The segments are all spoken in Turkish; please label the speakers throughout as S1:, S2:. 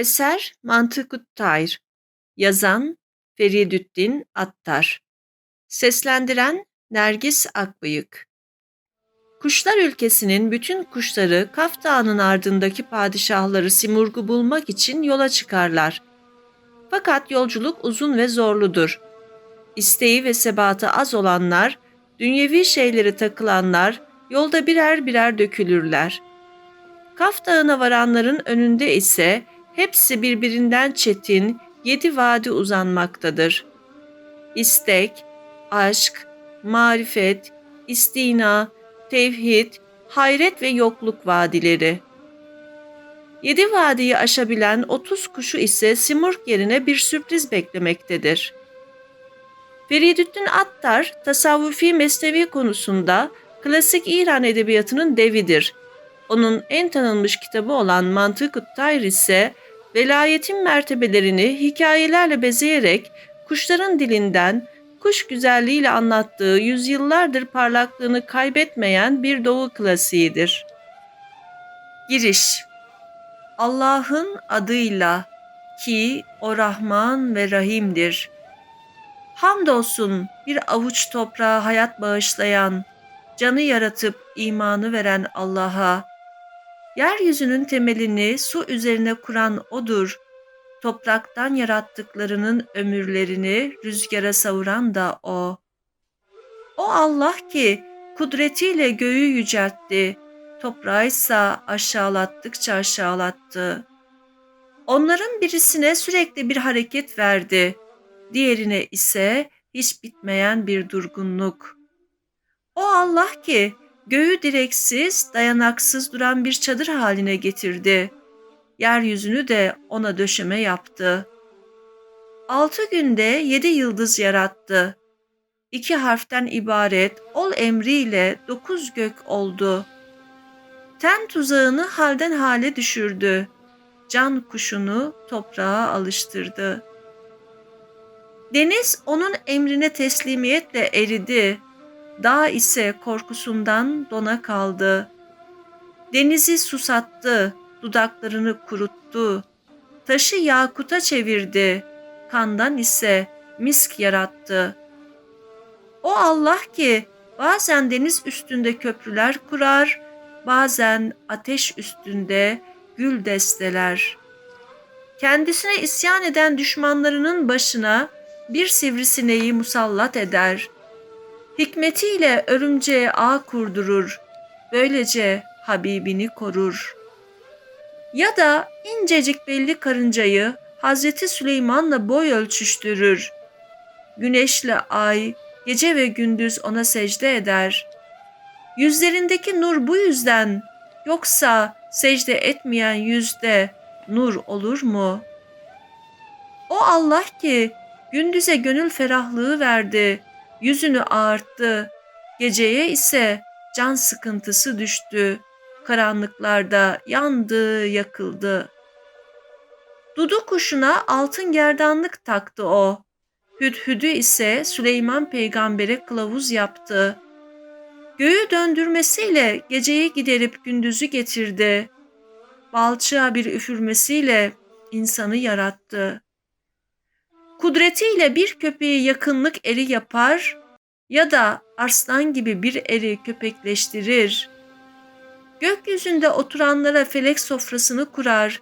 S1: Eser Mantıkut Tayr Yazan Feridüddin Attar Seslendiren Nergis Akbıyık Kuşlar ülkesinin bütün kuşları Kaf Dağı'nın ardındaki padişahları Simurg'u bulmak için yola çıkarlar. Fakat yolculuk uzun ve zorludur. İsteği ve sebatı az olanlar, dünyevi şeyleri takılanlar yolda birer birer dökülürler. Kaf Dağı'na varanların önünde ise hepsi birbirinden çetin yedi vadi uzanmaktadır. İstek, aşk, marifet, istina, tevhid, hayret ve yokluk vadileri. Yedi vadiyi aşabilen otuz kuşu ise Simurg yerine bir sürpriz beklemektedir. Feridüddin Attar, tasavvufi mesnevi konusunda klasik İran edebiyatının devidir. Onun en tanınmış kitabı olan Mantık-ı Tayr ise velayetin mertebelerini hikayelerle bezeyerek kuşların dilinden, kuş güzelliğiyle anlattığı yüzyıllardır parlaklığını kaybetmeyen bir doğu klasiğidir. Giriş Allah'ın adıyla ki o Rahman ve Rahim'dir. Hamdolsun bir avuç toprağa hayat bağışlayan, canı yaratıp imanı veren Allah'a, Yeryüzünün temelini su üzerine kuran O'dur. Topraktan yarattıklarının ömürlerini rüzgara savuran da O. O Allah ki kudretiyle göğü yüceltti, toprağı aşağılattıkça aşağılattı. Onların birisine sürekli bir hareket verdi, diğerine ise hiç bitmeyen bir durgunluk. O Allah ki göğü direksiz, dayanaksız duran bir çadır haline getirdi. Yeryüzünü de ona döşeme yaptı. Altı günde yedi yıldız yarattı. İki harften ibaret ol emriyle dokuz gök oldu. Ten tuzağını halden hale düşürdü. Can kuşunu toprağa alıştırdı. Deniz onun emrine teslimiyetle eridi Dağ ise korkusundan dona kaldı. Denizi susattı, dudaklarını kuruttu. Taşı yakuta çevirdi, kandan ise misk yarattı. O Allah ki bazen deniz üstünde köprüler kurar, bazen ateş üstünde gül desteler. Kendisine isyan eden düşmanlarının başına bir sivrisineği musallat eder.'' Hikmetiyle örümceğe ağ kurdurur, böylece Habibini korur. Ya da incecik belli karıncayı Hazreti Süleyman'la boy ölçüştürür. Güneşle ay, gece ve gündüz ona secde eder. Yüzlerindeki nur bu yüzden, yoksa secde etmeyen yüzde nur olur mu? O Allah ki gündüze gönül ferahlığı verdi, yüzünü ağarttı. Geceye ise can sıkıntısı düştü. Karanlıklarda yandı, yakıldı. Dudu kuşuna altın gerdanlık taktı o. Hüdhüdü ise Süleyman peygambere kılavuz yaptı. Göğü döndürmesiyle geceyi giderip gündüzü getirdi. Balçığa bir üfürmesiyle insanı yarattı. Kudretiyle bir köpeği yakınlık eri yapar ya da arslan gibi bir eri köpekleştirir. Gökyüzünde oturanlara felek sofrasını kurar.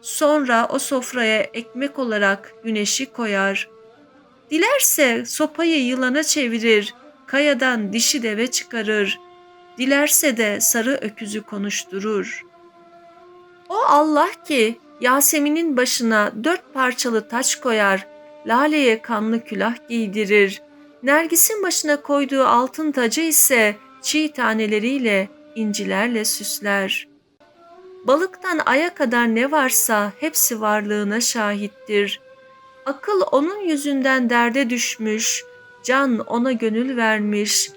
S1: Sonra o sofraya ekmek olarak güneşi koyar. Dilerse sopayı yılana çevirir, kayadan dişi deve çıkarır. Dilerse de sarı öküzü konuşturur. O Allah ki Yasemin'in başına dört parçalı taç koyar, Lale'ye kanlı külah giydirir. Nergis'in başına koyduğu altın tacı ise çiğ taneleriyle, incilerle süsler. Balıktan aya kadar ne varsa hepsi varlığına şahittir. Akıl onun yüzünden derde düşmüş, can ona gönül vermiş,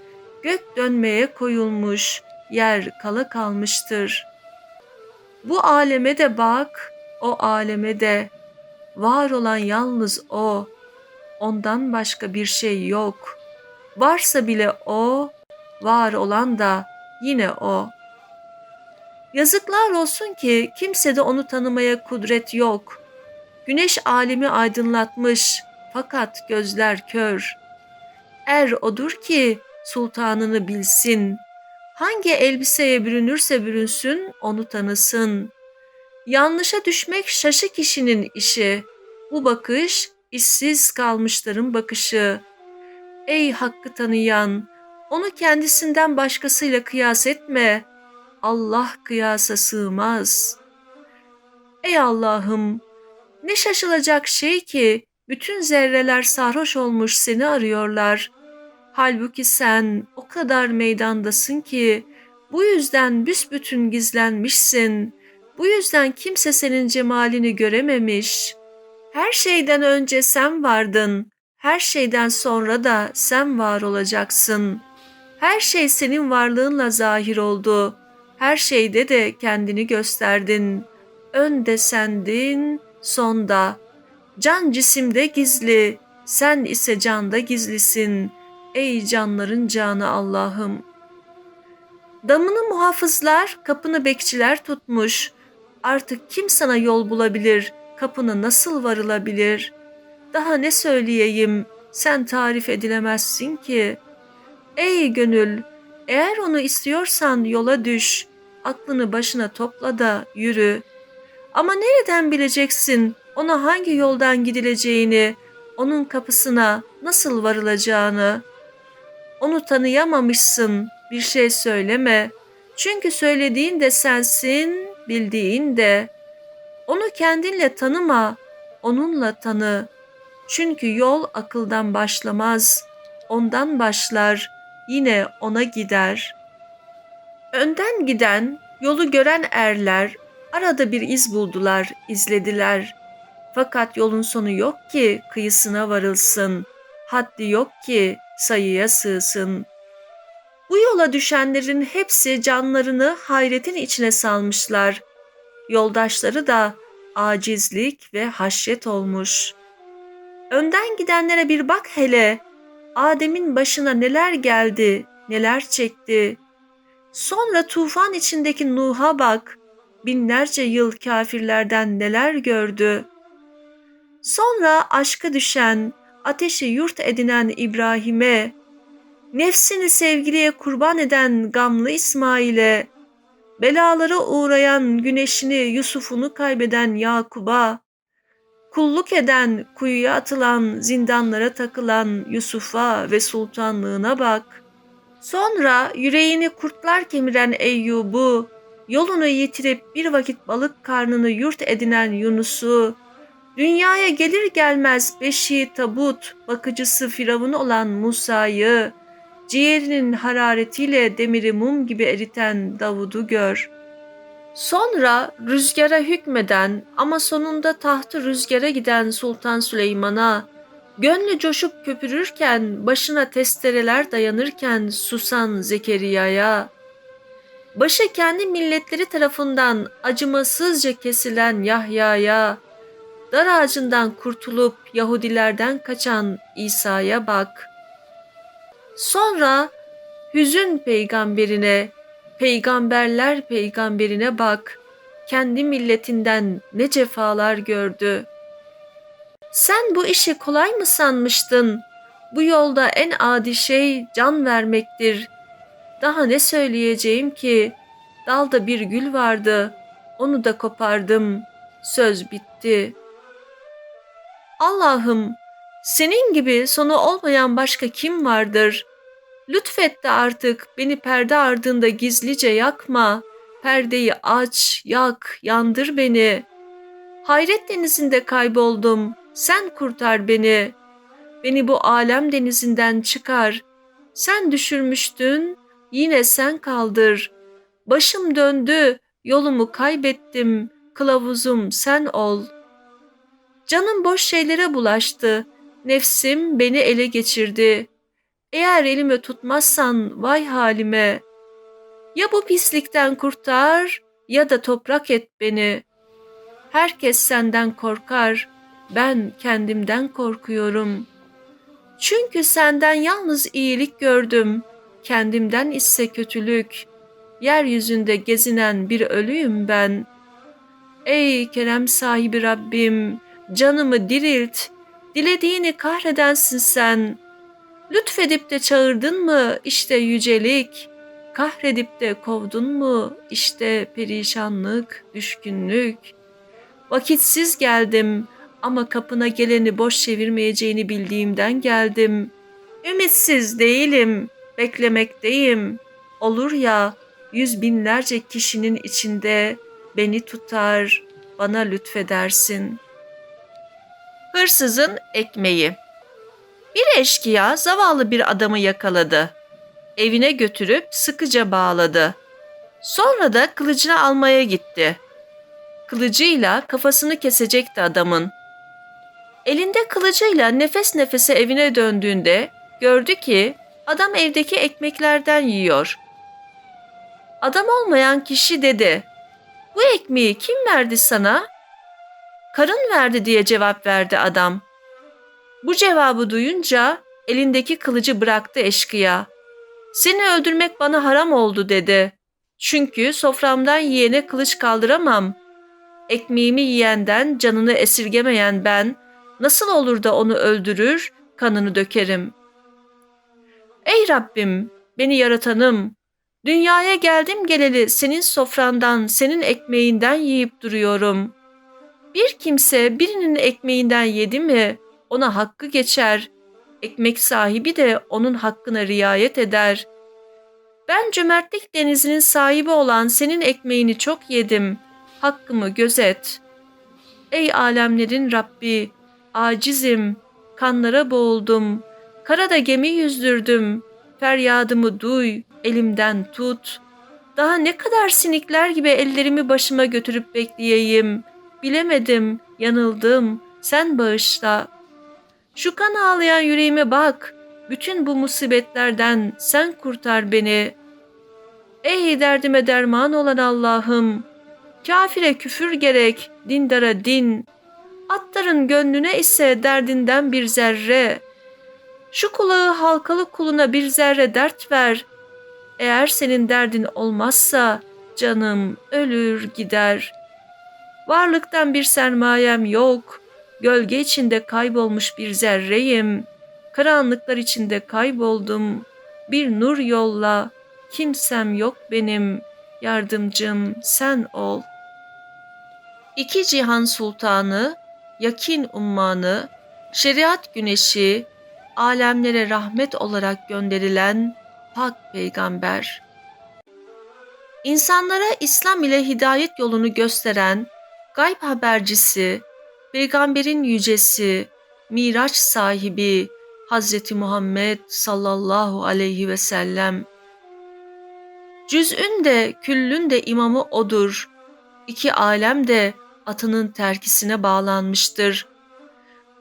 S1: gök dönmeye koyulmuş, yer kala kalmıştır. Bu aleme de bak, o aleme de, Var olan yalnız O. Ondan başka bir şey yok. Varsa bile O, var olan da yine O. Yazıklar olsun ki kimse de onu tanımaya kudret yok. Güneş alemi aydınlatmış fakat gözler kör. Er odur ki sultanını bilsin. Hangi elbiseye bürünürse bürünsün onu tanısın. Yanlışa düşmek şaşı kişinin işi. Bu bakış işsiz kalmışların bakışı. Ey hakkı tanıyan, onu kendisinden başkasıyla kıyas etme. Allah kıyasa sığmaz. Ey Allah'ım, ne şaşılacak şey ki bütün zerreler sarhoş olmuş seni arıyorlar. Halbuki sen o kadar meydandasın ki bu yüzden büsbütün gizlenmişsin. Bu yüzden kimse senin cemalini görememiş. Her şeyden önce sen vardın. Her şeyden sonra da sen var olacaksın. Her şey senin varlığınla zahir oldu. Her şeyde de kendini gösterdin. Önde sendin, sonda. Can cisimde gizli, sen ise canda gizlisin. Ey canların canı Allah'ım. Damını muhafızlar, kapını bekçiler tutmuş. Artık kim sana yol bulabilir, kapına nasıl varılabilir? Daha ne söyleyeyim, sen tarif edilemezsin ki. Ey gönül, eğer onu istiyorsan yola düş, aklını başına topla da yürü. Ama nereden bileceksin ona hangi yoldan gidileceğini, onun kapısına nasıl varılacağını? Onu tanıyamamışsın, bir şey söyleme. Çünkü söylediğin de sensin, bildiğin de. Onu kendinle tanıma, onunla tanı. Çünkü yol akıldan başlamaz, ondan başlar, yine ona gider. Önden giden, yolu gören erler arada bir iz buldular, izlediler. Fakat yolun sonu yok ki kıyısına varılsın. Haddi yok ki sayıya sığsın. Bu yola düşenlerin hepsi canlarını hayretin içine salmışlar. Yoldaşları da acizlik ve haşyet olmuş. Önden gidenlere bir bak hele. Adem'in başına neler geldi, neler çekti. Sonra tufan içindeki Nuh'a bak. Binlerce yıl kafirlerden neler gördü. Sonra aşkı düşen, ateşi yurt edinen İbrahim'e, nefsini sevgiliye kurban eden gamlı İsmail'e, belalara uğrayan güneşini Yusuf'unu kaybeden Yakub'a, kulluk eden, kuyuya atılan, zindanlara takılan Yusuf'a ve sultanlığına bak. Sonra yüreğini kurtlar kemiren Eyyub'u, yolunu yitirip bir vakit balık karnını yurt edinen Yunus'u, dünyaya gelir gelmez beşiği tabut, bakıcısı Firavun olan Musa'yı, ciğerinin hararetiyle demiri mum gibi eriten Davud'u gör. Sonra rüzgara hükmeden ama sonunda tahtı rüzgara giden Sultan Süleyman'a, gönlü coşup köpürürken, başına testereler dayanırken susan Zekeriya'ya, başı kendi milletleri tarafından acımasızca kesilen Yahya'ya, dar ağacından kurtulup Yahudilerden kaçan İsa'ya bak. Sonra hüzün peygamberine, peygamberler peygamberine bak. Kendi milletinden ne cefalar gördü. Sen bu işi kolay mı sanmıştın? Bu yolda en adi şey can vermektir. Daha ne söyleyeceğim ki? Dalda bir gül vardı. Onu da kopardım. Söz bitti. Allah'ım, senin gibi sonu olmayan başka kim vardır? Lütfet de artık beni perde ardında gizlice yakma. Perdeyi aç, yak, yandır beni. Hayret denizinde kayboldum. Sen kurtar beni. Beni bu alem denizinden çıkar. Sen düşürmüştün, yine sen kaldır. Başım döndü, yolumu kaybettim. Kılavuzum sen ol. Canım boş şeylere bulaştı. Nefsim beni ele geçirdi. Eğer elime tutmazsan vay halime. Ya bu pislikten kurtar ya da toprak et beni. Herkes senden korkar. Ben kendimden korkuyorum. Çünkü senden yalnız iyilik gördüm. Kendimden ise kötülük. yeryüzünde gezinen bir ölüyüm ben. Ey kerem sahibi Rabbim, canımı dirilt, dilediğini kahredensin sen. Lütfedip de çağırdın mı işte yücelik, kahredip de kovdun mu işte perişanlık, düşkünlük. Vakitsiz geldim ama kapına geleni boş çevirmeyeceğini bildiğimden geldim. Ümitsiz değilim, beklemekteyim. Olur ya yüz binlerce kişinin içinde beni tutar, bana lütfedersin. Hırsızın ekmeği Bir eşkıya zavallı bir adamı yakaladı. Evine götürüp sıkıca bağladı. Sonra da kılıcını almaya gitti. Kılıcıyla kafasını kesecekti adamın. Elinde kılıcıyla nefes nefese evine döndüğünde gördü ki adam evdeki ekmeklerden yiyor. Adam olmayan kişi dedi, bu ekmeği kim verdi sana? Karın verdi diye cevap verdi adam. Bu cevabı duyunca elindeki kılıcı bıraktı eşkıya. Seni öldürmek bana haram oldu dedi. Çünkü soframdan yiyene kılıç kaldıramam. Ekmeğimi yiyenden canını esirgemeyen ben nasıl olur da onu öldürür, kanını dökerim. Ey Rabbim, beni yaratanım, dünyaya geldim geleli senin sofrandan, senin ekmeğinden yiyip duruyorum. Bir kimse birinin ekmeğinden yedi mi, ona hakkı geçer, ekmek sahibi de onun hakkına riayet eder. Ben cömertlik denizinin sahibi olan senin ekmeğini çok yedim, hakkımı gözet. Ey alemlerin Rabbi, acizim, kanlara boğuldum, karada gemi yüzdürdüm, feryadımı duy, elimden tut. Daha ne kadar sinikler gibi ellerimi başıma götürüp bekleyeyim. Bilemedim, yanıldım, sen bağışla. Şu kan ağlayan yüreğime bak, bütün bu musibetlerden sen kurtar beni. Ey derdime derman olan Allah'ım, kafire küfür gerek, dindara din, Atların gönlüne ise derdinden bir zerre. Şu kulağı halkalı kuluna bir zerre dert ver. Eğer senin derdin olmazsa canım ölür gider. Varlıktan bir sermayem yok. Gölge içinde kaybolmuş bir zerreyim. Karanlıklar içinde kayboldum. Bir nur yolla. Kimsem yok benim. Yardımcım sen ol. İki cihan sultanı yakin ummanı, şeriat güneşi, alemlere rahmet olarak gönderilen Pak Peygamber. İnsanlara İslam ile hidayet yolunu gösteren gayb habercisi, peygamberin yücesi, miraç sahibi Hz. Muhammed sallallahu aleyhi ve sellem. Cüz'ün de küllün de imamı odur. İki alem de atının terkisine bağlanmıştır.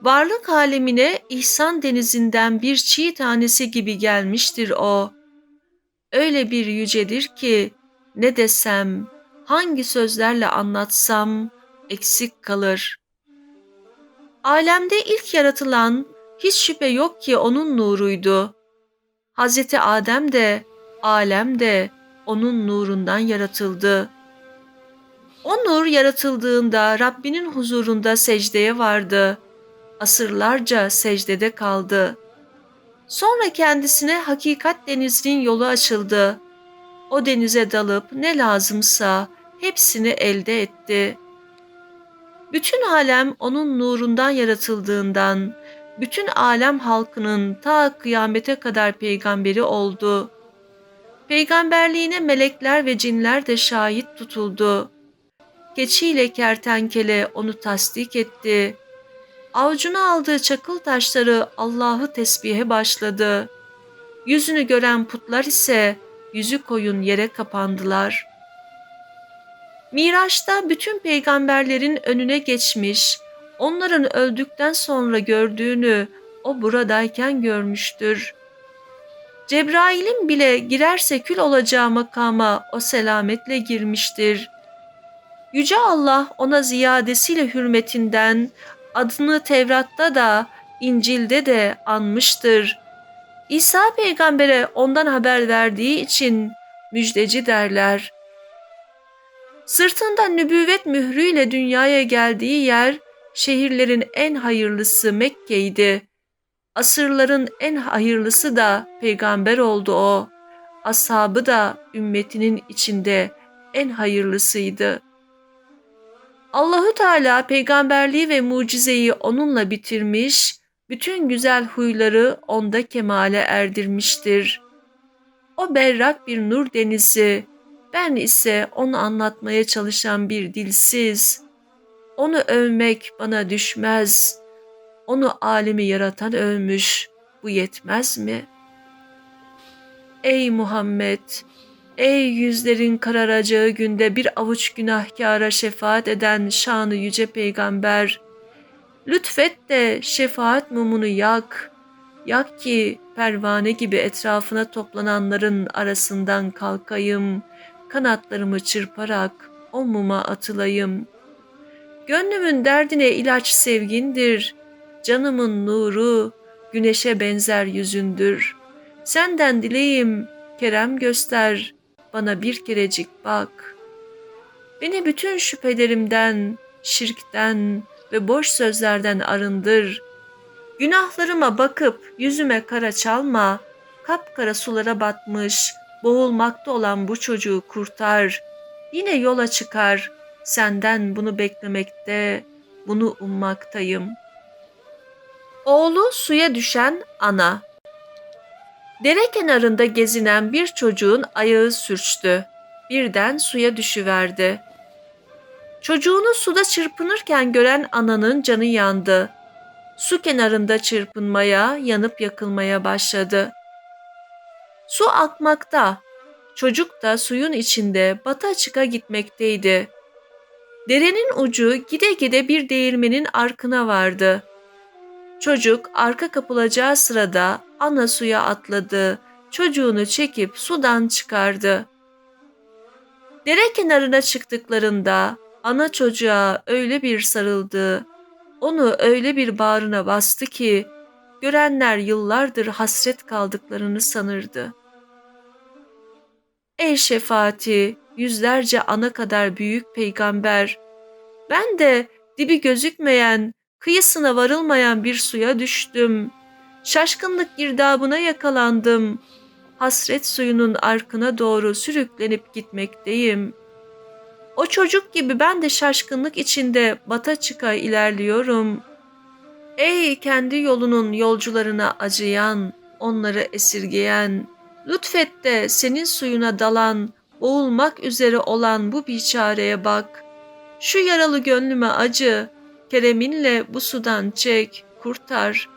S1: Varlık alemine ihsan denizinden bir çiğ tanesi gibi gelmiştir o. Öyle bir yücedir ki ne desem, hangi sözlerle anlatsam eksik kalır. Alemde ilk yaratılan hiç şüphe yok ki onun nuruydu. Hazreti Adem de, alem de onun nurundan yaratıldı. O nur yaratıldığında Rabbinin huzurunda secdeye vardı. Asırlarca secdede kaldı. Sonra kendisine hakikat denizinin yolu açıldı. O denize dalıp ne lazımsa hepsini elde etti. Bütün alem onun nurundan yaratıldığından, bütün alem halkının ta kıyamete kadar peygamberi oldu. Peygamberliğine melekler ve cinler de şahit tutuldu. Keçiyle kertenkele onu tasdik etti. Avucuna aldığı çakıl taşları Allah'ı tesbihe başladı. Yüzünü gören putlar ise yüzü koyun yere kapandılar. Miraç'ta bütün peygamberlerin önüne geçmiş, onların öldükten sonra gördüğünü o buradayken görmüştür. Cebrail'in bile girerse kül olacağı makama o selametle girmiştir. Yüce Allah ona ziyadesiyle hürmetinden adını Tevrat'ta da İncil'de de anmıştır. İsa peygambere ondan haber verdiği için müjdeci derler. Sırtında nübüvvet mührüyle dünyaya geldiği yer, şehirlerin en hayırlısı Mekke'ydi. Asırların en hayırlısı da peygamber oldu o. Ashabı da ümmetinin içinde en hayırlısıydı. Allahü Teala peygamberliği ve mucizeyi onunla bitirmiş, bütün güzel huyları onda kemale erdirmiştir. O berrak bir nur denizi, ben ise onu anlatmaya çalışan bir dilsiz. Onu övmek bana düşmez. Onu alemi yaratan övmüş. Bu yetmez mi? Ey Muhammed! Ey yüzlerin kararacağı günde bir avuç günahkara şefaat eden şanı yüce peygamber! Lütfet de şefaat mumunu yak. Yak ki pervane gibi etrafına toplananların arasından kalkayım. Kanatlarımı çırparak o muma atılayım. Gönlümün derdine ilaç sevgindir. Canımın nuru güneşe benzer yüzündür. Senden dileğim kerem göster, bana bir kerecik bak. Beni bütün şüphelerimden, şirkten, ve boş sözlerden arındır. Günahlarıma bakıp yüzüme kara çalma, kapkara sulara batmış, boğulmakta olan bu çocuğu kurtar. Yine yola çıkar, senden bunu beklemekte, bunu ummaktayım. Oğlu suya düşen ana. Dere kenarında gezinen bir çocuğun ayağı sürçtü. Birden suya düşüverdi. Çocuğunu suda çırpınırken gören ananın canı yandı. Su kenarında çırpınmaya, yanıp yakılmaya başladı. Su akmakta. Çocuk da suyun içinde bata çıka gitmekteydi. Derenin ucu gide gide bir değirmenin arkına vardı. Çocuk arka kapılacağı sırada ana suya atladı. Çocuğunu çekip sudan çıkardı. Dere kenarına çıktıklarında ana çocuğa öyle bir sarıldı, onu öyle bir bağrına bastı ki görenler yıllardır hasret kaldıklarını sanırdı. Ey şefaati, yüzlerce ana kadar büyük peygamber, ben de dibi gözükmeyen, kıyısına varılmayan bir suya düştüm. Şaşkınlık girdabına yakalandım. Hasret suyunun arkına doğru sürüklenip gitmekteyim.'' O çocuk gibi ben de şaşkınlık içinde bata çıka ilerliyorum. Ey kendi yolunun yolcularına acıyan, onları esirgeyen, lütfet de senin suyuna dalan, boğulmak üzere olan bu biçareye bak. Şu yaralı gönlüme acı, kereminle bu sudan çek, kurtar.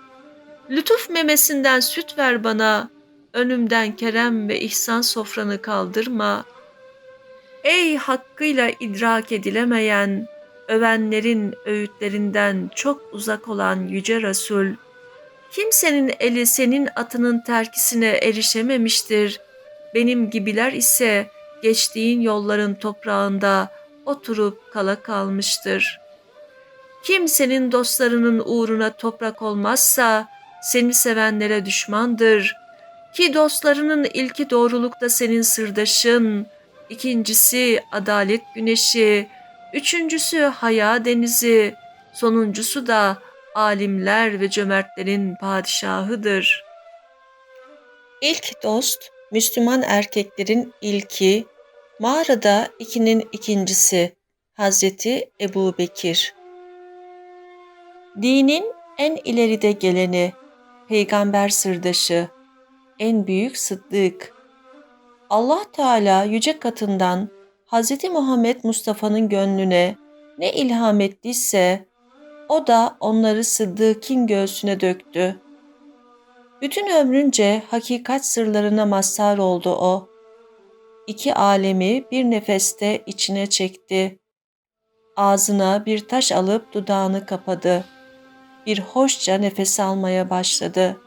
S1: Lütuf memesinden süt ver bana, önümden kerem ve ihsan sofranı kaldırma.'' Ey hakkıyla idrak edilemeyen, övenlerin öğütlerinden çok uzak olan Yüce Resul, kimsenin eli senin atının terkisine erişememiştir. Benim gibiler ise geçtiğin yolların toprağında oturup kala kalmıştır. Kimsenin dostlarının uğruna toprak olmazsa seni sevenlere düşmandır. Ki dostlarının ilki doğrulukta senin sırdaşın.'' ikincisi adalet güneşi, üçüncüsü haya denizi, sonuncusu da alimler ve cömertlerin padişahıdır. İlk dost, Müslüman erkeklerin ilki, mağarada ikinin ikincisi, Hazreti Ebu Bekir. Dinin en ileride geleni, peygamber sırdaşı, en büyük sıddık, Allah Teala yüce katından Hz. Muhammed Mustafa'nın gönlüne ne ilham ettiyse o da onları Sıddık'in göğsüne döktü. Bütün ömrünce hakikat sırlarına mazhar oldu o. İki alemi bir nefeste içine çekti. Ağzına bir taş alıp dudağını kapadı. Bir hoşça nefes almaya başladı.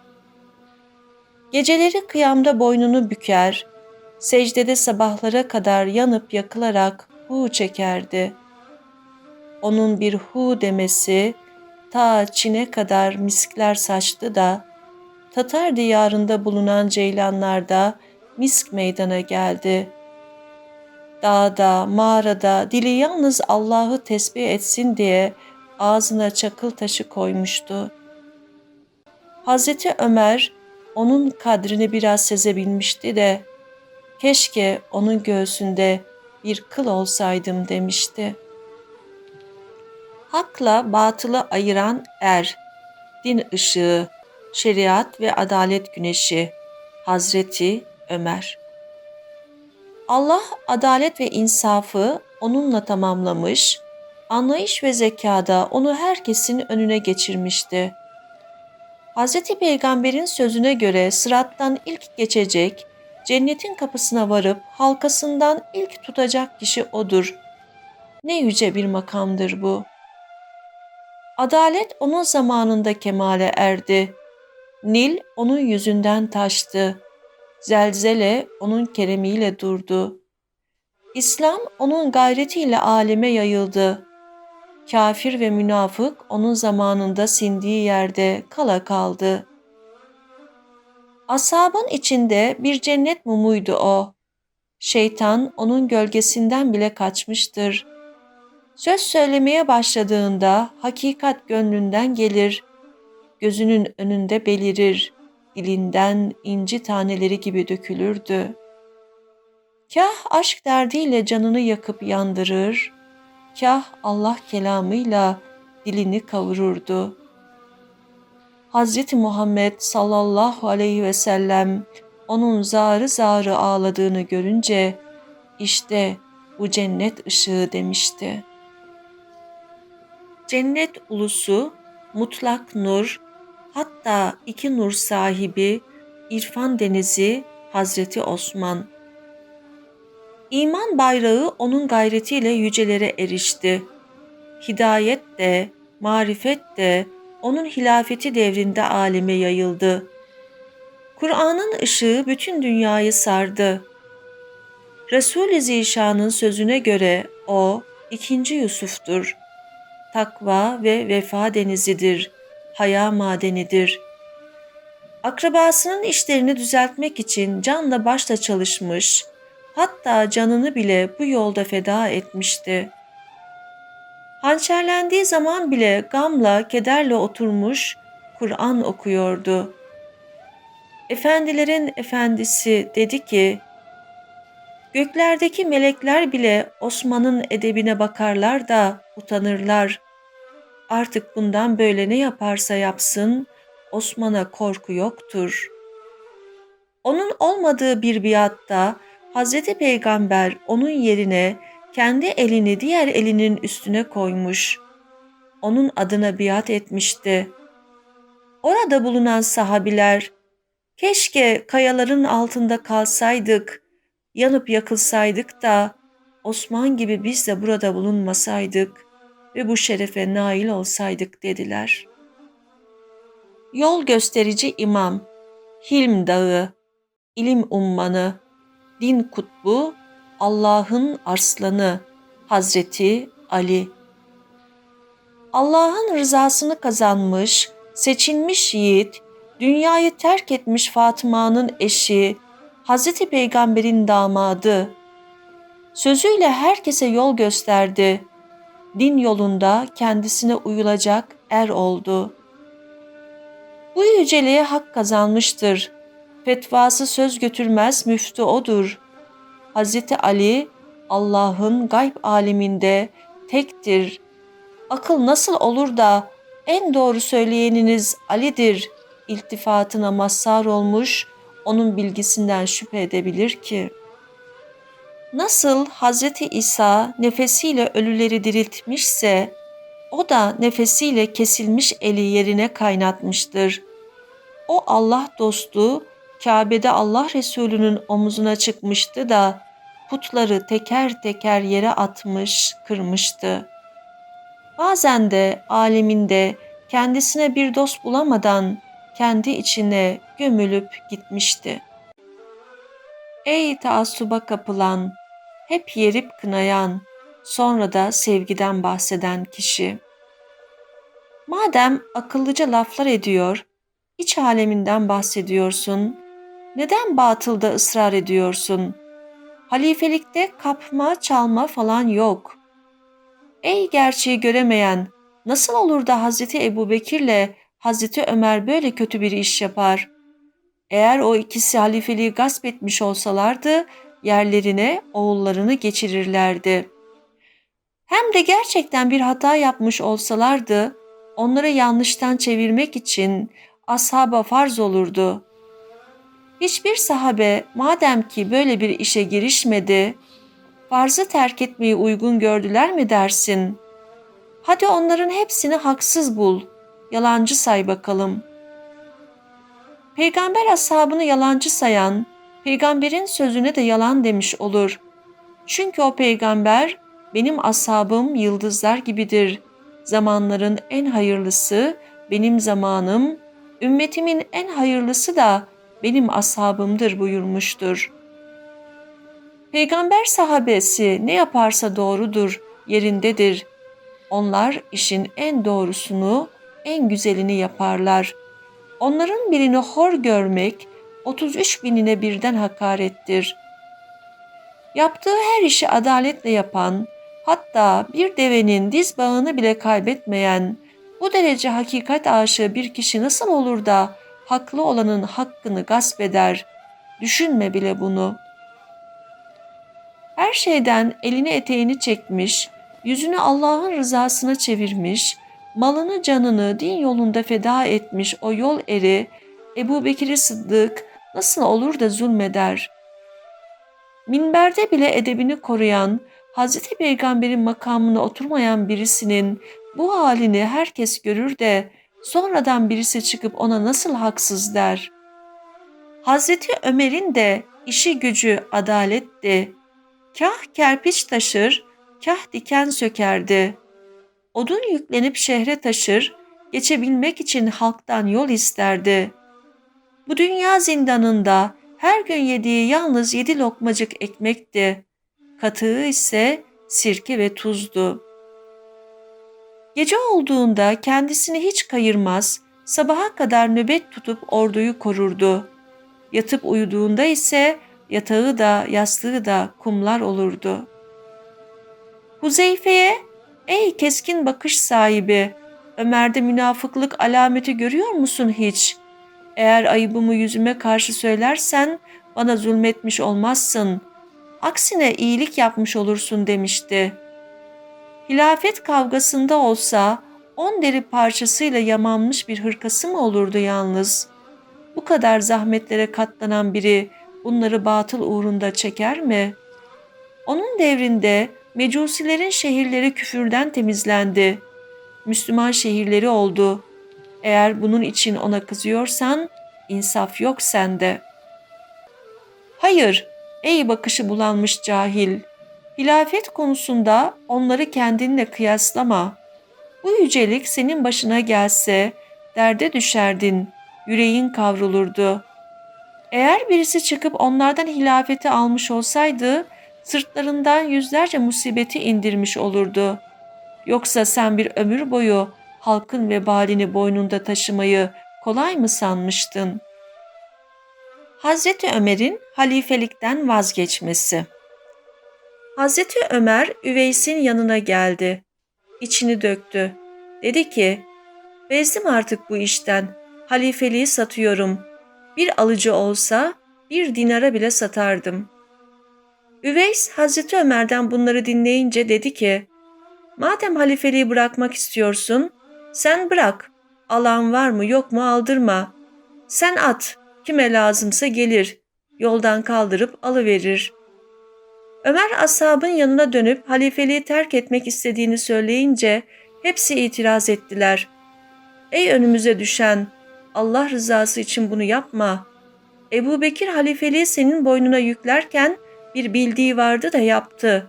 S1: Geceleri kıyamda boynunu büker, secdede sabahlara kadar yanıp yakılarak hu çekerdi. Onun bir hu demesi ta Çin'e kadar miskler saçtı da Tatar diyarında bulunan ceylanlarda misk meydana geldi. Dağda, mağarada dili yalnız Allah'ı tesbih etsin diye ağzına çakıl taşı koymuştu. Hazreti Ömer onun kadrini biraz sezebilmişti de keşke onun göğsünde bir kıl olsaydım demişti. Hakla batılı ayıran er, din ışığı, şeriat ve adalet güneşi, Hazreti Ömer. Allah adalet ve insafı onunla tamamlamış, anlayış ve zekada onu herkesin önüne geçirmişti. Hz. Peygamber'in sözüne göre sırattan ilk geçecek, cennetin kapısına varıp halkasından ilk tutacak kişi odur. Ne yüce bir makamdır bu. Adalet onun zamanında kemale erdi. Nil onun yüzünden taştı. Zelzele onun keremiyle durdu. İslam onun gayretiyle aleme yayıldı. Kafir ve münafık onun zamanında sindiği yerde kala kaldı. Asabın içinde bir cennet mumuydu o. Şeytan onun gölgesinden bile kaçmıştır. Söz söylemeye başladığında hakikat gönlünden gelir, gözünün önünde belirir, dilinden inci taneleri gibi dökülürdü. Kah aşk derdiyle canını yakıp yandırır, kah Allah kelamıyla dilini kavururdu. Hz. Muhammed sallallahu aleyhi ve sellem onun zarı zarı ağladığını görünce işte bu cennet ışığı demişti. Cennet ulusu, mutlak nur, hatta iki nur sahibi, İrfan denizi Hazreti Osman. İman bayrağı onun gayretiyle yücelere erişti. Hidayet de, marifet de onun hilafeti devrinde aleme yayıldı. Kur'an'ın ışığı bütün dünyayı sardı. Resul-i Zişan'ın sözüne göre o ikinci Yusuf'tur. Takva ve vefa denizidir, haya madenidir. Akrabasının işlerini düzeltmek için canla başla çalışmış, hatta canını bile bu yolda feda etmişti. Hançerlendiği zaman bile gamla, kederle oturmuş Kur'an okuyordu. Efendilerin efendisi dedi ki, Göklerdeki melekler bile Osman'ın edebine bakarlar da utanırlar. Artık bundan böyle ne yaparsa yapsın, Osman'a korku yoktur. Onun olmadığı bir biatta Hz. Peygamber onun yerine kendi elini diğer elinin üstüne koymuş. Onun adına biat etmişti. Orada bulunan sahabiler, keşke kayaların altında kalsaydık, yanıp yakılsaydık da Osman gibi biz de burada bulunmasaydık ve bu şerefe nail olsaydık dediler. Yol gösterici imam, Hilm Dağı, ilim ummanı, din kutbu, Allah'ın arslanı Hazreti Ali. Allah'ın rızasını kazanmış, seçilmiş yiğit, dünyayı terk etmiş Fatıma'nın eşi, Hazreti Peygamber'in damadı. Sözüyle herkese yol gösterdi. Din yolunda kendisine uyulacak er oldu. Bu yüceliğe hak kazanmıştır. Fetvası söz götürmez müftü odur. Hazreti Ali Allah'ın gayb aleminde tektir. Akıl nasıl olur da en doğru söyleyeniniz Ali'dir iltifatına mazhar olmuş, onun bilgisinden şüphe edebilir ki? Nasıl Hazreti İsa nefesiyle ölüleri diriltmişse, o da nefesiyle kesilmiş eli yerine kaynatmıştır. O Allah dostu Kabe'de Allah Resulü'nün omuzuna çıkmıştı da putları teker teker yere atmış, kırmıştı. Bazen de aleminde kendisine bir dost bulamadan kendi içine gömülüp gitmişti. Ey taassuba kapılan, hep yerip kınayan, sonra da sevgiden bahseden kişi. Madem akıllıca laflar ediyor, iç aleminden bahsediyorsun, neden batılda ısrar ediyorsun? Halifelikte kapma çalma falan yok. Ey gerçeği göremeyen, nasıl olur da Hazreti Ebu Bekir'le Hazreti Ömer böyle kötü bir iş yapar? Eğer o ikisi halifeliği gasp etmiş olsalardı, yerlerine oğullarını geçirirlerdi. Hem de gerçekten bir hata yapmış olsalardı, onları yanlıştan çevirmek için ashaba farz olurdu. Hiçbir sahabe madem ki böyle bir işe girişmedi, farzı terk etmeyi uygun gördüler mi dersin? Hadi onların hepsini haksız bul, yalancı say bakalım. Peygamber ashabını yalancı sayan, peygamberin sözüne de yalan demiş olur. Çünkü o peygamber, benim ashabım yıldızlar gibidir. Zamanların en hayırlısı benim zamanım, ümmetimin en hayırlısı da benim ashabımdır buyurmuştur. Peygamber sahabesi ne yaparsa doğrudur, yerindedir. Onlar işin en doğrusunu, en güzelini yaparlar. Onların birini hor görmek, 33 binine birden hakarettir. Yaptığı her işi adaletle yapan, hatta bir devenin diz bağını bile kaybetmeyen, bu derece hakikat aşığı bir kişi nasıl olur da haklı olanın hakkını gasp eder? Düşünme bile bunu. Her şeyden elini eteğini çekmiş, yüzünü Allah'ın rızasına çevirmiş, malını canını din yolunda feda etmiş o yol eri Ebu Bekir Sıddık nasıl olur da zulmeder? Minberde bile edebini koruyan, Hazreti Peygamber'in makamına oturmayan birisinin bu halini herkes görür de sonradan birisi çıkıp ona nasıl haksız der. Hazreti Ömer'in de işi gücü adaletti. Kah kerpiç taşır, kah diken sökerdi. Odun yüklenip şehre taşır, geçebilmek için halktan yol isterdi. Bu dünya zindanında her gün yediği yalnız yedi lokmacık ekmekti. Katığı ise sirke ve tuzdu. Gece olduğunda kendisini hiç kayırmaz, sabaha kadar nöbet tutup orduyu korurdu. Yatıp uyuduğunda ise yatağı da yastığı da kumlar olurdu. Huzeyfe'ye, ''Ey keskin bakış sahibi, Ömer'de münafıklık alameti görüyor musun hiç? Eğer ayıbımı yüzüme karşı söylersen bana zulmetmiş olmazsın. Aksine iyilik yapmış olursun.'' demişti.'' hilafet kavgasında olsa on deri parçasıyla yamanmış bir hırkası mı olurdu yalnız? Bu kadar zahmetlere katlanan biri bunları batıl uğrunda çeker mi? Onun devrinde mecusilerin şehirleri küfürden temizlendi. Müslüman şehirleri oldu. Eğer bunun için ona kızıyorsan insaf yok sende. Hayır, ey bakışı bulanmış cahil. Hilafet konusunda onları kendinle kıyaslama. Bu yücelik senin başına gelse derde düşerdin, yüreğin kavrulurdu. Eğer birisi çıkıp onlardan hilafeti almış olsaydı, sırtlarından yüzlerce musibeti indirmiş olurdu. Yoksa sen bir ömür boyu halkın vebalini boynunda taşımayı kolay mı sanmıştın? Hazreti Ömer'in halifelikten vazgeçmesi Hazreti Ömer Üveys'in yanına geldi. İçini döktü. Dedi ki, bezdim artık bu işten. Halifeliği satıyorum. Bir alıcı olsa bir dinara bile satardım. Üveys Hazreti Ömer'den bunları dinleyince dedi ki, Madem halifeliği bırakmak istiyorsun, sen bırak. Alan var mı yok mu aldırma. Sen at, kime lazımsa gelir. Yoldan kaldırıp alıverir.'' Ömer ashabın yanına dönüp halifeliği terk etmek istediğini söyleyince hepsi itiraz ettiler. Ey önümüze düşen, Allah rızası için bunu yapma. Ebu Bekir halifeliği senin boynuna yüklerken bir bildiği vardı da yaptı.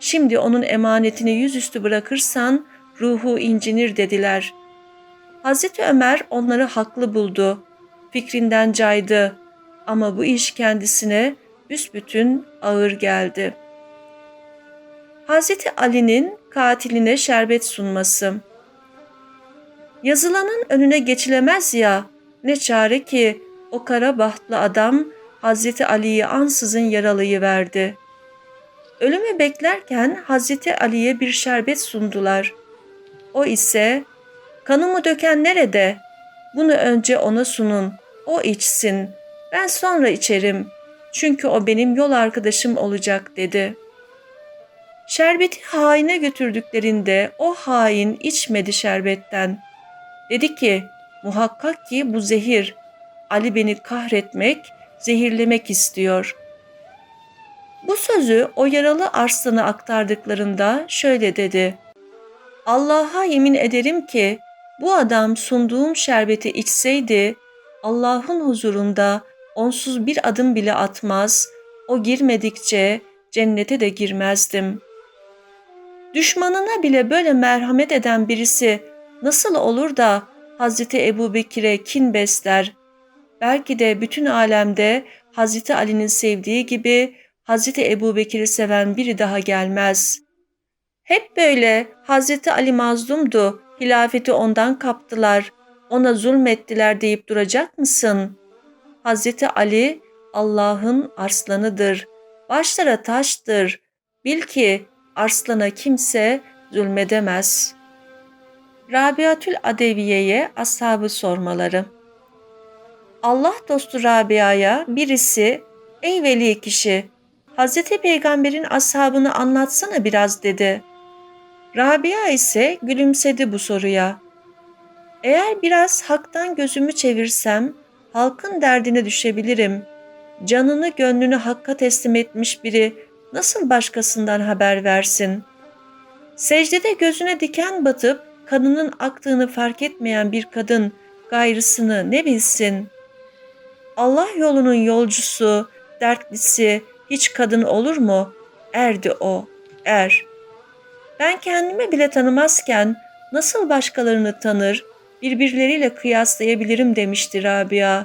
S1: Şimdi onun emanetini yüzüstü bırakırsan ruhu incinir dediler. Hazreti Ömer onları haklı buldu. Fikrinden caydı. Ama bu iş kendisine büsbütün ağır geldi. Hazreti Ali'nin katiline şerbet sunması. Yazılanın önüne geçilemez ya, ne çare ki o kara bahtlı adam Hazreti Ali'yi ansızın yaralayı verdi. Ölümü beklerken Hazreti Ali'ye bir şerbet sundular. O ise kanımı döken nerede? Bunu önce ona sunun. O içsin. Ben sonra içerim. Çünkü o benim yol arkadaşım olacak dedi. Şerbeti haine götürdüklerinde o hain içmedi şerbetten. Dedi ki muhakkak ki bu zehir. Ali beni kahretmek, zehirlemek istiyor. Bu sözü o yaralı arslana aktardıklarında şöyle dedi. Allah'a yemin ederim ki bu adam sunduğum şerbeti içseydi Allah'ın huzurunda onsuz bir adım bile atmaz, o girmedikçe cennete de girmezdim. Düşmanına bile böyle merhamet eden birisi nasıl olur da Hazreti Ebu Bekir'e kin besler? Belki de bütün alemde Hazreti Ali'nin sevdiği gibi Hazreti Ebu Bekir'i seven biri daha gelmez. Hep böyle Hazreti Ali mazlumdu, hilafeti ondan kaptılar, ona zulmettiler deyip duracak mısın? Hazreti Ali Allah'ın arslanıdır, başlara taştır. Bil ki arslana kimse zulmedemez. Rabiatül Adeviye'ye ashabı sormaları Allah dostu Rabia'ya birisi, ''Ey veli kişi, Hazreti Peygamber'in ashabını anlatsana biraz.'' dedi. Rabia ise gülümsedi bu soruya. Eğer biraz haktan gözümü çevirsem halkın derdine düşebilirim. Canını gönlünü hakka teslim etmiş biri nasıl başkasından haber versin? Secdede gözüne diken batıp kanının aktığını fark etmeyen bir kadın gayrısını ne bilsin? Allah yolunun yolcusu, dertlisi hiç kadın olur mu? Erdi o, er. Ben kendimi bile tanımazken nasıl başkalarını tanır, birbirleriyle kıyaslayabilirim demişti Rabia.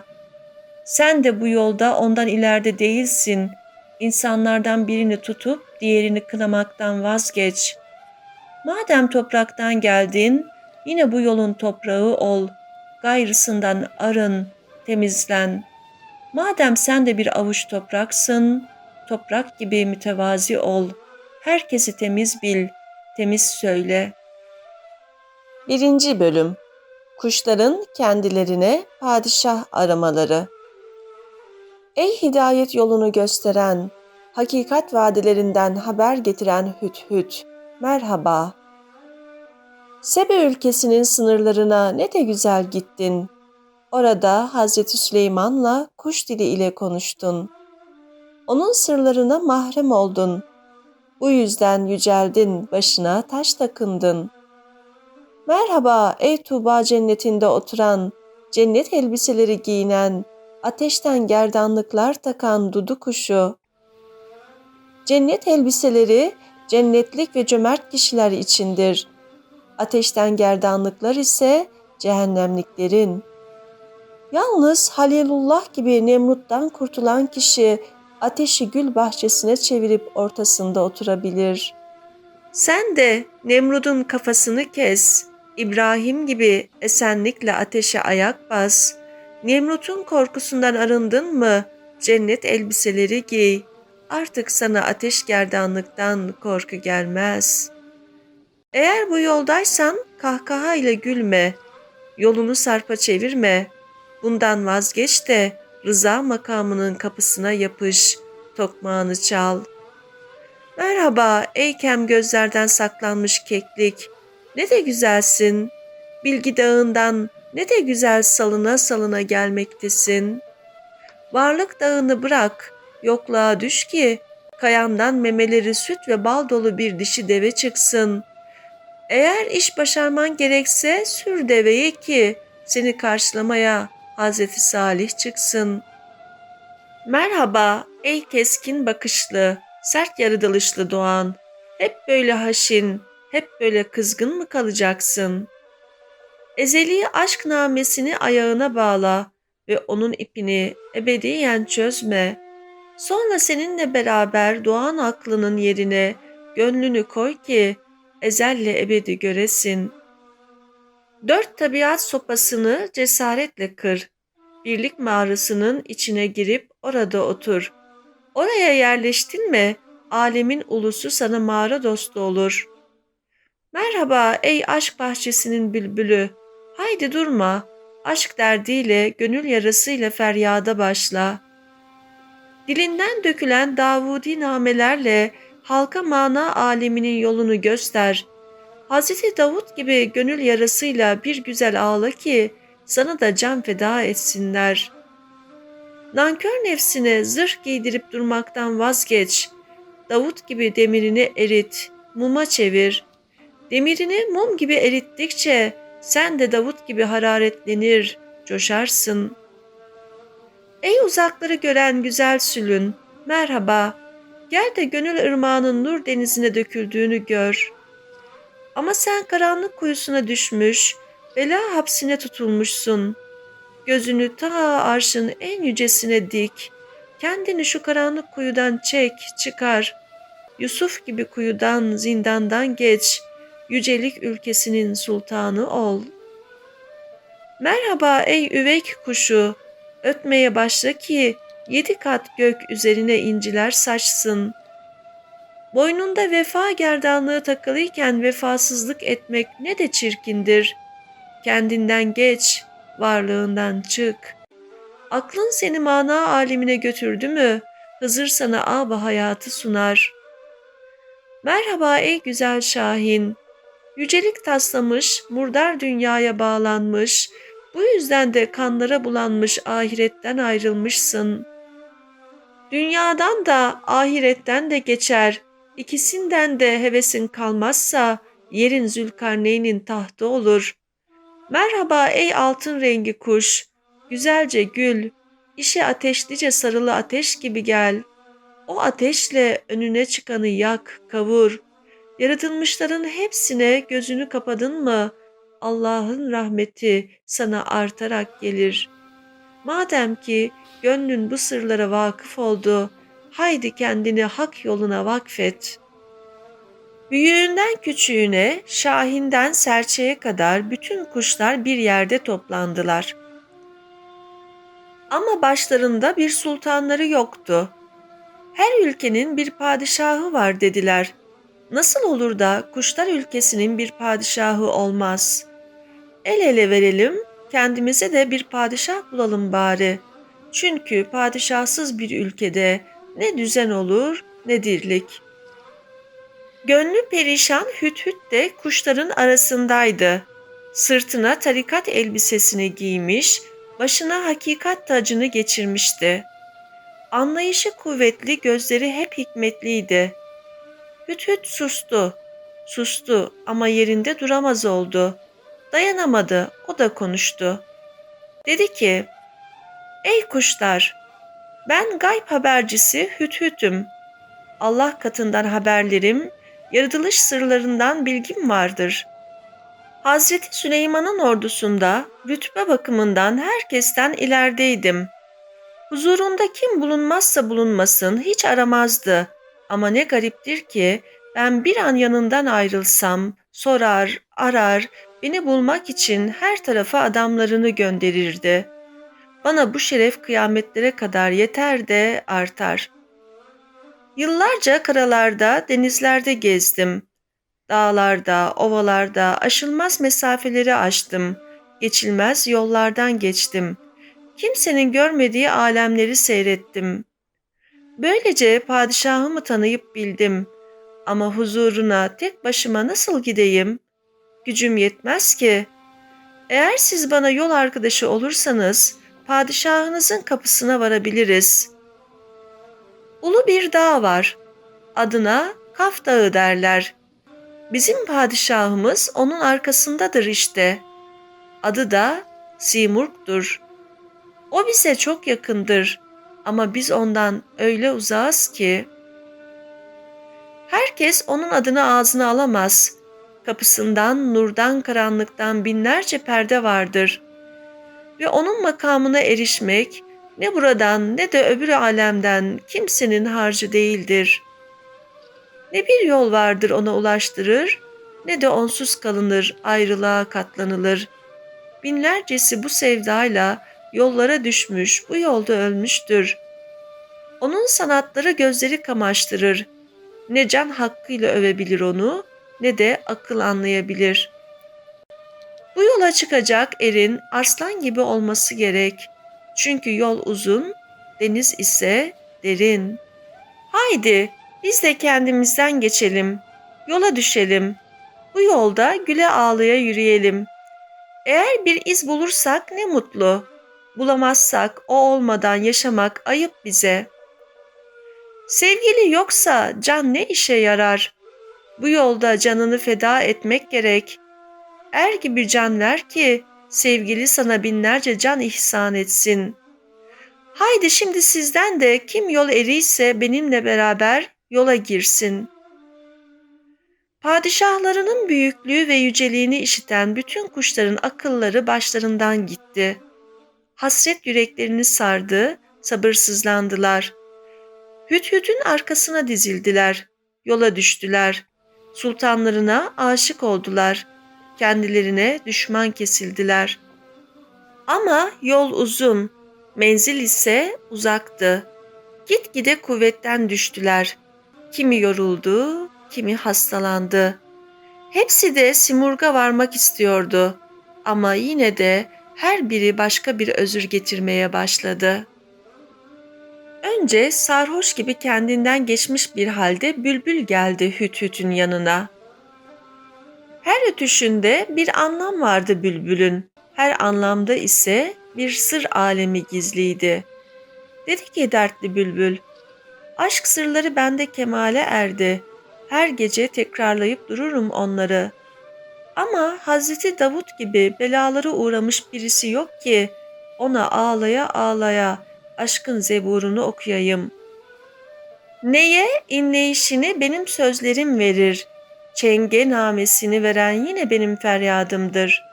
S1: Sen de bu yolda ondan ileride değilsin. İnsanlardan birini tutup diğerini kınamaktan vazgeç. Madem topraktan geldin, yine bu yolun toprağı ol. Gayrısından arın, temizlen. Madem sen de bir avuç topraksın, toprak gibi mütevazi ol. Herkesi temiz bil, temiz söyle.
S2: Birinci Bölüm Kuşların kendilerine padişah aramaları Ey hidayet yolunu gösteren, hakikat vadelerinden haber getiren hüt hüt, merhaba. Sebe ülkesinin sınırlarına ne de güzel gittin. Orada Hazreti Süleyman'la kuş dili ile konuştun. Onun sırlarına mahrem oldun. Bu yüzden yüceldin, başına taş takındın. Merhaba ey Tuğba cennetinde oturan, cennet elbiseleri giyinen, ateşten gerdanlıklar takan dudu kuşu. Cennet elbiseleri cennetlik ve cömert kişiler içindir. Ateşten gerdanlıklar ise cehennemliklerin. Yalnız Halilullah gibi Nemrut'tan kurtulan kişi ateşi gül bahçesine çevirip ortasında oturabilir.
S1: Sen de Nemrud'un kafasını kes. İbrahim gibi esenlikle ateşe ayak bas. Nemrut'un korkusundan arındın mı? Cennet elbiseleri giy. Artık sana ateş gerdanlıktan korku gelmez. Eğer bu yoldaysan kahkaha ile gülme. Yolunu sarpa çevirme. Bundan vazgeç de rıza makamının kapısına yapış. Tokmağını çal. Merhaba ey gözlerden saklanmış keklik. Ne de güzelsin. Bilgi dağından ne de güzel salına salına gelmektesin. Varlık dağını bırak, yokluğa düş ki kayandan memeleri süt ve bal dolu bir dişi deve çıksın. Eğer iş başarman gerekse sür deveyi ki seni karşılamaya Hazreti Salih çıksın. Merhaba ey keskin bakışlı, sert yaratılışlı doğan. Hep böyle haşin, hep böyle kızgın mı kalacaksın? Ezeli aşk namesini ayağına bağla ve onun ipini ebediyen çözme. Sonra seninle beraber doğan aklının yerine gönlünü koy ki ezelle ebedi göresin. Dört tabiat sopasını cesaretle kır. Birlik mağarasının içine girip orada otur. Oraya yerleştin mi alemin ulusu sana mağara dostu olur. Merhaba ey aşk bahçesinin bülbülü, haydi durma, aşk derdiyle, gönül yarasıyla feryada başla. Dilinden dökülen Davudi namelerle halka mana aleminin yolunu göster. Hazreti Davut gibi gönül yarasıyla bir güzel ağla ki sana da can feda etsinler. Nankör nefsine zırh giydirip durmaktan vazgeç. Davut gibi demirini erit, muma çevir. Demirini mum gibi erittikçe sen de Davut gibi hararetlenir, coşarsın. Ey uzakları gören güzel sülün, merhaba, gel de gönül ırmağının nur denizine döküldüğünü gör. Ama sen karanlık kuyusuna düşmüş, bela hapsine tutulmuşsun. Gözünü ta arşın en yücesine dik, kendini şu karanlık kuyudan çek, çıkar. Yusuf gibi kuyudan, zindandan geç, yücelik ülkesinin sultanı ol. Merhaba ey üvek kuşu, ötmeye başla ki yedi kat gök üzerine inciler saçsın. Boynunda vefa gerdanlığı takılıyken vefasızlık etmek ne de çirkindir. Kendinden geç, varlığından çık. Aklın seni mana alemine götürdü mü, Hızır sana ab hayatı sunar. Merhaba ey güzel Şahin, yücelik taslamış, murdar dünyaya bağlanmış, bu yüzden de kanlara bulanmış ahiretten ayrılmışsın. Dünyadan da ahiretten de geçer, ikisinden de hevesin kalmazsa yerin Zülkarneyn'in tahtı olur. Merhaba ey altın rengi kuş, güzelce gül, işe ateşlice sarılı ateş gibi gel. O ateşle önüne çıkanı yak, kavur. Yaratılmışların hepsine gözünü kapadın mı?'' Allah'ın rahmeti sana artarak gelir. Madem ki gönlün bu sırlara vakıf oldu, haydi kendini hak yoluna vakfet. Büyüğünden küçüğüne, şahinden serçeye kadar bütün kuşlar bir yerde toplandılar. Ama başlarında bir sultanları yoktu. Her ülkenin bir padişahı var dediler. Nasıl olur da kuşlar ülkesinin bir padişahı olmaz? El ele verelim, kendimize de bir padişah bulalım bari. Çünkü padişahsız bir ülkede ne düzen olur ne dirlik. Gönlü perişan Hüt Hüt de kuşların arasındaydı. Sırtına tarikat elbisesini giymiş, başına hakikat tacını geçirmişti. Anlayışı kuvvetli, gözleri hep hikmetliydi. Hüt Hüt sustu. Sustu ama yerinde duramaz oldu. Dayanamadı, o da konuştu. Dedi ki, Ey kuşlar, ben gayb habercisi Hüthüt'üm. Allah katından haberlerim, yaratılış sırlarından bilgim vardır. Hazreti Süleyman'ın ordusunda rütbe bakımından herkesten ilerideydim. Huzurunda kim bulunmazsa bulunmasın hiç aramazdı. Ama ne gariptir ki ben bir an yanından ayrılsam, sorar, arar, beni bulmak için her tarafa adamlarını gönderirdi. Bana bu şeref kıyametlere kadar yeter de artar. Yıllarca karalarda, denizlerde gezdim. Dağlarda, ovalarda aşılmaz mesafeleri aştım. Geçilmez yollardan geçtim. Kimsenin görmediği alemleri seyrettim. Böylece padişahımı tanıyıp bildim. Ama huzuruna tek başıma nasıl gideyim? Gücüm yetmez ki. Eğer siz bana yol arkadaşı olursanız padişahınızın kapısına varabiliriz. Ulu bir dağ var. Adına Kaf Dağı derler. Bizim padişahımız onun arkasındadır işte. Adı da Simurg'dur. O bize çok yakındır ama biz ondan öyle uzağız ki. Herkes onun adını ağzına alamaz. Kapısından nurdan karanlıktan binlerce perde vardır. Ve onun makamına erişmek ne buradan ne de öbür alemden kimsenin harcı değildir. Ne bir yol vardır ona ulaştırır ne de onsuz kalınır ayrılığa katlanılır. Binlercesi bu sevdayla yollara düşmüş, bu yolda ölmüştür. Onun sanatları gözleri kamaştırır, Ne can hakkıyla övebilir onu ne de akıl anlayabilir. Bu yola çıkacak erin arslan gibi olması gerek. Çünkü yol uzun, deniz ise derin. Haydi biz de kendimizden geçelim. Yola düşelim. Bu yolda güle ağlaya yürüyelim. Eğer bir iz bulursak ne mutlu. Bulamazsak o olmadan yaşamak ayıp bize. Sevgili yoksa can ne işe yarar? Bu yolda canını feda etmek gerek. Er gibi can ver ki sevgili sana binlerce can ihsan etsin. Haydi şimdi sizden de kim yol eriyse benimle beraber yola girsin. Padişahlarının büyüklüğü ve yüceliğini işiten bütün kuşların akılları başlarından gitti. Hasret yüreklerini sardı, sabırsızlandılar. Hüthüt'ün arkasına dizildiler, yola düştüler. Sultanlarına aşık oldular. Kendilerine düşman kesildiler. Ama yol uzun, menzil ise uzaktı. Gitgide kuvvetten düştüler. Kimi yoruldu, kimi hastalandı. Hepsi de Simurg'a varmak istiyordu. Ama yine de her biri başka bir özür getirmeye başladı. Önce sarhoş gibi kendinden geçmiş bir halde bülbül geldi Hüt Hüt'ün yanına. Her ötüşünde bir anlam vardı bülbülün. Her anlamda ise bir sır alemi gizliydi. Dedi ki dertli bülbül, aşk sırları bende kemale erdi. Her gece tekrarlayıp dururum onları. Ama Hazreti Davut gibi belaları uğramış birisi yok ki ona ağlaya ağlaya aşkın zeburunu okuyayım. Neye inleyişini benim sözlerim verir. Çenge namesini veren yine benim feryadımdır.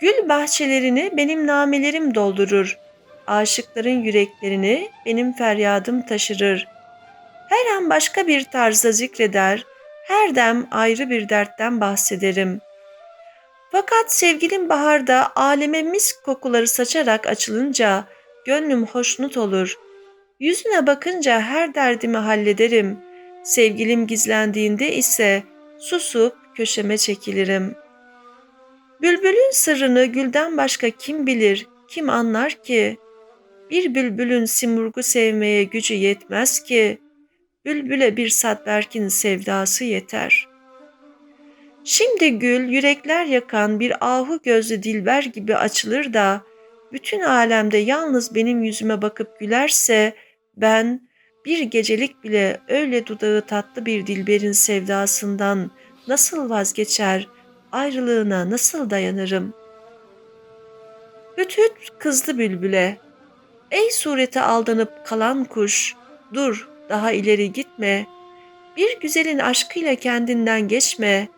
S1: Gül bahçelerini benim namelerim doldurur. Aşıkların yüreklerini benim feryadım taşırır. Her an başka bir tarzda zikreder, her dem ayrı bir dertten bahsederim. Fakat sevgilim baharda aleme misk kokuları saçarak açılınca gönlüm hoşnut olur. Yüzüne bakınca her derdimi hallederim. Sevgilim gizlendiğinde ise susup köşeme çekilirim. Bülbülün sırrını gülden başka kim bilir, kim anlar ki? Bir bülbülün simurgu sevmeye gücü yetmez ki. Bülbüle bir Sadberk'in sevdası yeter. Şimdi gül yürekler yakan bir ahu gözlü dilber gibi açılır da bütün alemde yalnız benim yüzüme bakıp gülerse ben bir gecelik bile öyle dudağı tatlı bir dilberin sevdasından nasıl vazgeçer, ayrılığına nasıl dayanırım? Hüt hüt kızdı bülbüle. Ey surete aldanıp kalan kuş, dur daha ileri gitme. Bir güzelin aşkıyla kendinden geçme.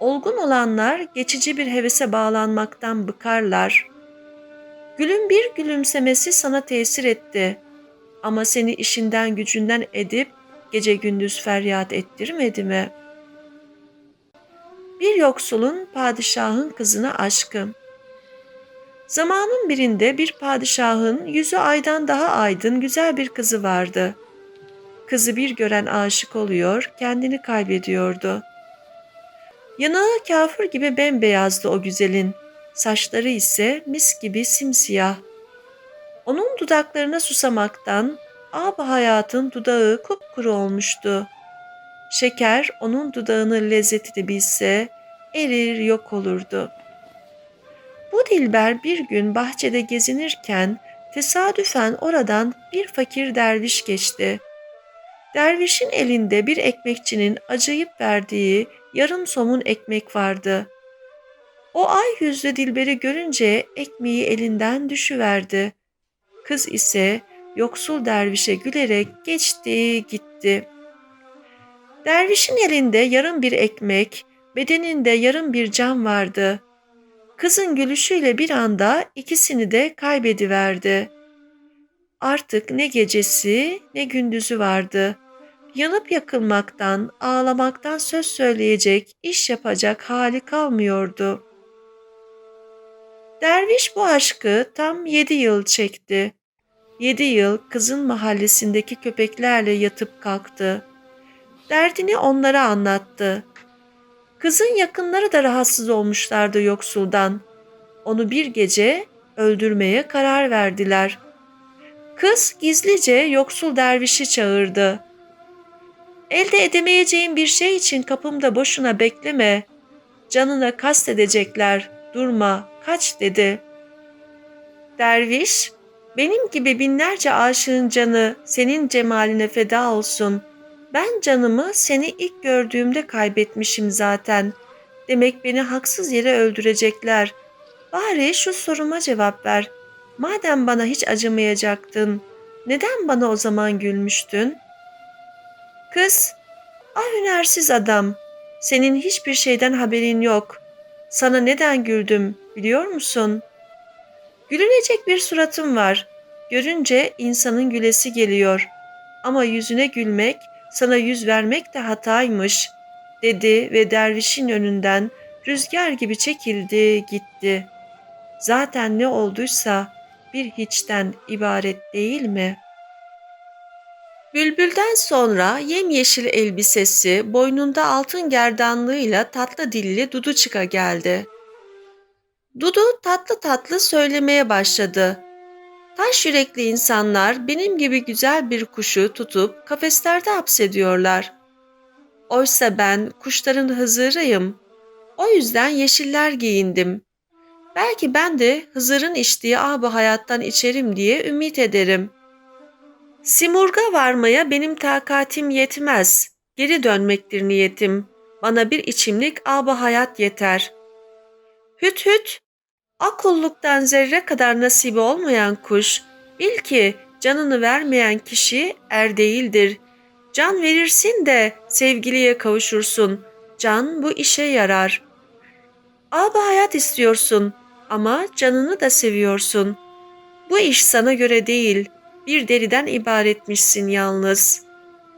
S1: Olgun olanlar geçici bir hevese bağlanmaktan bıkarlar. Gülün bir gülümsemesi sana tesir etti. Ama seni işinden gücünden edip gece gündüz feryat ettirmedi mi? Bir yoksulun padişahın kızına aşkı. Zamanın birinde bir padişahın yüzü aydan daha aydın güzel bir kızı vardı. Kızı bir gören aşık oluyor, kendini kaybediyordu. Yanağı kafur gibi bembeyazdı o güzelin. Saçları ise mis gibi simsiyah. Onun dudaklarına susamaktan ab hayatın dudağı kupkuru olmuştu. Şeker onun dudağının lezzetini bilse erir yok olurdu. Bu dilber bir gün bahçede gezinirken tesadüfen oradan bir fakir derviş geçti. Dervişin elinde bir ekmekçinin acayip verdiği yarım somun ekmek vardı. O ay yüzlü Dilber'i görünce ekmeği elinden düşüverdi. Kız ise yoksul dervişe gülerek geçti gitti. Dervişin elinde yarım bir ekmek, bedeninde yarım bir cam vardı. Kızın gülüşüyle bir anda ikisini de kaybediverdi. Artık ne gecesi ne gündüzü vardı. Yanıp yakılmaktan, ağlamaktan söz söyleyecek, iş yapacak hali kalmıyordu. Derviş bu aşkı tam yedi yıl çekti. Yedi yıl kızın mahallesindeki köpeklerle yatıp kalktı. derdini onlara anlattı. Kızın yakınları da rahatsız olmuşlardı yoksuldan. Onu bir gece öldürmeye karar verdiler. Kız gizlice yoksul dervişi çağırdı. Elde edemeyeceğin bir şey için kapımda boşuna bekleme. Canına kast edecekler. Durma, kaç dedi. Derviş, benim gibi binlerce aşığın canı senin cemaline feda olsun. Ben canımı seni ilk gördüğümde kaybetmişim zaten. Demek beni haksız yere öldürecekler. Bari şu soruma cevap ver. Madem bana hiç acımayacaktın, neden bana o zaman gülmüştün? Kız, ah hünersiz adam, senin hiçbir şeyden haberin yok. Sana neden güldüm biliyor musun? Gülünecek bir suratım var. Görünce insanın gülesi geliyor. Ama yüzüne gülmek, sana yüz vermek de hataymış, dedi ve dervişin önünden rüzgar gibi çekildi gitti. Zaten ne olduysa bir hiçten ibaret değil mi? Bülbülden sonra yemyeşil elbisesi, boynunda altın gerdanlığıyla tatlı dilli Dudu çıka geldi. Dudu tatlı tatlı söylemeye başladı. Taş yürekli insanlar benim gibi güzel bir kuşu tutup kafeslerde hapsediyorlar. Oysa ben kuşların hızırıyım. O yüzden yeşiller giyindim. Belki ben de Hızır'ın içtiği ab hayattan içerim diye ümit ederim. Simurg'a varmaya benim takatim yetmez. Geri dönmektir niyetim. Bana bir içimlik ab hayat yeter. Hüt hüt, akulluktan zerre kadar nasibi olmayan kuş, bil ki canını vermeyen kişi er değildir. Can verirsin de sevgiliye kavuşursun. Can bu işe yarar. Aba hayat istiyorsun ama canını da seviyorsun. Bu iş sana göre değil, bir deriden ibaretmişsin yalnız.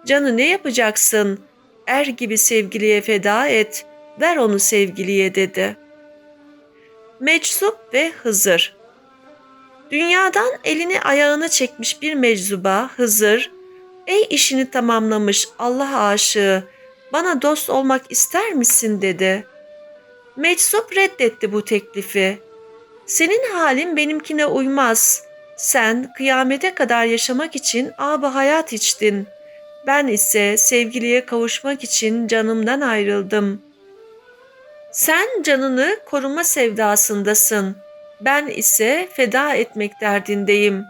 S1: Canı ne yapacaksın? Er gibi sevgiliye feda et, ver onu sevgiliye dedi. Meczup ve Hızır Dünyadan elini ayağını çekmiş bir meczuba Hızır, ''Ey işini tamamlamış Allah aşığı, bana dost olmak ister misin?'' dedi. Meczup reddetti bu teklifi. Senin halin benimkine uymaz. Sen kıyamete kadar yaşamak için ab hayat içtin. Ben ise sevgiliye kavuşmak için canımdan ayrıldım. Sen canını koruma sevdasındasın. Ben ise feda etmek derdindeyim.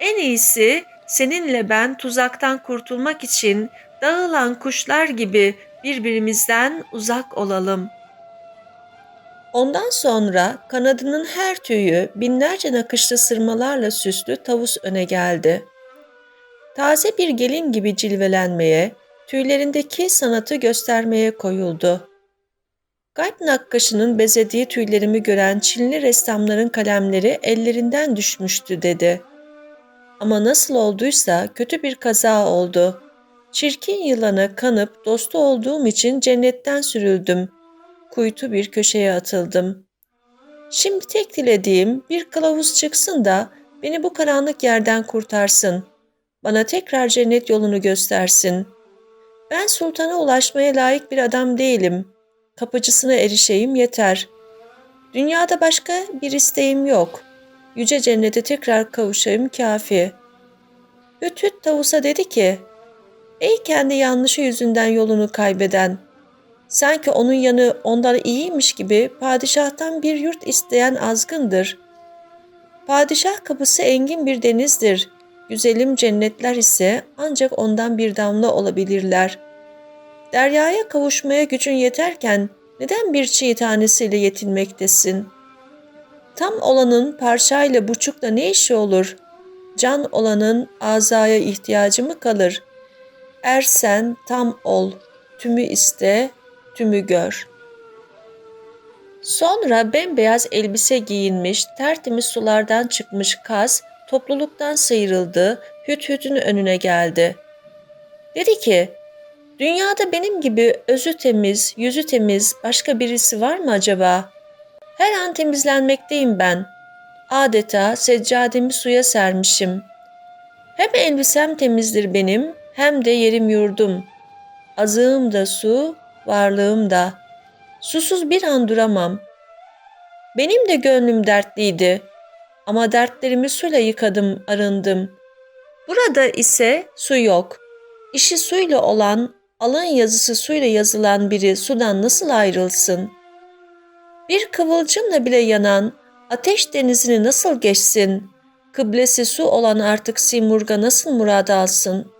S1: En iyisi seninle ben tuzaktan kurtulmak için dağılan kuşlar gibi birbirimizden uzak olalım.'' Ondan sonra kanadının her tüyü binlerce nakışlı sırmalarla süslü tavus öne geldi. Taze bir gelin gibi cilvelenmeye, tüylerindeki sanatı göstermeye koyuldu. Galp nakkaşının bezediği tüylerimi gören Çinli ressamların kalemleri ellerinden düşmüştü dedi. Ama nasıl olduysa kötü bir kaza oldu. Çirkin yılana kanıp dostu olduğum için cennetten sürüldüm.'' Kuytu bir köşeye atıldım. Şimdi tek dilediğim bir kılavuz çıksın da beni bu karanlık yerden kurtarsın. Bana tekrar cennet yolunu göstersin. Ben sultana ulaşmaya layık bir adam değilim. Kapıcısına erişeyim yeter. Dünyada başka bir isteğim yok. Yüce cennete tekrar kavuşayım kafi. Hüt tavusa dedi ki, Ey kendi yanlışı yüzünden yolunu kaybeden, Sanki onun yanı ondan iyiymiş gibi padişahtan bir yurt isteyen azgındır. Padişah kapısı engin bir denizdir. Güzelim cennetler ise ancak ondan bir damla olabilirler. Deryaya kavuşmaya gücün yeterken neden bir çiğ tanesiyle yetinmektesin? Tam olanın parçayla buçukla ne işi olur? Can olanın azaya ihtiyacı mı kalır? Ersen tam ol, tümü iste, tümü gör. Sonra bembeyaz elbise giyinmiş, tertemiz sulardan çıkmış kaz, topluluktan sıyrıldı, hüt hütün önüne geldi. Dedi ki, dünyada benim gibi özü temiz, yüzü temiz başka birisi var mı acaba? Her an temizlenmekteyim ben. Adeta seccademi suya sermişim. Hem elbisem temizdir benim, hem de yerim yurdum.
S2: Azığım da su, varlığım da. Susuz bir an duramam. Benim de gönlüm dertliydi. Ama dertlerimi suyla yıkadım, arındım. Burada ise su yok. İşi suyla olan, alın yazısı suyla yazılan biri sudan nasıl ayrılsın? Bir kıvılcımla bile yanan ateş denizini nasıl geçsin? Kıblesi su olan artık Simurg'a nasıl murad alsın?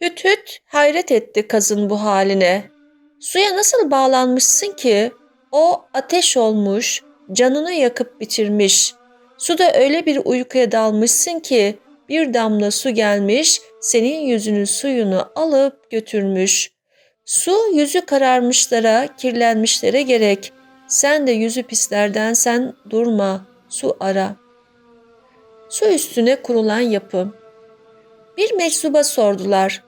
S2: Hüt hüt hayret etti kazın bu haline. Suya nasıl bağlanmışsın ki? O ateş olmuş, canını yakıp bitirmiş. Suda öyle bir uykuya dalmışsın ki bir damla su gelmiş, senin yüzünün suyunu alıp götürmüş. Su yüzü kararmışlara, kirlenmişlere gerek. Sen de yüzü pislerden sen durma, su ara. Su üstüne kurulan yapı. Bir meczuba sordular.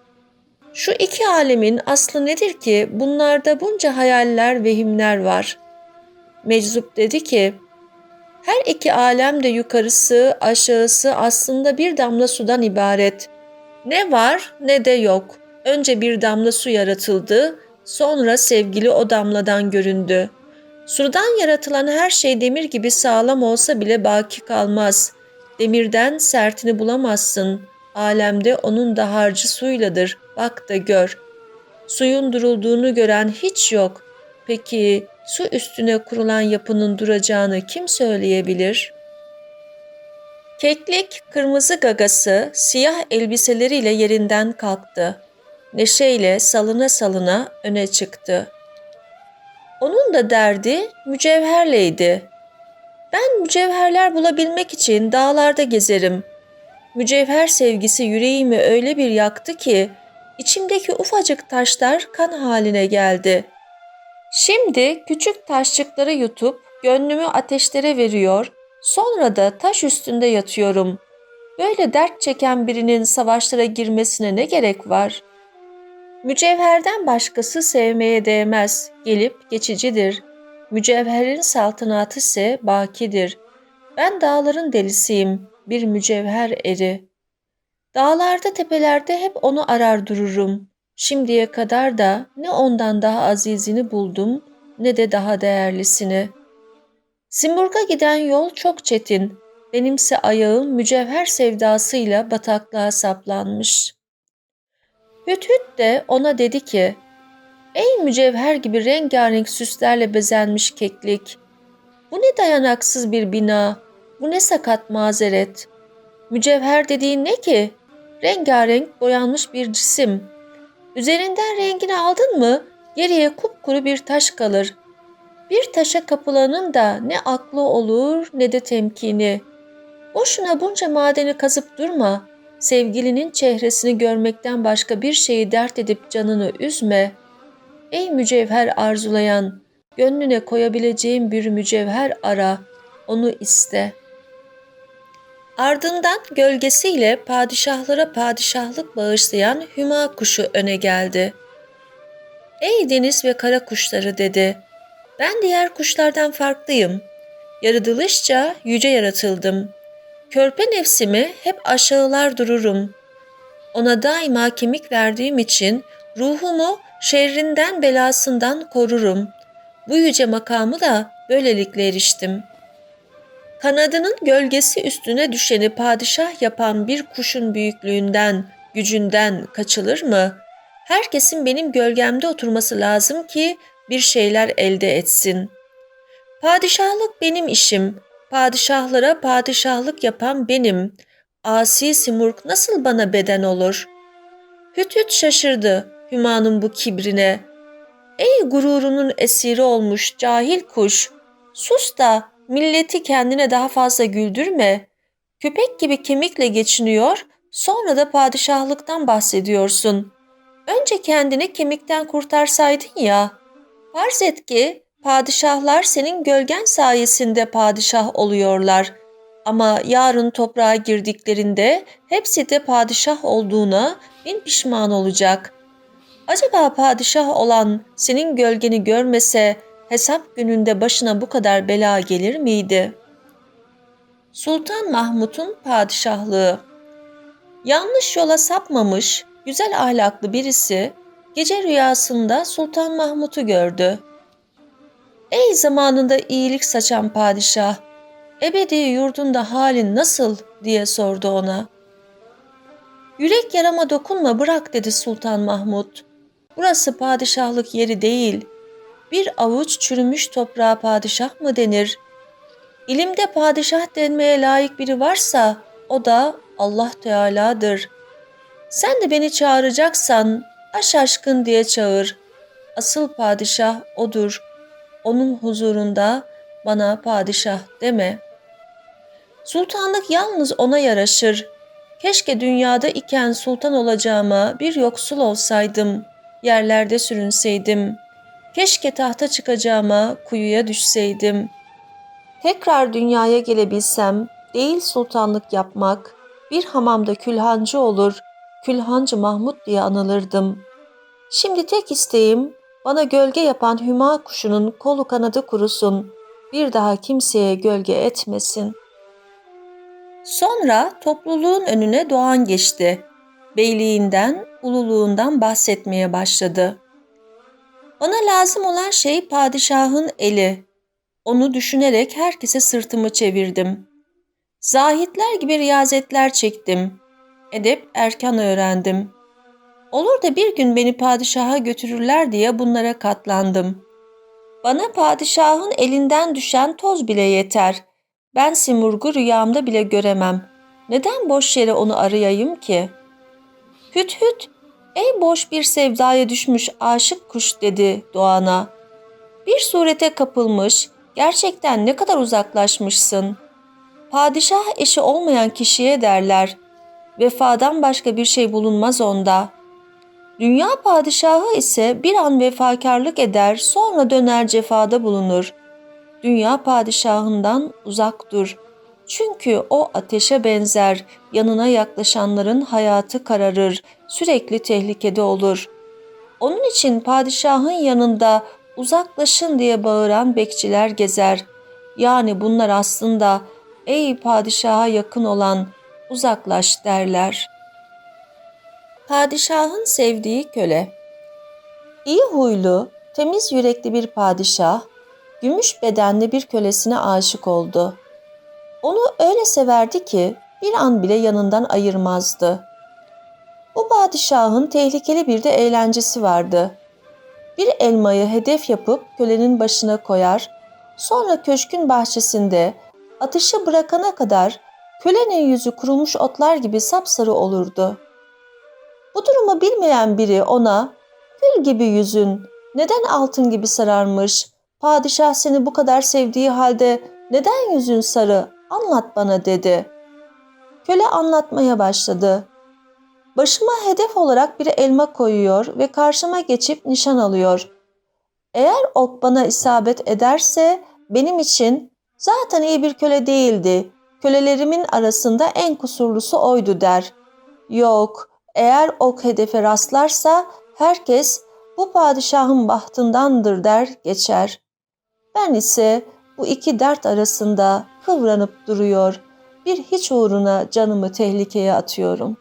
S2: Şu iki alemin aslı nedir ki bunlarda bunca hayaller, vehimler var? Meczup dedi ki, her iki alem de yukarısı, aşağısı aslında bir damla sudan ibaret. Ne var ne de yok. Önce bir damla su yaratıldı, sonra sevgili o damladan göründü. Sudan yaratılan her şey demir gibi sağlam olsa bile baki kalmaz. Demirden sertini bulamazsın. Alemde onun da harcı suyladır. Bak da gör. Suyun durulduğunu gören hiç yok. Peki su üstüne kurulan yapının duracağını kim söyleyebilir? Keklik kırmızı gagası siyah elbiseleriyle yerinden kalktı. Neşeyle salına salına öne çıktı. Onun da derdi mücevherleydi. Ben mücevherler bulabilmek için dağlarda gezerim. Mücevher sevgisi yüreğimi öyle bir yaktı ki içimdeki ufacık taşlar kan haline geldi. Şimdi küçük taşçıkları yutup gönlümü ateşlere veriyor, sonra da taş üstünde yatıyorum. Böyle dert çeken birinin savaşlara girmesine ne gerek var? Mücevherden başkası sevmeye değmez, gelip geçicidir. Mücevherin saltanatı ise bakidir. Ben dağların delisiyim, bir mücevher eri. Dağlarda tepelerde hep onu arar dururum. Şimdiye kadar da ne ondan daha azizini buldum ne de daha değerlisini. Simburg'a giden yol çok çetin. Benimse ayağım mücevher sevdasıyla bataklığa saplanmış. Hüt hüt de ona dedi ki, Ey mücevher gibi rengarenk süslerle bezenmiş keklik! Bu ne dayanaksız bir bina, bu ne sakat mazeret. Mücevher dediğin ne ki? Rengarenk boyanmış bir cisim. Üzerinden rengini aldın mı geriye kupkuru bir taş kalır. Bir taşa kapılanın da ne aklı olur ne de temkini. Boşuna bunca madeni kazıp durma. Sevgilinin çehresini görmekten başka bir şeyi dert edip canını üzme. Ey mücevher arzulayan, gönlüne koyabileceğin bir mücevher ara, onu iste.'' Ardından gölgesiyle padişahlara padişahlık bağışlayan hüma kuşu öne geldi. Ey deniz ve kara kuşları dedi. Ben diğer kuşlardan farklıyım. Yaratılışça yüce yaratıldım. Körpe nefsimi hep aşağılar dururum. Ona daima kemik verdiğim için ruhumu şerrinden belasından korurum. Bu yüce makamı da böylelikle eriştim.'' Kanadının gölgesi üstüne düşeni padişah yapan bir kuşun büyüklüğünden, gücünden kaçılır mı? Herkesin benim gölgemde oturması lazım ki bir şeyler elde etsin. Padişahlık benim işim. Padişahlara padişahlık yapan benim. Asi Simurg nasıl bana beden olur? Hüt hüt şaşırdı Hüma'nın bu kibrine. Ey gururunun esiri olmuş cahil kuş, sus da Milleti kendine daha fazla güldürme. Köpek gibi kemikle geçiniyor, sonra da padişahlıktan bahsediyorsun. Önce kendini kemikten kurtarsaydın ya. Farz et ki padişahlar senin gölgen sayesinde padişah oluyorlar. Ama yarın toprağa girdiklerinde hepsi de padişah olduğuna bin pişman olacak. Acaba padişah olan senin gölgeni görmese hesap gününde başına bu kadar bela gelir miydi? Sultan Mahmut'un padişahlığı Yanlış yola sapmamış, güzel ahlaklı birisi Gece rüyasında Sultan Mahmut'u gördü. Ey zamanında iyilik saçan padişah, ebedi yurdunda halin nasıl diye sordu ona. Yürek yarama dokunma bırak dedi Sultan Mahmut. Burası padişahlık yeri değil. Bir avuç çürümüş toprağa padişah mı denir? İlimde padişah denmeye layık biri varsa o da Allah Teala'dır. Sen de beni çağıracaksan aş aşkın diye çağır. Asıl padişah odur. Onun huzurunda bana padişah deme. Sultanlık yalnız ona yaraşır. Keşke dünyada iken sultan olacağıma bir yoksul olsaydım, yerlerde sürünseydim. Keşke tahta çıkacağıma kuyuya düşseydim. Tekrar dünyaya gelebilsem, değil sultanlık yapmak, bir hamamda külhancı olur, külhancı Mahmut diye anılırdım. Şimdi tek isteğim, bana gölge yapan hüma kuşunun kolu kanadı kurusun, bir daha kimseye gölge etmesin.'' Sonra topluluğun önüne Doğan geçti. Beyliğinden, ululuğundan bahsetmeye başladı. Bana lazım olan şey padişahın eli. Onu düşünerek herkese sırtımı çevirdim. Zahitler gibi riyazetler çektim. Edep erken öğrendim. Olur da bir gün beni padişaha götürürler diye bunlara katlandım. Bana padişahın elinden düşen toz bile yeter. Ben Simurg'u rüyamda bile göremem. Neden boş yere onu arayayım ki? Hüt hüt, ey boş bir sevdaya düşmüş aşık kuş dedi Doğan'a. Bir surete kapılmış, gerçekten ne kadar uzaklaşmışsın. Padişah eşi olmayan kişiye derler. Vefadan başka bir şey bulunmaz onda. Dünya padişahı ise bir an vefakarlık eder, sonra döner cefada bulunur.'' dünya padişahından uzak dur. Çünkü o ateşe benzer, yanına yaklaşanların hayatı kararır, sürekli tehlikede olur. Onun için padişahın yanında uzaklaşın diye bağıran bekçiler gezer. Yani bunlar aslında ey padişaha yakın olan uzaklaş derler. Padişahın sevdiği köle İyi huylu, temiz yürekli bir padişah, gümüş bedenli bir kölesine aşık oldu. Onu öyle severdi ki bir an bile yanından ayırmazdı. Bu padişahın tehlikeli bir de eğlencesi vardı. Bir elmayı hedef yapıp kölenin başına koyar, sonra köşkün bahçesinde atışı bırakana kadar kölenin yüzü kurumuş otlar gibi sapsarı olurdu. Bu durumu bilmeyen biri ona gül gibi yüzün neden altın gibi sararmış, Padişah seni bu kadar sevdiği halde neden yüzün sarı anlat bana dedi. Köle anlatmaya başladı. Başıma hedef olarak bir elma koyuyor ve karşıma geçip nişan alıyor. Eğer ok bana isabet ederse benim için zaten iyi bir köle değildi. Kölelerimin arasında en kusurlusu oydu der. Yok, eğer ok hedefe rastlarsa herkes bu padişahın bahtındandır der geçer. Ben ise bu iki dert arasında kıvranıp duruyor, bir hiç uğruna canımı tehlikeye atıyorum.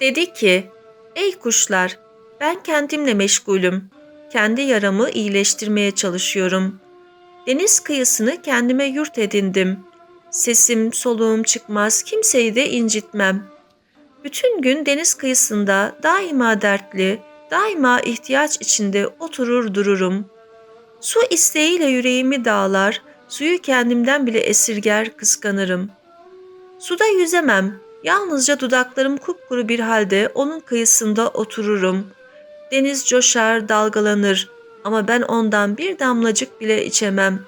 S1: Dedi ki, ey kuşlar, ben kendimle meşgulüm. Kendi yaramı iyileştirmeye çalışıyorum. Deniz kıyısını kendime yurt edindim. Sesim, soluğum çıkmaz, kimseyi de incitmem. Bütün gün deniz kıyısında daima dertli, daima ihtiyaç içinde oturur dururum. Su isteğiyle yüreğimi dağlar, suyu kendimden bile esirger, kıskanırım. Suda yüzemem, yalnızca dudaklarım kupkuru bir halde onun kıyısında otururum. Deniz coşar, dalgalanır ama ben ondan bir damlacık bile içemem.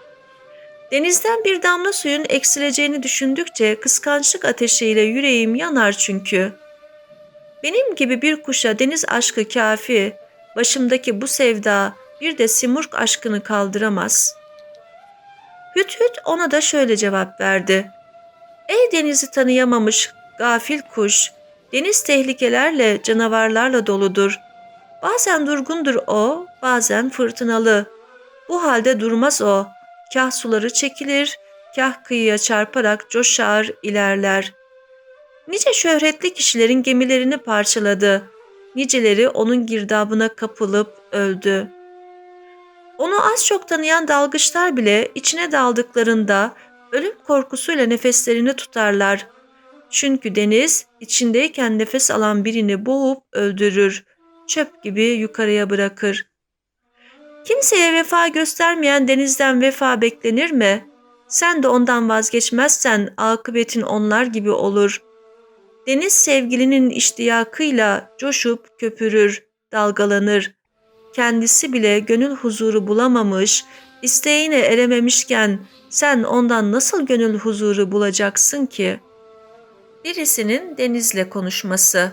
S1: Denizden bir damla suyun eksileceğini düşündükçe kıskançlık ateşiyle yüreğim yanar çünkü. Benim gibi bir kuşa deniz aşkı kafi, başımdaki bu sevda, bir de Simurg aşkını kaldıramaz. Hüt Hüt ona da şöyle cevap verdi. Ey denizi tanıyamamış gafil kuş, deniz tehlikelerle, canavarlarla doludur. Bazen durgundur o, bazen fırtınalı. Bu halde durmaz o. Kah suları çekilir, kah kıyıya çarparak coşar, ilerler. Nice şöhretli kişilerin gemilerini parçaladı. niceleri onun girdabına kapılıp öldü. Onu az çok tanıyan dalgıçlar bile içine daldıklarında ölüm korkusuyla nefeslerini tutarlar. Çünkü deniz içindeyken nefes alan birini boğup öldürür, çöp gibi yukarıya bırakır. Kimseye vefa göstermeyen denizden vefa beklenir mi? Sen de ondan vazgeçmezsen akıbetin onlar gibi olur. Deniz sevgilinin iştiyakıyla coşup köpürür, dalgalanır. Kendisi bile gönül huzuru bulamamış, isteğine erememişken sen ondan nasıl gönül huzuru bulacaksın ki? Birisinin denizle konuşması.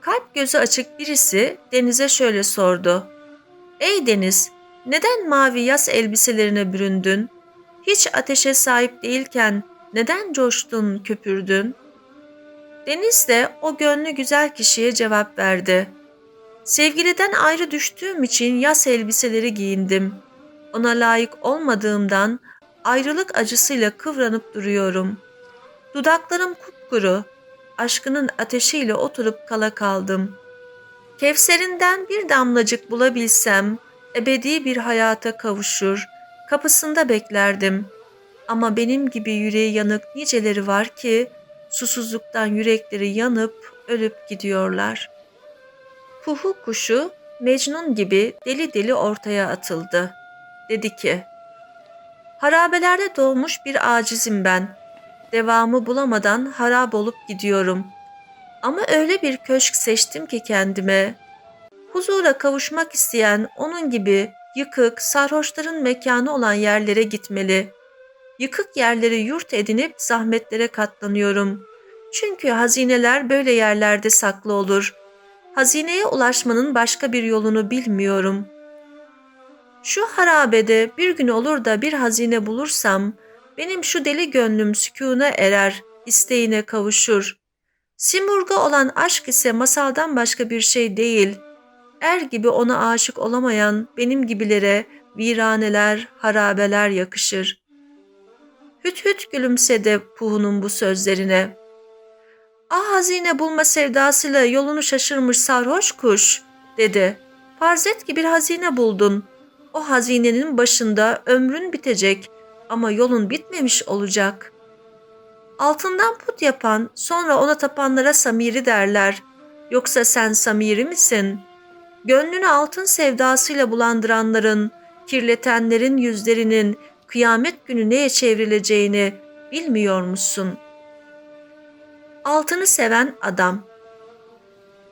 S1: Kalp gözü açık birisi denize şöyle sordu. Ey deniz, neden mavi yaz elbiselerine büründün? Hiç ateşe sahip değilken neden coştun, köpürdün? Deniz de o gönlü güzel kişiye cevap verdi. Sevgiliden ayrı düştüğüm için yaz elbiseleri giyindim. Ona layık olmadığımdan ayrılık acısıyla kıvranıp duruyorum. Dudaklarım kupkuru, aşkının ateşiyle oturup kala kaldım. Kevserinden bir damlacık bulabilsem, ebedi bir hayata kavuşur, kapısında beklerdim. Ama benim gibi yüreği yanık niceleri var ki, susuzluktan yürekleri yanıp ölüp gidiyorlar. Huhu kuşu Mecnun gibi deli deli ortaya atıldı. Dedi ki, Harabelerde doğmuş bir acizim ben. Devamı bulamadan harap olup gidiyorum. Ama öyle bir köşk seçtim ki kendime. Huzura kavuşmak isteyen onun gibi yıkık, sarhoşların mekanı olan yerlere gitmeli. Yıkık yerleri yurt edinip zahmetlere katlanıyorum. Çünkü hazineler böyle yerlerde saklı olur. Hazineye ulaşmanın başka bir yolunu bilmiyorum. Şu harabede bir gün olur da bir hazine bulursam, benim şu deli gönlüm sükûna erer, isteğine kavuşur. Simurga olan aşk ise masaldan başka bir şey değil. Er gibi ona aşık olamayan benim gibilere viraneler, harabeler yakışır. Hüt hüt gülümsedi Puhu'nun bu sözlerine. Ah hazine bulma sevdasıyla yolunu şaşırmış sarhoş kuş, dedi. Farzet ki bir hazine buldun. O hazinenin başında ömrün bitecek ama yolun bitmemiş olacak. Altından put yapan, sonra ona tapanlara samiri derler. Yoksa sen samiri misin? Gönlünü altın sevdasıyla bulandıranların, kirletenlerin yüzlerinin kıyamet günü neye çevrileceğini bilmiyor musun? Altını seven adam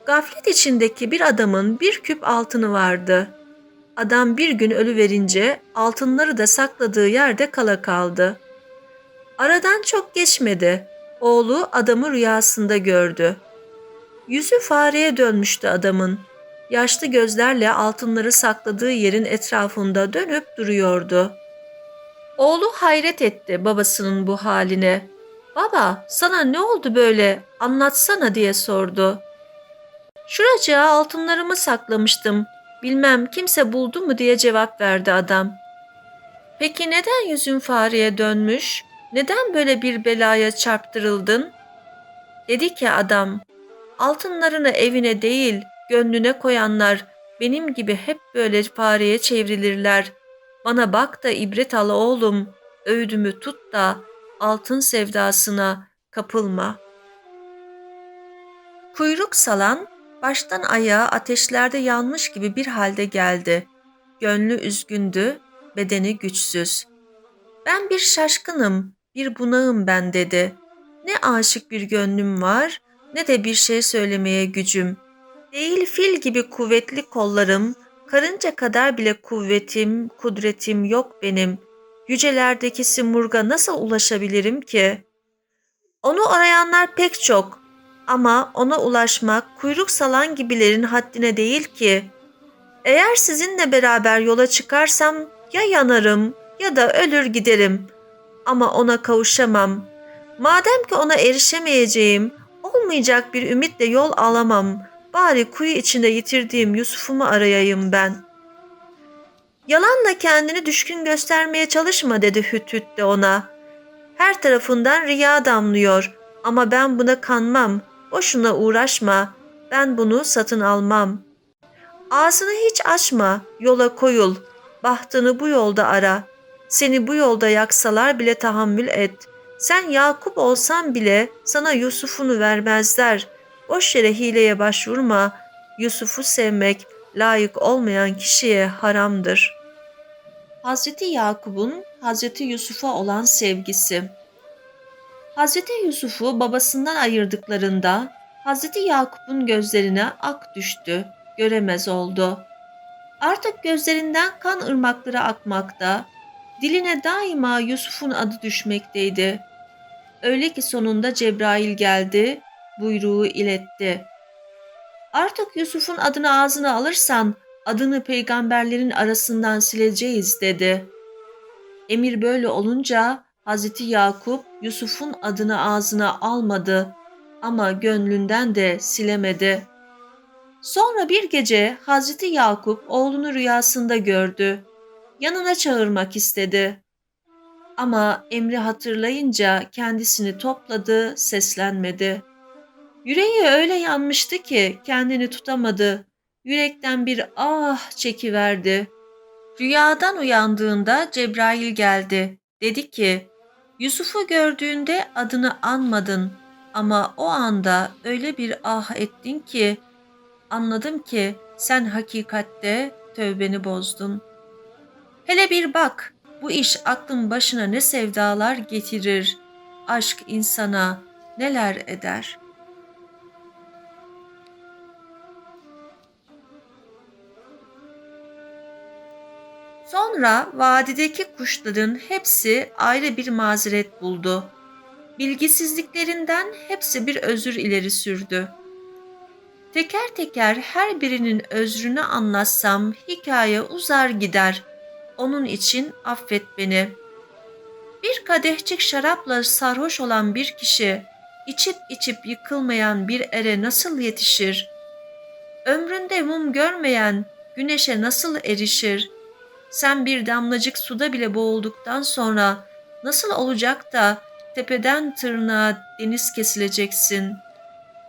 S1: Gaflet içindeki bir adamın bir küp altını vardı. Adam bir gün ölü verince altınları da sakladığı yerde kala kaldı. Aradan çok geçmedi. Oğlu adamı rüyasında gördü. Yüzü fareye dönmüştü adamın. Yaşlı gözlerle altınları sakladığı yerin etrafında dönüp duruyordu. Oğlu hayret etti babasının bu haline. Baba sana ne oldu böyle anlatsana diye sordu. Şuracığa altınlarımı saklamıştım. Bilmem kimse buldu mu diye cevap verdi adam. Peki neden yüzün fareye dönmüş? Neden böyle bir belaya çarptırıldın? Dedi ki adam, altınlarını evine değil gönlüne koyanlar benim gibi hep böyle fareye çevrilirler. Bana bak da ibret al oğlum, öğüdümü tut da altın sevdasına kapılma. Kuyruk salan baştan ayağa ateşlerde yanmış gibi bir halde geldi. Gönlü üzgündü, bedeni güçsüz. Ben bir şaşkınım, bir bunağım ben dedi. Ne aşık bir gönlüm var, ne de bir şey söylemeye gücüm. Değil fil gibi kuvvetli kollarım, karınca kadar bile kuvvetim, kudretim yok benim. Yücelerdeki simurga nasıl ulaşabilirim ki? Onu arayanlar pek çok ama ona ulaşmak kuyruk salan gibilerin haddine değil ki. Eğer sizinle beraber yola çıkarsam ya yanarım ya da ölür giderim. Ama ona kavuşamam. Madem ki ona erişemeyeceğim, olmayacak bir ümitle yol alamam. Bari kuyu içinde yitirdiğim Yusuf'umu arayayım ben. Yalanla kendini düşkün göstermeye çalışma dedi Hüt Hüt de ona. Her tarafından riya damlıyor ama ben buna kanmam. Boşuna uğraşma. Ben bunu satın almam. Ağzını hiç açma, yola koyul. Bahtını bu yolda ara. Seni bu yolda yaksalar bile tahammül et. Sen Yakup olsan bile sana Yusuf'unu vermezler. Boş yere hileye başvurma. Yusuf'u sevmek layık olmayan kişiye haramdır. Hazreti Yakup'un Hazreti Yusuf'a olan sevgisi Hazreti Yusuf'u babasından ayırdıklarında Hazreti Yakup'un gözlerine ak düştü, göremez oldu. Artık gözlerinden kan ırmakları akmakta, diline daima Yusuf'un adı düşmekteydi. Öyle ki sonunda Cebrail geldi, buyruğu iletti. Artık Yusuf'un adını ağzına alırsan adını peygamberlerin arasından sileceğiz dedi. Emir böyle olunca Hazreti Yakup Yusuf'un adını ağzına almadı ama gönlünden de silemedi. Sonra bir gece Hazreti Yakup oğlunu rüyasında gördü. Yanına çağırmak istedi. Ama emri hatırlayınca kendisini topladı, seslenmedi. Yüreği öyle yanmıştı ki kendini tutamadı. Yürekten bir ah çekiverdi. Rüyadan uyandığında Cebrail geldi. Dedi ki, Yusuf'u gördüğünde adını anmadın ama o anda öyle bir ah ettin ki anladım ki sen hakikatte tövbeni bozdun. Hele bir bak, bu iş aklın başına ne sevdalar getirir, aşk insana neler eder.'' Sonra vadideki kuşların hepsi ayrı bir mazeret buldu. Bilgisizliklerinden hepsi bir özür ileri sürdü. Teker teker her birinin özrünü anlatsam hikaye uzar gider. Onun için affet beni. Bir kadehçik şarapla sarhoş olan bir kişi, içip içip yıkılmayan bir ere nasıl yetişir? Ömründe mum görmeyen güneşe nasıl erişir?'' Sen bir damlacık suda bile boğulduktan sonra nasıl olacak da tepeden tırnağa deniz kesileceksin?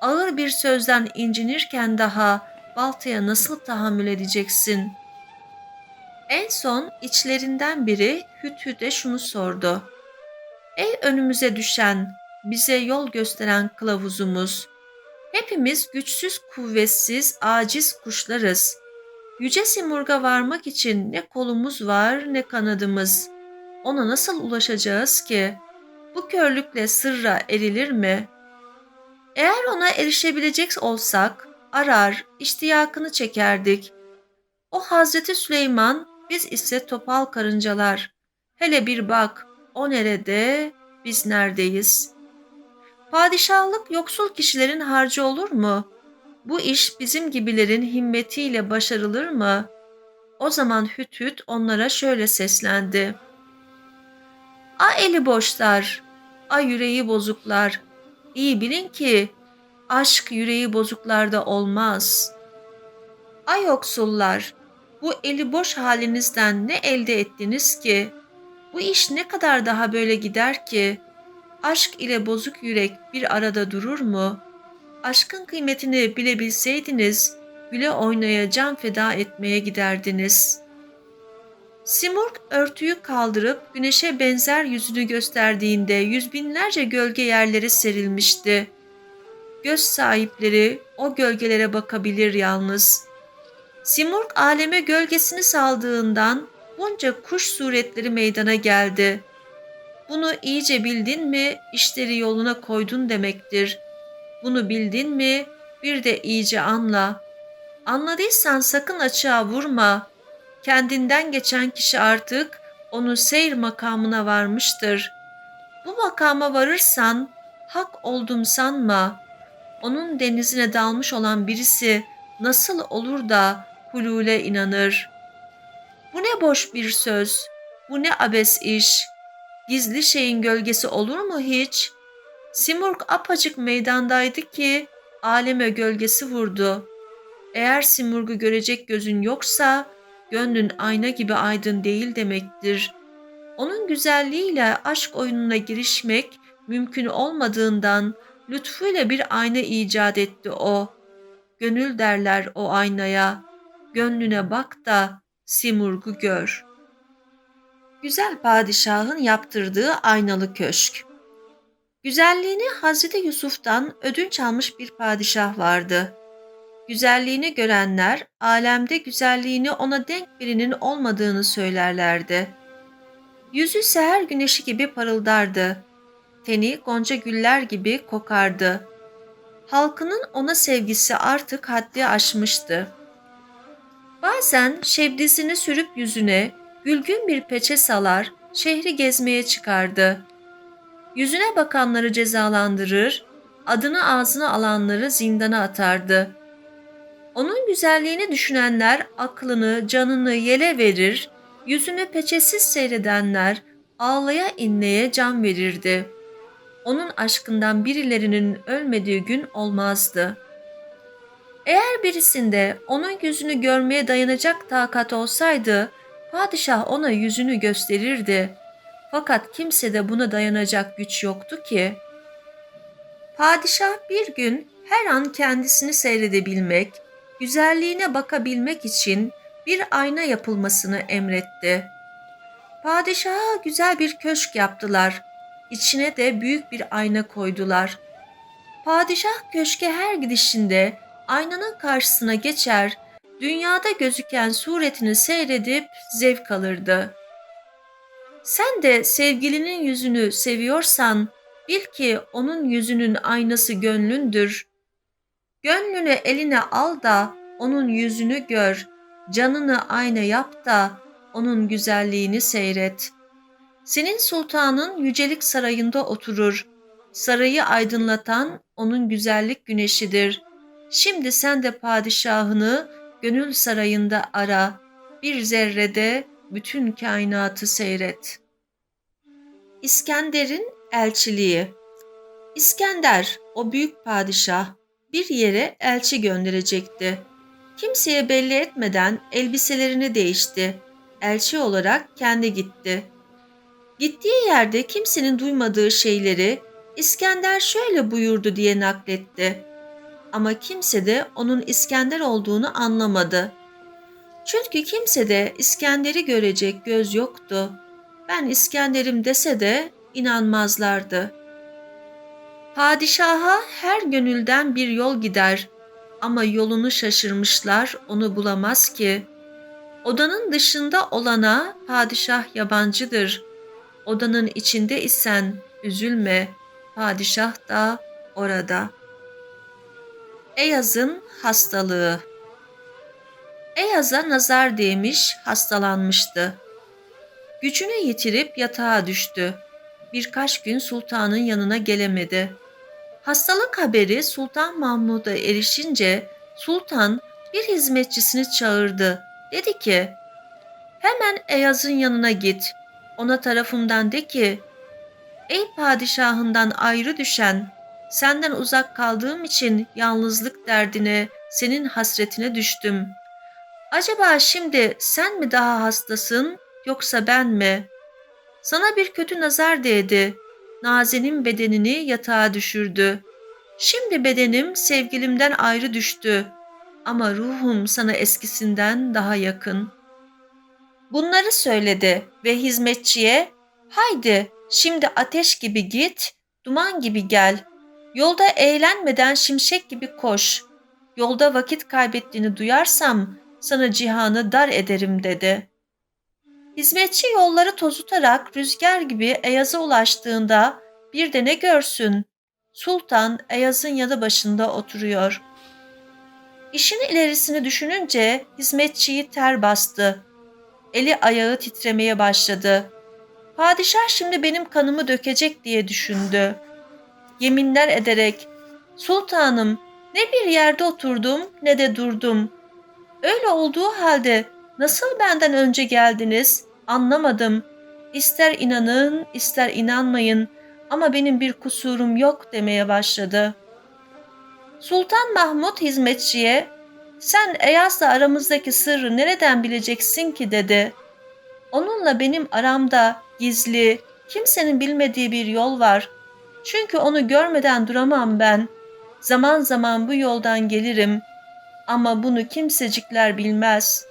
S1: Ağır bir sözden incinirken daha baltaya nasıl tahammül edeceksin? En son içlerinden biri Hüt Hüt'e şunu sordu. Ey önümüze düşen, bize yol gösteren kılavuzumuz, hepimiz güçsüz, kuvvetsiz, aciz kuşlarız. Yüce Simurg'a varmak için ne kolumuz var ne kanadımız. Ona nasıl ulaşacağız ki? Bu körlükle sırra erilir mi? Eğer ona erişebilecek olsak arar, iştiyakını çekerdik. O Hazreti Süleyman, biz ise topal karıncalar. Hele bir bak, o nerede, biz neredeyiz? Padişahlık yoksul kişilerin harcı olur mu?'' Bu iş bizim gibilerin himmetiyle başarılır mı? O zaman Hüt Hüt onlara şöyle seslendi. A eli boşlar, a yüreği bozuklar. İyi bilin ki aşk yüreği bozuklarda olmaz. A yoksullar, bu eli boş halinizden ne elde ettiniz ki? Bu iş ne kadar daha böyle gider ki? Aşk ile bozuk yürek bir arada durur mu?'' Aşkın kıymetini bilebilseydiniz, güle oynaya can feda etmeye giderdiniz. Simurg örtüyü kaldırıp güneşe benzer yüzünü gösterdiğinde yüz binlerce gölge yerlere serilmişti. Göz sahipleri o gölgelere bakabilir yalnız. Simurg aleme gölgesini saldığından bunca kuş suretleri meydana geldi. Bunu iyice bildin mi işleri yoluna koydun demektir.'' Bunu bildin mi bir de iyice anla. Anladıysan sakın açığa vurma. Kendinden geçen kişi artık onun seyir makamına varmıştır. Bu makama varırsan hak oldum sanma. Onun denizine dalmış olan birisi nasıl olur da hulule inanır? Bu ne boş bir söz, bu ne abes iş. Gizli şeyin gölgesi olur mu hiç?'' Simurg apacık meydandaydı ki aleme gölgesi vurdu. Eğer Simurg'u görecek gözün yoksa gönlün ayna gibi aydın değil demektir. Onun güzelliğiyle aşk oyununa girişmek mümkün olmadığından lütfuyla bir ayna icat etti o. Gönül derler o aynaya, gönlüne bak da simurgu gör. Güzel padişahın yaptırdığı aynalı köşk. Güzelliğini Hazreti Yusuf'tan ödünç almış bir padişah vardı. Güzelliğini görenler alemde güzelliğini ona denk birinin olmadığını söylerlerdi. Yüzü seher güneşi gibi parıldardı. Teni gonca güller gibi kokardı. Halkının ona sevgisi artık haddi aşmıştı. Bazen şebdisini sürüp yüzüne gülgün bir peçe salar, şehri gezmeye çıkardı. Yüzüne bakanları cezalandırır, adını ağzına alanları zindana atardı. Onun güzelliğini düşünenler aklını, canını yele verir, yüzünü peçesiz seyredenler ağlaya inleye can verirdi. Onun aşkından birilerinin ölmediği gün olmazdı. Eğer birisinde onun yüzünü görmeye dayanacak takat olsaydı, padişah ona yüzünü gösterirdi. Fakat kimsede buna dayanacak güç yoktu ki. Padişah bir gün her an kendisini seyredebilmek, güzelliğine bakabilmek için bir ayna yapılmasını emretti. Padişaha güzel bir köşk yaptılar. İçine de büyük bir ayna koydular. Padişah köşke her gidişinde aynanın karşısına geçer, dünyada gözüken suretini seyredip zevk alırdı. Sen de sevgilinin yüzünü seviyorsan bil ki onun yüzünün aynası gönlündür. Gönlünü eline al da onun yüzünü gör, canını ayna yap da onun güzelliğini seyret. Senin sultanın yücelik sarayında oturur. Sarayı aydınlatan onun güzellik güneşidir. Şimdi sen de padişahını gönül sarayında ara. Bir zerrede bütün kainatı seyret. İskender'in elçiliği İskender, o büyük padişah, bir yere elçi gönderecekti. Kimseye belli etmeden elbiselerini değişti. Elçi olarak kendi gitti. Gittiği yerde kimsenin duymadığı şeyleri İskender şöyle buyurdu diye nakletti. Ama kimse de onun İskender olduğunu anlamadı. Çünkü kimse de İskender'i görecek göz yoktu. Ben İskender'im dese de inanmazlardı. Padişaha her gönülden bir yol gider ama yolunu şaşırmışlar onu bulamaz ki. Odanın dışında olana padişah yabancıdır. Odanın içinde isen üzülme, padişah da orada. Eyaz'ın hastalığı Eyaz'a nazar değmiş, hastalanmıştı. Gücünü yitirip yatağa düştü. Birkaç gün sultanın yanına gelemedi. Hastalık haberi Sultan Mahmud'a erişince sultan bir hizmetçisini çağırdı. Dedi ki, hemen Eyaz'ın yanına git. Ona tarafımdan de ki, ey padişahından ayrı düşen, senden uzak kaldığım için yalnızlık derdine, senin hasretine düştüm. Acaba şimdi sen mi daha hastasın yoksa ben mi? Sana bir kötü nazar değdi. Nazenin bedenini yatağa düşürdü. Şimdi bedenim sevgilimden ayrı düştü. Ama ruhum sana eskisinden daha yakın. Bunları söyledi ve hizmetçiye, haydi şimdi ateş gibi git, duman gibi gel. Yolda eğlenmeden şimşek gibi koş. Yolda vakit kaybettiğini duyarsam sana cihanı dar ederim dedi. Hizmetçi yolları tozutarak rüzgar gibi Eyaz'a ulaştığında bir de ne görsün? Sultan Eyaz'ın yanı başında oturuyor. İşin ilerisini düşününce hizmetçiyi ter bastı. Eli ayağı titremeye başladı. Padişah şimdi benim kanımı dökecek diye düşündü. Yeminler ederek, ''Sultanım, ne bir yerde oturdum ne de durdum. Öyle olduğu halde nasıl benden önce geldiniz anlamadım. İster inanın ister inanmayın ama benim bir kusurum yok demeye başladı. Sultan Mahmud hizmetçiye sen Eyas'la aramızdaki sırrı nereden bileceksin ki dedi. Onunla benim aramda gizli, kimsenin bilmediği bir yol var. Çünkü onu görmeden duramam ben. Zaman zaman bu yoldan gelirim. Ama bunu kimsecikler bilmez.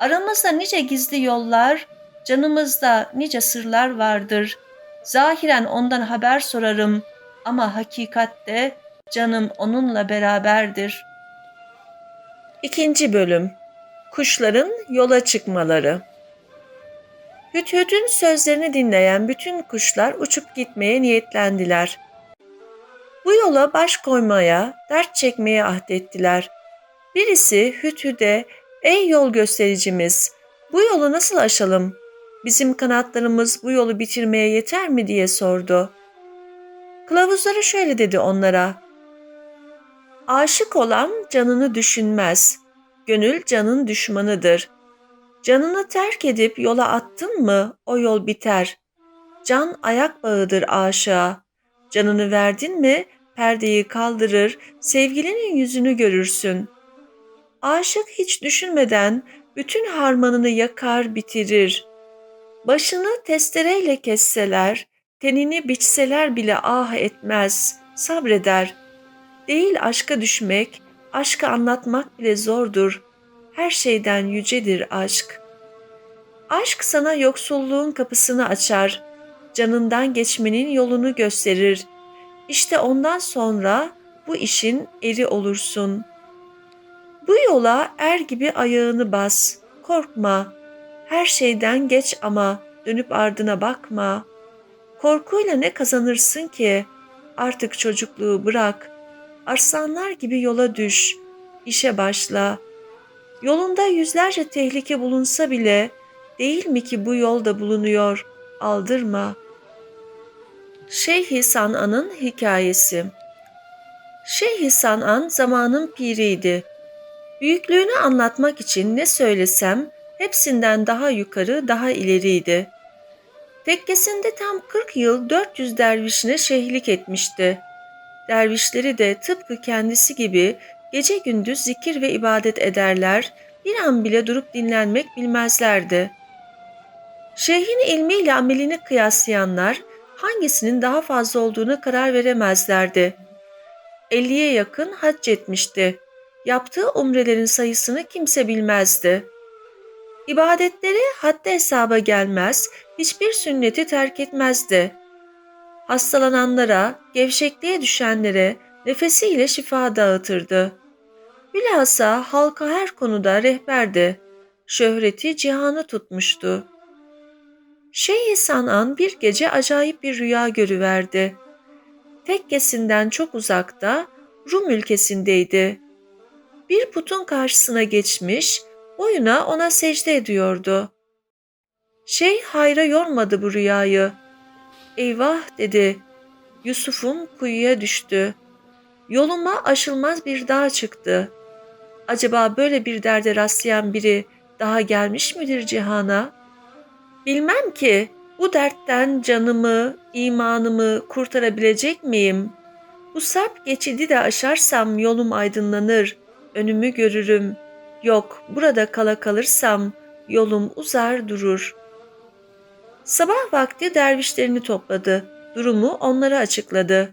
S1: Aramızda nice gizli yollar, canımızda nice sırlar vardır. Zahiren ondan haber sorarım ama hakikatte canım onunla beraberdir.
S2: İkinci bölüm Kuşların yola çıkmaları Hüthüd'ün sözlerini dinleyen bütün kuşlar uçup gitmeye niyetlendiler. Bu yola baş koymaya, dert çekmeye ahdettiler. Birisi Hüthüd'e, ''Ey yol göstericimiz, bu yolu nasıl aşalım? Bizim kanatlarımız bu yolu bitirmeye yeter mi?'' diye sordu. Kılavuzları şöyle dedi onlara. Aşık olan canını düşünmez. Gönül canın düşmanıdır. Canını terk edip yola attın mı o yol biter. Can ayak bağıdır aşığa. Canını verdin mi perdeyi kaldırır, sevgilinin yüzünü görürsün. Aşık hiç düşünmeden bütün harmanını yakar bitirir. Başını testereyle kesseler, tenini biçseler bile ah etmez, sabreder. Değil aşka düşmek, aşkı anlatmak bile zordur. Her şeyden yücedir aşk. Aşk sana yoksulluğun kapısını açar, canından geçmenin yolunu gösterir. İşte ondan sonra bu işin eri olursun. Bu yola er gibi ayağını bas, korkma. Her şeyden geç ama dönüp ardına bakma. Korkuyla ne kazanırsın ki? Artık çocukluğu bırak. Arslanlar gibi yola düş, işe başla. Yolunda yüzlerce tehlike bulunsa bile değil mi ki bu yolda bulunuyor? Aldırma. Şeyh San'an'ın hikayesi Şeyh San'an zamanın piriydi. Büyüklüğünü anlatmak için ne söylesem hepsinden daha yukarı, daha ileriydi. Tekkesinde tam 40 yıl 400 dervişine şeyhlik etmişti. Dervişleri de tıpkı kendisi gibi gece gündüz zikir ve ibadet ederler, bir an bile durup dinlenmek bilmezlerdi. Şeyhin ilmiyle amelini kıyaslayanlar hangisinin daha fazla olduğunu karar veremezlerdi. 50'ye yakın hac etmişti. Yaptığı umrelerin sayısını kimse bilmezdi. İbadetleri haddi hesaba gelmez, hiçbir sünneti terk etmezdi. Hastalananlara, gevşekliğe düşenlere nefesiyle şifa dağıtırdı. Bilhassa halka her konuda rehberdi. Şöhreti cihanı tutmuştu. Şeyh San'an bir gece acayip bir rüya görüverdi. Tekkesinden çok uzakta Rum ülkesindeydi. Bir putun karşısına geçmiş, boyuna ona secde ediyordu. Şeyh hayra yormadı bu rüyayı. Eyvah dedi, Yusuf'um kuyuya düştü. Yoluma aşılmaz bir dağ çıktı. Acaba böyle bir derde rastlayan biri daha gelmiş midir cihana? Bilmem ki bu dertten canımı, imanımı kurtarabilecek miyim? Bu sarp geçidi de aşarsam yolum aydınlanır, önümü görürüm. Yok, burada kala kalırsam yolum uzar durur. Sabah vakti dervişlerini topladı. Durumu onlara açıkladı.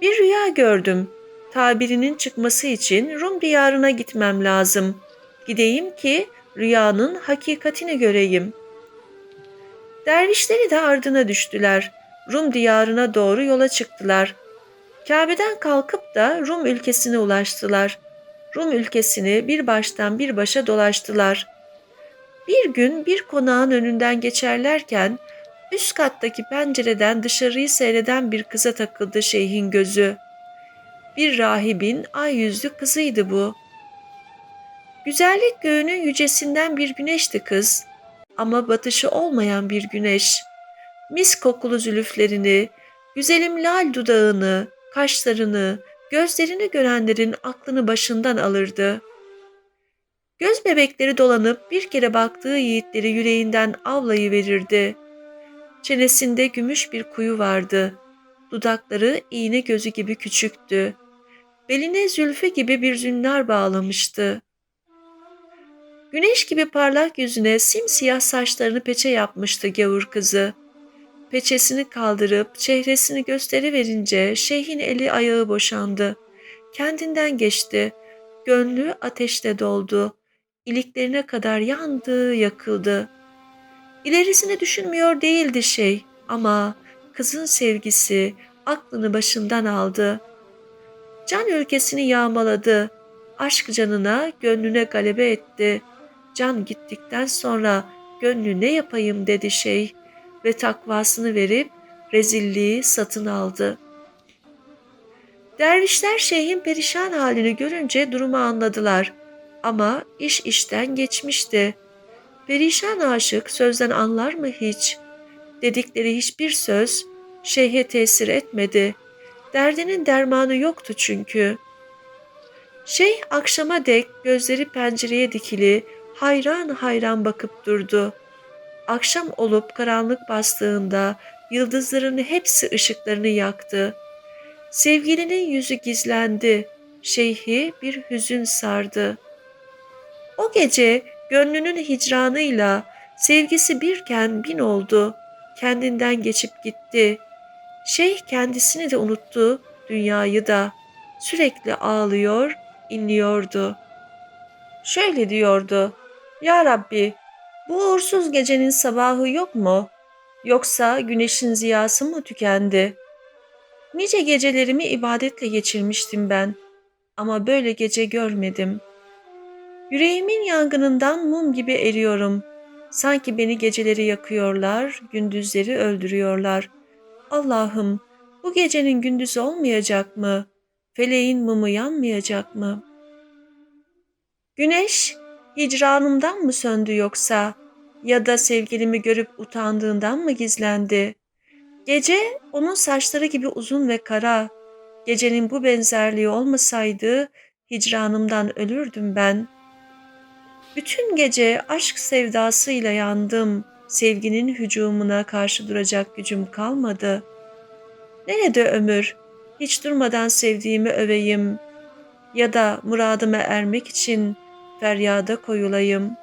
S2: Bir rüya gördüm. Tabirinin çıkması için Rum diyarına gitmem lazım. Gideyim ki rüyanın hakikatini göreyim.'' Dervişleri de ardına düştüler. Rum diyarına doğru yola çıktılar. Kabe'den kalkıp da Rum ülkesine ulaştılar. Rum ülkesini bir baştan bir başa dolaştılar. Bir gün bir konağın önünden geçerlerken üst kattaki pencereden dışarıyı seyreden bir kıza takıldı şeyhin gözü. Bir rahibin ay yüzlü kızıydı bu. Güzellik göğünün yücesinden bir güneşti kız ama batışı olmayan bir güneş. Mis kokulu zülüflerini, güzelim lal dudağını, kaşlarını, gözlerini görenlerin aklını başından alırdı. Göz bebekleri dolanıp bir kere baktığı yiğitleri yüreğinden avlayı verirdi. Çenesinde gümüş bir kuyu vardı. Dudakları iğne gözü gibi küçüktü. Beline zülfü gibi bir zünnar bağlamıştı. Güneş gibi parlak yüzüne simsiyah saçlarını peçe yapmıştı gavur kızı. Peçesini kaldırıp çehresini gösteriverince şeyhin eli ayağı boşandı. Kendinden geçti.
S1: Gönlü ateşte doldu. İliklerine kadar yandı, yakıldı. İlerisini düşünmüyor değildi şey ama kızın sevgisi aklını başından aldı. Can ülkesini yağmaladı. Aşk canına, gönlüne galebe etti. Can gittikten sonra gönlü ne yapayım dedi şey ve takvasını verip rezilliği satın aldı. Dervişler şeyhin perişan halini görünce durumu anladılar. Ama iş işten geçmişti. Perişan aşık sözden anlar mı hiç? Dedikleri hiçbir söz şeyhe tesir etmedi. Derdinin dermanı yoktu çünkü. Şeyh akşama dek gözleri pencereye dikili, hayran hayran bakıp durdu. Akşam olup karanlık bastığında yıldızların hepsi ışıklarını yaktı. Sevgilinin yüzü gizlendi. Şeyhi bir hüzün sardı. O gece gönlünün hicranıyla sevgisi birken bin oldu. Kendinden geçip gitti. Şeyh kendisini de unuttu, dünyayı da. Sürekli ağlıyor, inliyordu. Şöyle diyordu. Ya Rabbi, bu uğursuz gecenin sabahı yok mu? Yoksa güneşin ziyası mı tükendi? Nice gecelerimi ibadetle geçirmiştim ben. Ama böyle gece görmedim. Yüreğimin yangınından mum gibi eriyorum. Sanki beni geceleri yakıyorlar, gündüzleri öldürüyorlar. Allah'ım, bu gecenin gündüzü olmayacak mı? Feleğin mumu yanmayacak mı? Güneş, hicranımdan mı söndü yoksa? Ya da sevgilimi görüp utandığından mı gizlendi? Gece onun saçları gibi uzun ve kara. Gecenin bu benzerliği olmasaydı hicranımdan ölürdüm ben. Bütün gece aşk sevdasıyla yandım. Sevginin hücumuna karşı duracak gücüm kalmadı. Nerede ömür? Hiç durmadan sevdiğimi öveyim ya da muradıma ermek için feryada koyulayım.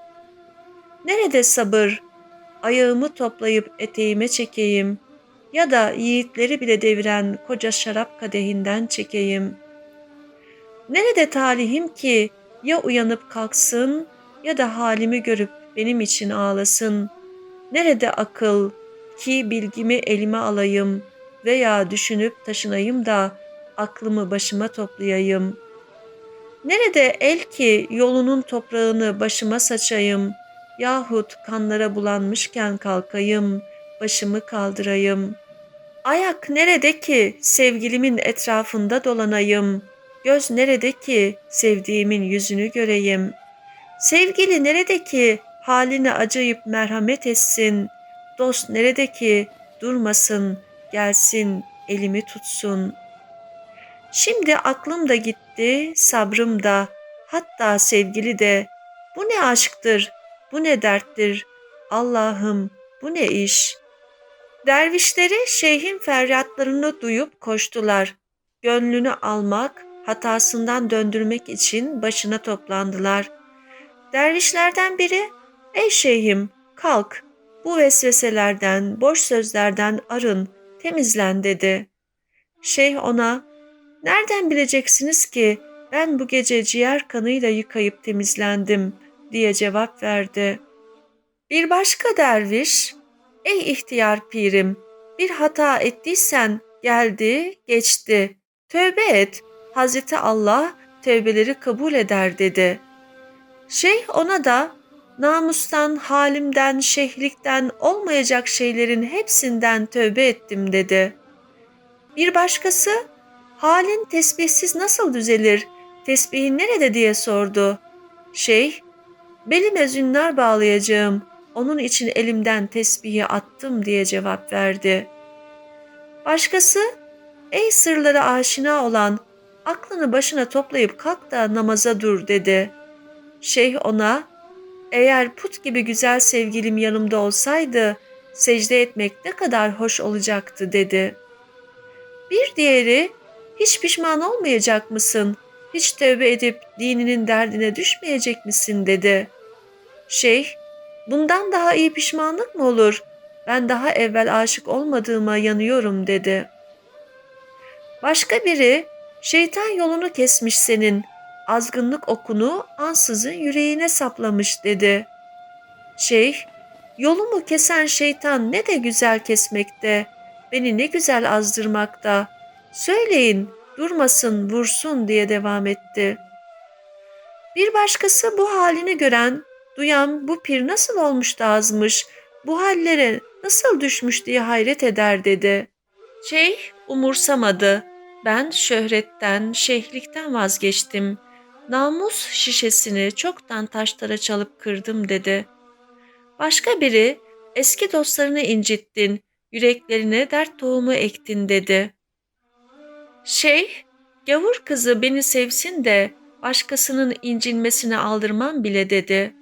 S1: Nerede sabır? Ayağımı toplayıp eteğime çekeyim.'' ya da yiğitleri bile deviren koca şarap kadehinden çekeyim. Nerede talihim ki ya uyanıp kalksın ya da halimi görüp benim için ağlasın. Nerede akıl ki bilgimi elime alayım veya düşünüp taşınayım da aklımı başıma toplayayım. Nerede el ki yolunun toprağını başıma saçayım yahut kanlara bulanmışken kalkayım, başımı kaldırayım.'' Ayak nerede ki sevgilimin etrafında dolanayım? Göz nerede ki sevdiğimin yüzünü göreyim? Sevgili nerede ki halini acıyıp merhamet etsin? Dost nerede ki durmasın, gelsin, elimi tutsun. Şimdi aklım da gitti, sabrım da, hatta sevgili de. Bu ne aşktır, bu ne derttir. Allah'ım bu ne iş?'' Dervişleri şeyhin feryatlarını duyup koştular. Gönlünü almak, hatasından döndürmek için başına toplandılar. Dervişlerden biri, ''Ey şeyhim, kalk, bu vesveselerden, boş sözlerden arın, temizlen.'' dedi. Şeyh ona, ''Nereden bileceksiniz ki ben bu gece ciğer kanıyla yıkayıp temizlendim?'' diye cevap verdi. Bir başka derviş, Ey ihtiyar pirim, bir hata ettiysen geldi, geçti. Tövbe et. Hazreti Allah tövbeleri kabul eder dedi. Şeyh ona da namustan, halimden, şehlikten, olmayacak şeylerin hepsinden tövbe ettim dedi. Bir başkası, halin tesbihsiz nasıl düzelir, tesbihin nerede diye sordu. Şeyh, belime zünnar bağlayacağım, onun için elimden tesbihi attım diye cevap verdi. Başkası, ey sırlara aşina olan, aklını başına toplayıp kalk da namaza dur dedi. Şeyh ona, eğer put gibi güzel sevgilim yanımda olsaydı, secde etmek ne kadar hoş olacaktı dedi. Bir diğeri, hiç pişman olmayacak mısın? Hiç tövbe edip dininin derdine düşmeyecek misin dedi. Şeyh, Bundan daha iyi pişmanlık mı olur? Ben daha evvel aşık olmadığıma yanıyorum dedi. Başka biri, şeytan yolunu kesmiş senin. azgınlık okunu ansızın yüreğine saplamış dedi. Şeyh, yolumu kesen şeytan ne de güzel kesmekte, beni ne güzel azdırmakta. Söyleyin, durmasın, vursun diye devam etti. Bir başkası bu halini gören, duyan bu pir nasıl olmuş da azmış, bu hallere nasıl düşmüş diye hayret eder dedi. Şeyh umursamadı. Ben şöhretten, şeyhlikten vazgeçtim. Namus şişesini çoktan taşlara çalıp kırdım dedi. Başka biri eski dostlarını incittin, yüreklerine dert tohumu ektin dedi. Şeyh, gavur kızı beni sevsin de başkasının incinmesine aldırmam bile dedi.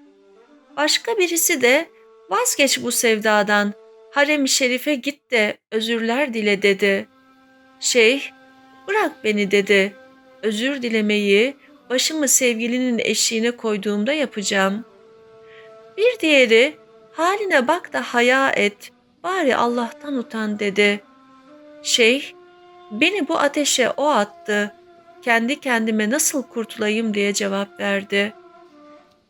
S1: Başka birisi de vazgeç bu sevdadan, harem-i şerife git de özürler dile dedi. Şeyh, bırak beni dedi. Özür dilemeyi başımı sevgilinin eşiğine koyduğumda yapacağım. Bir diğeri, haline bak da haya et, bari Allah'tan utan dedi. Şeyh, beni bu ateşe o attı, kendi kendime nasıl kurtulayım diye cevap verdi.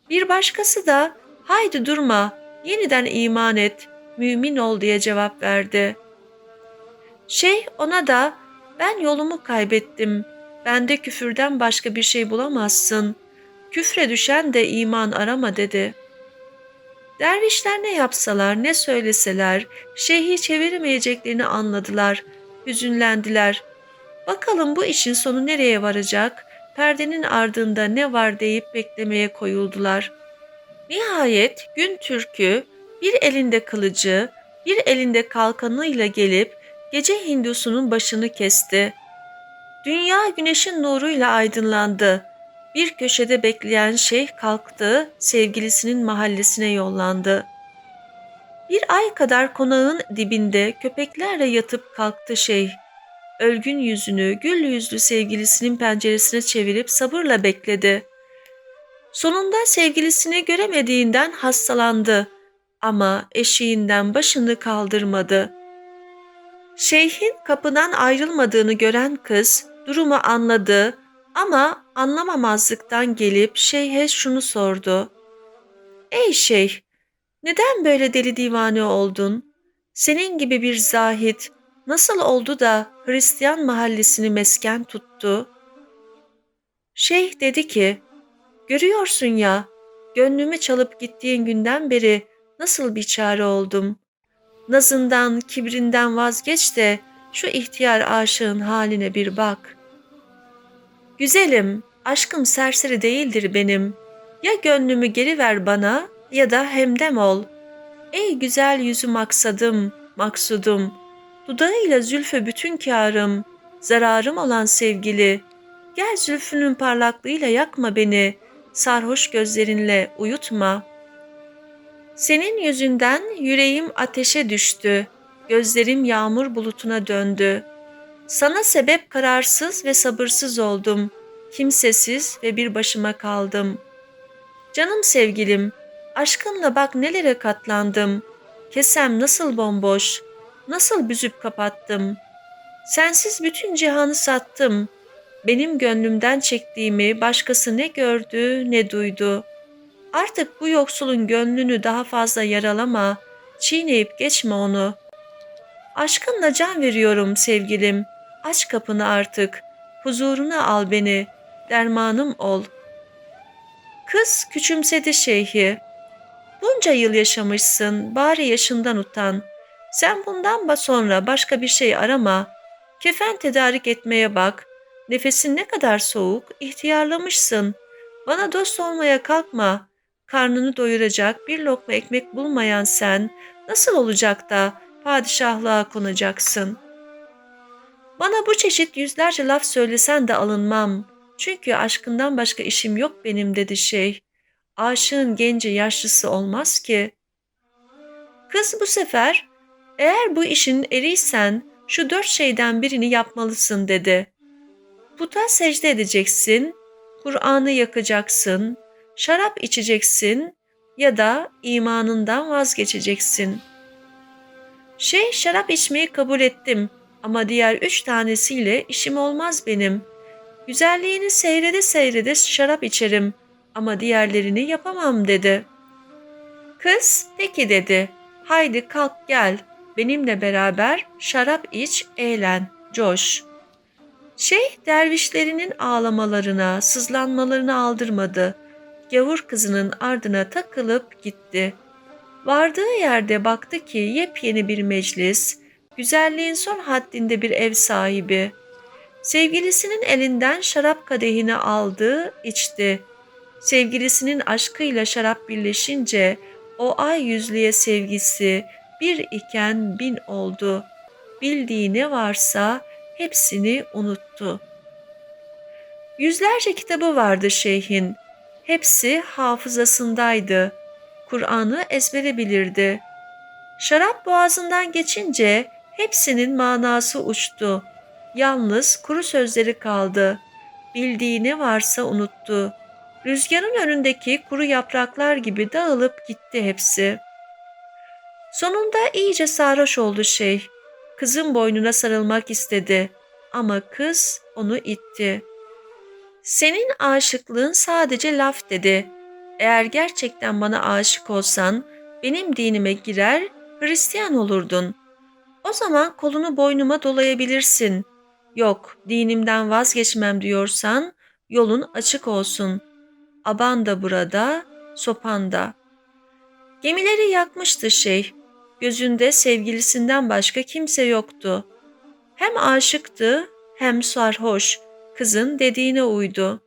S1: Bir başkası da, haydi durma, yeniden iman et, mümin ol diye cevap verdi. Şeyh ona da ben yolumu kaybettim. Bende küfürden başka bir şey bulamazsın. Küfre düşen de iman arama dedi. Dervişler ne yapsalar ne söyleseler şeyhi çeviremeyeceklerini anladılar. Hüzünlendiler. Bakalım bu işin sonu nereye varacak? Perdenin ardında ne var deyip beklemeye koyuldular. Nihayet gün türkü bir elinde kılıcı, bir elinde kalkanıyla gelip gece hindusunun başını kesti. Dünya güneşin nuruyla aydınlandı. Bir köşede bekleyen şeyh kalktı, sevgilisinin mahallesine yollandı. Bir ay kadar konağın dibinde köpeklerle yatıp kalktı şeyh. Ölgün yüzünü gül yüzlü sevgilisinin penceresine çevirip sabırla bekledi. Sonunda sevgilisini göremediğinden hastalandı ama eşiğinden başını kaldırmadı. Şeyhin kapıdan ayrılmadığını gören kız durumu anladı ama anlamamazlıktan gelip şeyhe şunu sordu. Ey şeyh, neden böyle deli divane oldun? Senin gibi bir zahit nasıl oldu da Hristiyan mahallesini mesken tuttu? Şeyh dedi ki, görüyorsun ya, gönlümü çalıp gittiğin günden beri nasıl bir çare oldum. Nazından, kibrinden vazgeç de şu ihtiyar aşığın haline bir bak. Güzelim, aşkım serseri değildir benim. Ya gönlümü geri ver bana ya da hemdem ol. Ey güzel yüzü maksadım, maksudum. Dudağıyla zülfü bütün kârım, zararım olan sevgili. Gel zülfünün parlaklığıyla yakma beni, sarhoş gözlerinle uyutma.'' Senin yüzünden yüreğim ateşe düştü, gözlerim yağmur bulutuna döndü. Sana sebep kararsız ve sabırsız oldum, kimsesiz ve bir başıma kaldım. Canım sevgilim, aşkınla bak nelere katlandım. Kesem nasıl bomboş, nasıl büzüp kapattım. Sensiz bütün cihanı sattım. Benim gönlümden çektiğimi başkası ne gördü ne duydu.'' Artık bu yoksulun gönlünü daha fazla yaralama, çiğneyip geçme onu. Aşkınla can veriyorum sevgilim. Aç kapını artık. Huzuruna al beni. Dermanım ol. Kız küçümsedi şeyhi. Bunca yıl yaşamışsın, bari yaşından utan. Sen bundan sonra başka bir şey arama. Kefen tedarik etmeye bak. Nefesin ne kadar soğuk, ihtiyarlamışsın. Bana dost olmaya kalkma karnını doyuracak bir lokma ekmek bulmayan sen nasıl olacak da padişahlığa konacaksın? Bana bu çeşit yüzlerce laf söylesen de alınmam. Çünkü aşkından başka işim yok benim dedi şey. Aşığın genci yaşlısı olmaz ki. Kız bu sefer eğer bu işin eriysen şu dört şeyden birini yapmalısın dedi. Puta secde edeceksin, Kur'an'ı yakacaksın, şarap içeceksin ya da imanından vazgeçeceksin. Şey şarap içmeyi kabul ettim ama diğer üç tanesiyle işim olmaz benim. Güzelliğini seyrede seyrede şarap içerim ama diğerlerini yapamam dedi. Kız peki dedi. Haydi kalk gel. Benimle beraber şarap iç, eğlen, coş. Şeyh dervişlerinin ağlamalarına, sızlanmalarına aldırmadı. Gavur kızının ardına takılıp gitti. Vardığı yerde baktı ki yepyeni bir meclis, güzelliğin son haddinde bir ev sahibi. Sevgilisinin elinden şarap kadehini aldı, içti. Sevgilisinin aşkıyla şarap birleşince o ay yüzlüye sevgisi bir iken bin oldu. Bildiği ne varsa hepsini unuttu. Yüzlerce kitabı vardı şeyhin. Hepsi hafızasındaydı. Kur'an'ı ezbere bilirdi. Şarap boğazından geçince hepsinin manası uçtu. Yalnız kuru sözleri kaldı. Bildiği ne varsa unuttu. Rüzgarın önündeki kuru yapraklar gibi dağılıp gitti hepsi. Sonunda iyice sarhoş oldu şey. Kızın boynuna sarılmak istedi ama kız onu itti. Senin aşıklığın sadece laf dedi. Eğer gerçekten bana aşık olsan benim dinime girer Hristiyan olurdun. O zaman kolunu boynuma dolayabilirsin. Yok dinimden vazgeçmem diyorsan yolun açık olsun. Aban da burada, sopan da. Gemileri yakmıştı şey. Gözünde sevgilisinden başka kimse yoktu. Hem aşıktı hem sarhoş. Kızın dediğine uydu.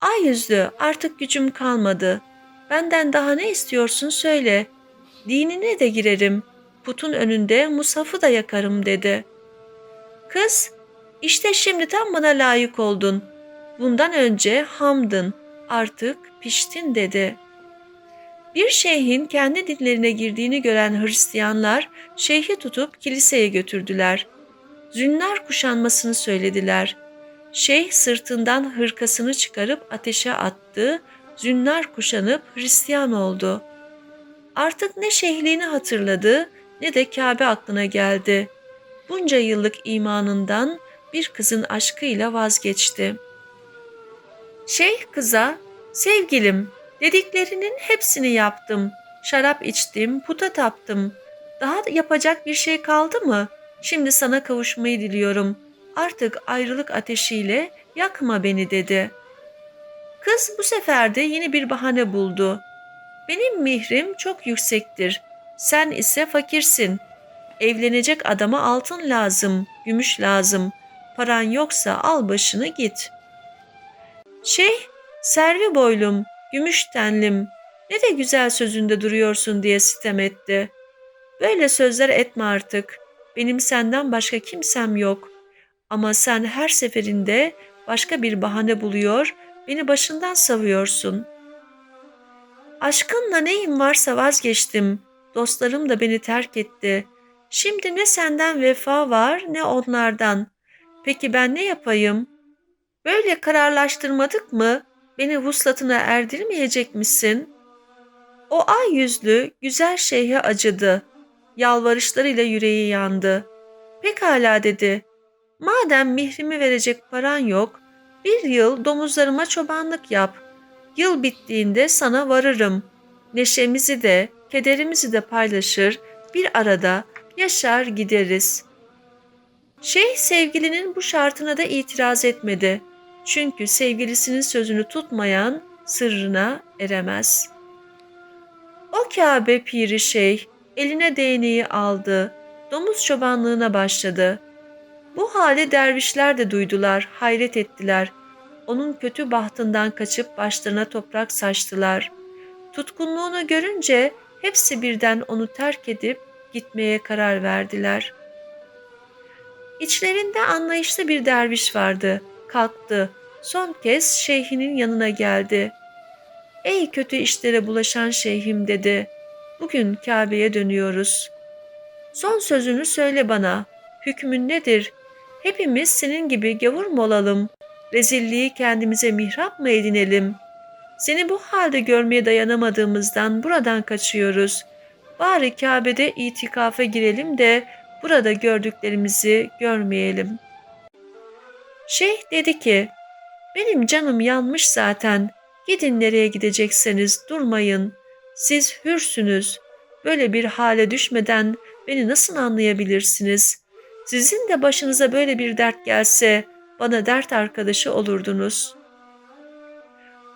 S1: Ay yüzlü artık gücüm kalmadı. Benden daha ne istiyorsun söyle. Dinine de girerim. Putun önünde musafı da yakarım dedi. Kız, işte şimdi tam bana layık oldun. Bundan önce hamdın, artık piştin dedi. Bir şeyhin kendi dinlerine girdiğini gören Hristiyanlar şeyhi tutup kiliseye götürdüler. Zünnar kuşanmasını söylediler. Şeyh sırtından hırkasını çıkarıp ateşe attı, zünnar kuşanıp Hristiyan oldu. Artık ne şeyhliğini hatırladı ne de Kabe aklına geldi. Bunca yıllık imanından bir kızın aşkıyla vazgeçti. Şeyh kıza, sevgilim dediklerinin hepsini yaptım. Şarap içtim, puta taptım. Daha yapacak bir şey kaldı mı? Şimdi sana kavuşmayı diliyorum. Artık ayrılık ateşiyle yakma beni dedi. Kız bu sefer de yeni bir bahane buldu. Benim mihrim çok yüksektir. Sen ise fakirsin. Evlenecek adama altın lazım, gümüş lazım. Paran yoksa al başını git. Şeyh, servi boylum, gümüş tenlim, ne de güzel sözünde duruyorsun diye sitem etti. Böyle sözler etme artık. Benim senden başka kimsem yok. Ama sen her seferinde başka bir bahane buluyor, beni başından savuyorsun. Aşkınla neyim varsa vazgeçtim. Dostlarım da beni terk etti. Şimdi ne senden vefa var ne onlardan. Peki ben ne yapayım? Böyle kararlaştırmadık mı? Beni vuslatına erdirmeyecek misin? O ay yüzlü güzel şeyhe acıdı. Yalvarışlarıyla yüreği yandı. Pekala dedi. Madem mihrimi verecek paran yok, bir yıl domuzlarıma çobanlık yap. Yıl bittiğinde sana varırım. Neşemizi de, kederimizi de paylaşır, bir arada yaşar gideriz. Şeyh sevgilinin bu şartına da itiraz etmedi. Çünkü sevgilisinin sözünü tutmayan sırrına eremez. O Kabe piri şeyh eline değneği aldı, domuz çobanlığına başladı. Bu hali dervişler de duydular, hayret ettiler. Onun kötü bahtından kaçıp başlarına toprak saçtılar. Tutkunluğunu görünce hepsi birden onu terk edip gitmeye karar verdiler. İçlerinde anlayışlı bir derviş vardı. Kalktı. Son kez şeyhinin yanına geldi. Ey kötü işlere bulaşan şeyhim dedi. Bugün Kabe'ye dönüyoruz. Son sözünü söyle bana. Hükmün nedir? Hepimiz senin gibi gavur mu olalım? Rezilliği kendimize mihrap mı edinelim? Seni bu halde görmeye dayanamadığımızdan buradan kaçıyoruz. Bari Kabe'de itikafa girelim de burada gördüklerimizi görmeyelim. Şeyh dedi ki, benim canım yanmış zaten. Gidin nereye gidecekseniz durmayın. Siz hürsünüz. Böyle bir hale düşmeden beni nasıl anlayabilirsiniz? Sizin de başınıza böyle bir dert gelse bana dert arkadaşı olurdunuz.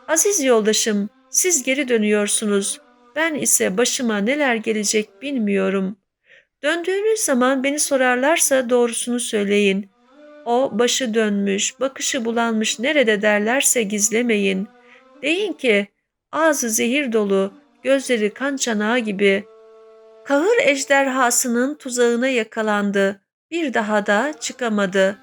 S1: Aziz yoldaşım, siz geri dönüyorsunuz. Ben ise başıma neler gelecek bilmiyorum. Döndüğünüz zaman beni sorarlarsa doğrusunu söyleyin. O başı dönmüş, bakışı bulanmış nerede derlerse gizlemeyin. Deyin ki ağzı zehir dolu, gözleri kan çanağı gibi. Kahır ejderhasının tuzağına yakalandı. Bir daha da çıkamadı.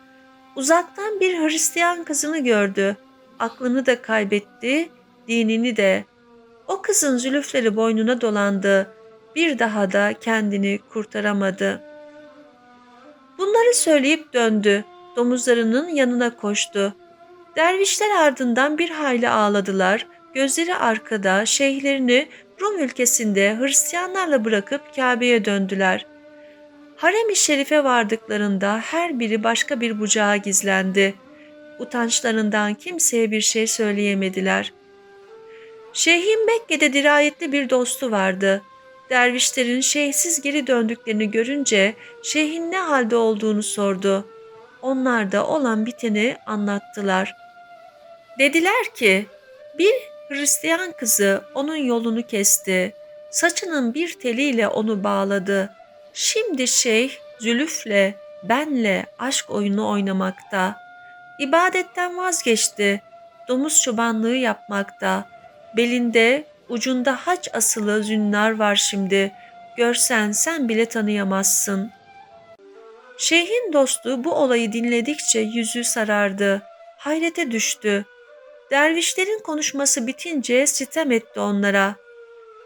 S1: Uzaktan bir Hristiyan kızını gördü. Aklını da kaybetti, dinini de. O kızın zülüfleri boynuna dolandı. Bir daha da kendini kurtaramadı. Bunları söyleyip döndü. Domuzlarının yanına koştu. Dervişler ardından bir hayli ağladılar. Gözleri arkada şeyhlerini Rum ülkesinde Hristiyanlarla bırakıp Kabe'ye döndüler. Harem-i Şerif'e vardıklarında her biri başka bir bucağa gizlendi. Utançlarından kimseye bir şey söyleyemediler. Şeyhin Mekke'de dirayetli bir dostu vardı. Dervişlerin şeyhsiz geri döndüklerini görünce şeyhin ne halde olduğunu sordu. Onlar da olan biteni anlattılar. Dediler ki, bir Hristiyan kızı onun yolunu kesti. Saçının bir teliyle onu bağladı. Şimdi şeyh Zülüf'le, benle aşk oyunu oynamakta. İbadetten vazgeçti. Domuz çobanlığı yapmakta. Belinde ucunda haç asılı zünnar var şimdi. Görsen sen bile tanıyamazsın. Şeyhin dostu bu olayı dinledikçe yüzü sarardı. Hayrete düştü. Dervişlerin konuşması bitince sitem etti onlara.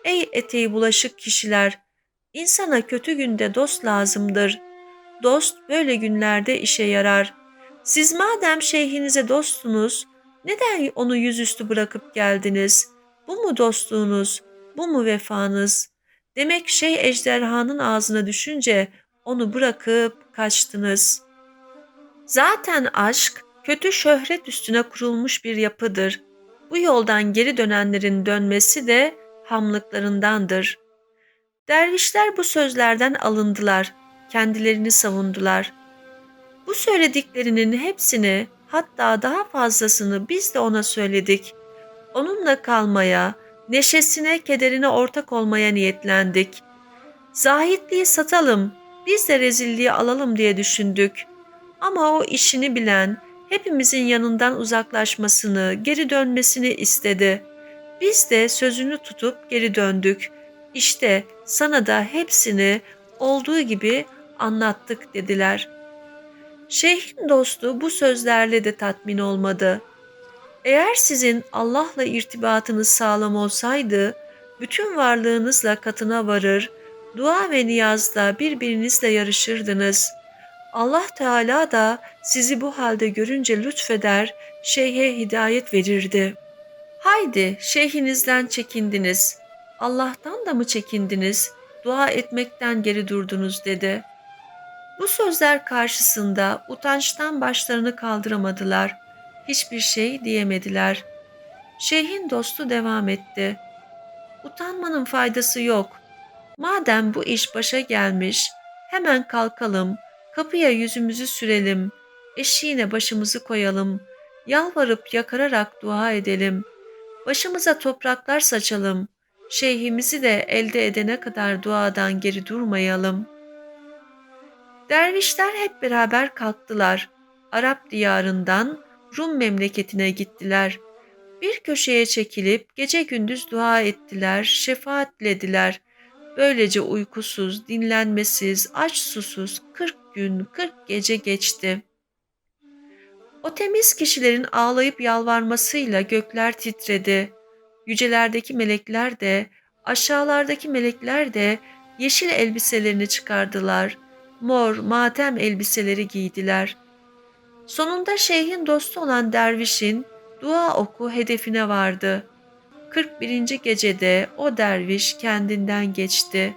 S1: Ey eteği bulaşık kişiler! İnsana kötü günde dost lazımdır. Dost böyle günlerde işe yarar. Siz madem şeyhinize dostunuz, neden onu yüzüstü bırakıp geldiniz? Bu mu dostluğunuz, bu mu vefanız? Demek şey ejderhanın ağzına düşünce onu bırakıp kaçtınız. Zaten aşk kötü şöhret üstüne kurulmuş bir yapıdır. Bu yoldan geri dönenlerin dönmesi de hamlıklarındandır. Dervişler bu sözlerden alındılar, kendilerini savundular. Bu söylediklerinin hepsini hatta daha fazlasını biz de ona söyledik. Onunla kalmaya, neşesine, kederine ortak olmaya niyetlendik. Zahitliği satalım, biz de rezilliği alalım diye düşündük. Ama o işini bilen, hepimizin yanından uzaklaşmasını, geri dönmesini istedi. Biz de sözünü tutup geri döndük. İşte sana da hepsini olduğu gibi anlattık dediler. Şeyhin dostu bu sözlerle de tatmin olmadı. Eğer sizin Allah'la irtibatınız sağlam olsaydı, bütün varlığınızla katına varır, dua ve niyazda birbirinizle yarışırdınız. Allah Teala da sizi bu halde görünce lütfeder, şeyhe hidayet verirdi. Haydi şeyhinizden çekindiniz. Allah'tan da mı çekindiniz? Dua etmekten geri durdunuz dedi. Bu sözler karşısında utançtan başlarını kaldıramadılar. Hiçbir şey diyemediler. Şeyhin dostu devam etti. Utanmanın faydası yok. Madem bu iş başa gelmiş, hemen kalkalım, kapıya yüzümüzü sürelim, eşiğine başımızı koyalım, yalvarıp yakararak dua edelim, başımıza topraklar saçalım, şeyhimizi de elde edene kadar duadan geri durmayalım. Dervişler hep beraber kalktılar. Arap diyarından Rum memleketine gittiler. Bir köşeye çekilip gece gündüz dua ettiler, şefaat dilediler. Böylece uykusuz, dinlenmesiz, aç susuz 40 gün, 40 gece geçti. O temiz kişilerin ağlayıp yalvarmasıyla gökler titredi. Yücelerdeki melekler de, aşağılardaki melekler de yeşil elbiselerini çıkardılar. Mor, matem elbiseleri giydiler. Sonunda şeyhin dostu olan dervişin dua oku hedefine vardı.'' 41. gecede o derviş kendinden geçti.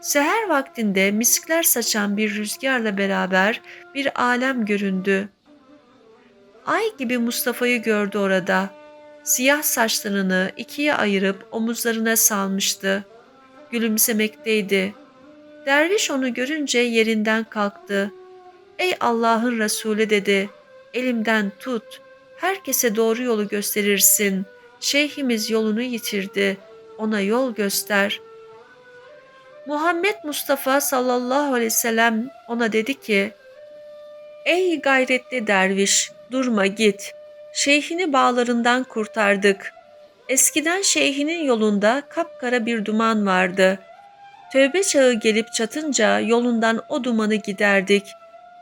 S1: Seher vaktinde miskler saçan bir rüzgarla beraber bir alem göründü. Ay gibi Mustafa'yı gördü orada. Siyah saçlarını ikiye ayırıp omuzlarına salmıştı. Gülümsemekteydi. Derviş onu görünce yerinden kalktı. Ey Allah'ın Resulü dedi. Elimden tut. Herkese doğru yolu gösterirsin. Şeyhimiz yolunu yitirdi. Ona yol göster. Muhammed Mustafa sallallahu aleyhi ve sellem ona dedi ki, Ey gayretli derviş, durma git. Şeyhini bağlarından kurtardık. Eskiden şeyhinin yolunda kapkara bir duman vardı. Tövbe çağı gelip çatınca yolundan o dumanı giderdik.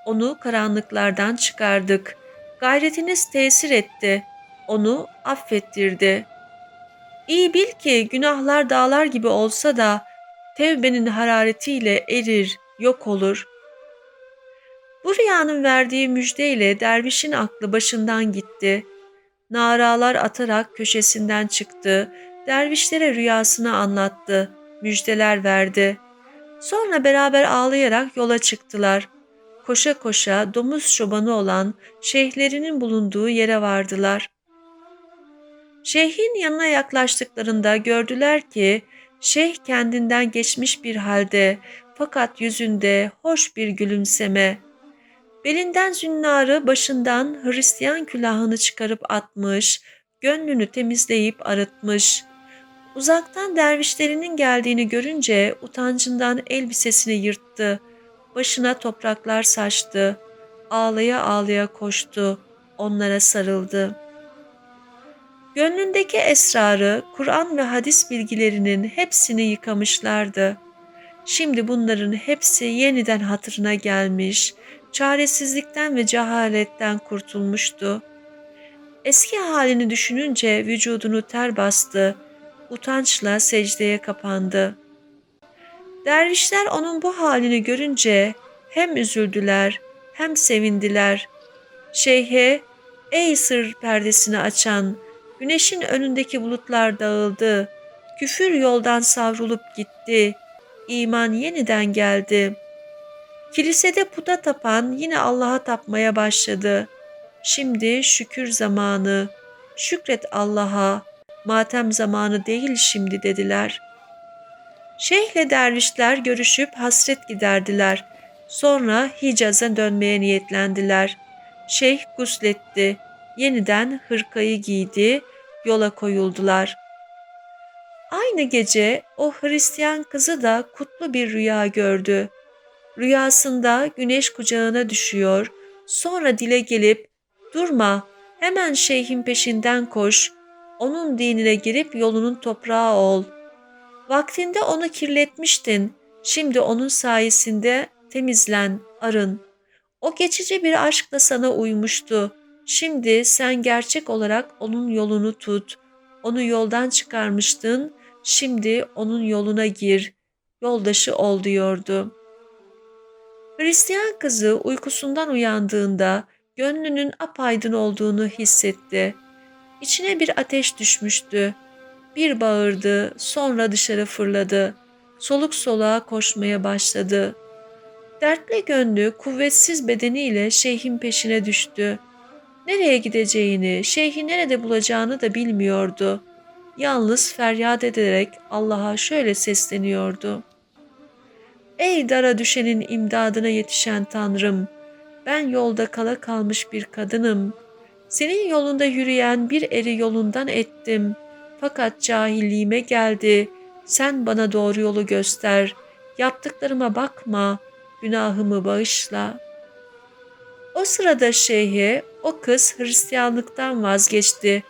S1: Onu karanlıklardan çıkardık. Gayretiniz tesir etti. Onu affettirdi. İyi bil ki günahlar dağlar gibi olsa da tevbenin hararetiyle erir, yok olur. Bu rüyanın verdiği müjdeyle dervişin aklı başından gitti. Naralar atarak köşesinden çıktı, dervişlere rüyasını anlattı, müjdeler verdi. Sonra beraber ağlayarak yola çıktılar. Koşa koşa domuz çobanı olan şeyhlerinin bulunduğu yere vardılar. Şeyhin yanına yaklaştıklarında gördüler ki şeyh kendinden geçmiş bir halde fakat yüzünde hoş bir gülümseme. Belinden zünnarı başından Hristiyan külahını çıkarıp atmış, gönlünü temizleyip arıtmış. Uzaktan dervişlerinin geldiğini görünce utancından elbisesini yırttı. Başına topraklar saçtı. Ağlaya ağlaya koştu. Onlara sarıldı. Gönlündeki esrarı, Kur'an ve hadis bilgilerinin hepsini yıkamışlardı. Şimdi bunların hepsi yeniden hatırına gelmiş, çaresizlikten ve cehaletten kurtulmuştu. Eski halini düşününce vücudunu ter bastı, utançla secdeye kapandı. Dervişler onun bu halini görünce hem üzüldüler hem sevindiler. Şeyhe, ey sır perdesini açan, güneşin önündeki bulutlar dağıldı, küfür yoldan savrulup gitti, iman yeniden geldi.'' Kilisede puta tapan yine Allah'a tapmaya başladı. Şimdi şükür zamanı, şükret Allah'a, matem zamanı değil şimdi dediler. Şeyhle dervişler görüşüp hasret giderdiler. Sonra Hicaz'a dönmeye niyetlendiler. Şeyh gusletti, yeniden hırkayı giydi, yola koyuldular. Aynı gece o Hristiyan kızı da kutlu bir rüya gördü. Rüyasında güneş kucağına düşüyor, sonra dile gelip durma hemen şeyhin peşinden koş, onun dinine girip yolunun toprağı ol. Vaktinde onu kirletmiştin, şimdi onun sayesinde temizlen, arın. O geçici bir aşkla sana uymuştu. Şimdi sen gerçek olarak onun yolunu tut. Onu yoldan çıkarmıştın, şimdi onun yoluna gir. Yoldaşı ol diyordu.'' Hristiyan kızı uykusundan uyandığında gönlünün apaydın olduğunu hissetti. İçine bir ateş düşmüştü. Bir bağırdı, sonra dışarı fırladı. Soluk soluğa koşmaya başladı. Dertli gönlü, kuvvetsiz bedeniyle şeyhin peşine düştü. Nereye gideceğini, şeyhi nerede bulacağını da bilmiyordu. Yalnız feryat ederek Allah'a şöyle sesleniyordu. Ey dara düşenin imdadına yetişen Tanrım! Ben yolda kala kalmış bir kadınım. Senin yolunda yürüyen bir eri yolundan ettim. Fakat cahilliğime geldi. Sen bana doğru yolu göster. Yaptıklarıma bakma. Günahımı bağışla. O sırada şeyhe, o kız Hristiyanlıktan vazgeçti.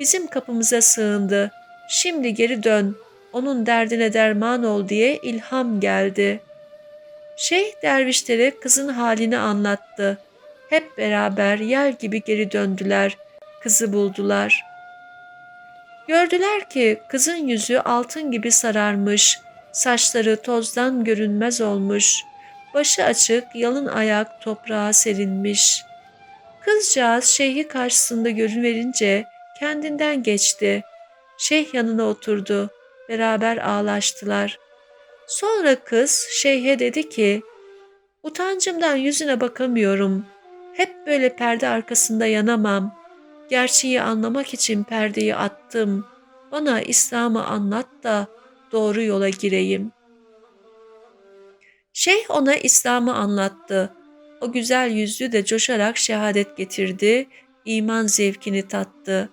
S1: Bizim kapımıza sığındı. Şimdi geri dön. Onun derdine derman ol diye ilham geldi.'' Şeyh dervişlere kızın halini anlattı. Hep beraber yer gibi geri döndüler. Kızı buldular. Gördüler ki kızın yüzü altın gibi sararmış, saçları tozdan görünmez olmuş, başı açık, yalın ayak toprağa serilmiş. Kızcağız şeyhi karşısında görünverince kendinden geçti. Şeyh yanına oturdu. Beraber ağlaştılar.'' Sonra kız şeyhe dedi ki, utancımdan yüzüne bakamıyorum. Hep böyle perde arkasında yanamam. Gerçeği anlamak için perdeyi attım. Bana İslam'ı anlat da doğru yola gireyim. Şeyh ona İslam'ı anlattı. O güzel yüzlü de coşarak şehadet getirdi, iman zevkini tattı.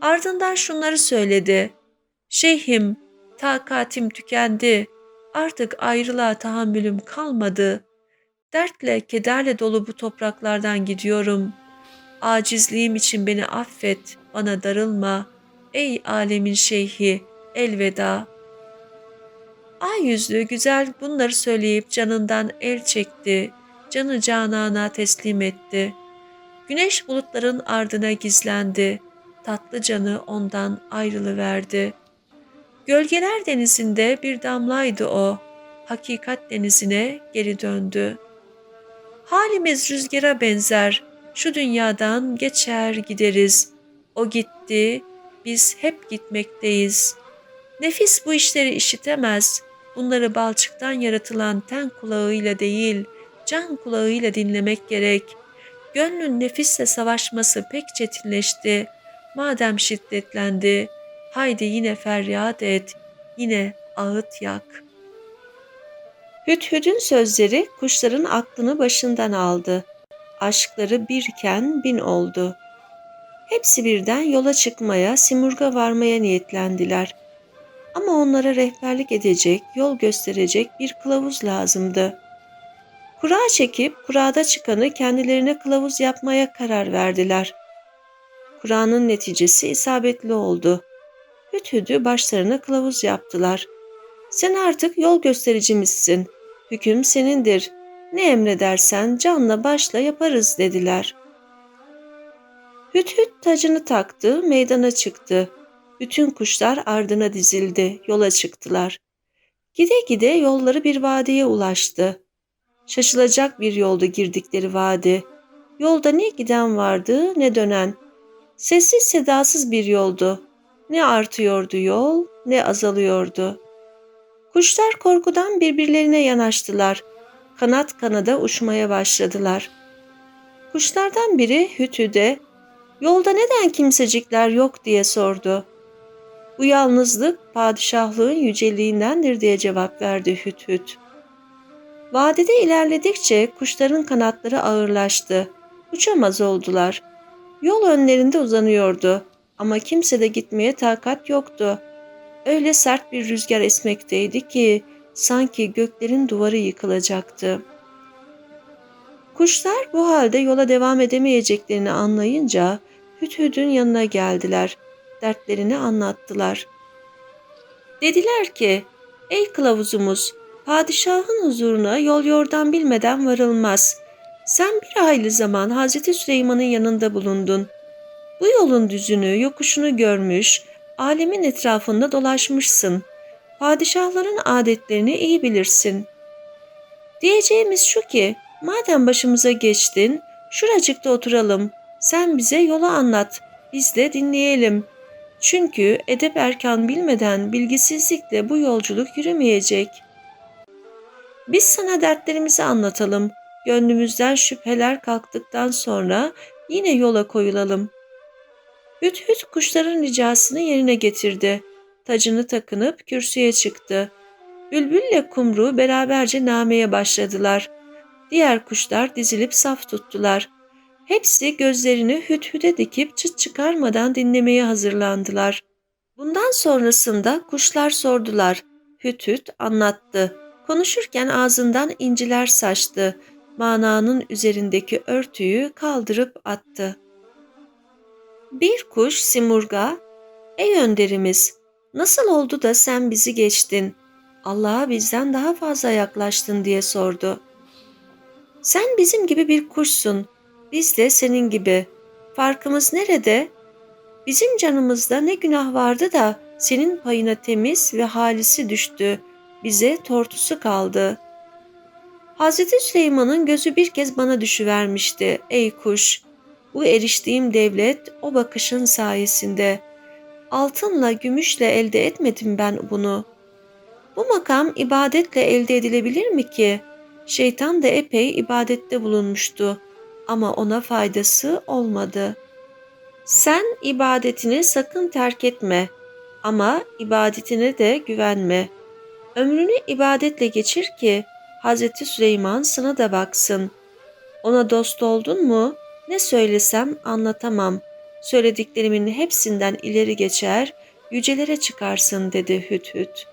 S1: Ardından şunları söyledi. Şeyhim, takatim tükendi, artık ayrılığa tahammülüm kalmadı. Dertle, kederle dolu bu topraklardan gidiyorum. Acizliğim için beni affet, bana darılma. Ey alemin şeyhi, elveda. Ay yüzlü güzel bunları söyleyip canından el çekti, canı canana teslim etti. Güneş bulutların ardına gizlendi, tatlı canı ondan ayrılıverdi. Gölgeler denizinde bir damlaydı o, hakikat denizine geri döndü. Halimiz rüzgara benzer, şu dünyadan geçer gideriz. O gitti, biz hep gitmekteyiz. Nefis bu işleri işitemez. Bunları balçıktan yaratılan ten kulağıyla değil, can kulağıyla dinlemek gerek. Gönlün nefisle savaşması pek çetinleşti. Madem şiddetlendi, haydi yine feryat et, yine ağıt yak. Hüdhüd'ün sözleri kuşların aklını başından aldı. Aşkları birken bin oldu. Hepsi birden yola çıkmaya, Simurg'a varmaya niyetlendiler. Ama onlara rehberlik edecek, yol gösterecek bir kılavuz lazımdı. Kura çekip kurada çıkanı kendilerine kılavuz yapmaya karar verdiler. Kur'an'ın neticesi isabetli oldu. Hüdhüd'ü başlarına kılavuz yaptılar. Sen artık yol göstericimizsin. Hüküm senindir. Ne emredersen canla başla yaparız dediler. Hüdhüd tacını taktı, meydana çıktı. Bütün kuşlar ardına dizildi, yola çıktılar. Gide gide yolları bir vadiye ulaştı. Şaşılacak bir yolda girdikleri vadi. Yolda ne giden vardı ne dönen. Sessiz sedasız bir yoldu. Ne artıyordu yol ne azalıyordu. Kuşlar korkudan birbirlerine yanaştılar. Kanat kanada uçmaya başladılar. Kuşlardan biri Hütü'de yolda neden kimsecikler yok diye sordu. Bu yalnızlık padişahlığın yüceliğindendir diye cevap verdi Hüt Vadide ilerledikçe kuşların kanatları ağırlaştı. Uçamaz oldular. Yol önlerinde uzanıyordu ama kimse de gitmeye takat yoktu. Öyle sert bir rüzgar esmekteydi ki sanki göklerin duvarı yıkılacaktı. Kuşlar bu halde yola devam edemeyeceklerini anlayınca Hüdhüd'ün yanına geldiler. Dertlerini anlattılar. Dediler ki, ey kılavuzumuz, padişahın huzuruna yol yordan bilmeden varılmaz. Sen bir hayli zaman Hazreti Süleyman'ın yanında bulundun. Bu yolun düzünü, yokuşunu görmüş, alemin etrafında dolaşmışsın. Padişahların adetlerini iyi bilirsin. Diyeceğimiz şu ki, madem başımıza geçtin, şuracıkta oturalım. Sen bize yolu anlat, biz de dinleyelim. Çünkü edep erkan bilmeden bilgisizlikle bu yolculuk yürümeyecek. Biz sana dertlerimizi anlatalım. Gönlümüzden şüpheler kalktıktan sonra yine yola koyulalım. Hüt kuşların ricasını yerine getirdi. Tacını takınıp kürsüye çıktı. Bülbülle kumru beraberce nameye başladılar. Diğer kuşlar dizilip saf tuttular. Hepsi gözlerini hüthüde dikip çıt çıkarmadan dinlemeye hazırlandılar. Bundan sonrasında kuşlar sordular. Hüthüt anlattı. Konuşurken ağzından inciler saçtı. Mananın üzerindeki örtüyü kaldırıp attı. Bir kuş Simurga, ''Ey önderimiz, nasıl oldu da sen bizi geçtin? Allah'a bizden daha fazla yaklaştın.'' diye sordu. ''Sen bizim gibi bir kuşsun, biz de senin gibi. Farkımız nerede? Bizim canımızda ne günah vardı da senin payına temiz ve halisi düştü. Bize tortusu kaldı.'' Hazreti Süleyman'ın gözü bir kez bana düşüvermişti. Ey kuş! Bu eriştiğim devlet o bakışın sayesinde. Altınla, gümüşle elde etmedim ben bunu. Bu makam ibadetle elde edilebilir mi ki? Şeytan da epey ibadette bulunmuştu.
S2: Ama ona faydası olmadı. Sen ibadetini sakın terk etme ama ibadetine de güvenme. Ömrünü ibadetle geçir ki Hazreti Süleyman sana da baksın. Ona dost oldun mu ne söylesem anlatamam. Söylediklerimin hepsinden ileri geçer, yücelere çıkarsın dedi Hüt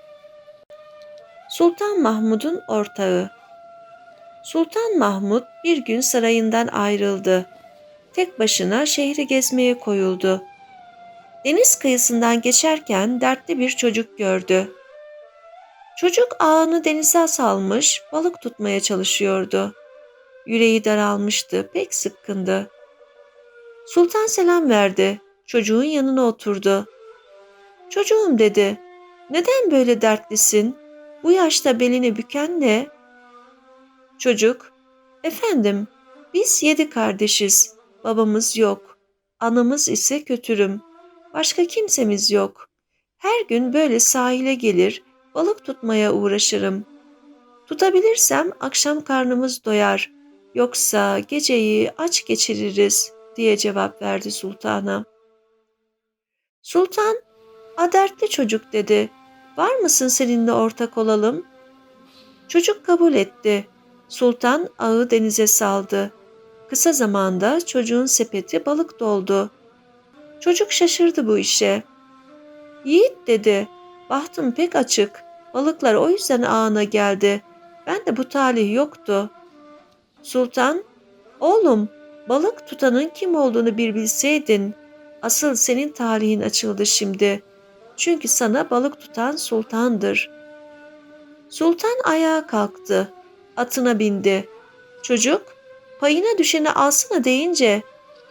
S2: Sultan Mahmud'un ortağı Sultan Mahmud bir gün sarayından ayrıldı. Tek başına şehri gezmeye koyuldu. Deniz kıyısından geçerken dertli bir çocuk gördü. Çocuk ağını denize salmış, balık tutmaya çalışıyordu. Yüreği daralmıştı, pek sıkkındı. Sultan selam verdi. Çocuğun yanına oturdu. Çocuğum dedi, neden böyle dertlisin? Bu yaşta belini büken ne? Çocuk, efendim biz yedi kardeşiz. Babamız yok. Anamız ise kötürüm. Başka kimsemiz yok. Her gün böyle sahile gelir, balık tutmaya uğraşırım. Tutabilirsem akşam karnımız doyar. Yoksa geceyi aç geçiririz diye cevap verdi sultana. Sultan, adertli çocuk dedi. Var mısın seninle ortak olalım? Çocuk kabul etti. Sultan ağı denize saldı. Kısa zamanda çocuğun sepeti balık doldu. Çocuk şaşırdı bu işe. Yiğit dedi, bahtım pek açık. Balıklar o yüzden ağına geldi. Ben de bu talih yoktu. Sultan, oğlum balık tutanın kim olduğunu bir bilseydin. Asıl senin talihin açıldı şimdi. Çünkü sana balık tutan sultandır. Sultan ayağa kalktı. Atına bindi. Çocuk, payına düşeni alsana deyince,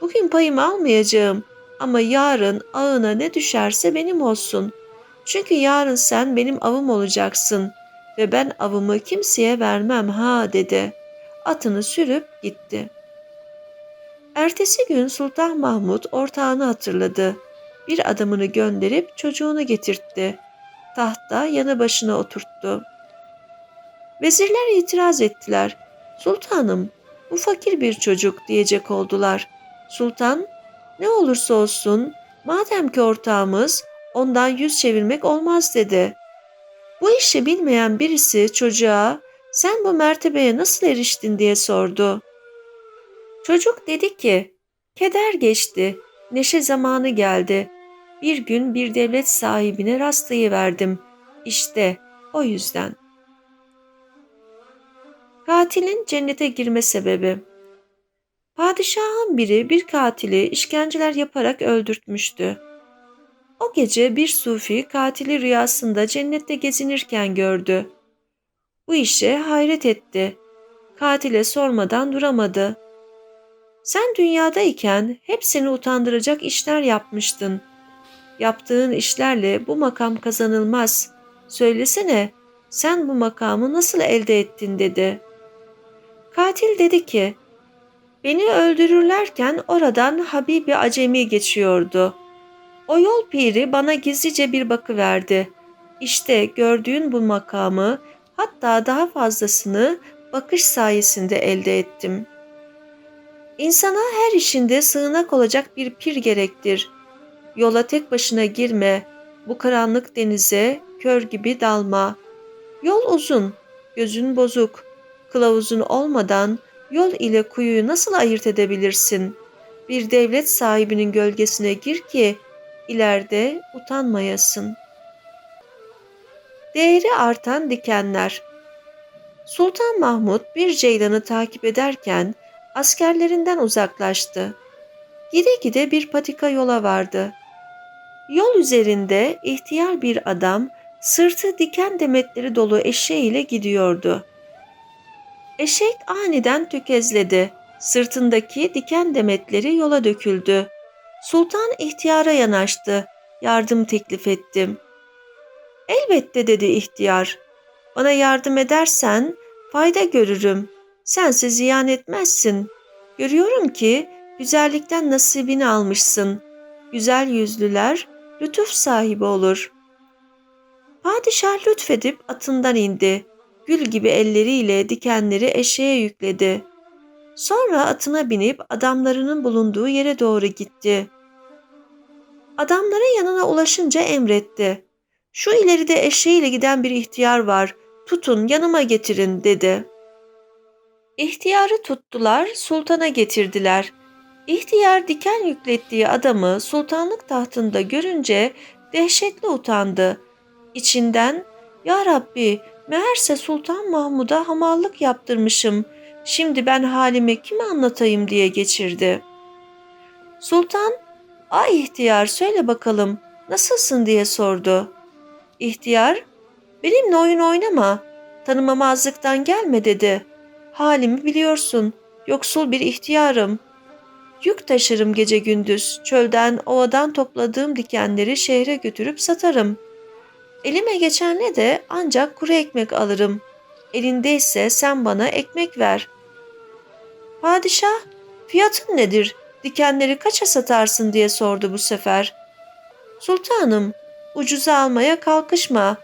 S2: bugün payımı almayacağım ama yarın ağına ne düşerse benim olsun. Çünkü yarın sen benim avım olacaksın ve ben avımı kimseye vermem ha dedi. Atını sürüp gitti. Ertesi gün Sultan Mahmud ortağını hatırladı. Bir adamını gönderip çocuğunu getirtti. Tahta yanı başına oturttu. Vezirler itiraz ettiler. Sultanım bu fakir bir çocuk diyecek oldular. Sultan ne olursa olsun madem ki ortağımız ondan yüz çevirmek olmaz dedi. Bu işi bilmeyen birisi çocuğa sen bu mertebeye nasıl eriştin diye sordu. Çocuk dedi ki keder geçti, neşe zamanı geldi. Bir gün bir devlet sahibine rastlayıverdim. İşte o yüzden. Katilin cennete girme sebebi Padişahın biri bir katili işkenceler yaparak öldürtmüştü. O gece bir sufi katili rüyasında cennette gezinirken gördü. Bu işe hayret etti. Katile sormadan duramadı. Sen dünyadayken hep seni utandıracak işler yapmıştın. Yaptığın işlerle bu makam kazanılmaz. Söylesene sen bu makamı nasıl elde ettin dedi. Katil dedi ki, beni öldürürlerken oradan Habibi Acemi geçiyordu. O yol piri bana gizlice bir bakı verdi. İşte gördüğün bu makamı hatta daha fazlasını bakış sayesinde elde ettim. İnsana her işinde sığınak olacak bir pir gerektir. Yola tek başına girme, bu karanlık denize kör gibi dalma. Yol uzun, gözün bozuk, kılavuzun olmadan yol ile kuyuyu nasıl ayırt edebilirsin? Bir devlet sahibinin gölgesine gir ki ileride utanmayasın. Değeri artan dikenler Sultan Mahmud bir ceylanı takip ederken askerlerinden uzaklaştı. Gide gide bir patika yola vardı. Yol üzerinde ihtiyar bir adam sırtı diken demetleri dolu eşeğiyle gidiyordu. Eşek aniden tökezledi. Sırtındaki diken demetleri yola döküldü. Sultan ihtiyara yanaştı. Yardım teklif ettim. Elbette dedi ihtiyar. Bana yardım edersen fayda görürüm. Sense ziyan etmezsin. Görüyorum ki güzellikten nasibini almışsın. Güzel yüzlüler lütuf sahibi olur. Padişah lütfedip atından indi. Gül gibi elleriyle dikenleri eşeğe yükledi. Sonra atına binip adamlarının bulunduğu yere doğru gitti. Adamların yanına ulaşınca emretti. Şu ileride eşeğiyle giden bir ihtiyar var. Tutun yanıma getirin dedi. İhtiyarı tuttular, sultana getirdiler. İhtiyar diken yüklettiği adamı sultanlık tahtında görünce dehşetle utandı. İçinden ''Ya Rabbi, meğerse Sultan Mahmud'a hamallık yaptırmışım. Şimdi ben halimi kime anlatayım?'' diye geçirdi. Sultan, ''Ay ihtiyar söyle bakalım, nasılsın?'' diye sordu. İhtiyar, ''Benimle oyun oynama, tanımamazlıktan gelme.'' dedi. ''Halimi biliyorsun, yoksul bir ihtiyarım.'' Yük taşırım gece gündüz. Çölden, ovadan topladığım dikenleri şehre götürüp satarım. Elime geçen ne de ancak kuru ekmek alırım. Elindeyse sen bana ekmek ver. Padişah, fiyatın nedir? Dikenleri kaça satarsın diye sordu bu sefer. Sultanım, ucuza almaya kalkışma.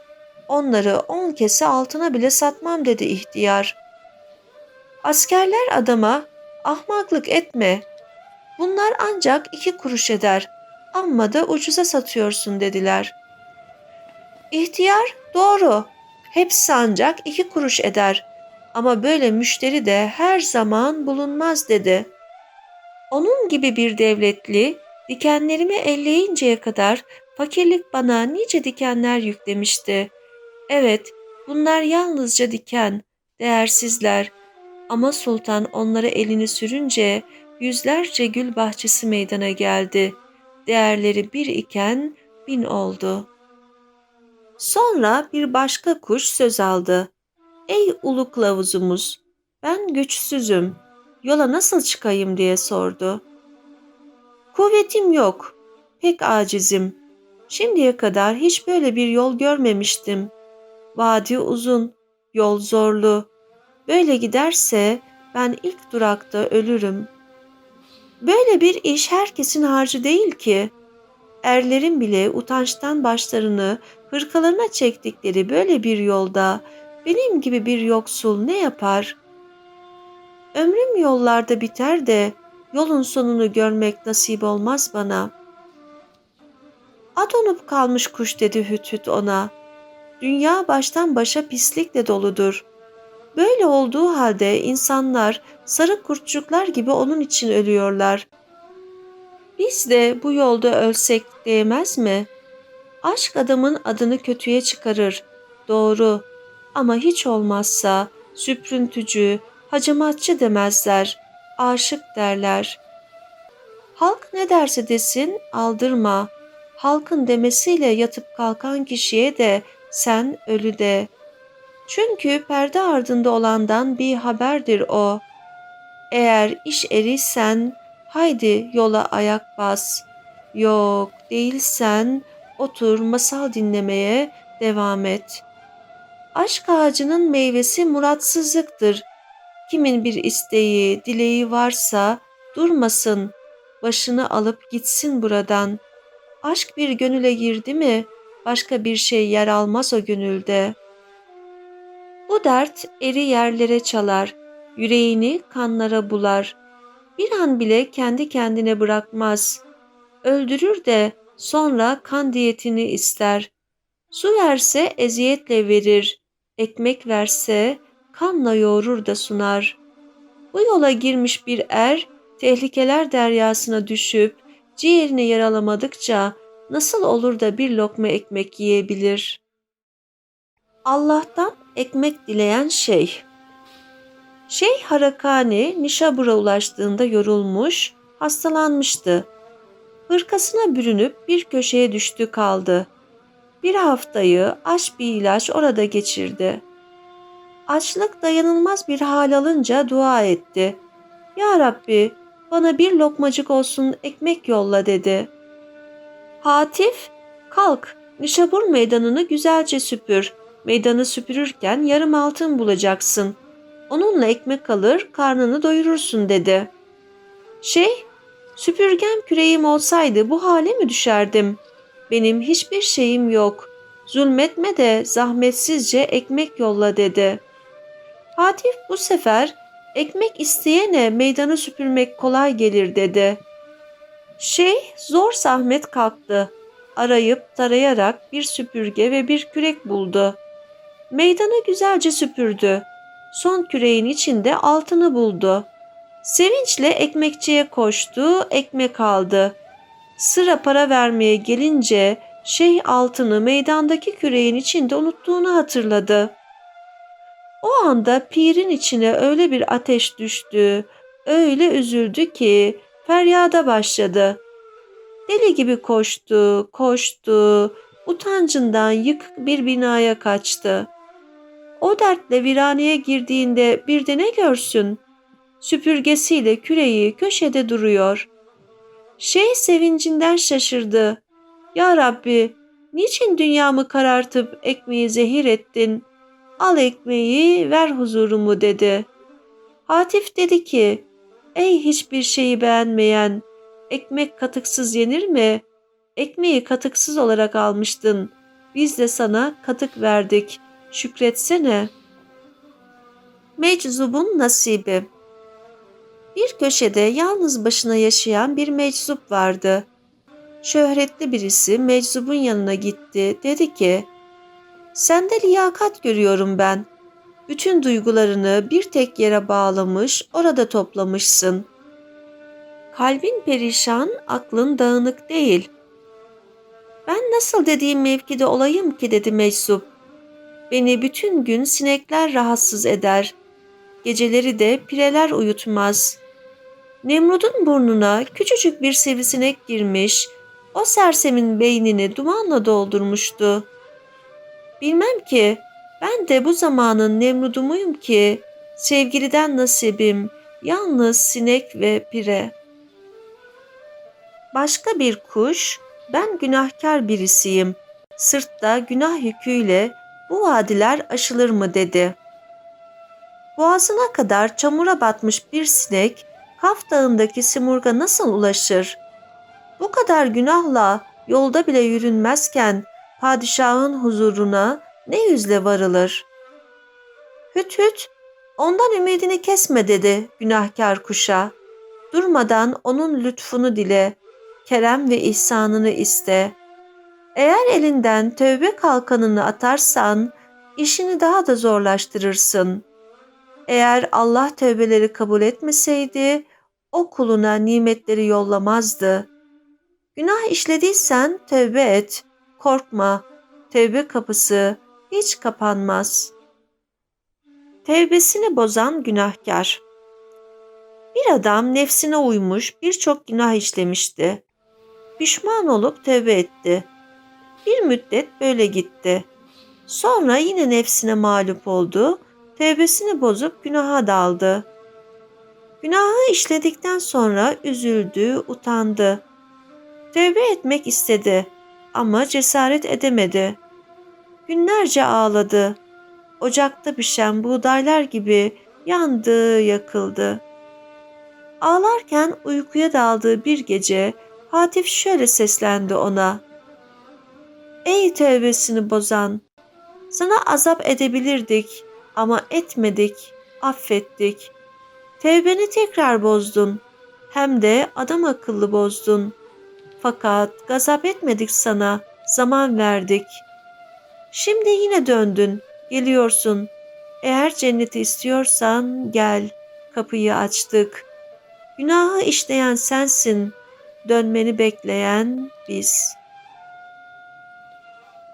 S2: Onları on kese altına bile satmam dedi ihtiyar. Askerler adama ahmaklık etme, Bunlar ancak iki kuruş eder. Amma da ucuza satıyorsun dediler. İhtiyar doğru. Hepsi ancak iki kuruş eder. Ama böyle müşteri de her zaman bulunmaz dedi. Onun gibi bir devletli dikenlerimi elleyinceye kadar fakirlik bana nice dikenler yüklemişti. Evet, bunlar yalnızca diken, değersizler. Ama sultan onları elini sürünce yüzlerce gül bahçesi meydana geldi. Değerleri bir iken bin oldu. Sonra bir başka kuş söz aldı. Ey ulu kılavuzumuz, ben güçsüzüm, yola nasıl çıkayım diye sordu. Kuvvetim yok, pek acizim. Şimdiye kadar hiç böyle bir yol görmemiştim. Vadi uzun, yol zorlu. Böyle giderse ben ilk durakta ölürüm.'' Böyle bir iş herkesin harcı değil ki. Erlerin bile utançtan başlarını hırkalarına çektikleri böyle bir yolda benim gibi bir yoksul ne yapar? Ömrüm yollarda biter de yolun sonunu görmek nasip olmaz bana. At onup kalmış kuş dedi hüt hüt ona. Dünya baştan başa pislikle doludur. Böyle olduğu halde insanlar sarı kurtçuklar gibi onun için ölüyorlar. Biz de bu yolda ölsek değmez mi? Aşk adamın adını kötüye çıkarır. Doğru. Ama hiç olmazsa süprüntücü, hacamatçı demezler. Aşık derler. Halk ne derse desin aldırma. Halkın demesiyle yatıp kalkan kişiye de sen ölü de. Çünkü perde ardında olandan bir haberdir o. Eğer iş eriysen haydi yola ayak bas. Yok değilsen otur masal dinlemeye devam et. Aşk ağacının meyvesi muratsızlıktır. Kimin bir isteği, dileği varsa durmasın, başını alıp gitsin buradan. Aşk bir gönüle girdi mi başka bir şey yer almaz o gönülde.'' Bu dert eri yerlere çalar, yüreğini kanlara bular. Bir an bile kendi kendine bırakmaz. Öldürür de sonra kan diyetini ister. Su verse eziyetle verir, ekmek verse kanla yoğurur da sunar. Bu yola girmiş bir er, tehlikeler deryasına düşüp ciğerini yaralamadıkça nasıl olur da bir lokma ekmek yiyebilir? Allah'tan ekmek dileyen şey. Şeyh Harakani Nişabur'a ulaştığında yorulmuş, hastalanmıştı. Hırkasına bürünüp bir köşeye düştü kaldı. Bir haftayı aç bir ilaç orada geçirdi. Açlık dayanılmaz bir hal alınca dua etti. Ya Rabbi bana bir lokmacık olsun ekmek yolla dedi. Hatif kalk Nişabur meydanını güzelce süpür Meydanı süpürürken yarım altın bulacaksın. Onunla ekmek alır, karnını doyurursun dedi. Şey, süpürgem küreğim olsaydı bu hale mi düşerdim? Benim hiçbir şeyim yok. Zulmetme de zahmetsizce ekmek yolla dedi. Hatif bu sefer
S1: Ekmek isteyene meydanı süpürmek kolay gelir dedi. Şey zor zahmet kalktı. Arayıp tarayarak bir süpürge ve bir kürek buldu. Meydanı güzelce süpürdü. Son küreğin içinde altını buldu. Sevinçle ekmekçiye koştu, ekmek aldı. Sıra para vermeye gelince şeyh altını meydandaki küreğin içinde unuttuğunu hatırladı. O anda pirin içine öyle bir ateş düştü, öyle üzüldü ki feryada başladı. Deli gibi koştu, koştu, utancından yıkık bir binaya kaçtı. O dertle viraneye girdiğinde bir de ne görsün? Süpürgesiyle küreği köşede duruyor. Şey sevincinden şaşırdı. Ya Rabbi, niçin dünyamı karartıp ekmeği zehir ettin? Al ekmeği, ver huzurumu dedi. Hatif dedi ki, ey hiçbir şeyi beğenmeyen, ekmek katıksız yenir mi? Ekmeği katıksız olarak almıştın. Biz de sana katık verdik. Şükretsene. Meczubun nasibi Bir köşede yalnız başına yaşayan bir meczup vardı. Şöhretli birisi meczubun yanına gitti. Dedi ki, Sende liyakat görüyorum ben. Bütün duygularını bir tek yere bağlamış, orada toplamışsın. Kalbin perişan, aklın dağınık değil. Ben nasıl dediğim mevkide olayım ki dedi meczup. Beni bütün gün sinekler rahatsız eder. Geceleri de pireler uyutmaz. Nemrud'un burnuna küçücük bir sivrisinek girmiş, o sersemin beynini dumanla doldurmuştu. Bilmem ki ben de bu zamanın Nemrud'u muyum ki sevgiliden nasibim yalnız sinek ve pire. Başka bir kuş ben günahkar birisiyim. Sırtta günah yüküyle bu vadiler aşılır mı dedi. Boğazına kadar çamura batmış bir sinek Kaf Dağı'ndaki Simurg'a nasıl ulaşır? Bu kadar günahla yolda bile yürünmezken padişahın huzuruna ne yüzle varılır? Hüt hüt ondan ümidini kesme dedi günahkar kuşa. Durmadan onun lütfunu dile, kerem ve ihsanını iste. Eğer elinden tövbe kalkanını atarsan işini daha da zorlaştırırsın. Eğer Allah tövbeleri kabul etmeseydi o kuluna nimetleri yollamazdı. Günah işlediysen tövbe et, korkma, tövbe kapısı hiç kapanmaz. Tevbesini bozan günahkar Bir adam nefsine uymuş birçok günah işlemişti. Pişman olup tövbe etti. Bir müddet böyle gitti. Sonra yine nefsine mağlup oldu, tevbesini bozup günaha daldı. Günahı işledikten sonra üzüldü, utandı. Tevbe etmek istedi ama cesaret edemedi. Günlerce ağladı. Ocakta pişen buğdaylar gibi yandı, yakıldı. Ağlarken uykuya daldığı bir gece Hatif şöyle seslendi ona. Ey tövbesini bozan! Sana azap edebilirdik ama etmedik, affettik. Tevbeni tekrar bozdun. Hem de adam akıllı bozdun. Fakat gazap etmedik sana, zaman verdik. Şimdi yine döndün, geliyorsun. Eğer cenneti istiyorsan gel, kapıyı açtık. Günahı işleyen sensin, dönmeni bekleyen biz.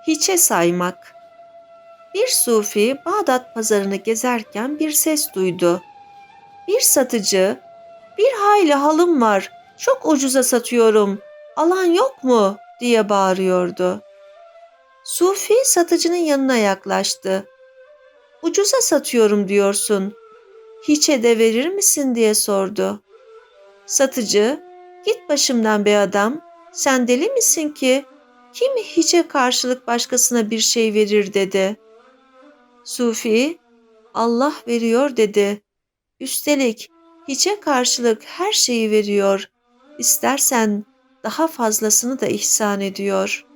S1: Hiçe saymak Bir sufi Bağdat pazarını gezerken bir ses duydu. Bir satıcı, bir hayli halım var, çok ucuza satıyorum, alan yok mu diye bağırıyordu. Sufi satıcının yanına yaklaştı. Ucuza satıyorum diyorsun. Hiçe de verir misin diye sordu. Satıcı, git başımdan be adam, sen deli misin ki? Kim hiçe karşılık başkasına bir şey verir dedi. Sufi, Allah veriyor dedi. Üstelik hiçe karşılık her şeyi veriyor. İstersen daha fazlasını da ihsan ediyor.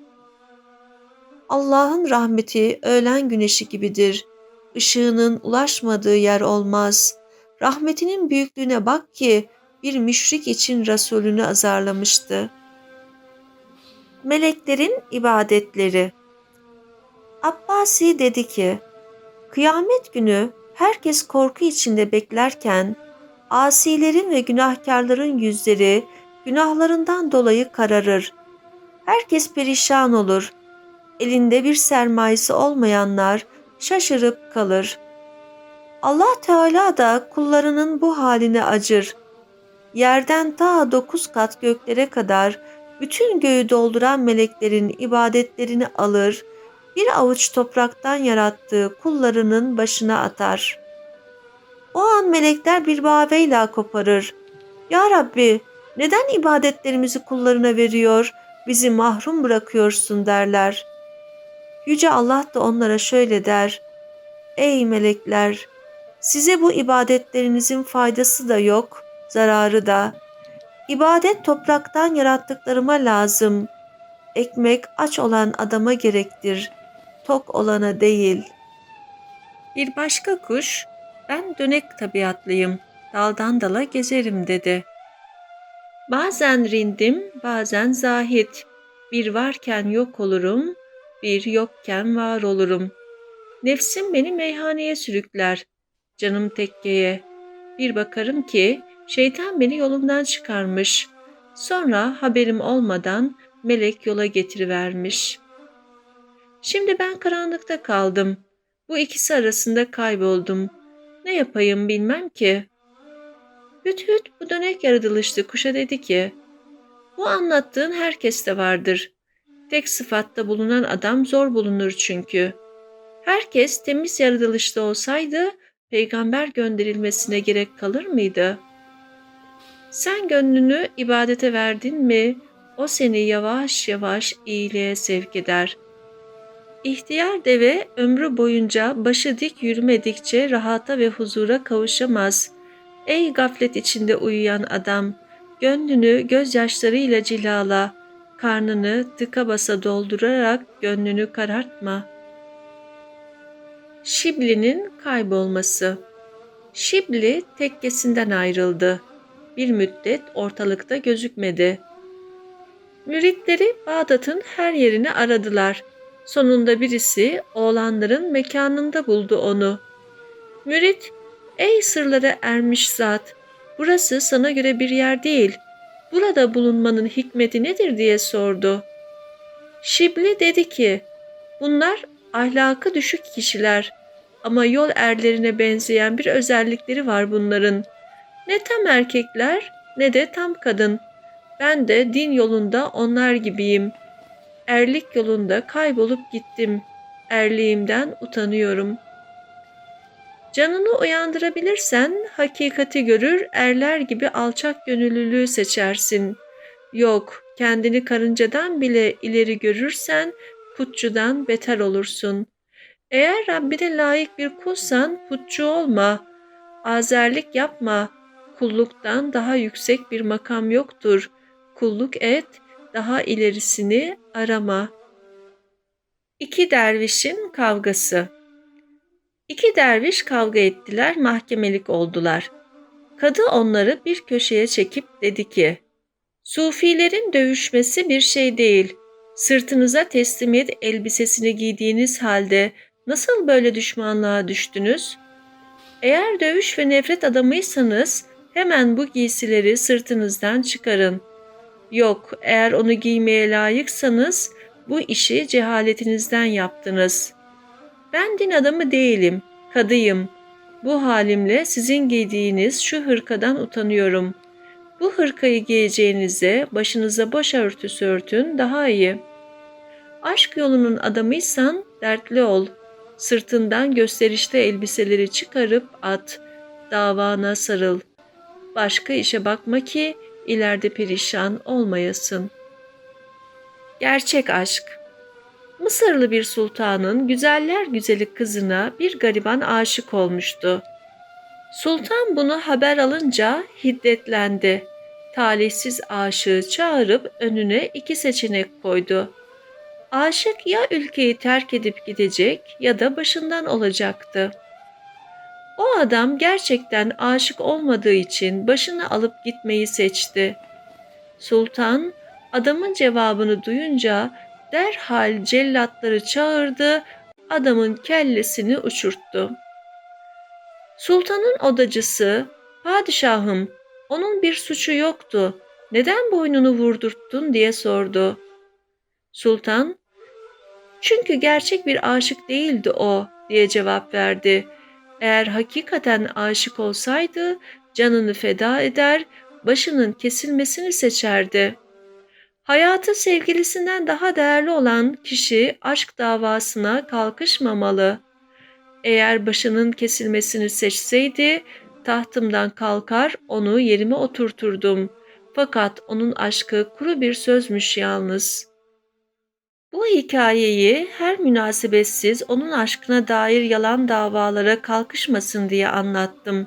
S1: Allah'ın rahmeti öğlen güneşi gibidir. Işığının ulaşmadığı yer olmaz.
S2: rahmetinin büyüklüğüne bak ki bir müşrik için Resulünü azarlamıştı. Meleklerin ibadetleri Abbasi dedi ki, Kıyamet günü herkes korku içinde beklerken, asilerin ve günahkarların yüzleri günahlarından dolayı kararır. Herkes perişan olur. Elinde bir sermayesi olmayanlar şaşırıp kalır. Allah Teala da kullarının bu haline acır. Yerden ta dokuz kat göklere kadar bütün göğü dolduran meleklerin ibadetlerini alır, bir avuç topraktan yarattığı kullarının başına atar. O an melekler bir bağveyla koparır. Ya Rabbi neden ibadetlerimizi kullarına veriyor, bizi mahrum bırakıyorsun derler. Yüce Allah da onlara şöyle der. Ey melekler! Size bu ibadetlerinizin faydası da yok, zararı da. İbadet topraktan yarattıklarıma lazım. Ekmek aç olan adama gerektir, tok olana değil.
S1: Bir başka kuş, ben dönek tabiatlıyım, daldan dala gezerim dedi. Bazen rindim, bazen zahit. Bir varken yok olurum, bir yokken var olurum. Nefsim beni meyhaneye sürükler, canım tekkeye. Bir bakarım ki şeytan beni yolumdan çıkarmış. Sonra haberim olmadan melek yola getirivermiş. Şimdi ben karanlıkta kaldım. Bu ikisi arasında kayboldum. Ne yapayım bilmem ki. Hüt hüt bu dönek yaratılışlı kuşa dedi ki, bu anlattığın herkeste vardır. Tek sıfatta bulunan adam zor bulunur çünkü. Herkes temiz yaratılışlı olsaydı peygamber gönderilmesine gerek kalır mıydı? Sen gönlünü ibadete verdin mi, o seni yavaş yavaş iyiliğe sevk eder. İhtiyar deve ömrü boyunca başı dik yürümedikçe rahata ve huzura kavuşamaz. Ey gaflet içinde uyuyan adam, gönlünü gözyaşlarıyla cilala, karnını tıka basa doldurarak gönlünü karartma. Şibli'nin kaybolması Şibli tekkesinden ayrıldı. Bir müddet ortalıkta gözükmedi. Müritleri Bağdat'ın her yerini aradılar. Sonunda birisi oğlanların mekanında buldu onu. Mürit, ey sırlara ermiş zat, burası sana göre bir yer değil. Burada bulunmanın hikmeti nedir diye sordu. Şibli dedi ki, bunlar ahlakı düşük kişiler ama yol erlerine benzeyen bir özellikleri var bunların. Ne tam erkekler ne de tam kadın. Ben de din yolunda onlar gibiyim. Erlik yolunda kaybolup gittim. Erliğimden utanıyorum. Canını uyandırabilirsen hakikati görür, erler gibi alçak gönüllülüğü seçersin. Yok, kendini karıncadan bile ileri görürsen putçudan beter olursun. Eğer Rabbine layık bir kulsan putçu olma, azerlik yapma, kulluktan daha yüksek bir makam yoktur. Kulluk et, daha ilerisini arama. İki dervişin kavgası İki derviş kavga ettiler, mahkemelik oldular. Kadı onları bir köşeye çekip dedi ki, Sufilerin dövüşmesi bir şey değil. Sırtınıza teslimiyet elbisesini giydiğiniz halde nasıl böyle düşmanlığa düştünüz? Eğer dövüş ve nefret adamıysanız hemen bu giysileri sırtınızdan çıkarın. Yok, eğer onu giymeye layıksanız bu işi cehaletinizden yaptınız. Ben din adamı değilim, kadıyım. Bu halimle sizin giydiğiniz şu hırkadan utanıyorum. Bu hırkayı giyeceğinize başınıza baş örtüsü örtün daha iyi. Aşk yolunun adamıysan dertli ol. Sırtından gösterişli elbiseleri çıkarıp at. Davana sarıl. Başka işe bakma ki ileride perişan olmayasın. Gerçek aşk Mısırlı bir sultanın güzeller güzeli kızına bir gariban aşık olmuştu. Sultan bunu haber alınca hiddetlendi. Talihsiz aşığı çağırıp önüne iki seçenek koydu. Aşık ya ülkeyi terk edip gidecek ya da başından olacaktı.
S2: O adam gerçekten aşık olmadığı için başını alıp gitmeyi seçti. Sultan adamın cevabını duyunca derhal cellatları çağırdı, adamın kellesini uçurttu. Sultanın odacısı, padişahım onun bir suçu yoktu, neden boynunu vurdurttun diye sordu. Sultan, çünkü gerçek bir aşık değildi o diye cevap verdi. Eğer hakikaten aşık olsaydı canını feda eder, başının kesilmesini seçerdi. Hayatı sevgilisinden daha değerli olan kişi aşk davasına kalkışmamalı. Eğer başının kesilmesini seçseydi tahtımdan kalkar onu yerime oturturdum. Fakat onun aşkı kuru bir sözmüş yalnız.'' Bu hikayeyi her münasebetsiz onun aşkına dair yalan davalara kalkışmasın diye anlattım.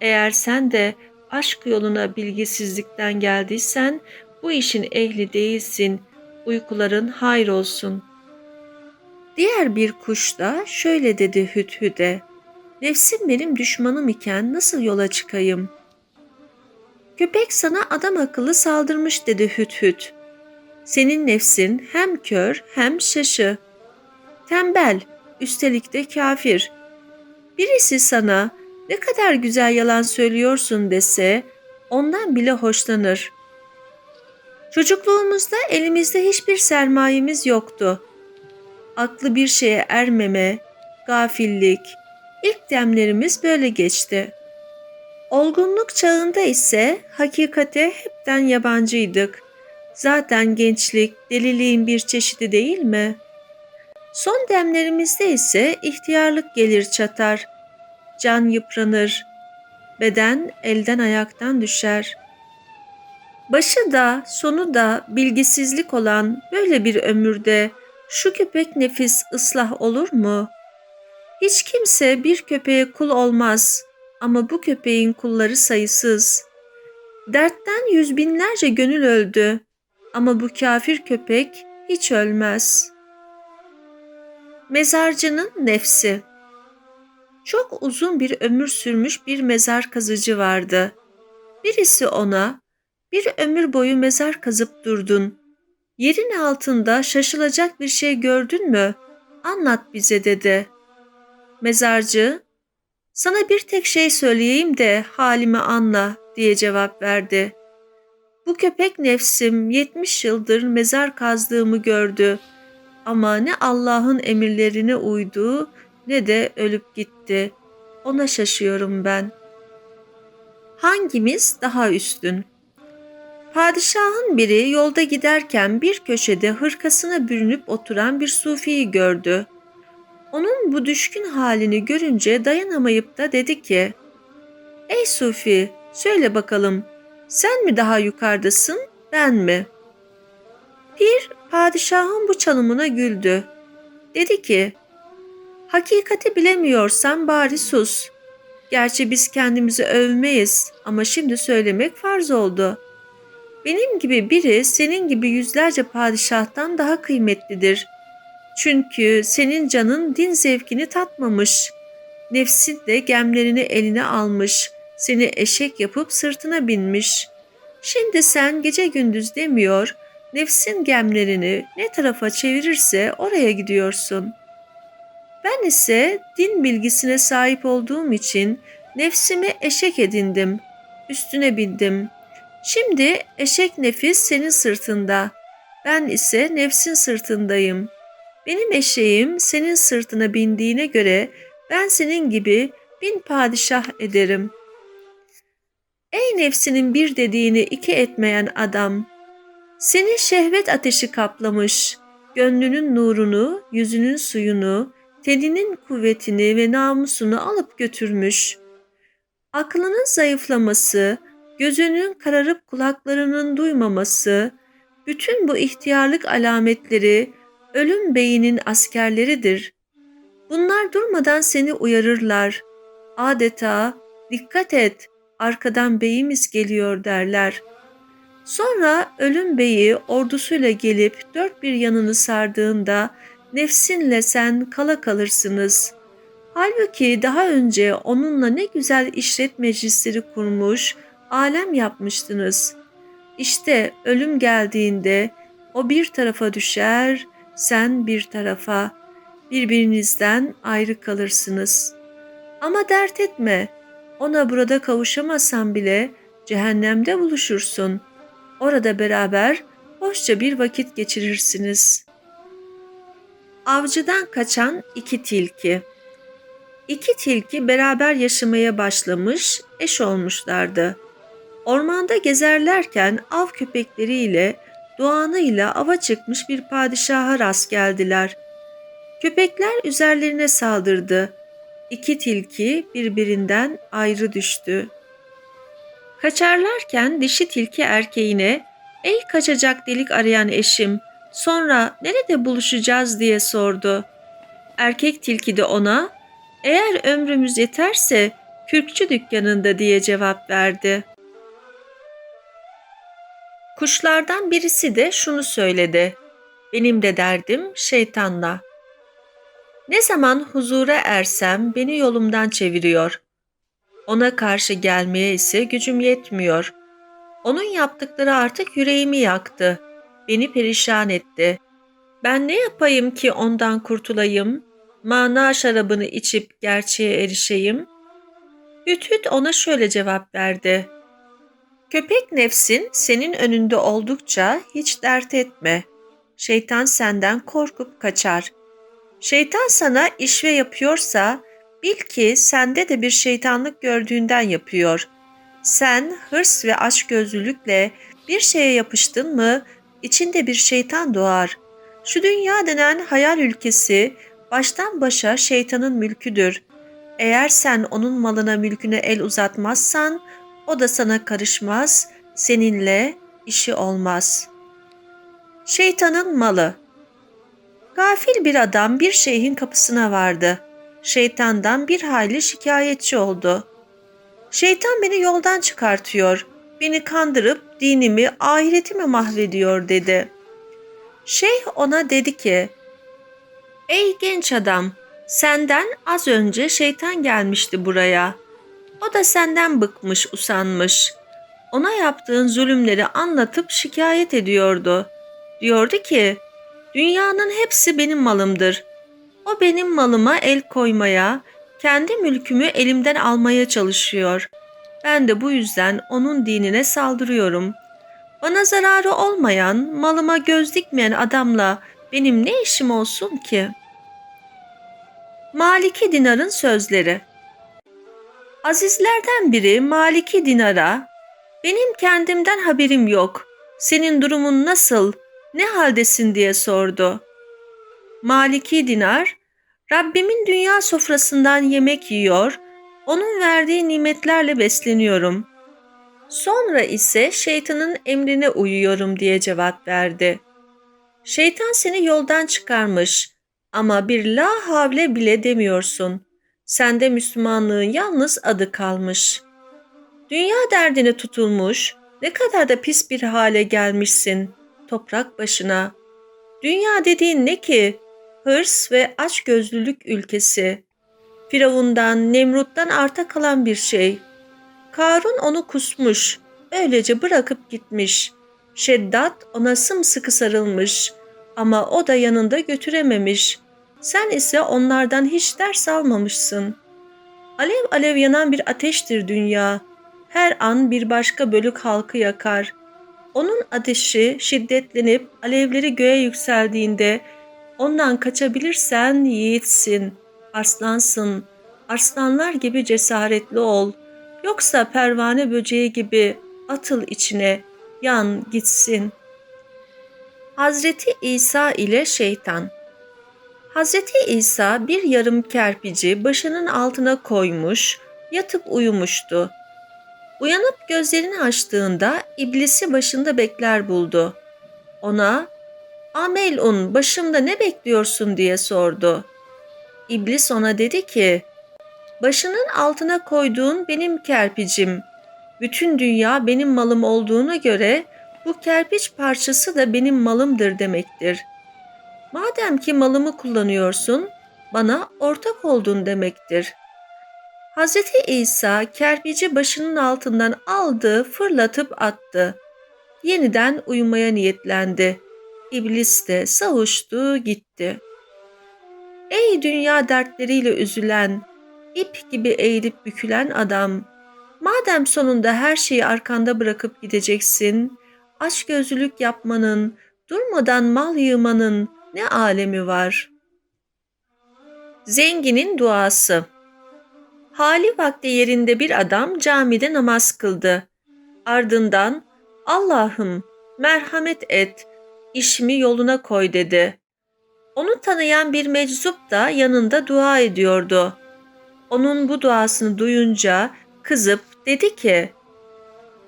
S2: Eğer sen de aşk yoluna bilgisizlikten geldiysen bu işin ehli değilsin. Uykuların hayır olsun. Diğer bir kuş da şöyle dedi Hüdhüd'e. Nefsim benim düşmanım iken nasıl yola çıkayım? Köpek sana adam akıllı saldırmış dedi Hüdhüd. Senin nefsin hem kör hem şaşı. Tembel, üstelik de kafir. Birisi sana ne kadar güzel yalan söylüyorsun dese ondan bile hoşlanır. Çocukluğumuzda elimizde hiçbir sermayemiz yoktu. Aklı bir şeye ermeme, gafillik, ilk demlerimiz böyle geçti. Olgunluk çağında ise hakikate hepten yabancıydık.'' Zaten gençlik deliliğin bir çeşidi değil mi? Son demlerimizde ise ihtiyarlık gelir çatar. Can yıpranır. Beden elden ayaktan düşer. Başı da sonu da bilgisizlik olan böyle bir ömürde şu köpek nefis ıslah olur mu? Hiç kimse bir köpeğe kul olmaz ama bu köpeğin kulları sayısız. Dertten yüz binlerce gönül öldü. Ama bu kafir köpek hiç ölmez. Mezarcının nefsi Çok uzun bir ömür sürmüş bir mezar kazıcı vardı. Birisi ona, bir ömür boyu mezar kazıp durdun. Yerin altında şaşılacak bir şey gördün mü? Anlat bize dedi. Mezarcı, sana bir tek şey söyleyeyim de halimi anla diye cevap verdi. Bu köpek nefsim yetmiş yıldır mezar kazdığımı gördü. Ama ne Allah'ın emirlerine uydu ne de ölüp gitti. Ona şaşıyorum ben. Hangimiz daha üstün? Padişahın biri yolda giderken bir köşede hırkasına bürünüp oturan bir sufiyi gördü. Onun bu düşkün halini görünce dayanamayıp da dedi ki, ''Ey sufi, söyle bakalım sen mi daha yukarıdasın, ben mi? Pir padişahın bu çalımına güldü. Dedi ki, hakikati bilemiyorsan bari sus. Gerçi biz kendimizi övmeyiz ama şimdi söylemek farz oldu. Benim gibi biri senin gibi yüzlerce padişahtan daha kıymetlidir. Çünkü senin canın din zevkini tatmamış. Nefsin de gemlerini eline almış.'' Seni eşek yapıp sırtına binmiş. Şimdi sen gece gündüz demiyor, nefsin gemlerini ne tarafa çevirirse oraya gidiyorsun. Ben ise din bilgisine sahip olduğum için nefsimi eşek edindim, üstüne bindim. Şimdi eşek nefis senin sırtında, ben ise nefsin sırtındayım. Benim eşeğim senin sırtına bindiğine göre ben senin gibi bin padişah ederim.'' Ey nefsinin bir dediğini iki etmeyen adam! Seni şehvet ateşi kaplamış, gönlünün nurunu, yüzünün suyunu, teninin kuvvetini ve namusunu alıp götürmüş. Aklının zayıflaması, gözünün kararıp kulaklarının duymaması, bütün bu ihtiyarlık alametleri ölüm beyinin askerleridir. Bunlar durmadan seni uyarırlar. Adeta dikkat et, arkadan beyimiz geliyor derler. Sonra ölüm beyi ordusuyla gelip dört bir yanını sardığında nefsinle sen kala kalırsınız.
S1: Halbuki daha önce onunla ne güzel işlet meclisleri kurmuş, alem yapmıştınız. İşte ölüm geldiğinde o bir tarafa düşer, sen bir tarafa. Birbirinizden ayrı kalırsınız. Ama dert etme. Ona burada kavuşamasan bile cehennemde buluşursun. Orada beraber hoşça bir vakit geçirirsiniz. Avcıdan kaçan iki tilki. İki tilki beraber yaşamaya başlamış, eş olmuşlardı. Ormanda gezerlerken av köpekleriyle, doğanıyla ava çıkmış bir padişaha rast geldiler. Köpekler üzerlerine saldırdı. İki tilki birbirinden ayrı düştü. Kaçarlarken dişi tilki erkeğine ''Ey kaçacak delik arayan eşim, sonra nerede buluşacağız?'' diye sordu. Erkek tilki de ona ''Eğer ömrümüz yeterse kürkçü dükkanında'' diye cevap verdi. Kuşlardan birisi de şunu söyledi. Benim de derdim şeytanla. Ne zaman huzura ersem beni yolumdan çeviriyor. Ona karşı gelmeye ise gücüm yetmiyor. Onun yaptıkları artık yüreğimi yaktı. Beni perişan etti. Ben ne yapayım ki ondan kurtulayım? Mana şarabını içip gerçeğe erişeyim? Hüt hüt ona şöyle cevap verdi. Köpek nefsin senin önünde oldukça hiç dert etme. Şeytan senden korkup kaçar. Şeytan sana işve yapıyorsa bil ki sende de bir şeytanlık gördüğünden yapıyor. Sen hırs ve açgözlülükle bir şeye yapıştın mı içinde bir şeytan doğar. Şu dünya denen hayal ülkesi baştan başa şeytanın mülküdür. Eğer sen onun malına mülküne el uzatmazsan o da sana karışmaz, seninle işi olmaz. Şeytanın malı Gafil bir adam bir şeyhin kapısına vardı. Şeytandan bir hayli şikayetçi oldu. Şeytan beni yoldan çıkartıyor, beni kandırıp dinimi, ahiretimi mahvediyor dedi. Şeyh ona dedi ki, Ey genç adam, senden az önce şeytan gelmişti buraya. O da senden bıkmış, usanmış. Ona yaptığın zulümleri anlatıp şikayet ediyordu. Diyordu ki, dünyanın hepsi benim malımdır. O benim malıma el koymaya, kendi mülkümü elimden almaya çalışıyor. Ben de bu yüzden onun dinine saldırıyorum. Bana zararı olmayan, malıma göz dikmeyen adamla benim ne işim olsun ki? Maliki Dinar'ın sözleri Azizlerden biri Maliki Dinar'a, ''Benim kendimden haberim yok. Senin durumun nasıl, ne haldesin?'' diye sordu. Maliki Dinar, ''Rabbimin dünya sofrasından yemek yiyor, onun verdiği nimetlerle besleniyorum. Sonra ise şeytanın emrine uyuyorum.'' diye cevap verdi. Şeytan seni yoldan çıkarmış ama bir la havle bile demiyorsun.'' Sende Müslümanlığın yalnız adı kalmış. Dünya derdine tutulmuş, ne kadar da pis bir hale gelmişsin toprak başına. Dünya dediğin ne ki? Hırs ve açgözlülük ülkesi. Firavundan, Nemrut'tan arta kalan bir şey. Karun onu kusmuş, öylece bırakıp gitmiş. Şeddat ona sımsıkı sarılmış ama o da yanında götürememiş.'' Sen ise onlardan hiç ders almamışsın. Alev alev yanan bir ateştir dünya. Her an bir başka bölük halkı yakar. Onun ateşi şiddetlenip alevleri göğe yükseldiğinde ondan kaçabilirsen yiğitsin, arslansın. Arslanlar gibi cesaretli ol. Yoksa pervane böceği gibi atıl içine, yan gitsin. Hazreti İsa ile Şeytan Hazreti İsa bir yarım kerpici başının altına koymuş, yatıp uyumuştu. Uyanıp gözlerini açtığında iblisi başında bekler buldu. Ona, Amelun başımda ne bekliyorsun diye sordu. İblis ona dedi ki, başının altına koyduğun benim kerpicim. Bütün dünya benim malım olduğuna göre bu kerpiç parçası da benim malımdır demektir. Madem ki malımı kullanıyorsun, bana ortak oldun demektir. Hz. İsa kerpici başının altından aldı, fırlatıp attı. Yeniden uyumaya niyetlendi. İblis de savuştu gitti. Ey dünya dertleriyle üzülen, ip gibi eğilip bükülen adam, madem sonunda her şeyi arkanda bırakıp gideceksin, açgözlülük yapmanın, durmadan mal yığmanın ne alemi var? Zenginin duası Hali vakti yerinde bir adam camide namaz kıldı. Ardından Allah'ım merhamet et, işimi yoluna koy dedi. Onu tanıyan bir meczup da yanında dua ediyordu. Onun bu duasını duyunca kızıp dedi ki,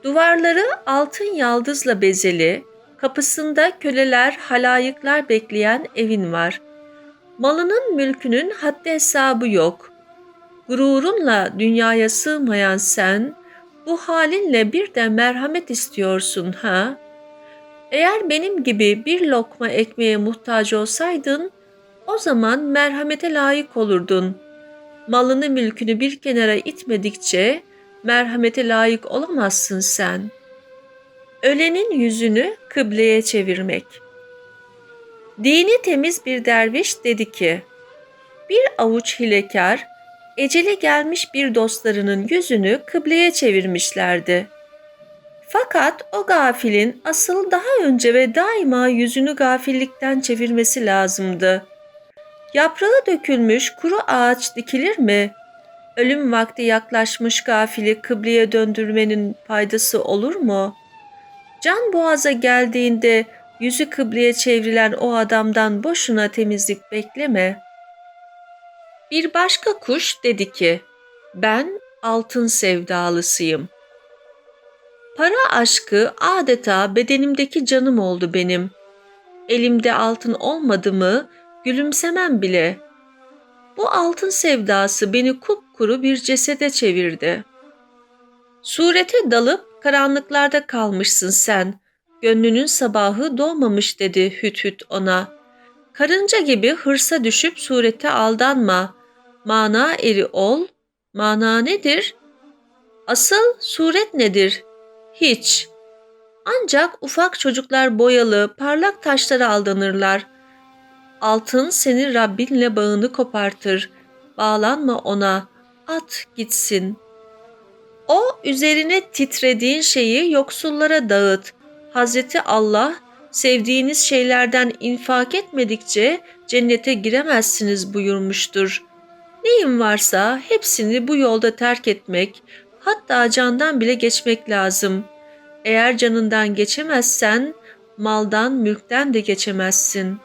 S1: Duvarları altın yaldızla bezeli, kapısında köleler, halayıklar bekleyen evin var. Malının mülkünün haddi hesabı yok. Gururunla dünyaya sığmayan sen, bu halinle bir de merhamet istiyorsun ha? Eğer benim gibi bir lokma ekmeğe muhtaç olsaydın, o zaman merhamete layık olurdun. Malını mülkünü bir kenara itmedikçe merhamete layık olamazsın sen. Ölenin yüzünü kıbleye çevirmek. Dini temiz bir derviş dedi ki, bir avuç hilekar, ecele gelmiş bir dostlarının yüzünü kıbleye çevirmişlerdi. Fakat o gafilin asıl daha önce ve daima yüzünü gafillikten çevirmesi lazımdı. Yaprağı dökülmüş kuru ağaç dikilir mi? Ölüm vakti yaklaşmış gafili kıbleye döndürmenin faydası olur mu? Can boğaza geldiğinde yüzü kıbleye çevrilen o adamdan boşuna temizlik bekleme. Bir başka kuş dedi ki, ben altın sevdalısıyım. Para aşkı adeta bedenimdeki canım oldu benim. Elimde altın olmadı mı gülümsemem bile. Bu altın sevdası beni kupkuru bir cesede çevirdi. Surete dalıp karanlıklarda kalmışsın sen. Gönlünün sabahı doğmamış dedi hüt hüt ona. Karınca gibi hırsa düşüp surete aldanma. Mana eri ol. Mana nedir? Asıl suret nedir? Hiç. Ancak ufak çocuklar boyalı, parlak taşlara aldanırlar. Altın senin Rabbinle bağını kopartır. Bağlanma ona, at gitsin. O üzerine titrediğin şeyi yoksullara dağıt. Hazreti Allah sevdiğiniz şeylerden infak etmedikçe cennete giremezsiniz buyurmuştur. Neyin varsa hepsini bu yolda terk etmek, hatta candan bile geçmek lazım. Eğer canından geçemezsen, maldan, mülkten de geçemezsin.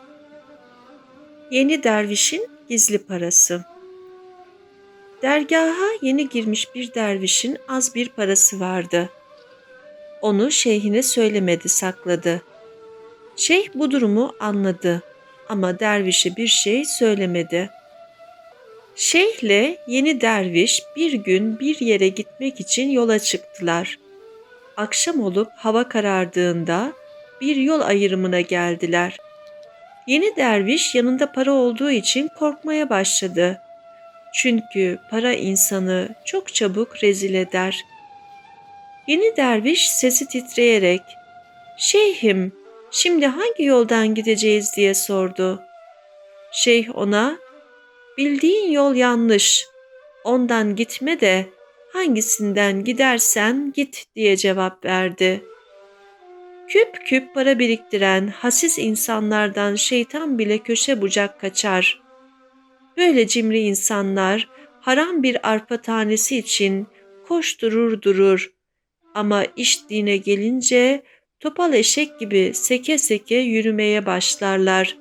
S1: Yeni dervişin gizli parası Dergaha yeni girmiş bir dervişin az bir parası vardı. Onu şeyhine söylemedi, sakladı. Şeyh bu durumu anladı ama dervişe bir şey söylemedi. Şeyhle yeni derviş bir gün bir yere gitmek için yola çıktılar. Akşam olup hava karardığında bir yol ayrımına geldiler. Yeni derviş yanında para olduğu için korkmaya başladı. Çünkü para insanı çok çabuk rezil eder. Yeni derviş sesi titreyerek, ''Şeyhim, şimdi hangi yoldan gideceğiz?'' diye sordu. Şeyh ona, ''Bildiğin yol yanlış, ondan gitme de hangisinden gidersen git.'' diye cevap verdi. Küp küp para biriktiren hassiz insanlardan şeytan bile köşe bucak kaçar.'' Böyle cimri insanlar haram bir arpa tanesi için koşturur durur. Ama iş dine gelince topal eşek gibi seke seke yürümeye başlarlar.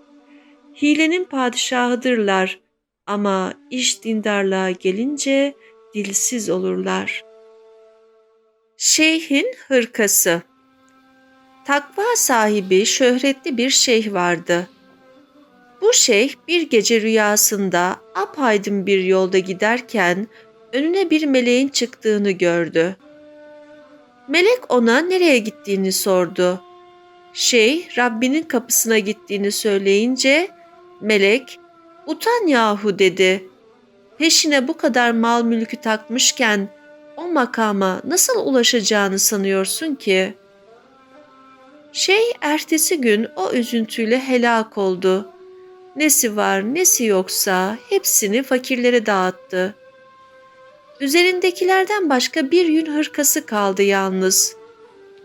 S1: Hilenin padişahıdırlar ama iş dindarlığa gelince dilsiz olurlar. Şeyhin hırkası Takva sahibi şöhretli bir şeyh vardı. Bu şeyh bir gece rüyasında apaydın bir yolda giderken önüne bir meleğin çıktığını gördü. Melek ona nereye gittiğini sordu. Şeyh Rabbinin kapısına gittiğini söyleyince melek Utan yahu dedi. Peşine bu kadar mal mülkü takmışken o makama nasıl ulaşacağını sanıyorsun ki? Şey ertesi gün o üzüntüyle helak oldu. Nesi var nesi yoksa hepsini fakirlere dağıttı. Üzerindekilerden başka bir yün hırkası kaldı yalnız.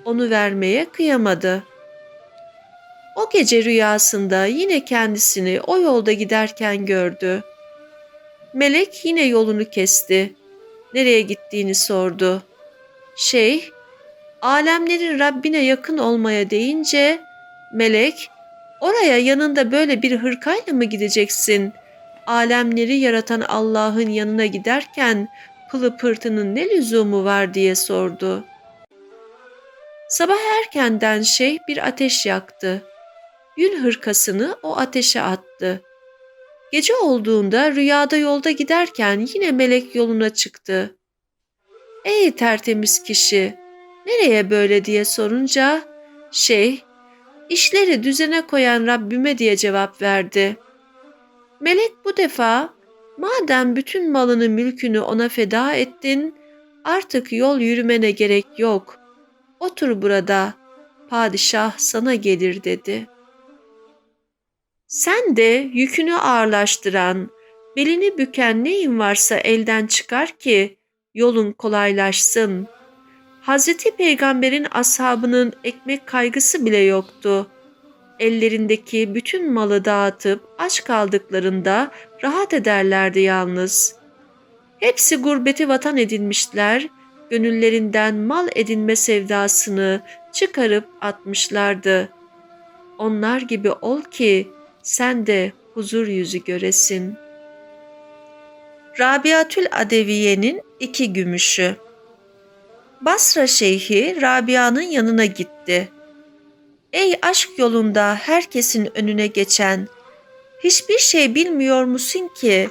S1: Onu vermeye kıyamadı. O gece rüyasında yine kendisini o yolda giderken gördü. Melek yine yolunu kesti. Nereye gittiğini sordu. Şeyh, alemlerin Rabbine yakın olmaya deyince melek, oraya yanında böyle bir hırkayla mı gideceksin? Alemleri yaratan Allah'ın yanına giderken pılı pırtının ne lüzumu var diye sordu. Sabah erkenden şeyh bir ateş yaktı. Yün hırkasını o ateşe attı. Gece olduğunda rüyada yolda giderken yine melek yoluna çıktı. Ey tertemiz kişi, nereye böyle diye sorunca şeyh, işleri düzene koyan Rabbime diye cevap verdi. Melek bu defa, madem bütün malını mülkünü ona feda ettin, artık yol yürümene gerek yok. Otur burada, padişah sana gelir dedi.'' Sen de yükünü ağırlaştıran, belini büken neyin varsa elden çıkar ki yolun kolaylaşsın. Hazreti Peygamber'in ashabının ekmek kaygısı bile yoktu. Ellerindeki bütün malı dağıtıp aç kaldıklarında rahat ederlerdi yalnız. Hepsi gurbeti vatan edinmişler, gönüllerinden mal edinme sevdasını çıkarıp atmışlardı. Onlar gibi ol ki sen de huzur yüzü göresin. Rabiatül Adeviye'nin iki gümüşü Basra şeyhi Rabia'nın yanına gitti. Ey aşk yolunda herkesin önüne geçen, hiçbir şey bilmiyor musun ki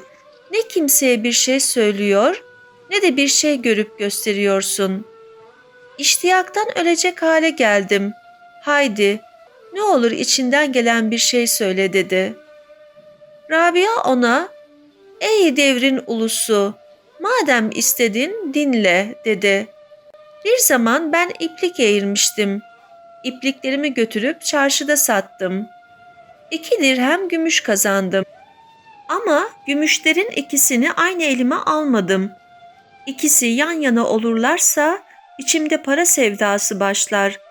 S1: ne kimseye bir şey söylüyor ne de bir şey görüp gösteriyorsun. İştiyaktan ölecek hale geldim. Haydi ne olur içinden gelen bir şey söyle dedi. Rabia ona, ey devrin ulusu, madem istedin dinle dedi. Bir zaman ben iplik eğirmiştim. İpliklerimi götürüp çarşıda sattım. İki dirhem gümüş kazandım. Ama gümüşlerin ikisini aynı elime almadım. İkisi yan yana olurlarsa içimde para sevdası başlar.''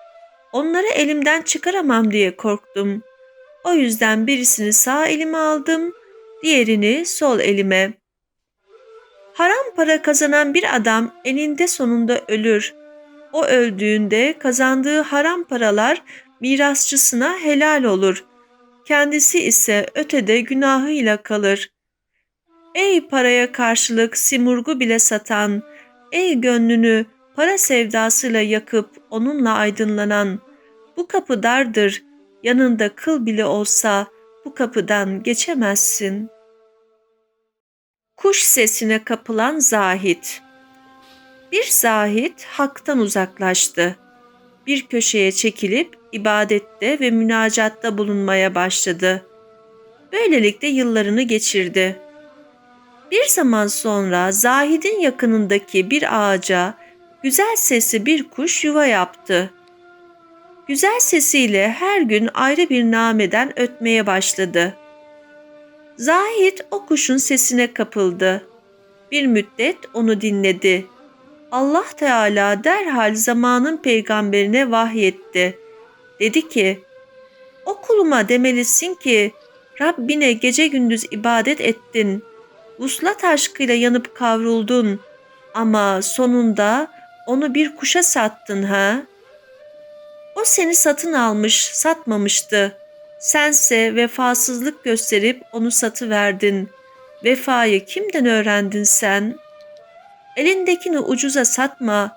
S1: Onları elimden çıkaramam diye korktum. O yüzden birisini sağ elime aldım, diğerini sol elime. Haram para kazanan bir adam eninde sonunda ölür. O öldüğünde kazandığı haram paralar mirasçısına helal olur. Kendisi ise ötede günahıyla kalır. Ey paraya karşılık simurgu bile satan, ey gönlünü para sevdasıyla yakıp onunla aydınlanan, bu kapı dardır, yanında kıl bile olsa bu kapıdan geçemezsin. Kuş sesine kapılan zahit Bir zahit haktan uzaklaştı. Bir köşeye çekilip ibadette ve münacatta bulunmaya başladı. Böylelikle yıllarını geçirdi. Bir zaman sonra Zahid'in yakınındaki bir ağaca güzel sesi bir kuş yuva yaptı. Güzel sesiyle her gün ayrı bir nameden ötmeye başladı. Zahid o kuşun sesine kapıldı. Bir müddet onu dinledi. Allah Teala derhal zamanın peygamberine vahyetti. Dedi ki, o kuluma demelisin ki, Rabbine gece gündüz ibadet ettin, vuslat aşkıyla yanıp kavruldun ama sonunda onu bir kuşa sattın ha? O seni satın almış, satmamıştı. Sense vefasızlık gösterip onu satı verdin. Vefayı kimden öğrendin sen? Elindekini ucuza satma.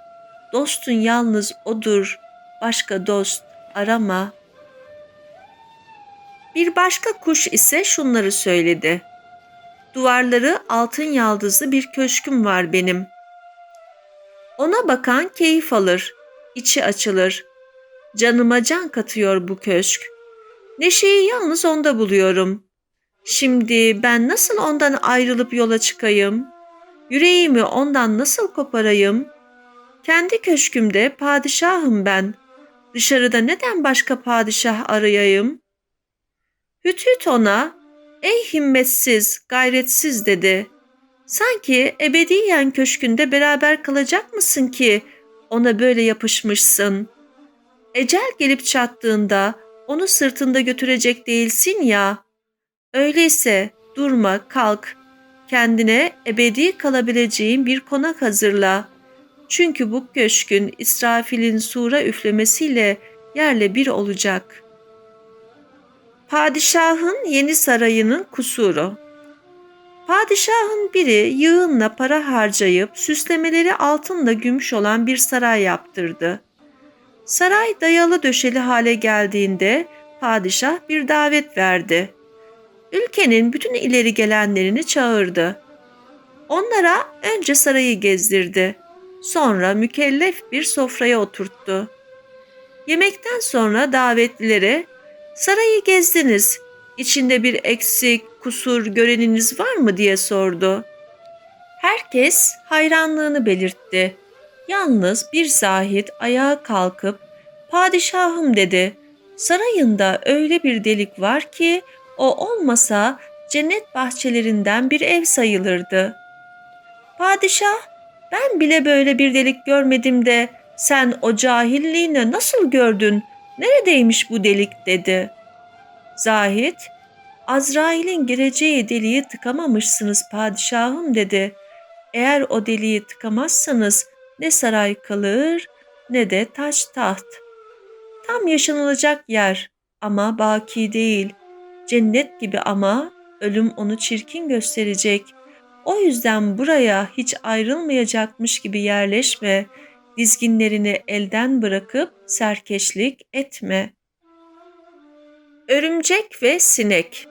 S1: Dostun yalnız odur. Başka dost arama. Bir başka kuş ise şunları söyledi. Duvarları altın yaldızlı bir köşküm var benim. Ona bakan keyif alır, içi açılır. Canıma can katıyor bu köşk. Neşeyi yalnız onda buluyorum. Şimdi ben nasıl ondan ayrılıp yola çıkayım? Yüreğimi ondan nasıl koparayım? Kendi köşkümde padişahım ben. Dışarıda neden başka padişah arayayım? Hüt hüt ona, ey himmetsiz, gayretsiz dedi. Sanki ebediyen köşkünde beraber kalacak mısın ki ona böyle yapışmışsın? Ecel gelip çattığında onu sırtında götürecek değilsin ya. Öyleyse durma, kalk. Kendine ebedi kalabileceğin bir konak hazırla. Çünkü bu köşkün İsrafil'in sura üflemesiyle yerle bir olacak. Padişahın yeni sarayının kusuru Padişahın biri yığınla para harcayıp süslemeleri altınla gümüş olan bir saray yaptırdı. Saray dayalı döşeli hale geldiğinde padişah bir davet verdi. Ülkenin bütün ileri gelenlerini çağırdı. Onlara önce sarayı gezdirdi. Sonra mükellef bir sofraya oturttu. Yemekten sonra davetlilere sarayı gezdiniz, içinde bir eksik, kusur göreniniz var mı diye sordu. Herkes hayranlığını belirtti. Yalnız bir zahit ayağa kalkıp padişahım dedi. Sarayında öyle bir delik var ki o olmasa cennet bahçelerinden bir ev sayılırdı. Padişah ben bile böyle bir delik görmedim de sen o cahilliğine nasıl gördün? Neredeymiş bu delik dedi. Zahit Azrail'in gireceği deliği tıkamamışsınız padişahım dedi. Eğer o deliği tıkamazsanız ne saray kalır ne de taş taht. Tam yaşanılacak yer ama baki değil. Cennet gibi ama ölüm onu çirkin gösterecek. O yüzden buraya hiç ayrılmayacakmış gibi yerleşme. Dizginlerini elden bırakıp serkeşlik etme. Örümcek ve sinek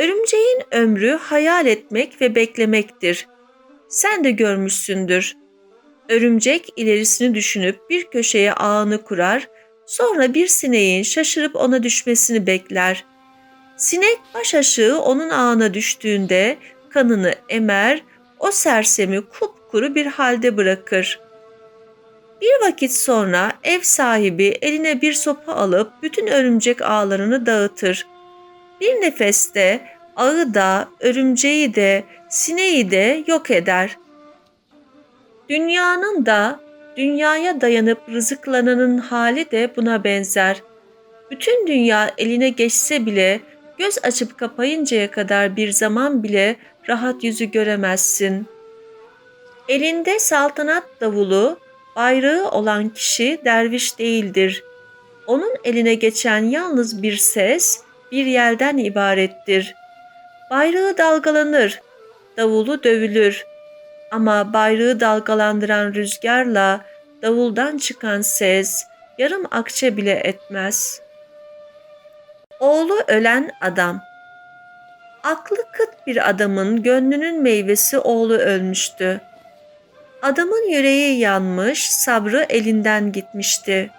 S1: Örümceğin ömrü hayal etmek ve beklemektir. Sen de görmüşsündür. Örümcek ilerisini düşünüp bir köşeye ağını kurar, sonra bir sineğin şaşırıp ona düşmesini bekler. Sinek baş aşağı onun ağına düştüğünde kanını emer, o sersemi kupkuru bir halde bırakır. Bir vakit sonra ev sahibi eline bir sopa alıp bütün örümcek ağlarını dağıtır. Bir nefeste ağı da, örümceği de, sineği de yok eder. Dünyanın da, dünyaya dayanıp rızıklananın hali de buna benzer. Bütün dünya eline geçse bile, göz açıp kapayıncaya kadar bir zaman bile rahat yüzü göremezsin. Elinde saltanat davulu, bayrağı olan kişi derviş değildir. Onun eline geçen yalnız bir ses, bir yelden ibarettir. Bayrağı dalgalanır, davulu dövülür. Ama bayrağı dalgalandıran rüzgarla davuldan çıkan ses yarım akçe bile etmez. Oğlu ölen adam Aklı kıt bir adamın gönlünün meyvesi oğlu ölmüştü. Adamın yüreği yanmış, sabrı elinden gitmişti.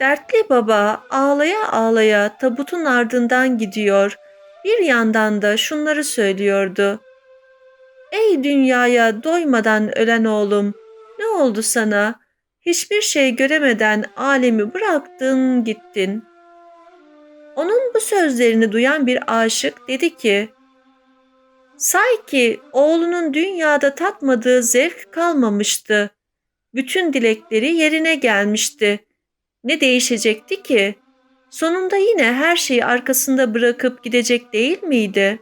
S1: Dertli baba ağlaya ağlaya tabutun ardından gidiyor. Bir yandan da şunları söylüyordu. Ey dünyaya doymadan ölen oğlum, ne oldu sana? Hiçbir şey göremeden alemi bıraktın gittin. Onun bu sözlerini duyan bir aşık dedi ki, Say ki oğlunun dünyada tatmadığı zevk kalmamıştı. Bütün dilekleri yerine gelmişti. Ne değişecekti ki? Sonunda yine her şeyi arkasında bırakıp gidecek değil miydi?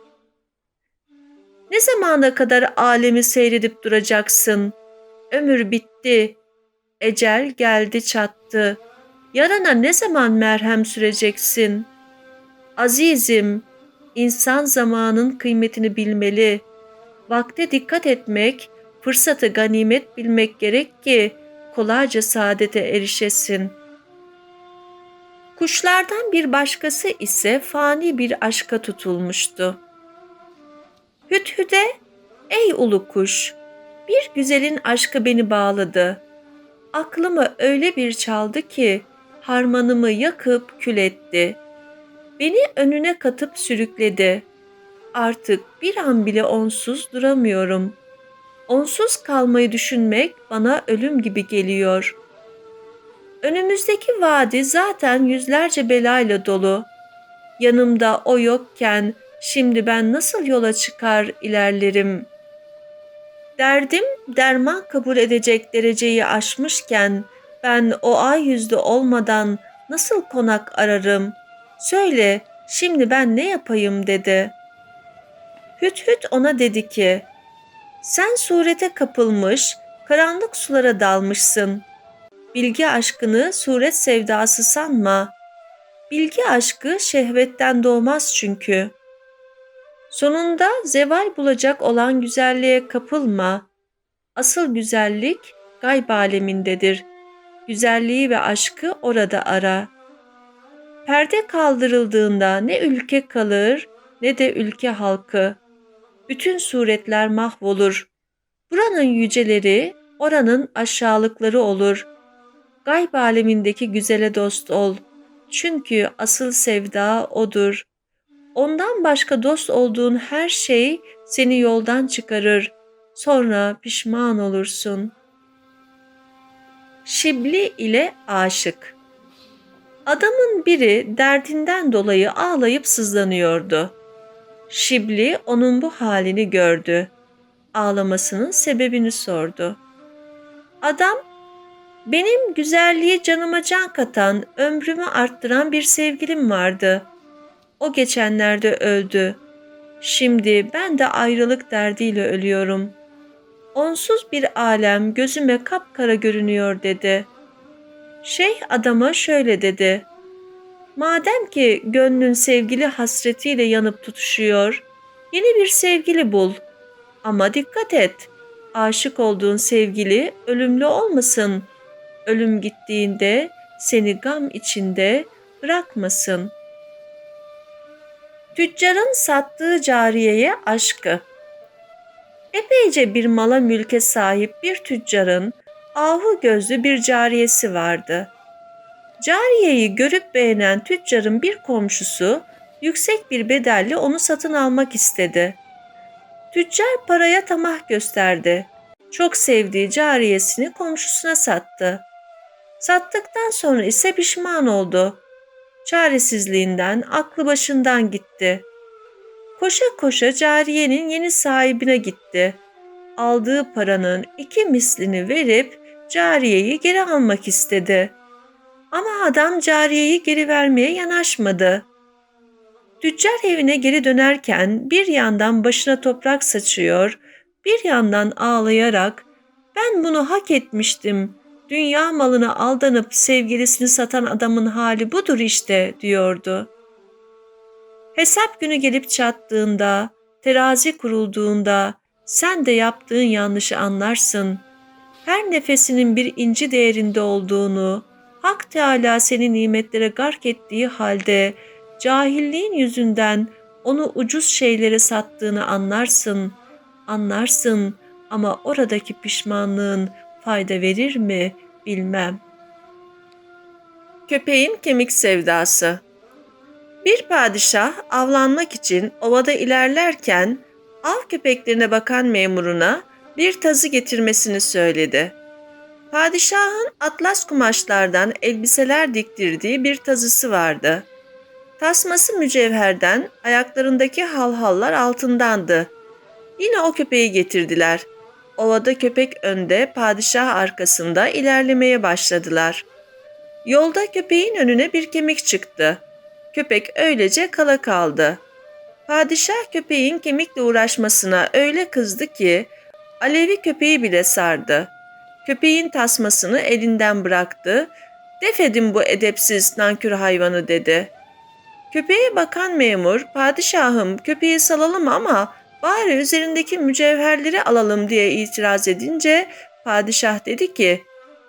S1: Ne zamana kadar alemi seyredip duracaksın? Ömür bitti. Ecel geldi çattı. Yarana ne zaman merhem süreceksin? Azizim, İnsan zamanın kıymetini bilmeli. Vakte dikkat etmek, fırsatı ganimet bilmek gerek ki kolayca saadete erişesin. Kuşlardan bir başkası ise fani bir aşka tutulmuştu. Hüthüde, ey ulu kuş, bir güzelin aşkı beni bağladı. Aklımı öyle bir çaldı ki harmanımı yakıp kül etti. Beni önüne katıp sürükledi. Artık bir an bile onsuz duramıyorum. Onsuz kalmayı düşünmek bana ölüm gibi geliyor. Önümüzdeki vadi zaten yüzlerce belayla dolu. Yanımda o yokken şimdi ben nasıl yola çıkar ilerlerim? Derdim derman kabul edecek dereceyi aşmışken ben o ay yüzlü olmadan nasıl konak ararım? Söyle, şimdi ben ne yapayım dedi. Hüt hüt ona dedi ki, sen surete kapılmış, karanlık sulara dalmışsın. Bilgi aşkını suret sevdası sanma. Bilgi aşkı şehvetten doğmaz çünkü. Sonunda zeval bulacak olan güzelliğe kapılma. Asıl güzellik gayb alemindedir. Güzelliği ve aşkı orada ara. Perde kaldırıldığında ne ülke kalır ne de ülke halkı. Bütün suretler mahvolur. Buranın yüceleri oranın aşağılıkları olur. Gayb alemindeki güzele dost ol. Çünkü asıl sevda odur. Ondan başka dost olduğun her şey seni yoldan çıkarır. Sonra pişman olursun. Şibli ile aşık Adamın biri derdinden dolayı ağlayıp sızlanıyordu. Şibli onun bu halini gördü. Ağlamasının sebebini sordu. Adam, benim güzelliği canıma can katan, ömrümü arttıran bir sevgilim vardı. O geçenlerde öldü. Şimdi ben de ayrılık derdiyle ölüyorum. Onsuz bir alem gözüme kapkara görünüyor dedi. Şeyh adama şöyle dedi. Madem ki gönlün sevgili hasretiyle yanıp tutuşuyor, yeni bir sevgili bul. Ama dikkat et, aşık olduğun sevgili ölümlü olmasın. Ölüm gittiğinde seni gam içinde bırakmasın. Tüccarın sattığı cariyeye aşkı Epeyce bir mala mülke sahip bir tüccarın ahu gözlü bir cariyesi vardı. Cariyeyi görüp beğenen tüccarın bir komşusu yüksek bir bedelle onu satın almak istedi. Tüccar paraya tamah gösterdi. Çok sevdiği cariyesini komşusuna sattı. Sattıktan sonra ise pişman oldu. Çaresizliğinden aklı başından gitti. Koşa koşa cariyenin yeni sahibine gitti. Aldığı paranın iki mislini verip cariyeyi geri almak istedi.'' Ama adam cariyeyi geri vermeye yanaşmadı. Tüccar evine geri dönerken bir yandan başına toprak saçıyor, bir yandan ağlayarak ben bunu hak etmiştim. Dünya malına aldanıp sevgilisini satan adamın hali budur işte diyordu. Hesap günü gelip çattığında, terazi kurulduğunda sen de yaptığın yanlışı anlarsın. Her nefesinin bir inci değerinde olduğunu, Hak Teala seni nimetlere gark ettiği halde cahilliğin yüzünden onu ucuz şeylere sattığını anlarsın, anlarsın ama oradaki pişmanlığın fayda verir mi bilmem. Köpeğin kemik sevdası Bir padişah avlanmak için ovada ilerlerken av köpeklerine bakan memuruna bir tazı getirmesini söyledi.'' Padişahın atlas kumaşlardan elbiseler diktirdiği bir tazısı vardı. Tasması mücevherden, ayaklarındaki halhallar altındandı. Yine o köpeği getirdiler. Ovada köpek önde, padişah arkasında ilerlemeye başladılar. Yolda köpeğin önüne bir kemik çıktı. Köpek öylece kala kaldı. Padişah köpeğin kemikle uğraşmasına öyle kızdı ki Alevi köpeği bile sardı. Köpeğin tasmasını elinden bıraktı. Defedin bu edepsiz nankür hayvanı dedi. Köpeğe bakan memur, padişahım köpeği salalım ama bari üzerindeki mücevherleri alalım diye itiraz edince padişah dedi ki,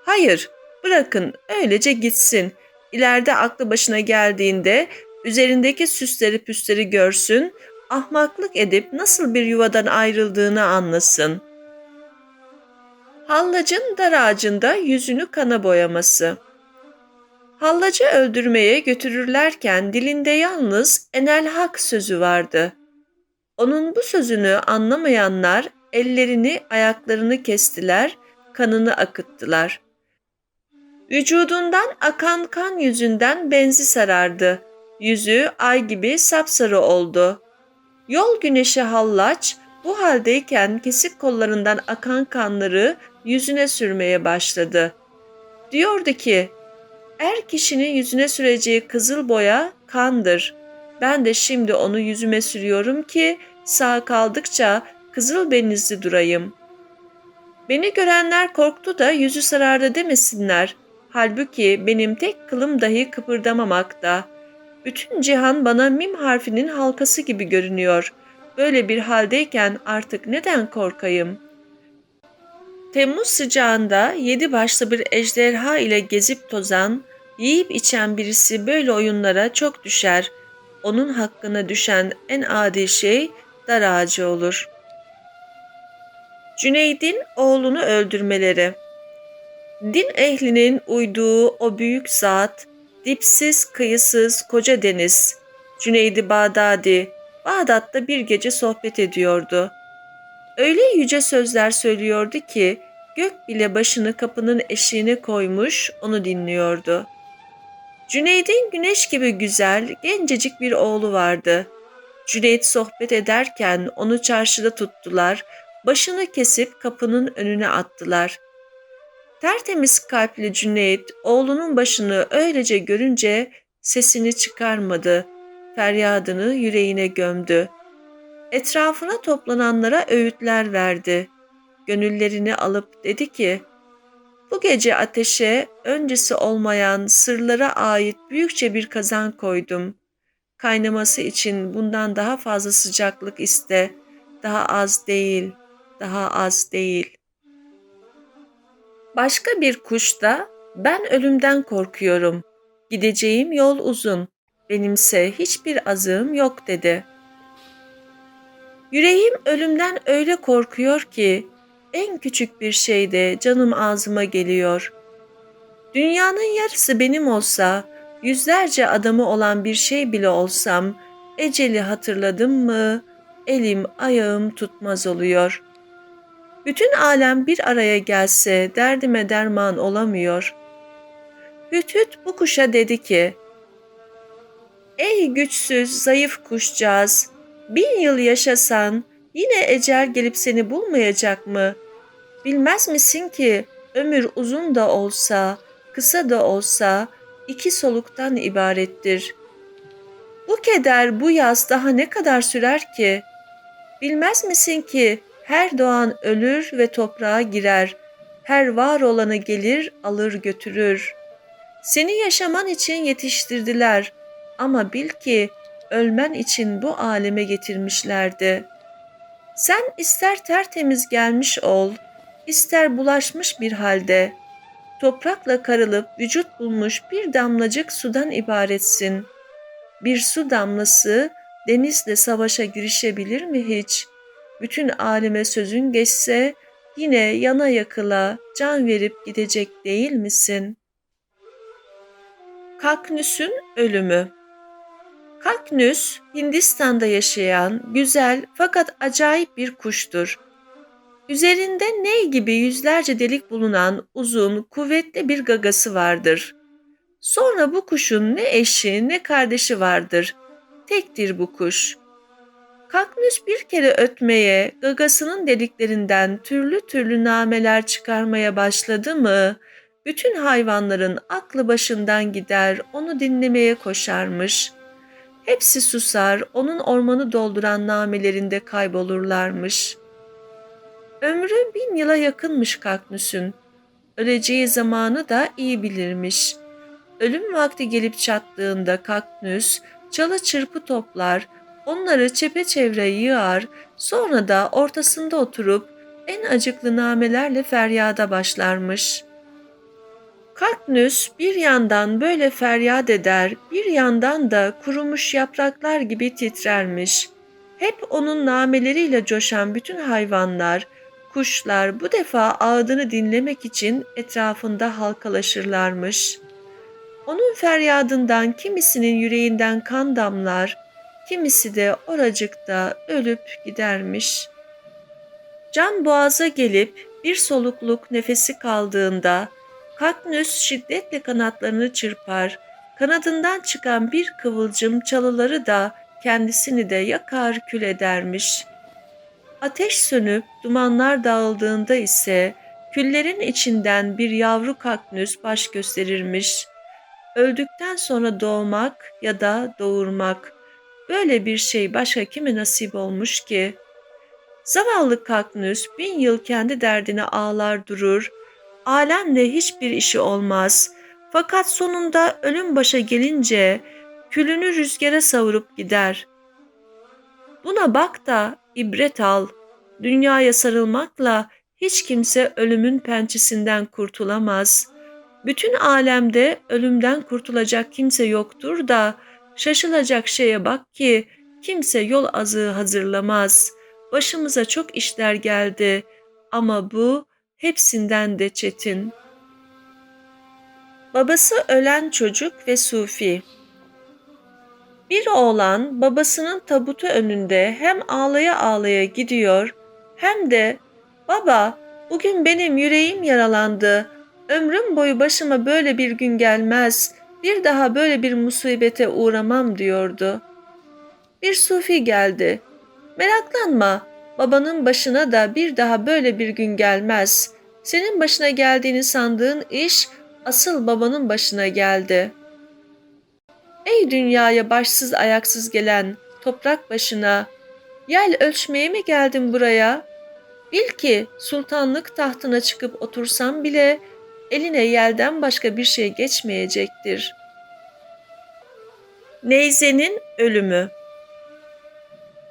S1: hayır bırakın öylece gitsin. İleride aklı başına geldiğinde üzerindeki süsleri püsleri görsün, ahmaklık edip nasıl bir yuvadan ayrıldığını anlasın.'' Hallacın dar ağacında yüzünü kana boyaması. Hallacı öldürmeye götürürlerken dilinde yalnız enel hak sözü vardı. Onun bu sözünü anlamayanlar ellerini ayaklarını kestiler, kanını akıttılar. Vücudundan akan kan yüzünden benzi sarardı. Yüzü ay gibi sapsarı oldu. Yol güneşi hallaç bu haldeyken kesik kollarından akan kanları yüzüne sürmeye başladı. Diyordu ki, er kişinin yüzüne süreceği kızıl boya kandır. Ben de şimdi onu yüzüme sürüyorum ki sağ kaldıkça kızıl benizli durayım. Beni görenler korktu da yüzü sarardı demesinler. Halbuki benim tek kılım dahi kıpırdamamakta. Bütün cihan bana mim harfinin halkası gibi görünüyor. Böyle bir haldeyken artık neden korkayım? Temmuz sıcağında yedi başlı bir ejderha ile gezip tozan, yiyip içen birisi böyle oyunlara çok düşer. Onun hakkına düşen en adi şey dar ağacı olur. Cüneyd'in oğlunu öldürmeleri Din ehlinin uyduğu o büyük zat, dipsiz kıyısız koca deniz, Cüneydi Bağdadi, Bağdat'ta bir gece sohbet ediyordu. Öyle yüce sözler söylüyordu ki, gök bile başını kapının eşiğine koymuş onu dinliyordu. Cüneyd'in güneş gibi güzel, gencecik bir oğlu vardı. Cüneyt sohbet ederken onu çarşıda tuttular, başını kesip kapının önüne attılar. Tertemiz kalpli Cüneyt oğlunun başını öylece görünce sesini çıkarmadı. Feryadını yüreğine gömdü. Etrafına toplananlara öğütler verdi. Gönüllerini alıp dedi ki, bu gece ateşe öncesi olmayan sırlara ait büyükçe bir kazan koydum. Kaynaması için bundan daha fazla sıcaklık iste. Daha az değil, daha az değil. Başka bir kuş da ben ölümden korkuyorum. Gideceğim yol uzun. Benimse hiçbir azığım yok dedi. Yüreğim ölümden öyle korkuyor ki en küçük bir şeyde canım ağzıma geliyor. Dünyanın yarısı benim olsa, yüzlerce adamı olan bir şey bile olsam, eceli hatırladım mı, elim ayağım tutmaz oluyor. Bütün alem bir araya gelse derdime derman olamıyor. Hüt hüt bu kuşa dedi ki, Ey güçsüz, zayıf kuşcağız, bin yıl yaşasan yine ecel gelip seni bulmayacak mı? Bilmez misin ki ömür uzun da olsa, kısa da olsa iki soluktan ibarettir. Bu keder bu yaz daha ne kadar sürer ki? Bilmez misin ki her doğan ölür ve toprağa girer, her var olanı gelir alır götürür. Seni yaşaman için yetiştirdiler ama bil ki ölmen için bu aleme getirmişlerdi. Sen ister tertemiz gelmiş ol, ister bulaşmış bir halde, toprakla karılıp vücut bulmuş bir damlacık sudan ibaretsin. Bir su damlası denizle savaşa girişebilir mi hiç? Bütün aleme sözün geçse yine yana yakıla can verip gidecek değil misin? Kaknüs'ün ölümü Kaknüs, Hindistan'da yaşayan güzel fakat acayip bir kuştur. Üzerinde ney gibi yüzlerce delik bulunan uzun, kuvvetli bir gagası vardır. Sonra bu kuşun ne eşi ne kardeşi vardır. Tektir bu kuş. Kaknüs bir kere ötmeye, gagasının deliklerinden türlü türlü nameler çıkarmaya başladı mı, bütün hayvanların aklı başından gider, onu dinlemeye koşarmış. Hepsi susar, onun ormanı dolduran namelerinde kaybolurlarmış.'' Ömrü bin yıla yakınmış Kaknüs'ün. Öleceği zamanı da iyi bilirmiş. Ölüm vakti gelip çattığında Kaknüs çalı çırpı toplar, onları çepeçevre yığar, sonra da ortasında oturup en acıklı namelerle feryada başlarmış. Kaknüs bir yandan böyle feryat eder, bir yandan da kurumuş yapraklar gibi titrermiş. Hep onun nameleriyle coşan bütün hayvanlar, Kuşlar bu defa ağıdını dinlemek için etrafında halkalaşırlarmış. Onun feryadından kimisinin yüreğinden kan damlar, kimisi de oracıkta ölüp gidermiş. Can boğaza gelip bir solukluk nefesi kaldığında Kaknüs şiddetle kanatlarını çırpar, kanadından çıkan bir kıvılcım çalıları da kendisini de yakar kül edermiş. Ateş sönüp dumanlar dağıldığında ise küllerin içinden bir yavru kaknüs baş gösterirmiş. Öldükten sonra doğmak ya da doğurmak. Böyle bir şey başka kime nasip olmuş ki? Zavallı kaknüs bin yıl kendi derdine ağlar durur. Alemle hiçbir işi olmaz. Fakat sonunda ölüm başa gelince külünü rüzgara savurup gider. Buna bak da ibret al. Dünyaya sarılmakla hiç kimse ölümün pençesinden kurtulamaz. Bütün alemde ölümden kurtulacak kimse yoktur da şaşılacak şeye bak ki kimse yol azığı hazırlamaz. Başımıza çok işler geldi ama bu hepsinden de çetin. Babası ölen çocuk ve Sufi Bir oğlan babasının tabutu önünde hem ağlaya ağlaya gidiyor hem de ''Baba, bugün benim yüreğim yaralandı. Ömrüm boyu başıma böyle bir gün gelmez. Bir daha böyle bir musibete uğramam.'' diyordu. Bir sufi geldi. ''Meraklanma, babanın başına da bir daha böyle bir gün gelmez. Senin başına geldiğini sandığın iş asıl babanın başına geldi. Ey dünyaya başsız ayaksız gelen, toprak başına, yel ölçmeye mi geldin buraya? Bil ki sultanlık tahtına çıkıp otursam bile eline yelden başka bir şey geçmeyecektir. Neyze'nin ölümü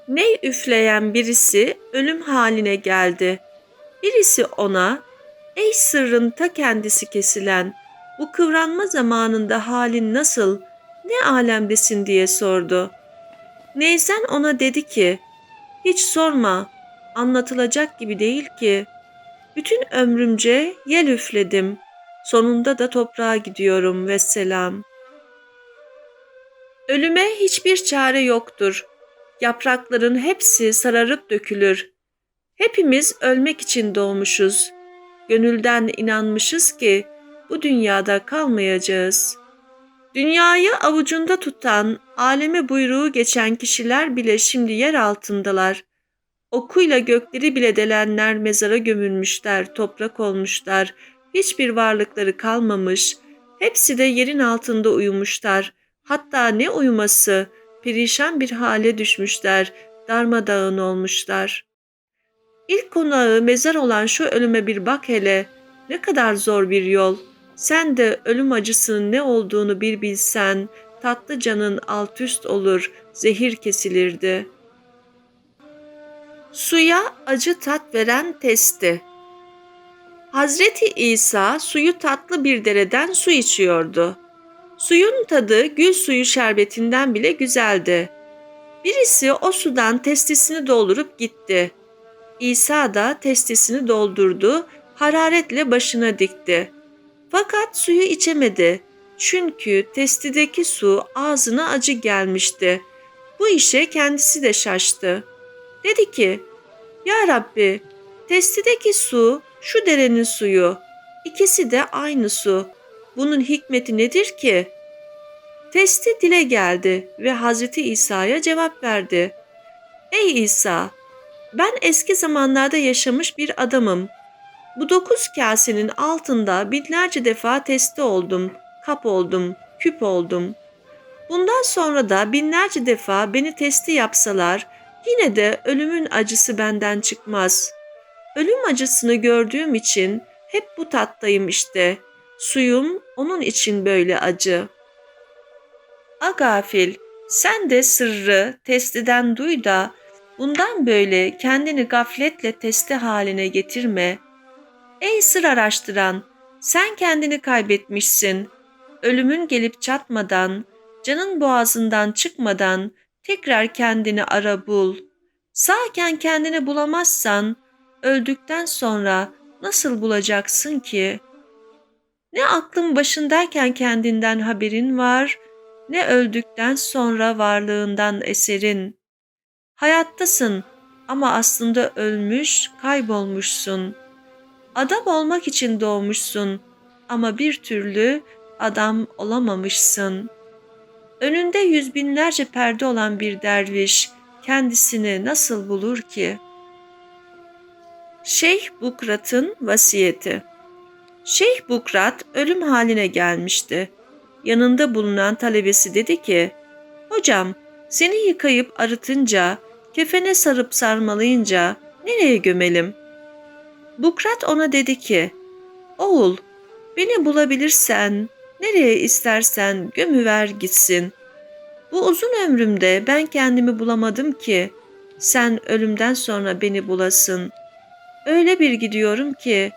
S1: Ney üfleyen birisi ölüm haline geldi. Birisi ona, ey sırrın ta kendisi kesilen, bu kıvranma zamanında halin nasıl, ne alemdesin diye sordu. Neyzen ona dedi ki, hiç sorma, anlatılacak gibi değil ki. Bütün ömrümce yel üfledim, sonunda da toprağa gidiyorum ve selam. Ölüme hiçbir çare yoktur. Yaprakların hepsi sararıp dökülür. Hepimiz ölmek için doğmuşuz. Gönülden inanmışız ki bu dünyada kalmayacağız. Dünyayı avucunda tutan, aleme buyruğu geçen kişiler bile şimdi yer altındalar. Okuyla gökleri bile delenler mezara gömülmüşler, toprak olmuşlar. Hiçbir varlıkları kalmamış. Hepsi de yerin altında uyumuşlar. Hatta ne uyuması, perişan bir hale düşmüşler, darmadağın olmuşlar. İlk konağı mezar olan şu ölüme bir bak hele. Ne kadar zor bir yol. Sen de ölüm acısının ne olduğunu bir bilsen, tatlı canın alt üst olur, zehir kesilirdi.'' Suya acı tat veren testi. Hazreti İsa suyu tatlı bir dereden su içiyordu. Suyun tadı gül suyu şerbetinden bile güzeldi. Birisi o sudan testisini doldurup gitti. İsa da testisini doldurdu, hararetle başına dikti. Fakat suyu içemedi. Çünkü testideki su ağzına acı gelmişti. Bu işe kendisi de şaştı. Dedi ki, Ya Rabbi, testideki su, şu derenin suyu, ikisi de aynı su. Bunun hikmeti nedir ki? Testi dile geldi ve Hazreti İsa'ya cevap verdi. Ey İsa, ben eski zamanlarda yaşamış bir adamım. Bu dokuz kasenin altında binlerce defa testi oldum, kap oldum, küp oldum. Bundan sonra da binlerce defa beni testi yapsalar, Yine de ölümün acısı benden çıkmaz. Ölüm acısını gördüğüm için hep bu tattayım işte. Suyum onun için böyle acı. Agafil, sen de sırrı testiden duy da bundan böyle kendini gafletle testi haline getirme. Ey sır araştıran, sen kendini kaybetmişsin. Ölümün gelip çatmadan, canın boğazından çıkmadan Tekrar kendini ara bul. Sağken kendini bulamazsan öldükten sonra nasıl bulacaksın ki? Ne aklın başındayken kendinden haberin var, ne öldükten sonra varlığından eserin. Hayattasın ama aslında ölmüş, kaybolmuşsun. Adam olmak için doğmuşsun ama bir türlü adam olamamışsın. Önünde yüz binlerce perde olan bir derviş kendisini nasıl bulur ki? Şeyh Bukrat'ın vasiyeti Şeyh Bukrat ölüm haline gelmişti. Yanında bulunan talebesi dedi ki, ''Hocam, seni yıkayıp arıtınca, kefene sarıp sarmalayınca nereye gömelim?'' Bukrat ona dedi ki, ''Oğul, beni bulabilirsen, nereye istersen gömüver gitsin. Bu uzun ömrümde ben kendimi bulamadım ki, sen ölümden sonra beni bulasın. Öyle bir gidiyorum ki,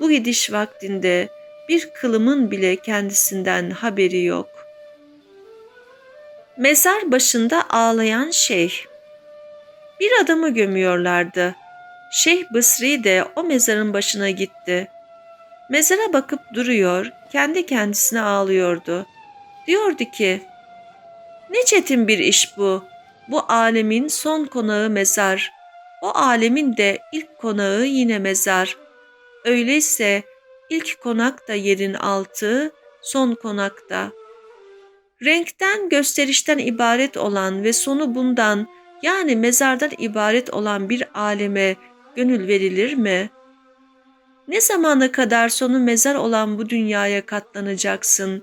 S1: bu gidiş vaktinde bir kılımın bile kendisinden haberi yok. Mezar başında ağlayan şeyh. Bir adamı gömüyorlardı. Şeyh Bısri de o mezarın başına gitti. Mezara bakıp duruyor, kendi kendisine ağlıyordu. Diyordu ki, ne çetin bir iş bu. Bu alemin son konağı mezar. O alemin de ilk konağı yine mezar. Öyleyse ilk konak da yerin altı, son konak da. Renkten, gösterişten ibaret olan ve sonu bundan yani mezardan ibaret olan bir aleme gönül verilir mi? Ne zamana kadar sonu mezar olan bu dünyaya katlanacaksın?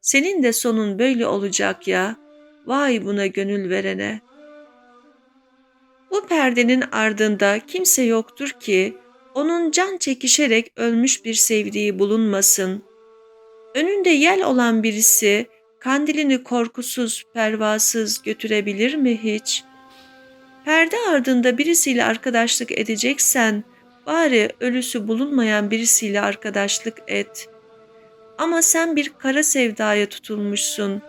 S1: Senin de sonun böyle olacak ya. Vay buna gönül verene. Bu perdenin ardında kimse yoktur ki onun can çekişerek ölmüş bir sevdiği bulunmasın. Önünde yel olan birisi kandilini korkusuz, pervasız götürebilir mi hiç? Perde ardında birisiyle arkadaşlık edeceksen, bari ölüsü bulunmayan birisiyle arkadaşlık et. Ama sen bir kara sevdaya tutulmuşsun.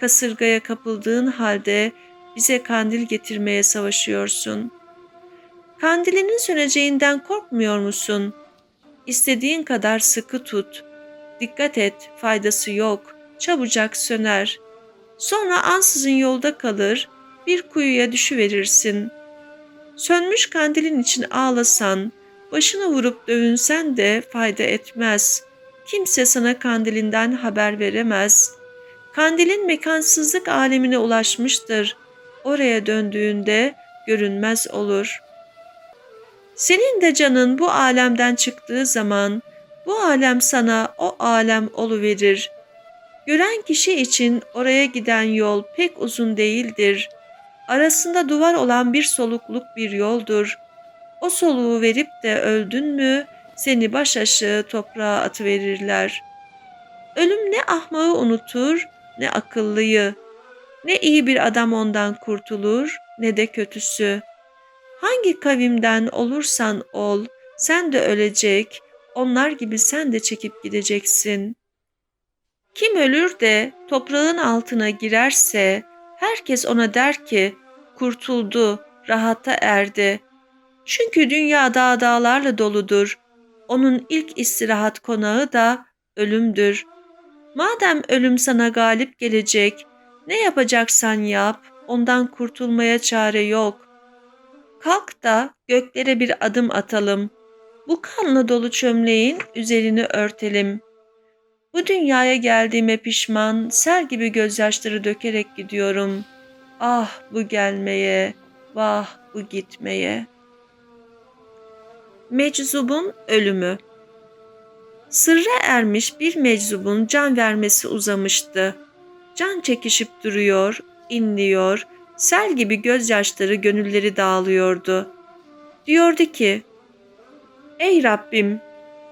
S1: Kasırgaya kapıldığın halde bize kandil getirmeye savaşıyorsun.'' Kandilinin söneceğinden korkmuyor musun? İstediğin kadar sıkı tut. Dikkat et, faydası yok. Çabucak söner. Sonra ansızın yolda kalır, bir kuyuya düşüverirsin. Sönmüş kandilin için ağlasan, başına vurup dövünsen de fayda etmez. Kimse sana kandilinden haber veremez. Kandilin mekansızlık alemine ulaşmıştır. Oraya döndüğünde görünmez olur.'' Senin de canın bu alemden çıktığı zaman bu alem sana o alem verir. Gören kişi için oraya giden yol pek uzun değildir. Arasında duvar olan bir solukluk bir yoldur. O soluğu verip de öldün mü seni baş aşağı toprağa atıverirler. Ölüm ne ahmağı unutur ne akıllıyı. Ne iyi bir adam ondan kurtulur ne de kötüsü.'' Hangi kavimden olursan ol, sen de ölecek, onlar gibi sen de çekip gideceksin. Kim ölür de toprağın altına girerse, herkes ona der ki, kurtuldu, rahata erdi. Çünkü dünya dağ dağlarla doludur. Onun ilk istirahat konağı da ölümdür. Madem ölüm sana galip gelecek, ne yapacaksan yap, ondan kurtulmaya çare yok. Kalk da göklere bir adım atalım. Bu kanla dolu çömleğin üzerini örtelim. Bu dünyaya geldiğime pişman, sel gibi gözyaşları dökerek gidiyorum. Ah bu gelmeye, vah bu gitmeye. Meczubun ölümü Sırra ermiş bir meczubun can vermesi uzamıştı. Can çekişip duruyor, inliyor, Sel gibi gözyaşları gönülleri dağılıyordu. Diyordu ki, Ey Rabbim,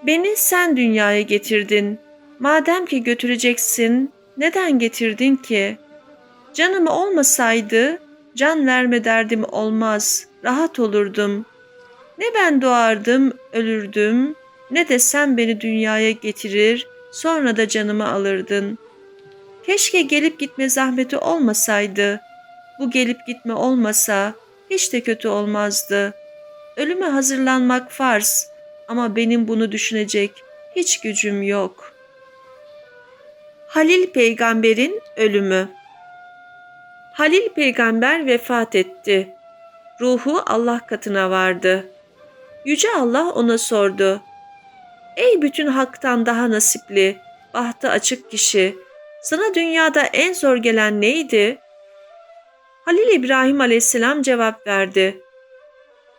S1: beni sen dünyaya getirdin. Madem ki götüreceksin, neden getirdin ki? Canım olmasaydı, can verme derdim olmaz, rahat olurdum. Ne ben doğardım, ölürdüm, ne de sen beni dünyaya getirir, sonra da canımı alırdın. Keşke gelip gitme zahmeti olmasaydı. Bu gelip gitme olmasa hiç de kötü olmazdı. Ölüme hazırlanmak farz ama benim bunu düşünecek hiç gücüm yok. Halil peygamberin ölümü Halil peygamber vefat etti. Ruhu Allah katına vardı. Yüce Allah ona sordu. Ey bütün haktan daha nasipli, bahtı açık kişi, sana dünyada en zor gelen neydi? Halil İbrahim aleyhisselam cevap verdi.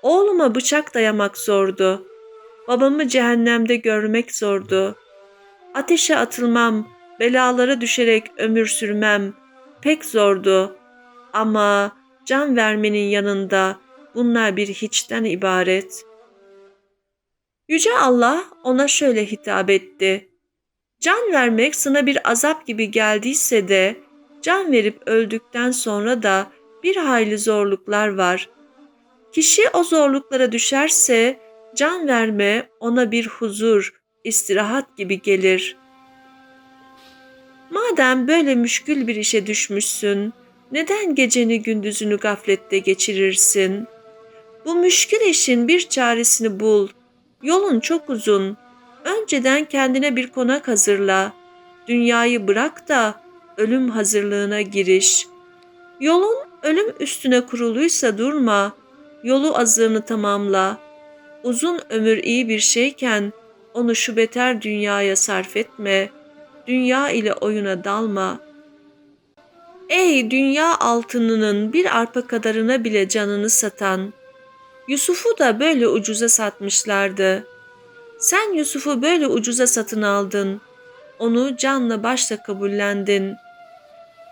S1: Oğluma bıçak dayamak zordu. Babamı cehennemde görmek zordu. Ateşe atılmam, belalara düşerek ömür sürmem pek zordu. Ama can vermenin yanında bunlar bir hiçten ibaret. Yüce Allah ona şöyle hitap etti. Can vermek sana bir azap gibi geldiyse de can verip öldükten sonra da bir hayli zorluklar var. Kişi o zorluklara düşerse can verme ona bir huzur, istirahat gibi gelir. Madem böyle müşkül bir işe düşmüşsün, neden geceni gündüzünü gaflette geçirirsin? Bu müşkül işin bir çaresini bul. Yolun çok uzun. Önceden kendine bir konak hazırla. Dünyayı bırak da ölüm hazırlığına giriş. Yolun ölüm üstüne kuruluysa durma. Yolu azığını tamamla. Uzun ömür iyi bir şeyken onu şu beter dünyaya sarf etme. Dünya ile oyuna dalma. Ey dünya altınının bir arpa kadarına bile canını satan! Yusuf'u da böyle ucuza satmışlardı. Sen Yusuf'u böyle ucuza satın aldın. Onu canla başla kabullendin.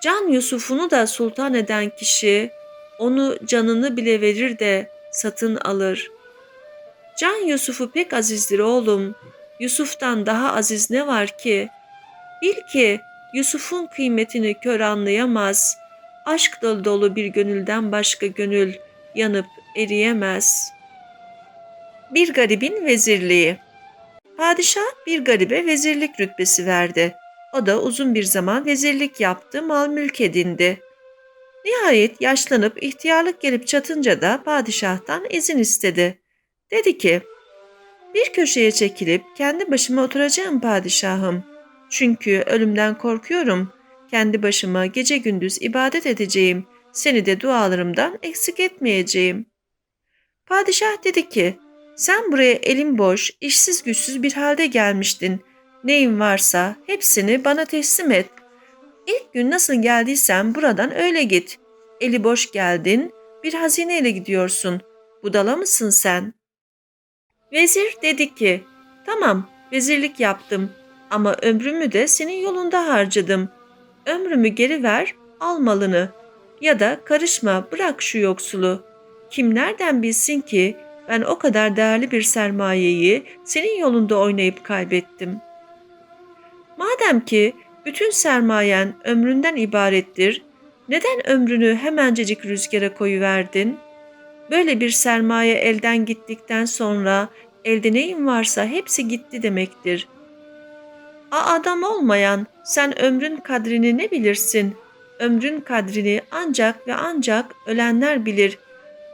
S1: Can Yusuf'unu da sultan eden kişi onu canını bile verir de satın alır. Can Yusuf'u pek azizdir oğlum. Yusuf'tan daha aziz ne var ki? Bil ki Yusuf'un kıymetini kör anlayamaz. Aşk dolu dolu bir gönülden başka gönül yanıp eriyemez. Bir garibin vezirliği Padişah bir garibe vezirlik rütbesi verdi. O da uzun bir zaman vezirlik yaptı, mal mülk edindi. Nihayet yaşlanıp ihtiyarlık gelip çatınca da padişahtan izin istedi. Dedi ki, bir köşeye çekilip kendi başıma oturacağım padişahım. Çünkü ölümden korkuyorum. Kendi başıma gece gündüz ibadet edeceğim. Seni de dualarımdan eksik etmeyeceğim. Padişah dedi ki, sen buraya elin boş, işsiz güçsüz bir halde gelmiştin. Neyin varsa hepsini bana teslim et. İlk gün nasıl geldiysen buradan öyle git. Eli boş geldin, bir hazineyle gidiyorsun. Budala mısın sen? Vezir dedi ki, tamam vezirlik yaptım ama ömrümü de senin yolunda harcadım. Ömrümü geri ver, al malını. Ya da karışma, bırak şu yoksulu. Kim nereden bilsin ki ben o kadar değerli bir sermayeyi senin yolunda oynayıp kaybettim. Madem ki bütün sermayen ömründen ibarettir, neden ömrünü hemencecik rüzgara koyuverdin? Böyle bir sermaye elden gittikten sonra elde neyin varsa hepsi gitti demektir. A adam olmayan sen ömrün kadrini ne bilirsin? Ömrün kadrini ancak ve ancak ölenler bilir.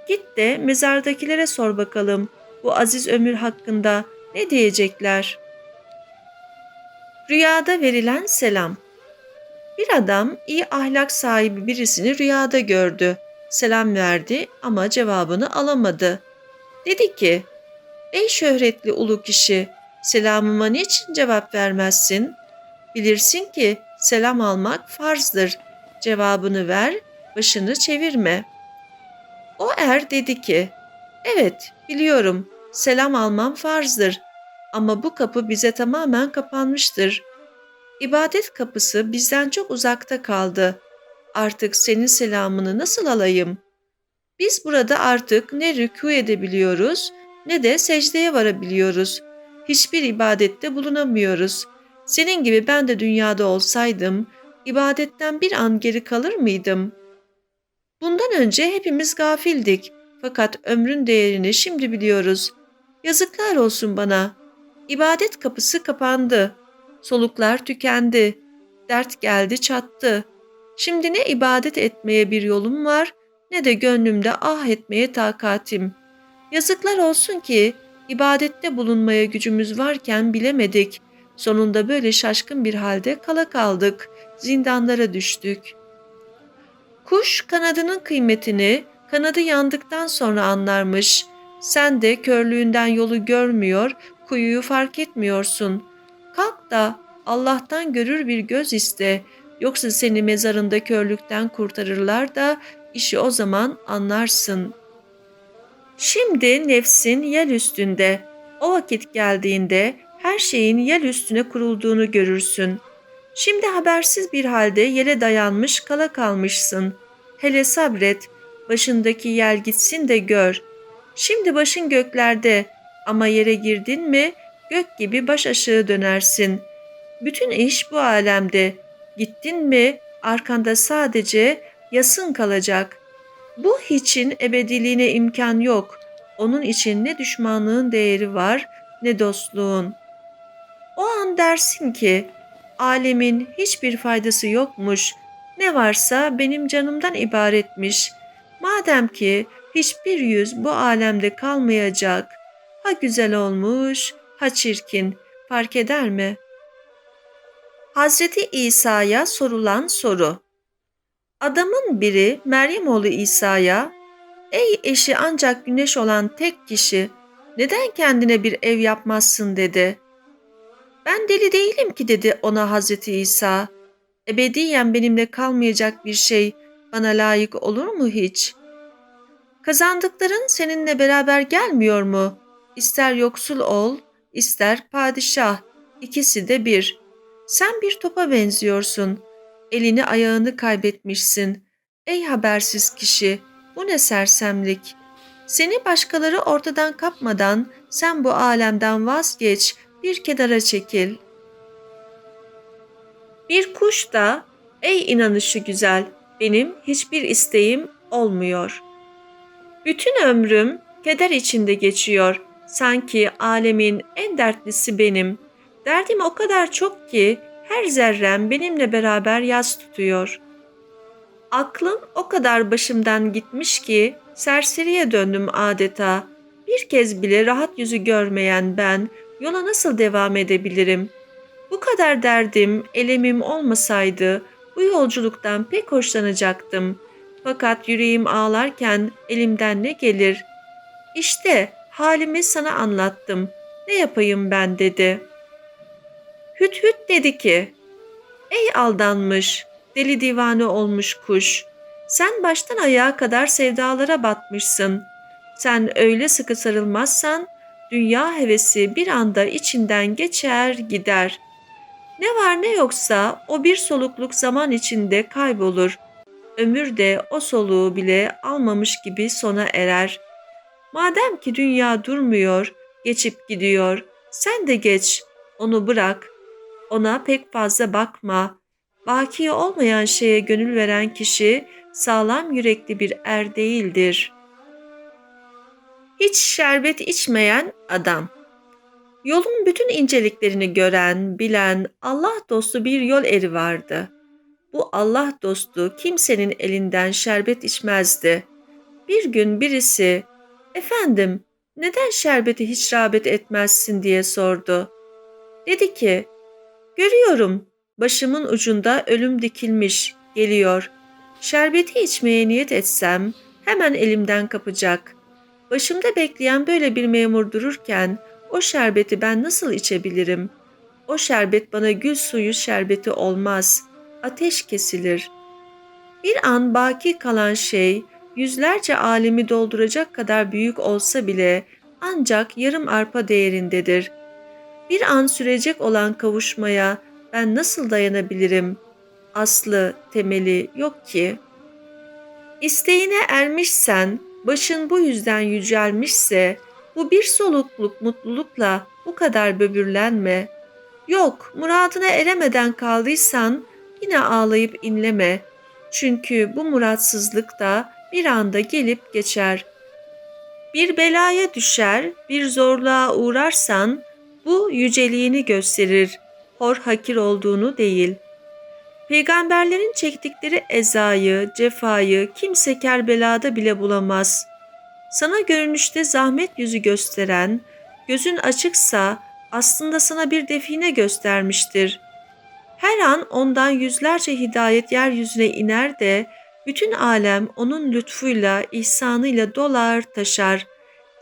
S1: Git de mezardakilere sor bakalım bu aziz ömür hakkında ne diyecekler? Rüyada verilen selam Bir adam iyi ahlak sahibi birisini rüyada gördü. Selam verdi ama cevabını alamadı. Dedi ki, Ey şöhretli ulu kişi, selamıma niçin cevap vermezsin? Bilirsin ki selam almak farzdır. Cevabını ver, başını çevirme. O er dedi ki, evet biliyorum selam almam farzdır ama bu kapı bize tamamen kapanmıştır. İbadet kapısı bizden çok uzakta kaldı. Artık senin selamını nasıl alayım? Biz burada artık ne rükû edebiliyoruz ne de secdeye varabiliyoruz. Hiçbir ibadette bulunamıyoruz. Senin gibi ben de dünyada olsaydım, ibadetten bir an geri kalır mıydım? Bundan önce hepimiz gafildik. Fakat ömrün değerini şimdi biliyoruz. Yazıklar olsun bana. İbadet kapısı kapandı. Soluklar tükendi. Dert geldi çattı. Şimdi ne ibadet etmeye bir yolum var ne de gönlümde ah etmeye takatim. Yazıklar olsun ki ibadette bulunmaya gücümüz varken bilemedik. Sonunda böyle şaşkın bir halde kala kaldık, zindanlara düştük. Kuş kanadının kıymetini kanadı yandıktan sonra anlarmış. Sen de körlüğünden yolu görmüyor, kuyuyu fark etmiyorsun. Kalk da Allah'tan görür bir göz iste. Yoksa seni mezarında körlükten kurtarırlar da işi o zaman anlarsın. Şimdi nefsin yer üstünde. O vakit geldiğinde her şeyin yer üstüne kurulduğunu görürsün. Şimdi habersiz bir halde yere dayanmış kala kalmışsın. Hele sabret, başındaki yer gitsin de gör. Şimdi başın göklerde ama yere girdin mi gök gibi baş aşağı dönersin. Bütün iş bu alemde. Gittin mi arkanda sadece yasın kalacak. Bu hiçin ebediliğine imkan yok. Onun için ne düşmanlığın değeri var ne dostluğun. O an dersin ki alemin hiçbir faydası yokmuş. Ne varsa benim canımdan ibaretmiş. Madem ki hiçbir yüz bu alemde kalmayacak. Ha güzel olmuş, ha çirkin. Fark eder mi? Hazreti İsa'ya sorulan soru. Adamın biri Meryem oğlu İsa'ya, "Ey eşi ancak güneş olan tek kişi, neden kendine bir ev yapmazsın?" dedi. "Ben deli değilim ki." dedi ona Hazreti İsa. "Ebediyen benimle kalmayacak bir şey bana layık olur mu hiç? Kazandıkların seninle beraber gelmiyor mu? İster yoksul ol, ister padişah, ikisi de bir. Sen bir topa benziyorsun. Elini ayağını kaybetmişsin. Ey habersiz kişi, bu ne sersemlik. Seni başkaları ortadan kapmadan sen bu alemden vazgeç, bir kenara çekil. Bir kuş da, ey inanışı güzel, benim hiçbir isteğim olmuyor. Bütün ömrüm keder içinde geçiyor. Sanki alemin en dertlisi benim. Derdim o kadar çok ki her zerrem benimle beraber yaz tutuyor. Aklım o kadar başımdan gitmiş ki serseriye döndüm adeta. Bir kez bile rahat yüzü görmeyen ben yola nasıl devam edebilirim? Bu kadar derdim, elemim olmasaydı bu yolculuktan pek hoşlanacaktım. Fakat yüreğim ağlarken elimden ne gelir? İşte halimi sana anlattım. Ne yapayım ben dedi. Hüt hüt dedi ki, Ey aldanmış, deli divane olmuş kuş, sen baştan ayağa kadar sevdalara batmışsın. Sen öyle sıkı sarılmazsan, dünya hevesi bir anda içinden geçer gider. Ne var ne yoksa o bir solukluk zaman içinde kaybolur. Ömür de o soluğu bile almamış gibi sona erer. Madem ki dünya durmuyor, geçip gidiyor, sen de geç, onu bırak. Ona pek fazla bakma. Baki olmayan şeye gönül veren kişi sağlam yürekli bir er değildir. Hiç şerbet içmeyen adam. Yolun bütün inceliklerini gören, bilen Allah dostu bir yol eri vardı. Bu Allah dostu kimsenin elinden şerbet içmezdi. Bir gün birisi, efendim neden şerbeti hiç rağbet etmezsin diye sordu. Dedi ki, görüyorum başımın ucunda ölüm dikilmiş, geliyor. Şerbeti içmeye niyet etsem hemen elimden kapacak. Başımda bekleyen böyle bir memur dururken o şerbeti ben nasıl içebilirim? O şerbet bana gül suyu şerbeti olmaz. Ateş kesilir. Bir an baki kalan şey yüzlerce alemi dolduracak kadar büyük olsa bile ancak yarım arpa değerindedir. Bir an sürecek olan kavuşmaya ben nasıl dayanabilirim? Aslı, temeli yok ki. İsteğine ermişsen, başın bu yüzden yücelmişse, bu bir solukluk mutlulukla bu kadar böbürlenme. Yok, muradına eremeden kaldıysan yine ağlayıp inleme. Çünkü bu muratsızlık da bir anda gelip geçer. Bir belaya düşer, bir zorluğa uğrarsan bu yüceliğini gösterir, hor hakir olduğunu değil. Peygamberlerin çektikleri ezayı, cefayı kimse Kerbela'da bile bulamaz. Sana görünüşte zahmet yüzü gösteren, gözün açıksa aslında sana bir define göstermiştir. Her an ondan yüzlerce hidayet yeryüzüne iner de bütün alem onun lütfuyla, ihsanıyla dolar taşar.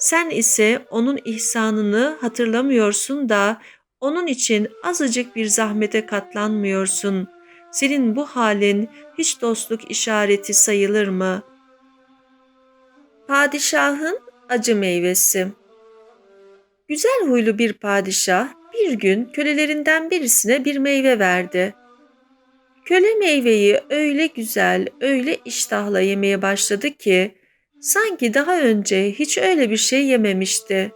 S1: Sen ise onun ihsanını hatırlamıyorsun da onun için azıcık bir zahmete katlanmıyorsun. Senin bu halin hiç dostluk işareti sayılır mı? Padişahın acı meyvesi Güzel huylu bir padişah bir gün kölelerinden birisine bir meyve verdi. Köle meyveyi öyle güzel, öyle iştahla yemeye başladı ki sanki daha önce hiç öyle bir şey yememişti.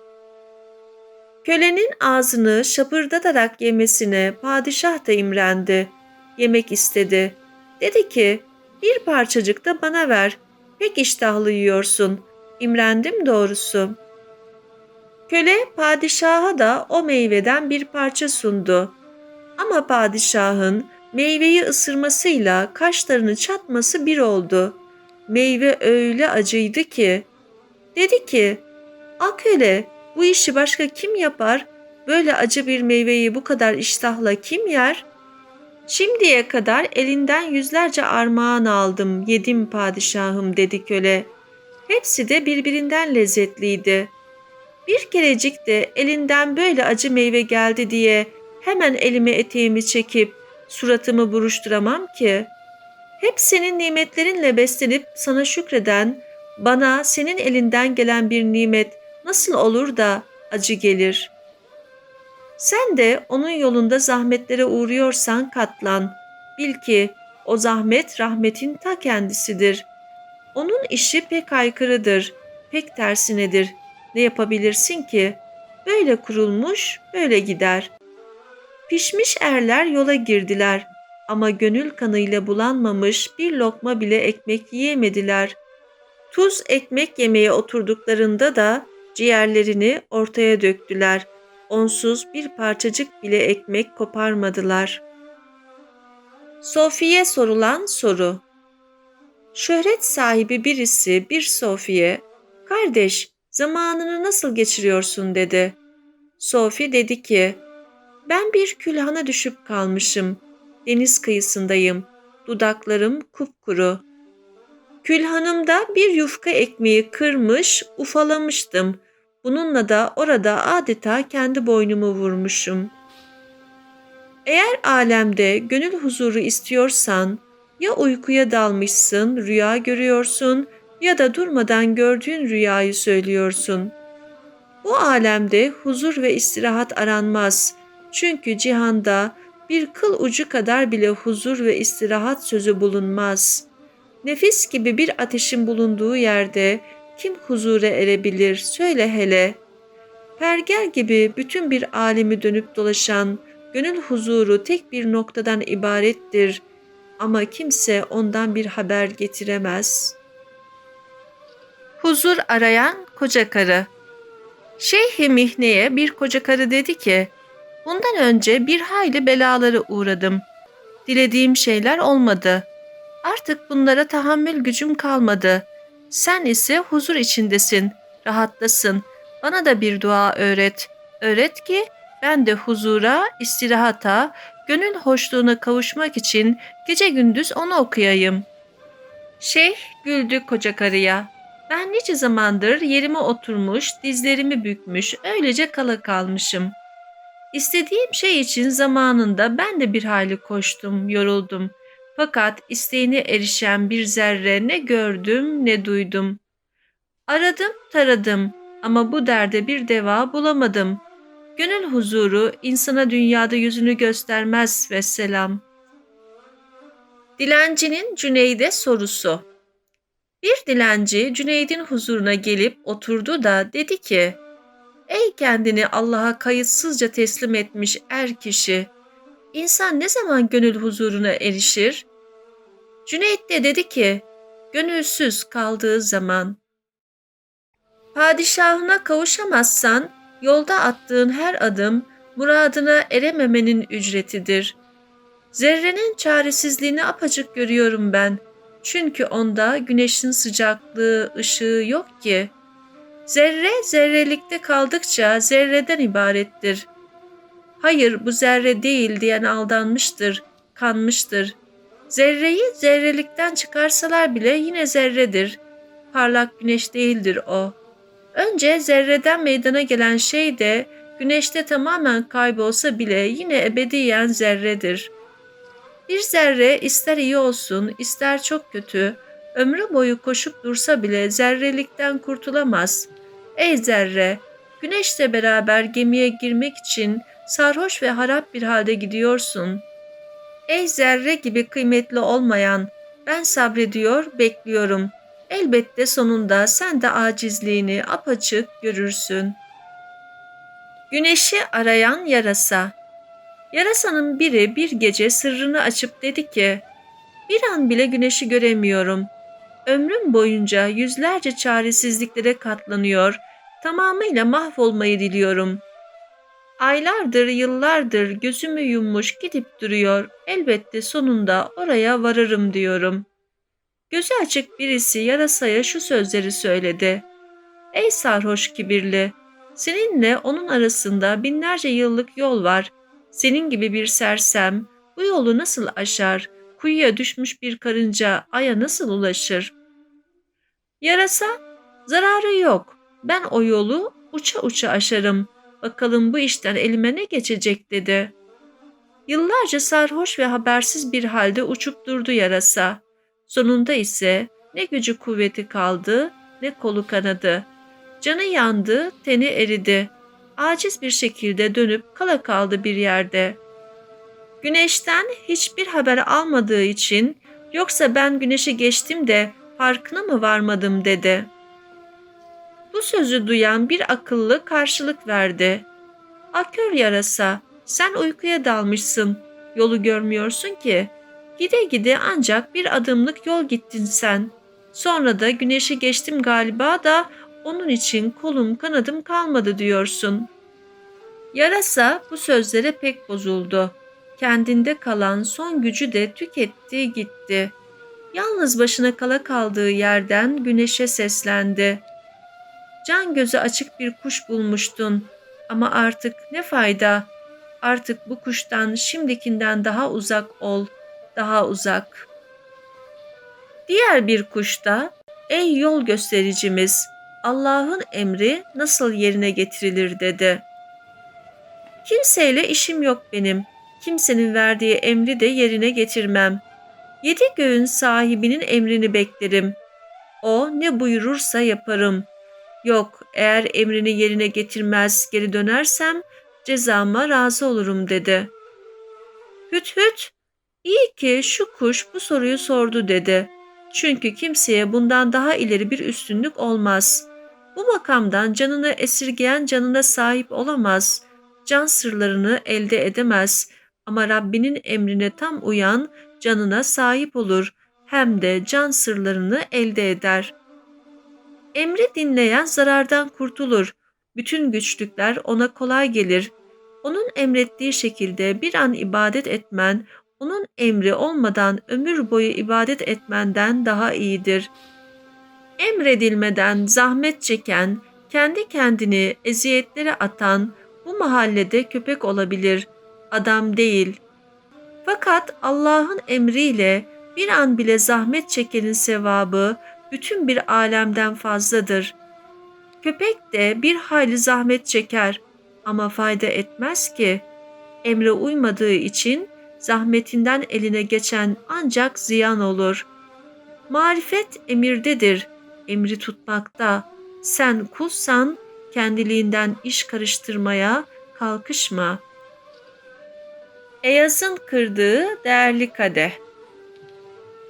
S1: Kölenin ağzını şapırdatarak yemesine padişah da imrendi. Yemek istedi. Dedi ki, bir parçacık da bana ver. Pek iştahlı yiyorsun. İmrendim doğrusu. Köle padişaha da o meyveden bir parça sundu. Ama padişahın meyveyi ısırmasıyla kaşlarını çatması bir oldu. Meyve öyle acıydı ki. Dedi ki, A köle bu işi başka kim yapar? Böyle acı bir meyveyi bu kadar iştahla kim yer? Şimdiye kadar elinden yüzlerce armağan aldım, yedim padişahım dedi köle. Hepsi de birbirinden lezzetliydi. Bir kerecik de elinden böyle acı meyve geldi diye hemen elime eteğimi çekip suratımı buruşturamam ki. Hep senin nimetlerinle beslenip sana şükreden, bana senin elinden gelen bir nimet nasıl olur da acı gelir? Sen de onun yolunda zahmetlere uğruyorsan katlan. Bil ki o zahmet rahmetin ta kendisidir. Onun işi pek aykırıdır, pek tersinedir. Ne yapabilirsin ki? Böyle kurulmuş, böyle gider. Pişmiş erler yola girdiler ama gönül kanıyla bulanmamış bir lokma bile ekmek yiyemediler. Tuz ekmek yemeye oturduklarında da ciğerlerini ortaya döktüler. Onsuz bir parçacık bile ekmek koparmadılar. Sofi'ye sorulan soru Şöhret sahibi birisi bir Sofi'ye, ''Kardeş, zamanını nasıl geçiriyorsun?'' dedi. Sofi dedi ki, ''Ben bir külhana düşüp kalmışım. Deniz kıyısındayım. Dudaklarım kupkuru. Külhanımda bir yufka ekmeği kırmış, ufalamıştım. Bununla da orada adeta kendi boynumu vurmuşum. Eğer alemde gönül huzuru istiyorsan, ya uykuya dalmışsın, rüya görüyorsun ya da durmadan gördüğün rüyayı söylüyorsun. Bu alemde huzur ve istirahat aranmaz. Çünkü cihanda bir kıl ucu kadar bile huzur ve istirahat sözü bulunmaz. Nefis gibi bir ateşin bulunduğu yerde kim huzura erebilir söyle hele. Perger gibi bütün bir alemi dönüp dolaşan gönül huzuru tek bir noktadan ibarettir ama kimse ondan bir haber getiremez. Huzur arayan koca karı Şeyh Mihne'ye bir koca karı dedi ki, Bundan önce bir hayli belaları uğradım. Dilediğim şeyler olmadı. Artık bunlara tahammül gücüm kalmadı. Sen ise huzur içindesin, rahatlasın. Bana da bir dua öğret. Öğret ki ben de huzura, istirahata, gönül hoşluğuna kavuşmak için gece gündüz onu okuyayım. Şeyh güldü koca karıya. Ben nice zamandır yerime oturmuş, dizlerimi bükmüş, öylece kala kalmışım. İstediğim şey için zamanında ben de bir hayli koştum, yoruldum. Fakat isteğine erişen bir zerre ne gördüm ne duydum. Aradım, taradım ama bu derde bir deva bulamadım. Gönül huzuru insana dünyada yüzünü göstermez ve selam. Dilencinin Cüneyd'e sorusu Bir dilenci Cüneyd'in huzuruna gelip oturdu da dedi ki, Ey kendini Allah'a kayıtsızca teslim etmiş er kişi! İnsan ne zaman gönül huzuruna erişir? Cüneyt de dedi ki, gönülsüz kaldığı zaman. Padişahına kavuşamazsan, yolda attığın her adım muradına erememenin ücretidir. Zerrenin çaresizliğini apacık görüyorum ben. Çünkü onda güneşin sıcaklığı, ışığı yok ki. Zerre zerrelikte kaldıkça zerreden ibarettir. hayır bu zerre değil diyen aldanmıştır, kanmıştır. Zerreyi zerrelikten çıkarsalar bile yine zerredir. Parlak güneş değildir o. Önce zerreden meydana gelen şey de güneşte tamamen kaybolsa bile yine ebediyen zerredir. Bir zerre ister iyi olsun, ister çok kötü, ömrü boyu koşup dursa bile zerrelikten kurtulamaz. Ey zerre, güneşle beraber gemiye girmek için sarhoş ve harap bir halde gidiyorsun. Ey zerre gibi kıymetli olmayan, ben sabrediyor, bekliyorum. Elbette sonunda sen de acizliğini apaçık görürsün. Güneşi arayan yarasa Yarasanın biri bir gece sırrını açıp dedi ki, bir an bile güneşi göremiyorum. Ömrüm boyunca yüzlerce çaresizliklere katlanıyor, tamamıyla mahvolmayı diliyorum. Aylardır, yıllardır gözümü yummuş gidip duruyor. Elbette sonunda oraya varırım diyorum. Gözü açık birisi yarasaya şu sözleri söyledi. Ey sarhoş kibirli! Seninle onun arasında binlerce yıllık yol var. Senin gibi bir sersem bu yolu nasıl aşar? Kuyuya düşmüş bir karınca aya nasıl ulaşır? Yarasa, zararı yok. Ben o yolu uça uça aşarım. Bakalım bu işten elime ne geçecek dedi. Yıllarca sarhoş ve habersiz bir halde uçup durdu yarasa. Sonunda ise ne gücü kuvveti kaldı ne kolu kanadı. Canı yandı, teni eridi. Aciz bir şekilde dönüp kala kaldı bir yerde. Güneşten hiçbir haber almadığı için yoksa ben güneşi geçtim de farkına mı varmadım dedi. Bu sözü duyan bir akıllı karşılık verdi. Akör yarasa, sen uykuya dalmışsın, yolu görmüyorsun ki. Gide gide ancak bir adımlık yol gittin sen. Sonra da güneşi geçtim galiba da onun için kolum kanadım kalmadı diyorsun. Yarasa bu sözlere pek bozuldu. Kendinde kalan son gücü de tüketti gitti. Yalnız başına kala kaldığı yerden güneşe seslendi. Can gözü açık bir kuş bulmuştun ama artık ne fayda? Artık bu kuştan şimdikinden daha uzak ol, daha uzak. Diğer bir kuş da, ey yol göstericimiz, Allah'ın emri nasıl yerine getirilir dedi. Kimseyle işim yok benim. Kimsenin verdiği emri de yerine getirmem. Yedi göğün sahibinin emrini beklerim. O ne buyurursa yaparım. Yok, eğer emrini yerine getirmez geri dönersem cezama razı olurum dedi. Hüt hüt, iyi ki şu kuş bu soruyu sordu dedi. Çünkü kimseye bundan daha ileri bir üstünlük olmaz. Bu makamdan canını esirgeyen canına sahip olamaz. Can sırlarını elde edemez. Ama Rabbinin emrine tam uyan canına sahip olur. Hem de can sırlarını elde eder. Emri dinleyen zarardan kurtulur. Bütün güçlükler ona kolay gelir. Onun emrettiği şekilde bir an ibadet etmen, onun emri olmadan ömür boyu ibadet etmenden daha iyidir. Emredilmeden zahmet çeken, kendi kendini eziyetlere atan bu mahallede köpek olabilir, adam değil. Fakat Allah'ın emriyle bir an bile zahmet çekenin sevabı bütün bir alemden fazladır. Köpek de bir hayli zahmet çeker ama fayda etmez ki. Emre uymadığı için zahmetinden eline geçen ancak ziyan olur. Marifet emirdedir, emri tutmakta. Sen kulsan kendiliğinden iş karıştırmaya kalkışma. Eyaz'ın kırdığı değerli kadeh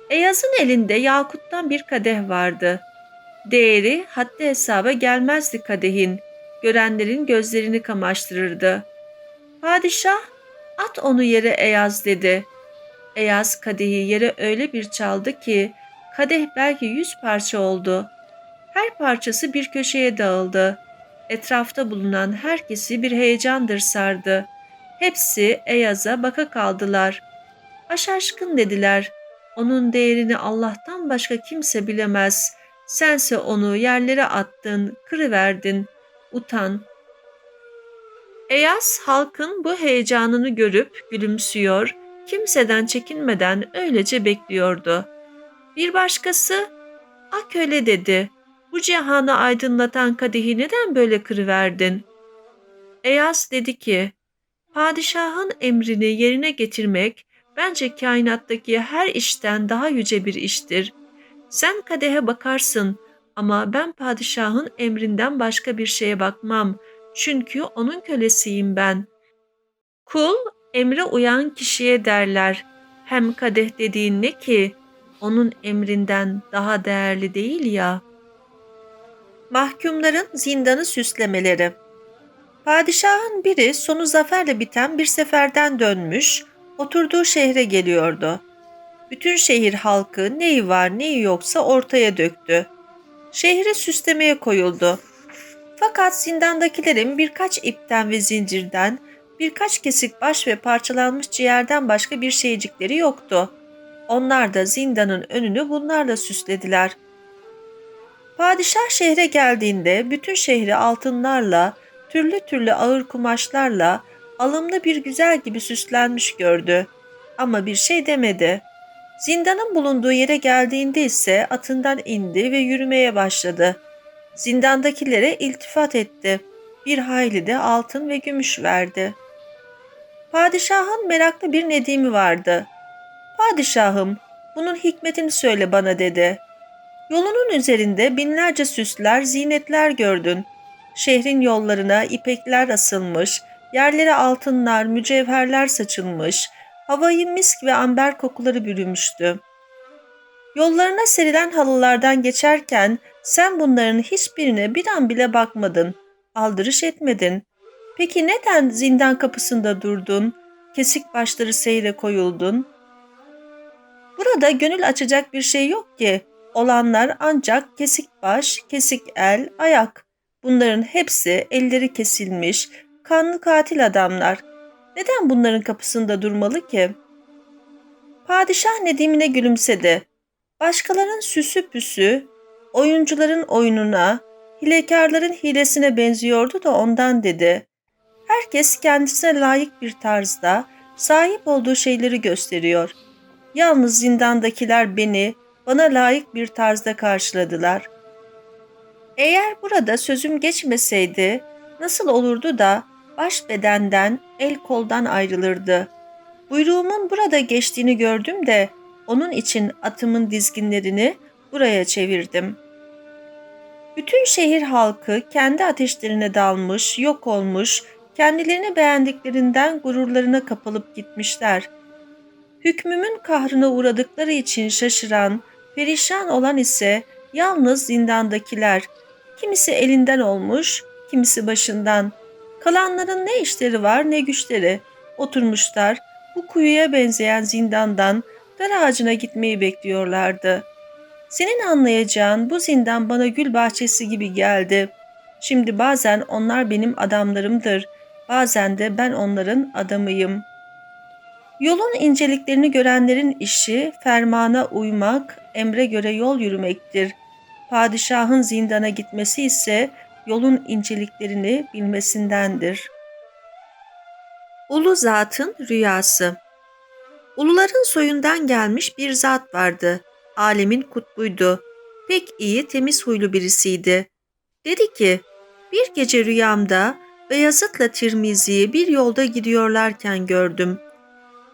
S1: Eyaz'ın elinde yakuttan bir kadeh vardı. Değeri haddi hesaba gelmezdi kadehin. Görenlerin gözlerini kamaştırırdı. Padişah, at onu yere Eyaz dedi. Eyaz kadehi yere öyle bir çaldı ki kadeh belki yüz parça oldu. Her parçası bir köşeye dağıldı. Etrafta bulunan herkesi bir heyecandır sardı. Hepsi Eyaz'a baka kaldılar. Aşaşkın dediler. Onun değerini Allah'tan başka kimse bilemez. Sense onu yerlere attın, kırıverdin. Utan. Eyas halkın bu heyecanını görüp gülümsüyor, kimseden çekinmeden öylece bekliyordu. Bir başkası, "A köle," dedi. "Bu cihanı aydınlatan kadehi neden böyle kırıverdin?" Eyas dedi ki, "Padişahın emrini yerine getirmek bence kainattaki her işten daha yüce bir iştir. Sen kadehe bakarsın ama ben padişahın emrinden başka bir şeye bakmam. Çünkü onun kölesiyim ben. Kul emre uyan kişiye derler. Hem kadeh dediğin ne ki? Onun emrinden daha değerli değil ya. Mahkumların zindanı süslemeleri Padişahın biri sonu zaferle biten bir seferden dönmüş, oturduğu şehre geliyordu. Bütün şehir halkı neyi var neyi yoksa ortaya döktü. Şehri süslemeye koyuldu. Fakat zindandakilerin birkaç ipten ve zincirden, birkaç kesik baş ve parçalanmış ciğerden başka bir şeycikleri yoktu. Onlar da zindanın önünü bunlarla süslediler. Padişah şehre geldiğinde bütün şehri altınlarla, türlü türlü ağır kumaşlarla, alımlı bir güzel gibi süslenmiş gördü. Ama bir şey demedi. Zindanın bulunduğu yere geldiğinde ise atından indi ve yürümeye başladı. Zindandakilere iltifat etti. Bir hayli de altın ve gümüş verdi. Padişahın meraklı bir nedimi vardı. Padişahım, bunun hikmetini söyle bana dedi. Yolunun üzerinde binlerce süsler, zinetler gördün. Şehrin yollarına ipekler asılmış, yerlere altınlar, mücevherler saçılmış, havayı misk ve amber kokuları bürümüştü. Yollarına serilen halılardan geçerken sen bunların hiçbirine bir an bile bakmadın, aldırış etmedin. Peki neden zindan kapısında durdun, kesik başları seyre koyuldun? Burada gönül açacak bir şey yok ki. Olanlar ancak kesik baş, kesik el, ayak. Bunların hepsi elleri kesilmiş, kanlı katil adamlar. Neden bunların kapısında durmalı ki? Padişah Nedim'ine gülümsedi. Başkalarının süsü püsü, oyuncuların oyununa, hilekarların hilesine benziyordu da ondan dedi. Herkes kendisine layık bir tarzda sahip olduğu şeyleri gösteriyor. Yalnız zindandakiler beni bana layık bir tarzda karşıladılar. Eğer burada sözüm geçmeseydi nasıl olurdu da baş bedenden, el koldan ayrılırdı. Buyruğumun burada geçtiğini gördüm de onun için atımın dizginlerini buraya çevirdim. Bütün şehir halkı kendi ateşlerine dalmış, yok olmuş, kendilerini beğendiklerinden gururlarına kapılıp gitmişler. Hükmümün kahrına uğradıkları için şaşıran, perişan olan ise yalnız zindandakiler. Kimisi elinden olmuş, kimisi başından. Kalanların ne işleri var ne güçleri. Oturmuşlar bu kuyuya benzeyen zindandan dar ağacına gitmeyi bekliyorlardı. Senin anlayacağın bu zindan bana gül bahçesi gibi geldi. Şimdi bazen onlar benim adamlarımdır, bazen de ben onların adamıyım. Yolun inceliklerini görenlerin işi fermana uymak, emre göre yol yürümektir. Padişahın zindana gitmesi ise yolun inceliklerini bilmesindendir. Ulu Zat'ın Rüyası Uluların soyundan gelmiş bir zat vardı. Alemin kutbuydu. Pek iyi, temiz huylu birisiydi. Dedi ki, bir gece rüyamda Beyazıt'la Tirmizi'yi bir yolda gidiyorlarken gördüm.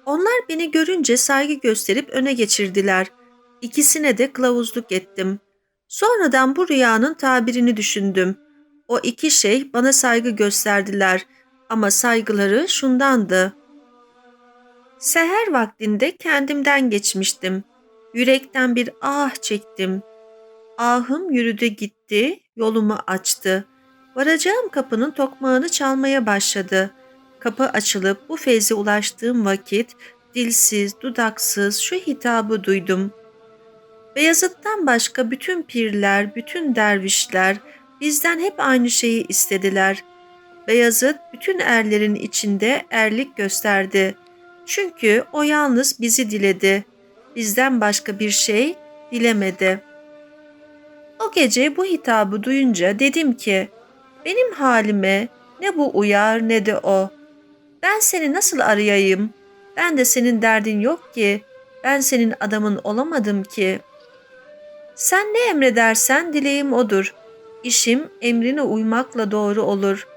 S1: Onlar beni görünce saygı gösterip öne geçirdiler. İkisine de kılavuzluk ettim. Sonradan bu rüyanın tabirini düşündüm. O iki şey bana saygı gösterdiler ama saygıları şundandı. Seher vaktinde kendimden geçmiştim. Yürekten bir ah çektim. Ahım yürüdü gitti, yolumu açtı. Varacağım kapının tokmağını çalmaya başladı. Kapı açılıp bu feyze ulaştığım vakit dilsiz, dudaksız şu hitabı duydum. Beyazıt'tan başka bütün pirler, bütün dervişler bizden hep aynı şeyi istediler. Beyazıt bütün erlerin içinde erlik gösterdi. Çünkü o yalnız bizi diledi. Bizden başka bir şey dilemedi. O gece bu hitabı duyunca dedim ki, benim halime, Ne bu uyar ne de o. Ben seni nasıl arayayım? Ben de senin derdin yok ki. Ben senin adamın olamadım ki. Sen ne emredersen dileğim odur. İşim emrine uymakla doğru olur.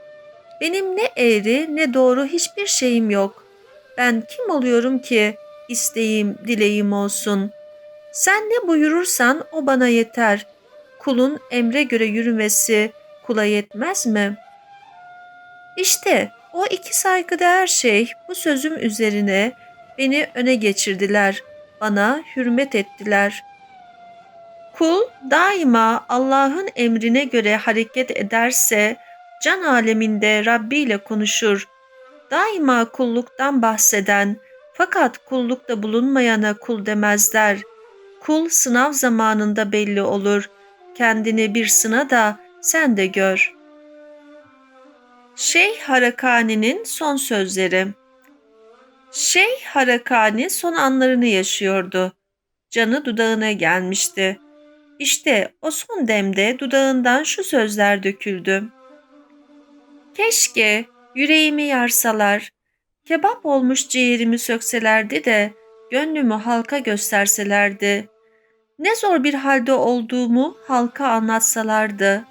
S1: Benim ne eğri ne doğru hiçbir şeyim yok. Ben kim oluyorum ki isteğim, dileğim olsun. Sen ne buyurursan o bana yeter. Kulun emre göre yürümesi kula yetmez mi? İşte o iki saygıdeğer şey bu sözüm üzerine beni öne geçirdiler, bana hürmet ettiler. Kul daima Allah'ın emrine göre hareket ederse can aleminde Rabbi ile konuşur. Daima kulluktan bahseden fakat kullukta bulunmayana kul demezler. Kul sınav zamanında belli olur. Kendini bir sına da sen de gör. Şeyh Harakani'nin son sözleri Şeyh Harakani son anlarını yaşıyordu. Canı dudağına gelmişti. İşte o son demde dudağından şu sözler döküldü. Keşke yüreğimi yarsalar, kebap olmuş ciğerimi sökselerdi de gönlümü halka gösterselerdi. Ne zor bir halde olduğumu halka anlatsalardı.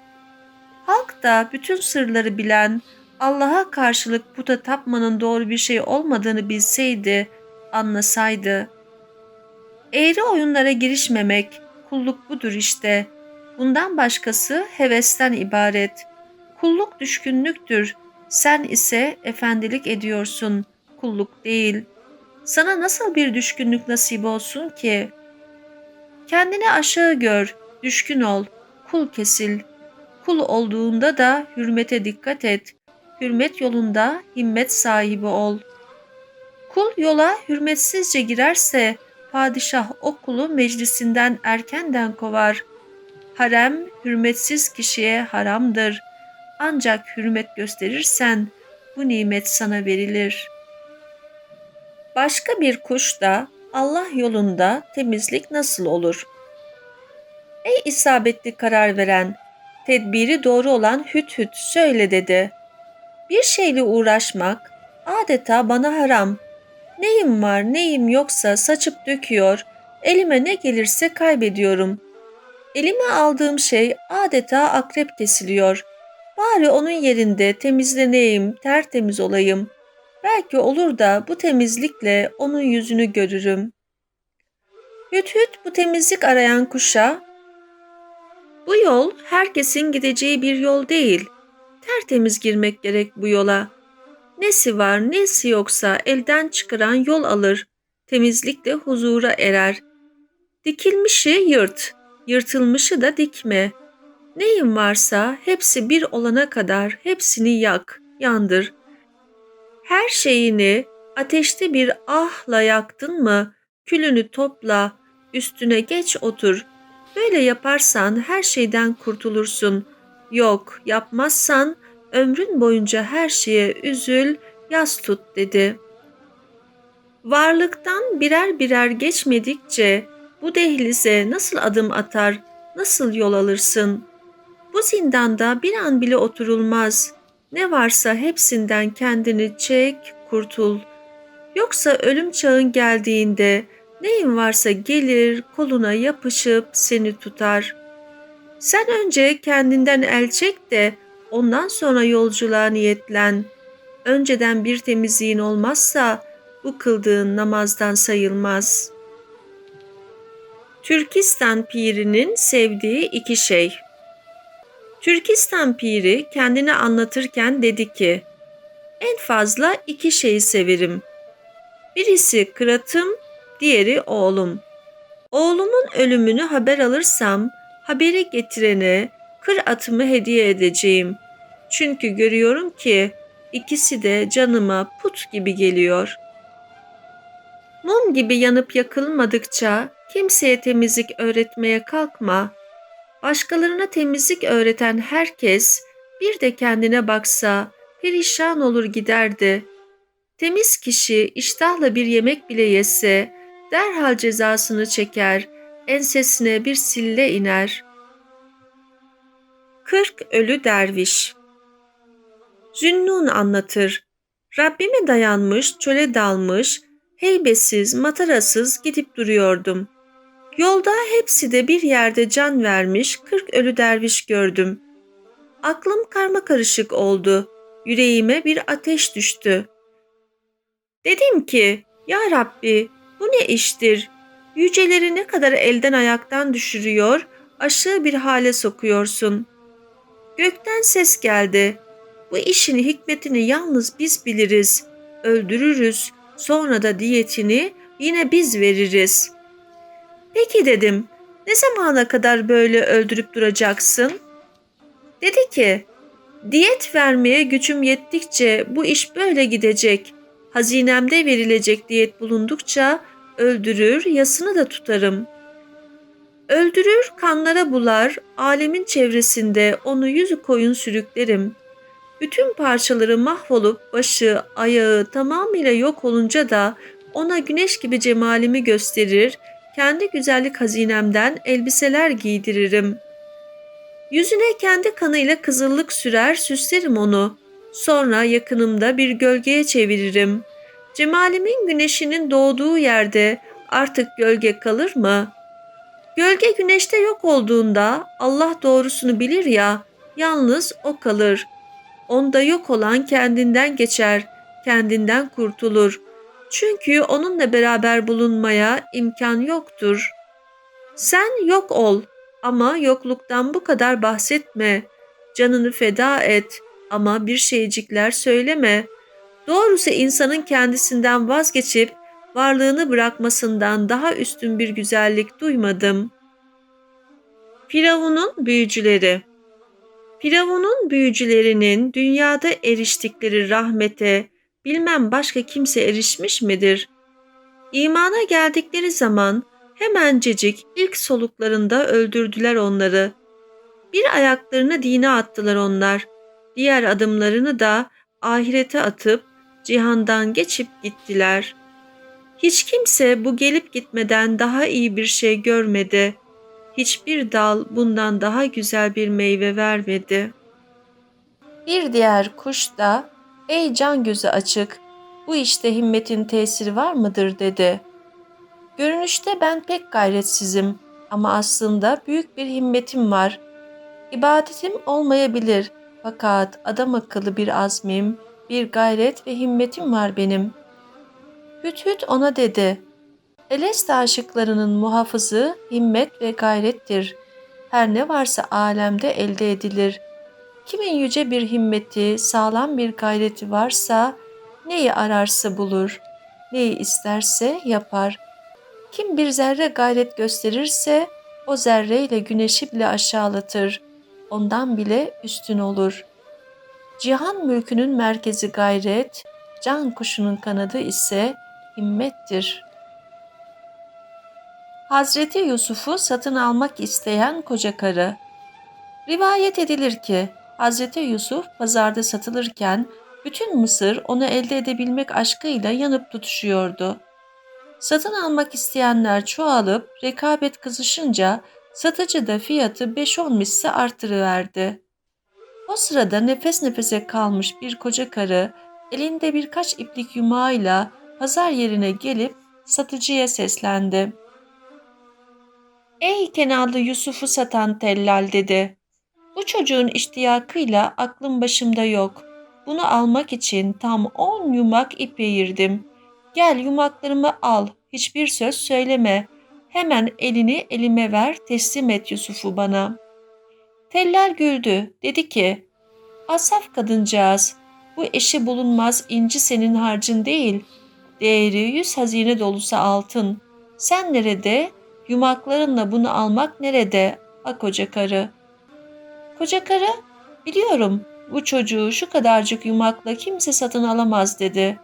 S1: Halk da bütün sırları bilen, Allah'a karşılık puta tapmanın doğru bir şey olmadığını bilseydi, anlasaydı. Eğri oyunlara girişmemek, kulluk budur işte. Bundan başkası hevesten ibaret. Kulluk düşkünlüktür. Sen ise efendilik ediyorsun. Kulluk değil. Sana nasıl bir düşkünlük nasip olsun ki? Kendini aşağı gör, düşkün ol, kul kesil. Kul olduğunda da hürmete dikkat et. Hürmet yolunda himmet sahibi ol. Kul yola hürmetsizce girerse padişah o kulu meclisinden erkenden kovar. Harem hürmetsiz kişiye haramdır. Ancak hürmet gösterirsen bu nimet sana verilir. Başka bir kuş da Allah yolunda temizlik nasıl olur? Ey isabetli karar veren, tedbiri doğru olan hüt hüt söyle dedi. Bir şeyle uğraşmak adeta bana haram. Neyim var neyim yoksa saçıp döküyor, elime ne gelirse kaybediyorum. Elime aldığım şey adeta akrep kesiliyor. Bari onun yerinde temizleneyim, tertemiz olayım. Belki olur da bu temizlikle onun yüzünü görürüm. Hüt hüt bu temizlik arayan kuşa, bu yol herkesin gideceği bir yol değil. Tertemiz girmek gerek bu yola. Nesi var nesi yoksa elden çıkaran yol alır. Temizlikle huzura erer. Dikilmişi yırt, yırtılmışı da dikme. Neyin varsa hepsi bir olana kadar hepsini yak, yandır. Her şeyini ateşte bir ahla yaktın mı, külünü topla, üstüne geç otur. Böyle yaparsan her şeyden kurtulursun. Yok, yapmazsan ömrün boyunca her şeye üzül, yas tut dedi. Varlıktan birer birer geçmedikçe bu dehlize nasıl adım atar, nasıl yol alırsın? Bu zindanda bir an bile oturulmaz. Ne varsa hepsinden kendini çek, kurtul. Yoksa ölüm çağın geldiğinde neyin varsa gelir koluna yapışıp seni tutar. Sen önce kendinden el çek de ondan sonra yolculuğa niyetlen. Önceden bir temizliğin olmazsa bu kıldığın namazdan sayılmaz. Türkistan pirinin sevdiği iki şey. Türkistan piri kendini anlatırken dedi ki, en fazla iki şeyi severim. Birisi kıratım, diğeri oğlum. Oğlumun ölümünü haber alırsam haberi getirene kır atımı hediye edeceğim. Çünkü görüyorum ki ikisi de canıma put gibi geliyor. Mum gibi yanıp yakılmadıkça kimseye temizlik öğretmeye kalkma. Başkalarına temizlik öğreten herkes bir de kendine baksa perişan olur giderdi. Temiz kişi iştahla bir yemek bile yese derhal cezasını çeker, ensesine bir sille iner. Kırk Ölü Derviş Zünnun anlatır. Rabbime dayanmış, çöle dalmış, heybesiz, matarasız gidip duruyordum. Yolda hepsi de bir yerde can vermiş kırk ölü derviş gördüm. Aklım karma karışık oldu. Yüreğime bir ateş düştü. Dedim ki, Ya Rabbi bu ne iştir? Yüceleri ne kadar elden ayaktan düşürüyor, aşağı bir hale sokuyorsun. Gökten ses geldi. Bu işin hikmetini yalnız biz biliriz. Öldürürüz, sonra da diyetini yine biz veririz. Peki dedim, ne zamana kadar böyle öldürüp duracaksın? Dedi ki, diyet vermeye gücüm yettikçe bu iş böyle gidecek. Hazinemde verilecek diyet bulundukça öldürür, yasını da tutarım. Öldürür, kanlara bular, alemin çevresinde onu yüzü koyun sürüklerim. Bütün parçaları mahvolup başı, ayağı tamamıyla yok olunca da ona güneş gibi cemalimi gösterir, kendi güzellik hazinemden elbiseler giydiririm. Yüzüne kendi kanıyla kızıllık sürer, süslerim onu. Sonra yakınımda bir gölgeye çeviririm. Cemalimin güneşinin doğduğu yerde artık gölge kalır mı? Gölge güneşte yok olduğunda Allah doğrusunu bilir ya, yalnız o kalır. Onda yok olan kendinden geçer, kendinden kurtulur. Çünkü onunla beraber bulunmaya imkan yoktur. Sen yok ol ama yokluktan bu kadar bahsetme. Canını feda et ama bir şeycikler söyleme. Doğrusu insanın kendisinden vazgeçip varlığını bırakmasından daha üstün bir güzellik duymadım. Firavun'un büyücüleri Firavun'un büyücülerinin dünyada eriştikleri rahmete bilmem başka kimse erişmiş midir? İmana geldikleri zaman hemencecik ilk soluklarında öldürdüler onları. Bir ayaklarını dine attılar onlar. Diğer adımlarını da ahirete atıp cihandan geçip gittiler. Hiç kimse bu gelip gitmeden daha iyi bir şey görmedi. Hiçbir dal bundan daha güzel bir meyve vermedi. Bir diğer kuş da ''Ey can gözü açık, bu işte himmetin tesiri var mıdır?'' dedi. Görünüşte ben pek gayretsizim ama aslında büyük bir himmetim var. İbadetim olmayabilir fakat adam akıllı bir azmim, bir gayret ve himmetim var benim. Hüt hüt ona dedi. Elest aşıklarının muhafızı himmet ve gayrettir. Her ne varsa alemde elde edilir. Kimin yüce bir himmeti, sağlam bir gayreti varsa neyi ararsa bulur, neyi isterse yapar. Kim bir zerre gayret gösterirse o zerreyle güneşi bile aşağılatır. Ondan bile üstün olur. Cihan mülkünün merkezi gayret, can kuşunun kanadı ise himmettir. Hazreti Yusuf'u satın almak isteyen koca karı. Rivayet edilir ki Hazreti Yusuf pazarda satılırken bütün Mısır onu elde edebilmek aşkıyla yanıp tutuşuyordu. Satın almak isteyenler çoğalıp rekabet kızışınca satıcı da fiyatı 5-10 misli artırıverdi. O sırada nefes nefese kalmış bir koca karı elinde birkaç iplik yumağıyla pazar yerine gelip satıcıya seslendi. Ey kenarlı Yusuf'u satan tellal dedi. Bu çocuğun iştiyakıyla aklım başımda yok. Bunu almak için tam on yumak ip eğirdim. Gel yumaklarımı al, hiçbir söz söyleme. Hemen elini elime ver, teslim et Yusuf'u bana. Tellal güldü, dedi ki, Asaf kadıncağız, bu eşi bulunmaz inci senin harcın değil. Değeri yüz hazine dolusu altın. Sen nerede? Yumaklarınla bunu almak nerede? A koca karı. Koca karı, biliyorum bu çocuğu şu kadarcık yumakla kimse satın alamaz dedi.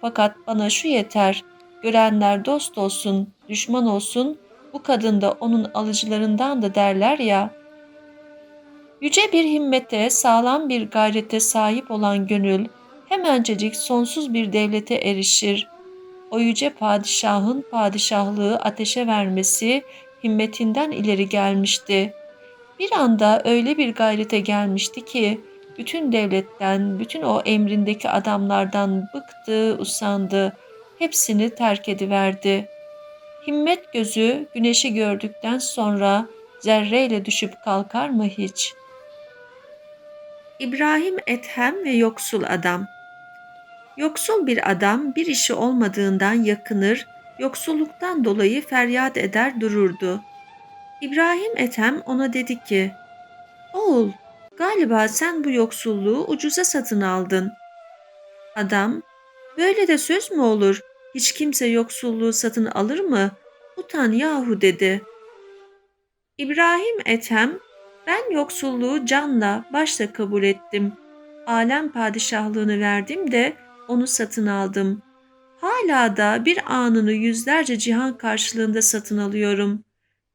S1: Fakat bana şu yeter, görenler dost olsun, düşman olsun, bu kadın da onun alıcılarından da derler ya. Yüce bir himmete, sağlam bir gayrete sahip olan gönül, hemencecik sonsuz bir devlete erişir. O yüce padişahın padişahlığı ateşe vermesi himmetinden ileri gelmişti. Bir anda öyle bir gayrete gelmişti ki, bütün devletten, bütün o emrindeki adamlardan bıktı, usandı. Hepsini terk ediverdi. Himmet gözü güneşi gördükten sonra zerreyle düşüp kalkar mı hiç? İbrahim Ethem ve yoksul adam Yoksul bir adam bir işi olmadığından yakınır, yoksulluktan dolayı feryat eder dururdu. İbrahim Ethem ona dedi ki, Oğul, galiba sen bu yoksulluğu ucuza satın aldın. Adam, böyle de söz mü olur? Hiç kimse yoksulluğu satın alır mı? Utan yahu dedi. İbrahim Ethem, ben yoksulluğu canla, başla kabul ettim. Alem padişahlığını verdim de onu satın aldım. Hala da bir anını yüzlerce cihan karşılığında satın alıyorum.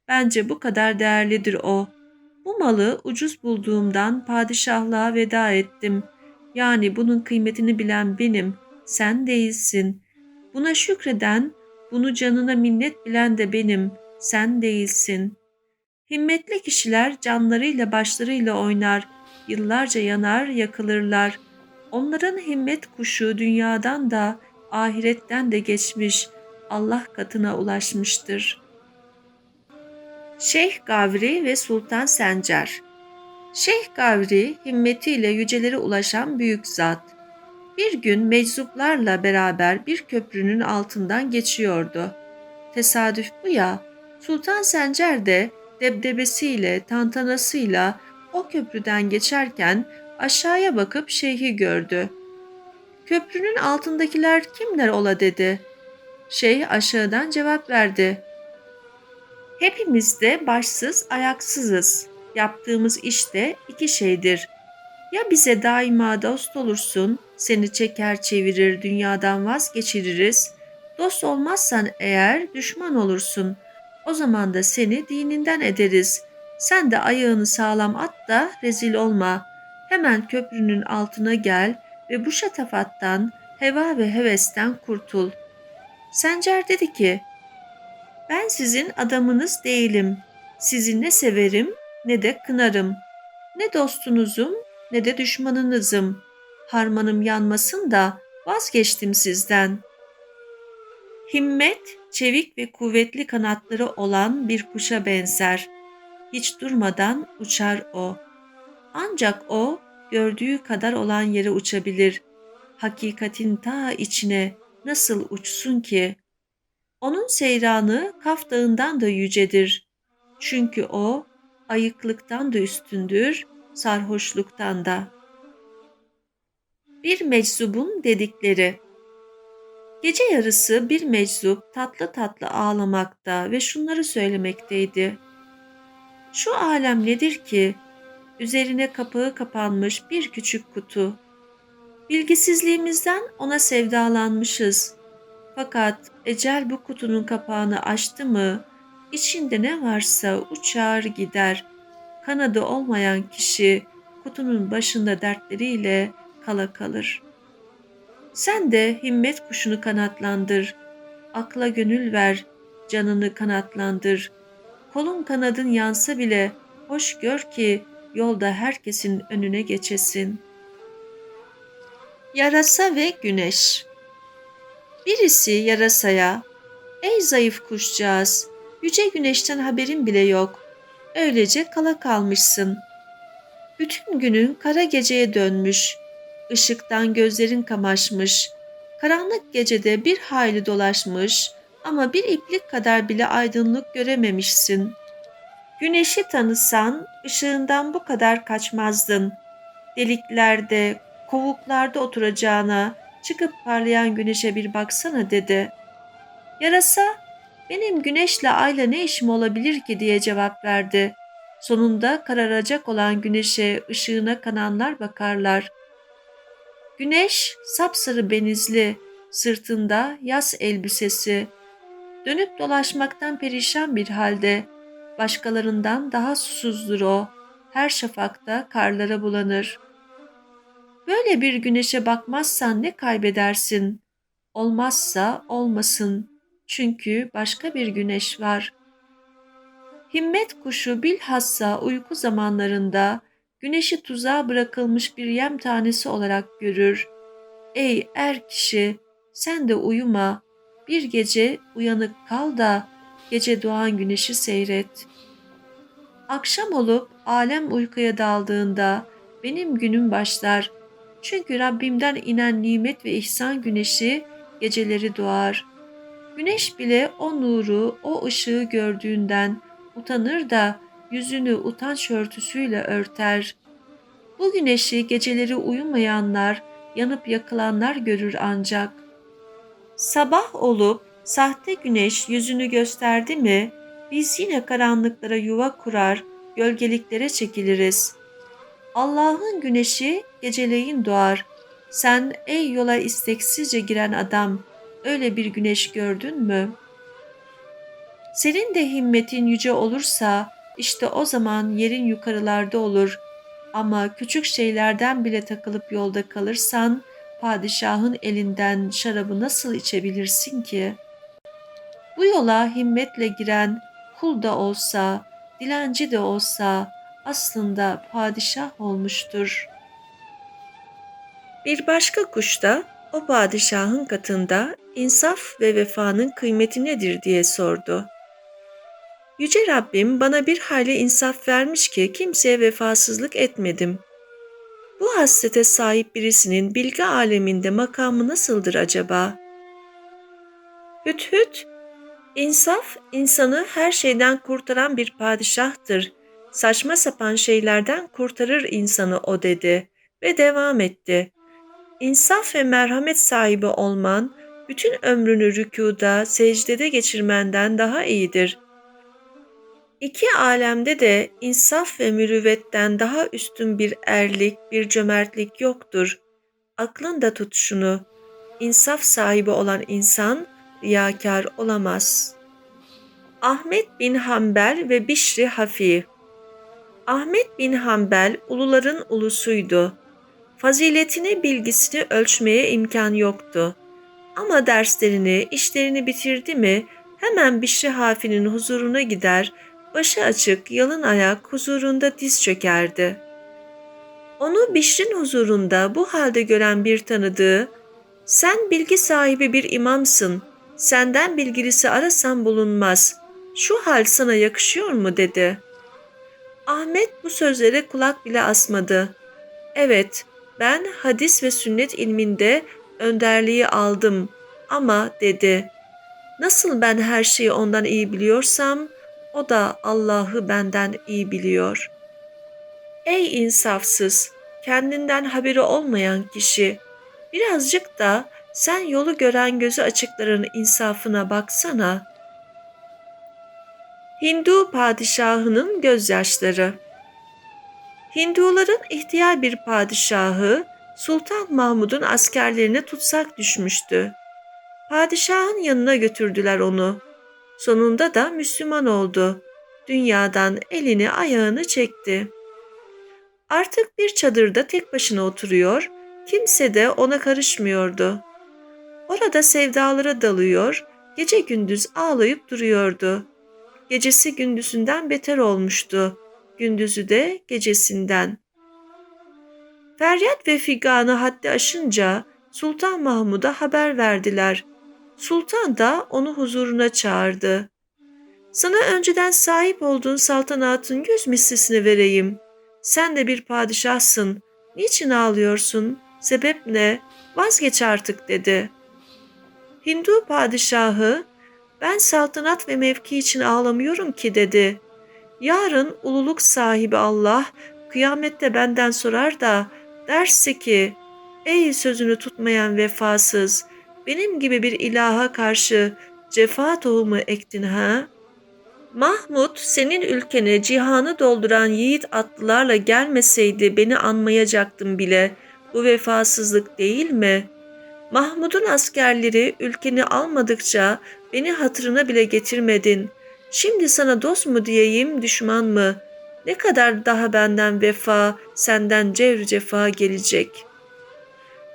S1: Bence bu kadar değerlidir o. Bu malı ucuz bulduğumdan padişahlığa veda ettim. Yani bunun kıymetini bilen benim, sen değilsin. Buna şükreden, bunu canına minnet bilen de benim, sen değilsin. Himmetli kişiler canlarıyla başlarıyla oynar, yıllarca yanar, yakılırlar. Onların himmet kuşu dünyadan da ahiretten de geçmiş, Allah katına ulaşmıştır. Şeyh Gavri ve Sultan Sencer Şeyh Gavri himmetiyle yücelere ulaşan büyük zat. Bir gün meczuplarla beraber bir köprünün altından geçiyordu. Tesadüf bu ya, Sultan Sencer de debdebesiyle, tantanasıyla o köprüden geçerken aşağıya bakıp şeyhi gördü. Köprünün altındakiler kimler ola dedi. Şeyh aşağıdan cevap verdi. Hepimiz de başsız ayaksızız. Yaptığımız iş de iki şeydir. Ya bize daima dost olursun, seni çeker çevirir dünyadan vazgeçiririz. Dost olmazsan eğer düşman olursun. O zaman da seni dininden ederiz. Sen de ayağını sağlam at da rezil olma. Hemen köprünün altına gel ve bu şatafattan, heva ve hevesten kurtul. Sencer dedi ki, ben sizin adamınız değilim. Sizi ne severim ne de kınarım. Ne dostunuzum ne de düşmanınızım. Harmanım yanmasın da vazgeçtim sizden. Himmet, çevik ve kuvvetli kanatları olan bir kuşa benzer. Hiç durmadan uçar o. Ancak o gördüğü kadar olan yere uçabilir. Hakikatin ta içine nasıl uçsun ki? Onun seyranı Kaf Dağı'ndan da yücedir. Çünkü o ayıklıktan da üstündür, sarhoşluktan da. Bir meczubun dedikleri Gece yarısı bir meczup tatlı tatlı ağlamakta ve şunları söylemekteydi. Şu alem nedir ki? Üzerine kapağı kapanmış bir küçük kutu. Bilgisizliğimizden ona sevdalanmışız. Fakat ecel bu kutunun kapağını açtı mı, içinde ne varsa uçar gider. Kanadı olmayan kişi kutunun başında dertleriyle kala kalır. Sen de himmet kuşunu kanatlandır. Akla gönül ver, canını kanatlandır. Kolun kanadın yansa bile hoş gör ki yolda herkesin önüne geçesin. Yarasa ve Güneş Birisi yarasaya, ''Ey zayıf kuşcağız, yüce güneşten haberin bile yok. Öylece kala kalmışsın. Bütün günün kara geceye dönmüş. Işıktan gözlerin kamaşmış. Karanlık gecede bir hayli dolaşmış ama bir iplik kadar bile aydınlık görememişsin. Güneşi tanısan ışığından bu kadar kaçmazdın. Deliklerde, kovuklarda oturacağına çıkıp parlayan güneşe bir baksana dedi. Yarasa benim güneşle ayla ne işim olabilir ki diye cevap verdi. Sonunda kararacak olan güneşe ışığına kananlar bakarlar. Güneş sapsarı benizli, sırtında yaz elbisesi. Dönüp dolaşmaktan perişan bir halde. Başkalarından daha susuzdur o. Her şafakta karlara bulanır. Böyle bir güneşe bakmazsan ne kaybedersin? Olmazsa olmasın. Çünkü başka bir güneş var. Himmet kuşu bilhassa uyku zamanlarında güneşi tuzağa bırakılmış bir yem tanesi olarak görür. Ey er kişi, sen de uyuma, bir gece uyanık kal da gece doğan güneşi seyret. Akşam olup alem uykuya daldığında benim günüm başlar. Çünkü Rabbimden inen nimet ve ihsan güneşi geceleri doğar. Güneş bile o nuru, o ışığı gördüğünden utanır da yüzünü utanç örtüsüyle örter. Bu güneşi geceleri uyumayanlar, yanıp yakılanlar görür ancak. Sabah olup sahte güneş yüzünü gösterdi mi, biz yine karanlıklara yuva kurar, gölgeliklere çekiliriz. Allah'ın güneşi geceleyin doğar. Sen ey yola isteksizce giren adam, öyle bir güneş gördün mü? Senin de himmetin yüce olursa, işte o zaman yerin yukarılarda olur. Ama küçük şeylerden bile takılıp yolda kalırsan, padişahın elinden şarabı nasıl içebilirsin ki? Bu yola himmetle giren kul da olsa, dilenci de olsa aslında padişah olmuştur. Bir başka kuş da o padişahın katında insaf ve vefanın kıymeti nedir diye sordu. Yüce Rabbim bana bir hayli insaf vermiş ki kimseye vefasızlık etmedim. Bu hasrete sahip birisinin bilgi aleminde makamı nasıldır acaba? Hüt hüt, insaf insanı her şeyden kurtaran bir padişahtır. Saçma sapan şeylerden kurtarır insanı o dedi ve devam etti. İnsaf ve merhamet sahibi olman, bütün ömrünü rükuda, secdede geçirmenden daha iyidir. İki alemde de insaf ve mürüvvetten daha üstün bir erlik, bir cömertlik yoktur. Aklında tut şunu. İnsaf sahibi olan insan riyakar olamaz. Ahmet bin Hanbel ve Bişri Hafi Ahmet bin Hanbel uluların ulusuydu. Faziletini, bilgisini ölçmeye imkan yoktu. Ama derslerini, işlerini bitirdi mi hemen Bişri Hafi'nin huzuruna gider başı açık, yalın ayak huzurunda diz çökerdi. Onu Bişr'in huzurunda bu halde gören bir tanıdığı, ''Sen bilgi sahibi bir imamsın, senden bilgilisi arasan bulunmaz, şu hal sana yakışıyor mu?'' dedi. Ahmet bu sözlere kulak bile asmadı. ''Evet, ben hadis ve sünnet ilminde önderliği aldım ama'' dedi. ''Nasıl ben her şeyi ondan iyi biliyorsam, o da Allah'ı benden iyi biliyor. Ey insafsız, kendinden haberi olmayan kişi, birazcık da sen yolu gören gözü açıkların insafına baksana. Hindu padişahının gözyaşları Hinduların ihtiyar bir padişahı Sultan Mahmud'un askerlerine tutsak düşmüştü. Padişahın yanına götürdüler onu. Sonunda da Müslüman oldu. Dünyadan elini ayağını çekti. Artık bir çadırda tek başına oturuyor, kimse de ona karışmıyordu. Orada sevdalara dalıyor, gece gündüz ağlayıp duruyordu. Gecesi gündüzünden beter olmuştu, gündüzü de gecesinden. Feryat ve figanı haddi aşınca Sultan Mahmud'a haber verdiler. Sultan da onu huzuruna çağırdı. Sana önceden sahip olduğun saltanatın yüz mislisini vereyim. Sen de bir padişahsın. Niçin ağlıyorsun? Sebep ne? Vazgeç artık dedi. Hindu padişahı, ben saltanat ve mevki için ağlamıyorum ki dedi. Yarın ululuk sahibi Allah kıyamette benden sorar da derse ki, ey sözünü tutmayan vefasız, benim gibi bir ilaha karşı cefa tohumu ektin ha? Mahmud senin ülkene cihanı dolduran yiğit atlılarla gelmeseydi beni anmayacaktım bile. Bu vefasızlık değil mi? Mahmud'un askerleri ülkeni almadıkça beni hatırına bile getirmedin. Şimdi sana dost mu diyeyim, düşman mı? Ne kadar daha benden vefa, senden cevr cefa gelecek.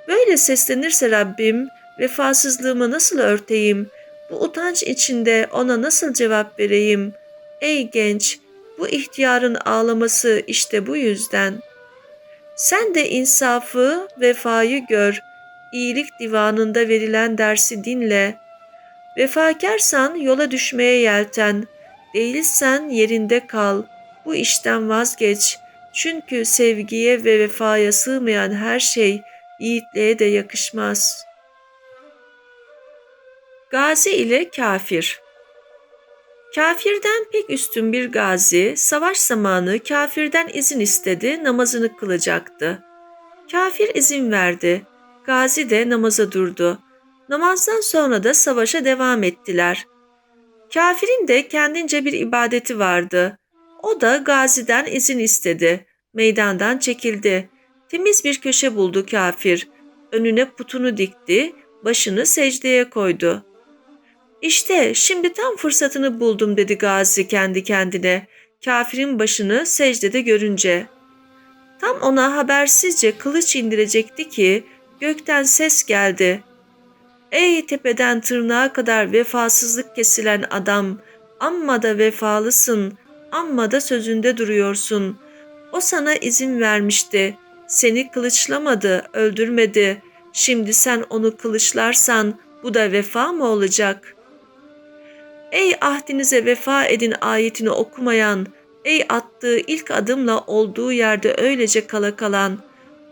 S1: Böyle seslenirse Rabbim, Vefasızlığımı nasıl örteyim? Bu utanç içinde ona nasıl cevap vereyim? Ey genç, bu ihtiyarın ağlaması işte bu yüzden. Sen de insafı, vefayı gör. İyilik divanında verilen dersi dinle. Vefakarsan yola düşmeye yelten. Değilsen yerinde kal. Bu işten vazgeç. Çünkü sevgiye ve vefaya sığmayan her şey yiğitliğe de yakışmaz. Gazi ile kafir Kafirden pek üstün bir gazi, savaş zamanı kafirden izin istedi, namazını kılacaktı. Kafir izin verdi. Gazi de namaza durdu. Namazdan sonra da savaşa devam ettiler. Kafirin de kendince bir ibadeti vardı. O da gaziden izin istedi. Meydandan çekildi. Temiz bir köşe buldu kafir. Önüne putunu dikti, başını secdeye koydu. İşte şimdi tam fırsatını buldum dedi Gazi kendi kendine. Kafirin başını secdede görünce. Tam ona habersizce kılıç indirecekti ki gökten ses geldi. Ey tepeden tırnağa kadar vefasızlık kesilen adam, amma da vefalısın, amma da sözünde duruyorsun. O sana izin vermişti. Seni kılıçlamadı, öldürmedi. Şimdi sen onu kılıçlarsan bu da vefa mı olacak? Ey ahdinize vefa edin ayetini okumayan, ey attığı ilk adımla olduğu yerde öylece kala kalan,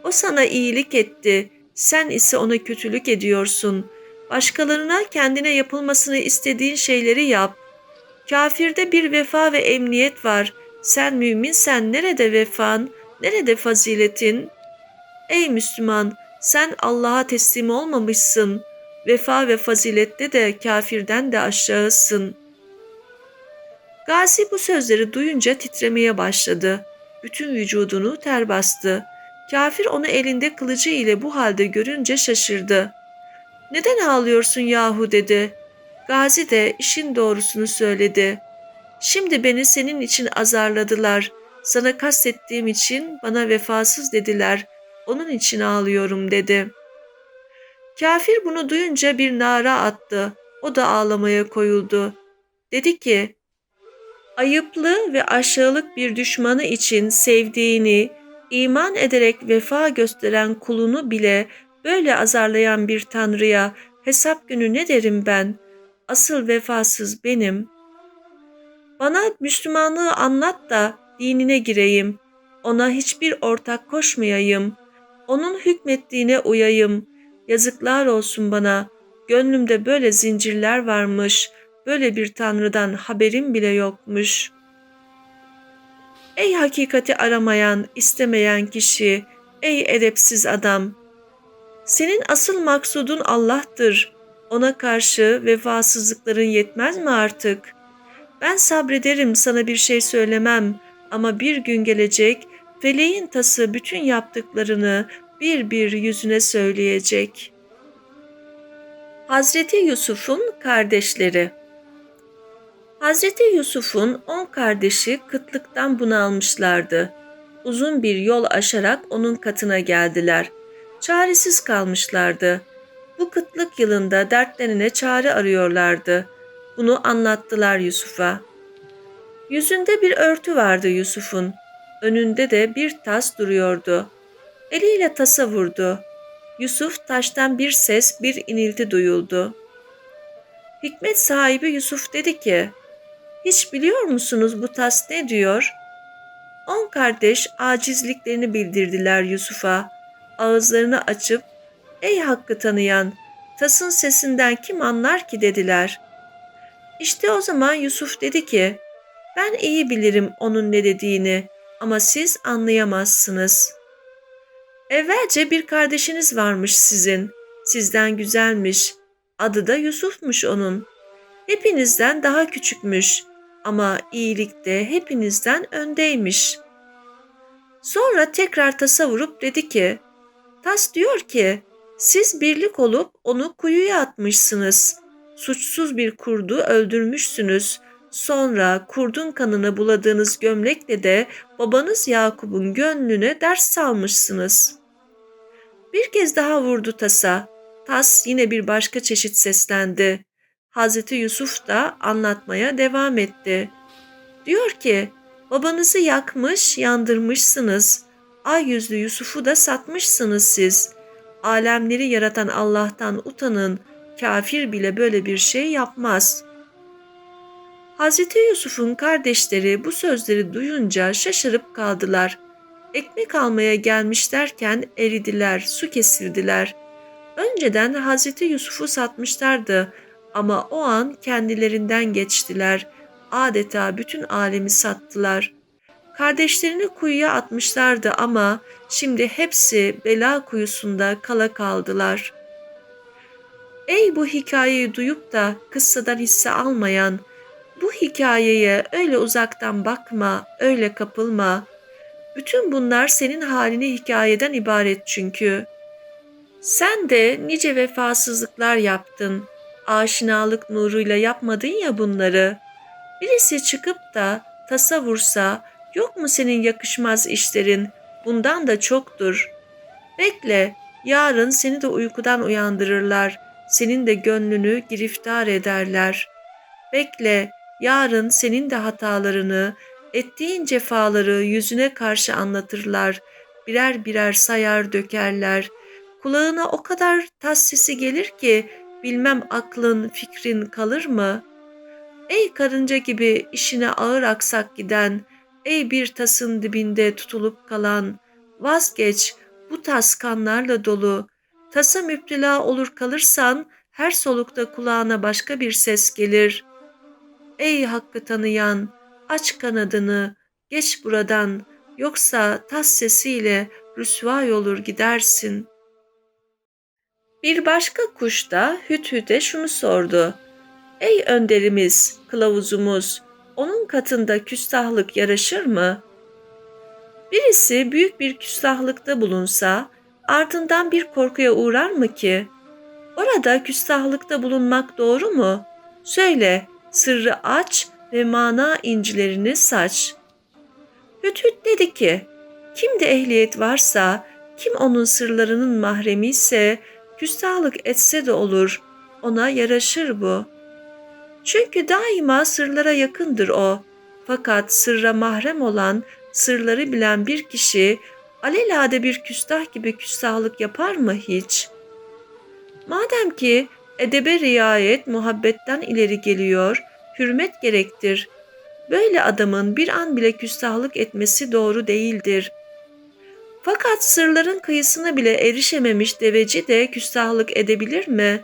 S1: o sana iyilik etti, sen ise ona kötülük ediyorsun. Başkalarına kendine yapılmasını istediğin şeyleri yap. Kafirde bir vefa ve emniyet var. Sen müminsen nerede vefan, nerede faziletin? Ey Müslüman, sen Allah'a teslim olmamışsın. Vefa ve fazilette de kafirden de aşağısın. Gazi bu sözleri duyunca titremeye başladı. Bütün vücudunu ter bastı. Kafir onu elinde kılıcı ile bu halde görünce şaşırdı. ''Neden ağlıyorsun yahu?'' dedi. Gazi de işin doğrusunu söyledi. ''Şimdi beni senin için azarladılar. Sana kastettiğim için bana vefasız dediler. Onun için ağlıyorum.'' dedi. Kafir bunu duyunca bir nara attı. O da ağlamaya koyuldu. Dedi ki, ayıplı ve aşağılık bir düşmanı için sevdiğini, iman ederek vefa gösteren kulunu bile böyle azarlayan bir tanrıya hesap günü ne derim ben? Asıl vefasız benim. Bana Müslümanlığı anlat da dinine gireyim. Ona hiçbir ortak koşmayayım. Onun hükmettiğine uyayım. Yazıklar olsun bana. Gönlümde böyle zincirler varmış. Böyle bir tanrıdan haberim bile yokmuş. Ey hakikati aramayan, istemeyen kişi, ey edepsiz adam, senin asıl maksudun Allah'tır. Ona karşı vefasızlıkların yetmez mi artık? Ben sabrederim sana bir şey söylemem ama bir gün gelecek feleğin tası bütün yaptıklarını bir bir yüzüne söyleyecek. Hazreti Yusuf'un kardeşleri Hazreti Yusuf'un on kardeşi kıtlıktan bunalmışlardı. Uzun bir yol aşarak onun katına geldiler çaresiz kalmışlardı. Bu kıtlık yılında dertlerine çare arıyorlardı. Bunu anlattılar Yusuf'a. Yüzünde bir örtü vardı Yusuf'un. Önünde de bir tas duruyordu. Eliyle tasa vurdu. Yusuf taştan bir ses, bir inilti duyuldu. Hikmet sahibi Yusuf dedi ki, hiç biliyor musunuz bu tas ne diyor? On kardeş acizliklerini bildirdiler Yusuf'a ağızlarını açıp ''Ey hakkı tanıyan, tasın sesinden kim anlar ki?'' dediler. İşte o zaman Yusuf dedi ki, ''Ben iyi bilirim onun ne dediğini ama siz anlayamazsınız. Evvelce bir kardeşiniz varmış sizin, sizden güzelmiş, adı da Yusuf'muş onun. Hepinizden daha küçükmüş ama iyilikte hepinizden öndeymiş.'' Sonra tekrar tasa vurup dedi ki, Tas diyor ki, siz birlik olup onu kuyuya atmışsınız. Suçsuz bir kurdu öldürmüşsünüz. Sonra kurdun kanını buladığınız gömlekle de babanız Yakup'un gönlüne ders salmışsınız. Bir kez daha vurdu tasa. Tas yine bir başka çeşit seslendi. Hazreti Yusuf da anlatmaya devam etti. Diyor ki, babanızı yakmış, yandırmışsınız. Ay yüzlü Yusuf'u da satmışsınız siz. Alemleri yaratan Allah'tan utanın. Kafir bile böyle bir şey yapmaz. Hazreti Yusuf'un kardeşleri bu sözleri duyunca şaşırıp kaldılar. Ekmek almaya gelmişlerken eridiler, su kesildiler. Önceden Hazreti Yusuf'u satmışlardı ama o an kendilerinden geçtiler. Adeta bütün alemi sattılar. Kardeşlerini kuyuya atmışlardı ama şimdi hepsi bela kuyusunda kala kaldılar. Ey bu hikayeyi duyup da kıssadan hisse almayan, bu hikayeye öyle uzaktan bakma, öyle kapılma. Bütün bunlar senin halini hikayeden ibaret çünkü. Sen de nice vefasızlıklar yaptın. Aşinalık nuruyla yapmadın ya bunları. Birisi çıkıp da tasa vursa, yok mu senin yakışmaz işlerin, bundan da çoktur. Bekle, yarın seni de uykudan uyandırırlar, senin de gönlünü giriftar ederler. Bekle, yarın senin de hatalarını, ettiğin cefaları yüzüne karşı anlatırlar, birer birer sayar dökerler. Kulağına o kadar tas sesi gelir ki bilmem aklın, fikrin kalır mı? Ey karınca gibi işine ağır aksak giden, ey bir tasın dibinde tutulup kalan, vazgeç, bu tas kanlarla dolu. Tasa müptela olur kalırsan, her solukta kulağına başka bir ses gelir. Ey hakkı tanıyan, aç kanadını, geç buradan, yoksa tas sesiyle rüsvay olur gidersin. Bir başka kuş da Hüthüt'e şunu sordu. Ey önderimiz, kılavuzumuz, onun katında küstahlık yaraşır mı? Birisi büyük bir küstahlıkta bulunsa, ardından bir korkuya uğrar mı ki? Orada küstahlıkta bulunmak doğru mu? Söyle, sırrı aç ve mana incilerini saç. Hüthüt dedi ki, kimde ehliyet varsa, kim onun sırlarının mahremi ise, küstahlık etse de olur, ona yaraşır bu. Çünkü daima sırlara yakındır o. Fakat sırra mahrem olan, sırları bilen bir kişi, alelade bir küstah gibi küstahlık yapar mı hiç? Madem ki edebe riayet muhabbetten ileri geliyor, hürmet gerektir. Böyle adamın bir an bile küstahlık etmesi doğru değildir. Fakat sırların kıyısına bile erişememiş deveci de küstahlık edebilir mi?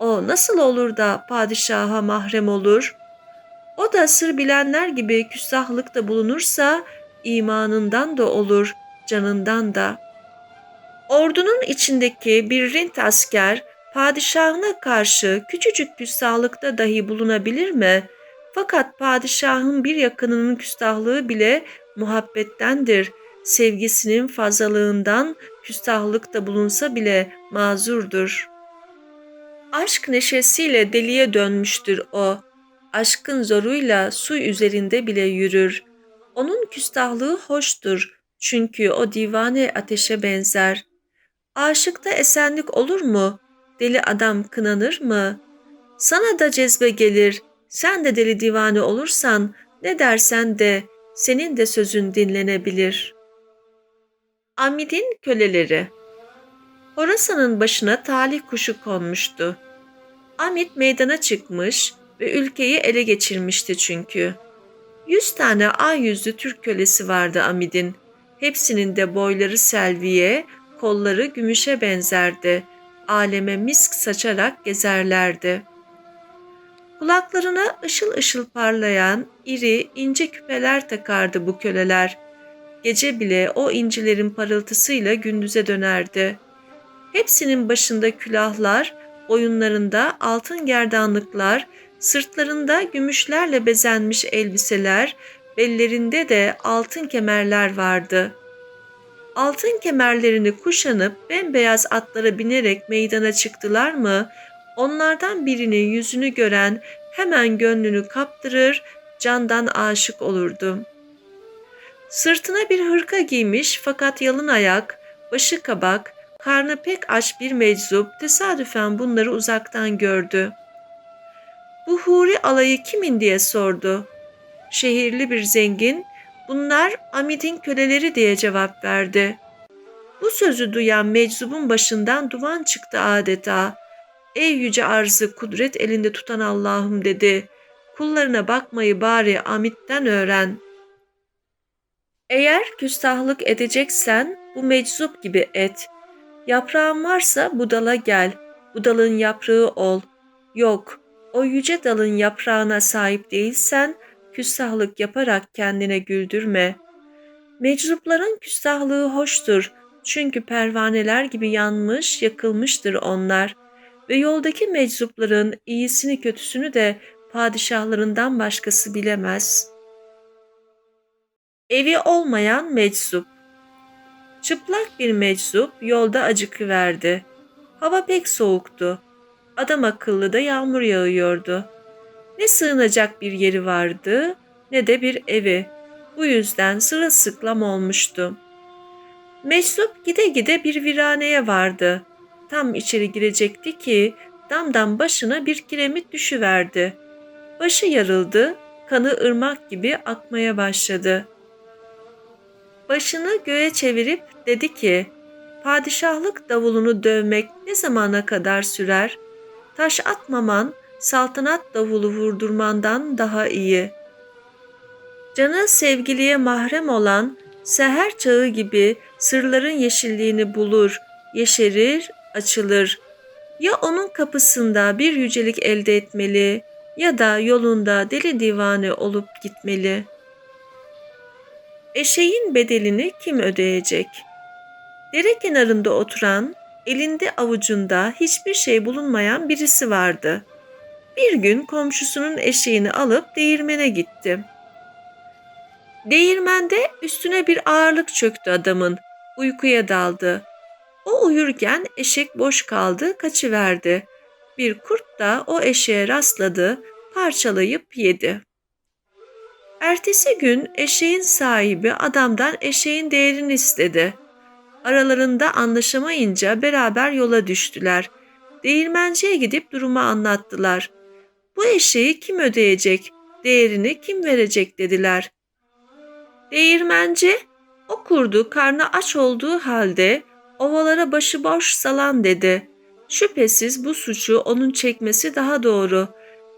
S1: O nasıl olur da padişaha mahrem olur? O da sır bilenler gibi küstahlıkta bulunursa imanından da olur, canından da. Ordunun içindeki bir rint asker padişahına karşı küçücük küstahlıkta dahi bulunabilir mi? Fakat padişahın bir yakınının küstahlığı bile muhabbettendir. Sevgisinin fazlalığından küstahlık da bulunsa bile mazurdur. Aşk neşesiyle deliye dönmüştür o. Aşkın zoruyla su üzerinde bile yürür. Onun küstahlığı hoştur. Çünkü o divane ateşe benzer. Aşıkta esenlik olur mu? Deli adam kınanır mı? Sana da cezbe gelir. Sen de deli divane olursan ne dersen de senin de sözün dinlenebilir. Amid'in köleleri Horasan'ın başına talih kuşu konmuştu. Amid meydana çıkmış ve ülkeyi ele geçirmişti çünkü. Yüz tane ay yüzlü Türk kölesi vardı Amid'in. Hepsinin de boyları selviye, kolları gümüşe benzerdi. Aleme misk saçarak gezerlerdi. Kulaklarına ışıl ışıl parlayan iri ince küpeler takardı bu köleler. Gece bile o incilerin parıltısıyla gündüze dönerdi. Hepsinin başında külahlar, boyunlarında altın gerdanlıklar, sırtlarında gümüşlerle bezenmiş elbiseler, bellerinde de altın kemerler vardı. Altın kemerlerini kuşanıp bembeyaz atlara binerek meydana çıktılar mı, onlardan birinin yüzünü gören hemen gönlünü kaptırır, candan aşık olurdu. Sırtına bir hırka giymiş fakat yalın ayak, başı kabak, karnı pek aç bir meczup tesadüfen bunları uzaktan gördü. Bu huri alayı kimin diye sordu. Şehirli bir zengin, Bunlar Amid'in köleleri diye cevap verdi. Bu sözü duyan meczubun başından duman çıktı adeta. Ey yüce arzı kudret elinde tutan Allah'ım dedi. Kullarına bakmayı bari Amid'den öğren. Eğer küstahlık edeceksen bu meczup gibi et. Yaprağın varsa budala gel, budalın yaprağı ol. Yok, o yüce dalın yaprağına sahip değilsen küstahlık yaparak kendine güldürme. Meczupların küstahlığı hoştur çünkü pervaneler gibi yanmış, yakılmıştır onlar ve yoldaki meczupların iyisini kötüsünü de padişahlarından başkası bilemez. Evi olmayan meczup Çıplak bir meczup yolda acıkıverdi. Hava pek soğuktu. Adam akıllı da yağmur yağıyordu. Ne sığınacak bir yeri vardı ne de bir evi. Bu yüzden sırılsıklam olmuştu. Meczup gide gide bir viraneye vardı. Tam içeri girecekti ki damdan başına bir kiremit düşüverdi. Başı yarıldı, kanı ırmak gibi akmaya başladı. Başını göğe çevirip dedi ki, padişahlık davulunu dövmek ne zamana kadar sürer? Taş atmaman, saltanat davulu vurdurmandan daha iyi. Canı sevgiliye mahrem olan seher çağı gibi sırların yeşilliğini bulur, yeşerir, açılır. Ya onun kapısında bir yücelik elde etmeli ya da yolunda deli divane olup gitmeli. Eşeğin bedelini kim ödeyecek? Dere kenarında oturan, elinde avucunda hiçbir şey bulunmayan birisi vardı. Bir gün komşusunun eşeğini alıp değirmene gitti. Değirmende üstüne bir ağırlık çöktü adamın. Uykuya daldı. O uyurken eşek boş kaldı, kaçıverdi. Bir kurt da o eşeğe rastladı, parçalayıp yedi. Ertesi gün eşeğin sahibi adamdan eşeğin değerini istedi. Aralarında anlaşamayınca beraber yola düştüler. Değirmenciye gidip durumu anlattılar. Bu eşeği kim ödeyecek, değerini kim verecek dediler. Değirmenci, o kurdu karnı aç olduğu halde ovalara başıboş salan dedi. Şüphesiz bu suçu onun çekmesi daha doğru.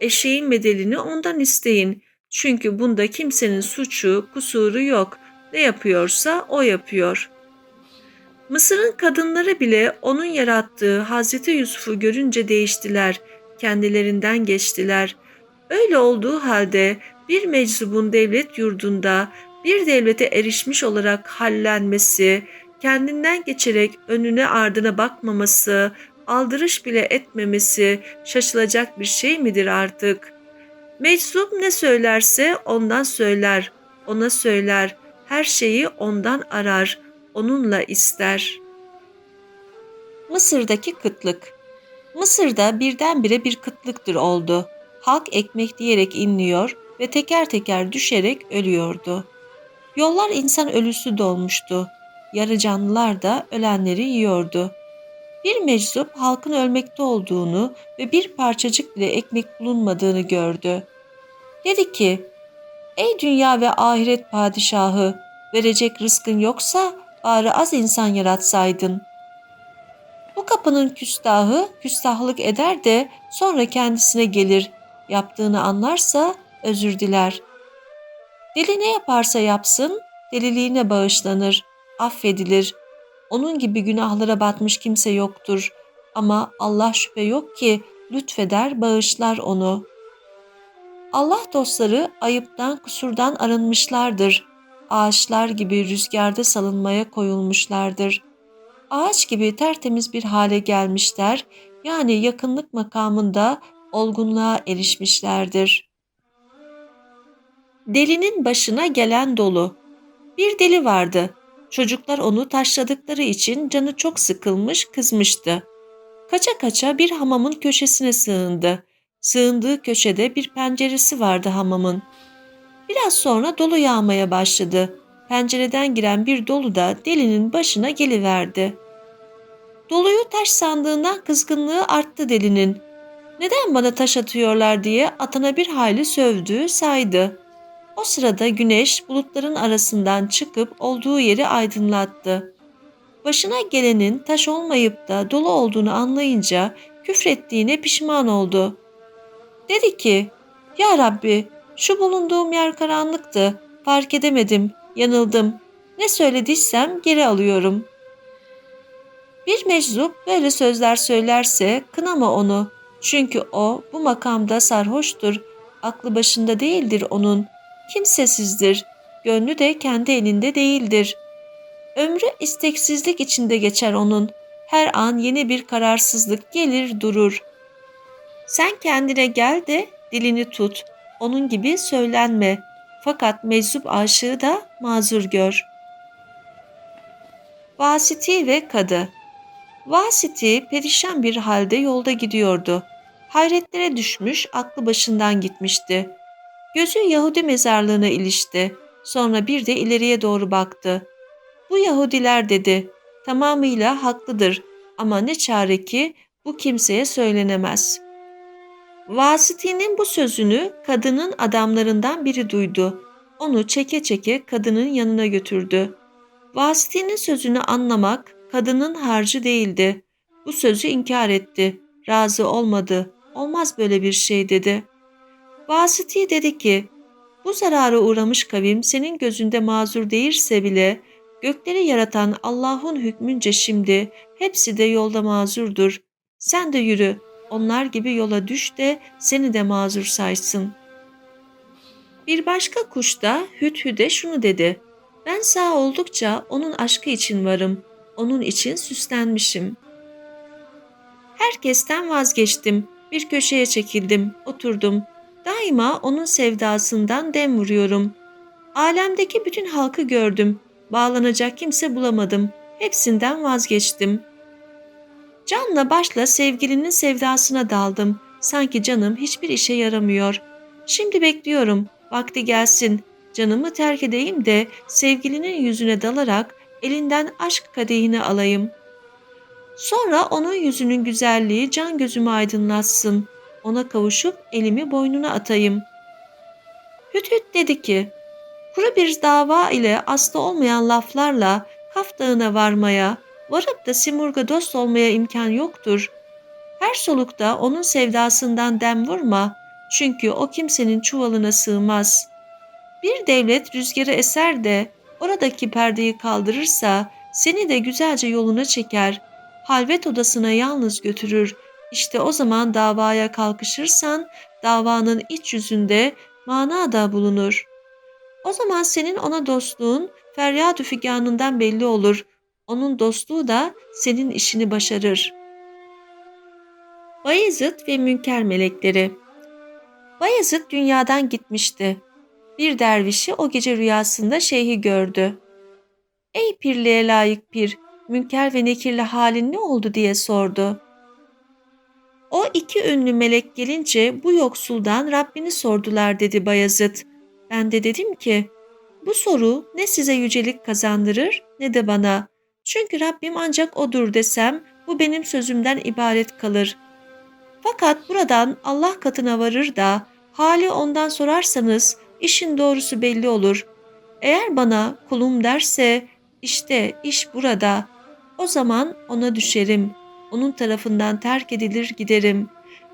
S1: Eşeğin bedelini ondan isteyin. Çünkü bunda kimsenin suçu, kusuru yok. Ne yapıyorsa o yapıyor. Mısır'ın kadınları bile onun yarattığı Hazreti Yusuf'u görünce değiştiler, kendilerinden geçtiler. Öyle olduğu halde bir meczubun devlet yurdunda bir devlete erişmiş olarak hallenmesi, kendinden geçerek önüne ardına bakmaması, aldırış bile etmemesi şaşılacak bir şey midir artık? Meczup ne söylerse ondan söyler, ona söyler, her şeyi ondan arar, onunla ister. Mısır'daki kıtlık Mısır'da birdenbire bir kıtlıktır oldu. Halk ekmek diyerek inliyor ve teker teker düşerek ölüyordu. Yollar insan ölüsü dolmuştu. Yarı canlılar da ölenleri yiyordu. Bir meczup halkın ölmekte olduğunu ve bir parçacık bile ekmek bulunmadığını gördü. Dedi ki, Ey dünya ve ahiret padişahı, verecek rızkın yoksa bari az insan yaratsaydın. Bu kapının küstahı küstahlık eder de sonra kendisine gelir, yaptığını anlarsa özür diler. Deli ne yaparsa yapsın, deliliğine bağışlanır, affedilir. Onun gibi günahlara batmış kimse yoktur. Ama Allah şüphe yok ki lütfeder, bağışlar onu. Allah dostları ayıptan, kusurdan arınmışlardır. Ağaçlar gibi rüzgarda salınmaya koyulmuşlardır. Ağaç gibi tertemiz bir hale gelmişler, yani yakınlık makamında olgunluğa erişmişlerdir. Delinin başına gelen dolu. Bir deli vardı. Çocuklar onu taşladıkları için canı çok sıkılmış, kızmıştı. Kaça kaça bir hamamın köşesine sığındı. Sığındığı köşede bir penceresi vardı hamamın. Biraz sonra dolu yağmaya başladı. Pencereden giren bir dolu da delinin başına geliverdi. Doluyu taş sandığından kızgınlığı arttı delinin. Neden bana taş atıyorlar diye atana bir hayli sövdü, saydı.
S2: O sırada güneş bulutların arasından çıkıp olduğu yeri aydınlattı. Başına gelenin taş olmayıp da dolu olduğunu anlayınca küfrettiğine pişman oldu. Dedi ki, Ya Rabbi şu bulunduğum yer karanlıktı, fark edemedim, yanıldım. Ne söylediysem geri alıyorum. Bir meczup böyle sözler söylerse kınama onu. Çünkü o bu makamda sarhoştur, aklı başında değildir onun. Kimsesizdir, gönlü de kendi elinde değildir. Ömrü isteksizlik içinde geçer onun. Her an yeni bir kararsızlık gelir durur. Sen kendine gel de dilini tut. Onun gibi söylenme. Fakat meczup aşığı da mazur gör. Vasiti ve Kadı Vasiti perişan bir halde yolda gidiyordu. Hayretlere düşmüş, aklı başından gitmişti. Gözü Yahudi mezarlığına ilişti. Sonra bir de ileriye doğru baktı. Bu Yahudiler dedi, tamamıyla haklıdır ama ne çare ki bu kimseye söylenemez. Vasiti'nin bu sözünü kadının adamlarından biri duydu. Onu çeke çeke kadının yanına götürdü. Vasiti'nin sözünü anlamak kadının harcı değildi. Bu sözü inkar etti. Razı olmadı. Olmaz böyle bir şey dedi. Vasiti dedi ki, bu zarara uğramış kavim senin gözünde mazur değilse bile gökleri yaratan Allah'ın hükmünce şimdi hepsi de yolda mazurdur. Sen de yürü, onlar gibi yola düş de seni de mazur saysın. Bir başka kuş da Hüdhüd'e şunu dedi. Ben sağ oldukça onun aşkı için varım. Onun için süslenmişim. Herkesten vazgeçtim. Bir köşeye çekildim, oturdum. Daima onun sevdasından dem vuruyorum. Alemdeki bütün halkı gördüm. Bağlanacak kimse bulamadım. Hepsinden vazgeçtim. Canla başla sevgilinin sevdasına daldım. Sanki canım hiçbir işe yaramıyor. Şimdi bekliyorum. Vakti gelsin. Canımı terk edeyim de sevgilinin yüzüne dalarak elinden aşk kadehini alayım. Sonra onun yüzünün güzelliği can gözümü aydınlatsın. Ona kavuşup elimi boynuna atayım. Hüt dedi ki, kuru bir dava ile aslı olmayan laflarla Kaf Dağı'na varmaya, varıp da Simurg'a dost olmaya imkan yoktur. Her solukta onun sevdasından dem vurma, çünkü o kimsenin çuvalına sığmaz. Bir devlet rüzgarı eser de oradaki perdeyi kaldırırsa seni de güzelce yoluna çeker, halvet odasına yalnız götürür. İşte o zaman davaya kalkışırsan davanın iç yüzünde mana da bulunur. O zaman senin ona dostluğun feryat-ı figanından belli olur. Onun dostluğu da senin işini başarır. Bayezid ve Münker Melekleri Bayezid dünyadan gitmişti. Bir dervişi o gece rüyasında şeyhi gördü. Ey pirliğe layık pir, münker ve nekirli halin ne oldu diye sordu. O iki ünlü melek gelince bu yoksuldan Rabbini sordular dedi Bayezid. Ben de dedim ki, bu soru ne size yücelik kazandırır ne de bana. Çünkü Rabbim ancak odur desem bu benim sözümden ibaret kalır. Fakat buradan Allah katına varır da hali ondan sorarsanız işin doğrusu belli olur. Eğer bana kulum derse işte iş burada. O zaman ona düşerim. Onun tarafından terk edilir giderim.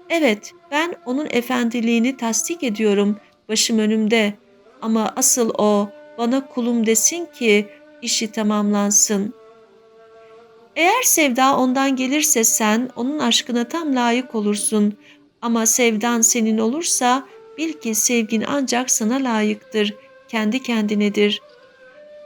S2: Evet ben onun efendiliğini tasdik ediyorum başım önümde. Ama asıl o bana kulum desin ki işi tamamlansın. Eğer sevda ondan gelirse sen onun aşkına tam layık olursun. Ama sevdan senin olursa bil ki sevgin ancak sana layıktır, kendi kendinedir.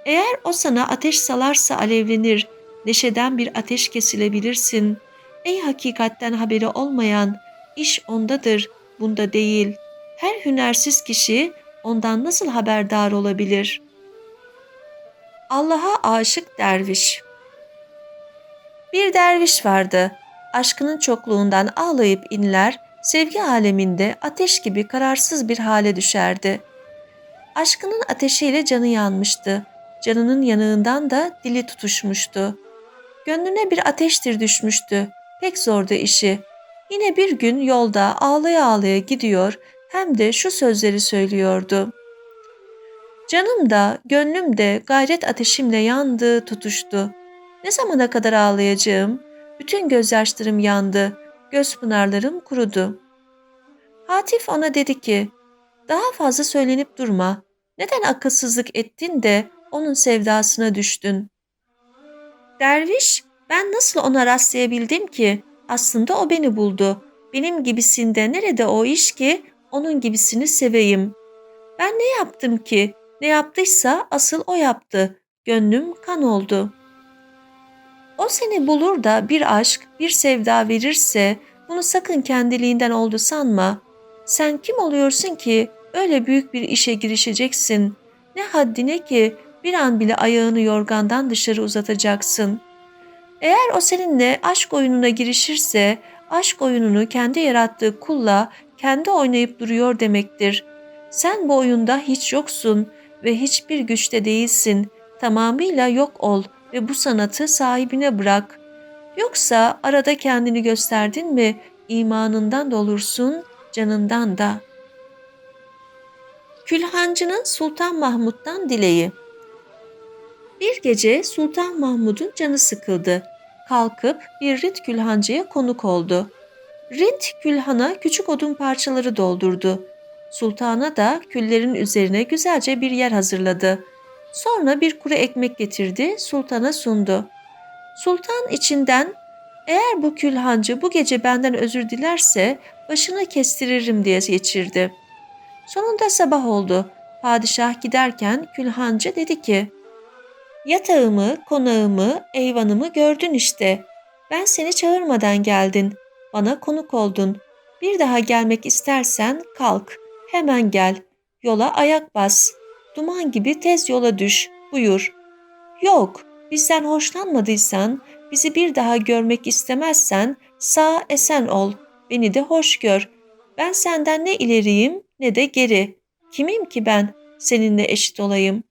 S2: Eğer o sana ateş salarsa alevlenir, neşeden bir ateş kesilebilirsin. Ey hakikatten haberi olmayan, iş ondadır, bunda değil. Her hünersiz kişi ondan nasıl haberdar olabilir? Allah'a aşık derviş Bir derviş vardı. Aşkının çokluğundan ağlayıp inler, sevgi aleminde ateş gibi kararsız bir hale düşerdi. Aşkının ateşiyle canı yanmıştı. Canının yanığından da dili tutuşmuştu. Gönlüne bir ateştir düşmüştü. Pek zordu işi. Yine bir gün yolda ağlaya ağlaya gidiyor hem de şu sözleri söylüyordu. Canım da, gönlüm de gayret ateşimle yandı, tutuştu. Ne zamana kadar ağlayacağım? Bütün gözyaşlarım yandı, göz pınarlarım kurudu. Hatif ona dedi ki, daha fazla söylenip durma. Neden akılsızlık ettin de onun sevdasına düştün? Derviş, ben nasıl ona rastlayabildim ki? Aslında o beni buldu. Benim gibisinde nerede o iş ki onun gibisini seveyim? Ben ne yaptım ki? Ne yaptıysa asıl o yaptı. Gönlüm kan oldu. O seni bulur da bir aşk, bir sevda verirse bunu sakın kendiliğinden oldu sanma. Sen kim oluyorsun ki öyle büyük bir işe girişeceksin? Ne haddine ki bir an bile ayağını yorgandan dışarı uzatacaksın. Eğer o seninle aşk oyununa girişirse aşk oyununu kendi yarattığı kulla kendi oynayıp duruyor demektir. Sen bu oyunda hiç yoksun ve hiçbir güçte değilsin. Tamamıyla yok ol ve bu sanatı sahibine bırak. Yoksa arada kendini gösterdin mi imanından da olursun, canından da. Külhancının Sultan Mahmud'dan dileği Bir gece Sultan Mahmud'un canı sıkıldı. Kalkıp bir Rint külhancıya konuk oldu. Rint külhana küçük odun parçaları doldurdu. Sultana da küllerin üzerine güzelce bir yer hazırladı. Sonra bir kuru ekmek getirdi, sultana sundu. Sultan içinden eğer bu külhancı bu gece benden özür dilerse başını kestiririm diye geçirdi. Sonunda sabah oldu. Padişah giderken külhancı dedi ki, Yatağımı, konağımı, eyvanımı gördün işte. Ben seni çağırmadan geldin. Bana konuk oldun. Bir daha gelmek istersen kalk. Hemen gel. Yola ayak bas. Duman gibi tez yola düş. Buyur. Yok, bizden hoşlanmadıysan, bizi bir daha görmek istemezsen sağ esen ol. Beni de hoş gör. Ben senden ne ileriyim ne de geri. Kimim ki ben seninle eşit olayım?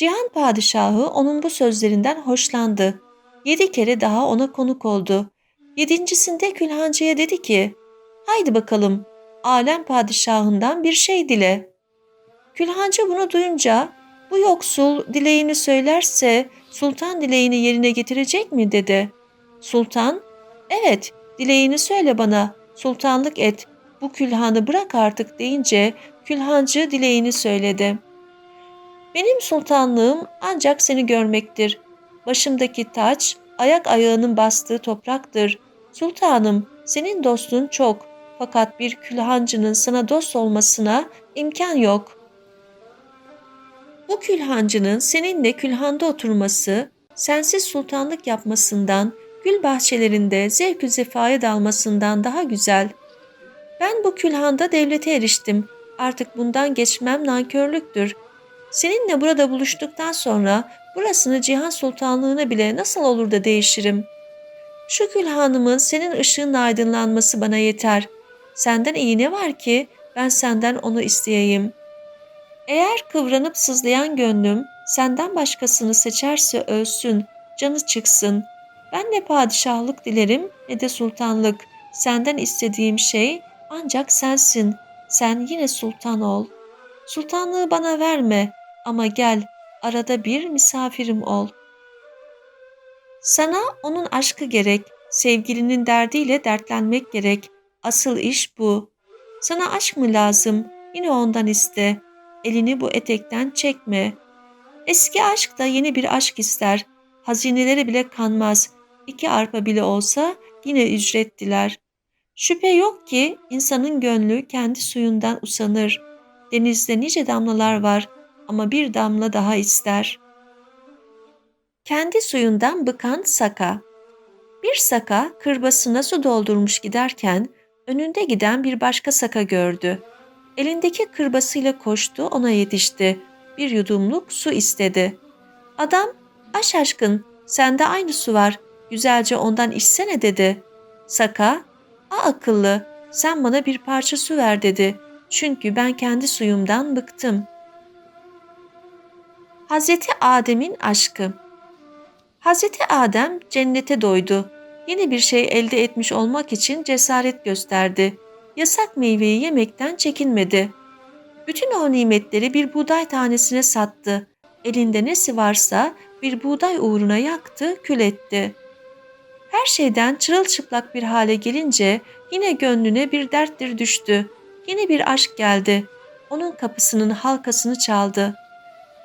S2: Cihan padişahı onun bu sözlerinden hoşlandı. Yedi kere daha ona konuk oldu. Yedincisinde Külhancı'ya dedi ki, haydi bakalım alem padişahından bir şey dile. Külhancı bunu duyunca, bu yoksul dileğini söylerse sultan dileğini yerine getirecek mi dedi. Sultan, evet dileğini söyle bana, sultanlık et, bu külhanı bırak artık deyince külhancı dileğini söyledi. Benim sultanlığım ancak seni görmektir. Başımdaki taç, ayak ayağının bastığı topraktır. Sultanım, senin dostun çok. Fakat bir külhancının sana dost olmasına imkan yok. Bu külhancının seninle külhanda oturması, sensiz sultanlık yapmasından, gül bahçelerinde zevk-ü zefaya dalmasından daha güzel. Ben bu külhanda devlete eriştim. Artık bundan geçmem nankörlüktür. Seninle burada buluştuktan sonra burasını Cihan Sultanlığına bile nasıl olur da değişirim? Şu külhanımın senin ışığınla aydınlanması bana yeter. Senden iyi ne var ki ben senden onu isteyeyim. Eğer kıvranıp sızlayan gönlüm senden başkasını seçerse ölsün, canı çıksın. Ben ne padişahlık dilerim ne de sultanlık. Senden istediğim şey ancak sensin. Sen yine sultan ol. Sultanlığı bana verme ama gel arada bir misafirim ol. Sana onun aşkı gerek, sevgilinin derdiyle dertlenmek gerek. Asıl iş bu. Sana aşk mı lazım? Yine ondan iste. Elini bu etekten çekme. Eski aşk da yeni bir aşk ister. Hazineleri bile kanmaz. İki arpa bile olsa yine ücret diler. Şüphe yok ki insanın gönlü kendi suyundan usanır. Denizde nice damlalar var ama bir damla daha ister. Kendi suyundan bıkan saka. Bir saka kırbasına su doldurmuş giderken önünde giden bir başka saka gördü. Elindeki kırbasıyla koştu ona yetişti. Bir yudumluk su istedi. Adam aş aşkın sende aynı su var güzelce ondan içsene dedi. Saka a akıllı sen bana bir parça su ver dedi. Çünkü ben kendi suyumdan bıktım. Hazreti Adem'in aşkı Hazreti Adem cennete doydu. Yeni bir şey elde etmiş olmak için cesaret gösterdi. Yasak meyveyi yemekten çekinmedi. Bütün o nimetleri bir buğday tanesine sattı. Elinde nesi varsa bir buğday uğruna yaktı, kül etti. Her şeyden çırılçıplak bir hale gelince yine gönlüne bir derttir düştü. Yine bir aşk geldi. Onun kapısının halkasını çaldı.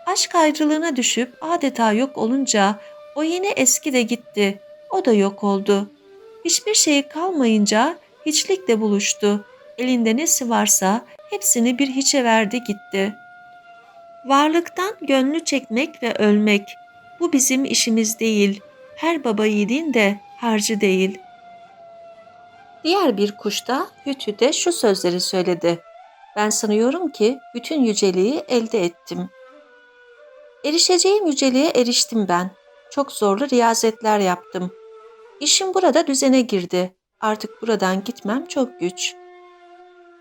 S2: Aşk ayrılığına düşüp adeta yok olunca o yine eski de gitti. O da yok oldu. Hiçbir şey kalmayınca hiçlikle buluştu. Elinde nesi varsa hepsini bir hiçe verdi gitti. Varlıktan gönlü çekmek ve ölmek bu bizim işimiz değil. Her baba yiğidin de harcı değil. Diğer bir kuş da hütüde şu sözleri söyledi. Ben sanıyorum ki bütün yüceliği elde ettim. Erişeceğim yüceliğe eriştim ben. Çok zorlu riyazetler yaptım. İşim burada düzene girdi. Artık buradan gitmem çok güç.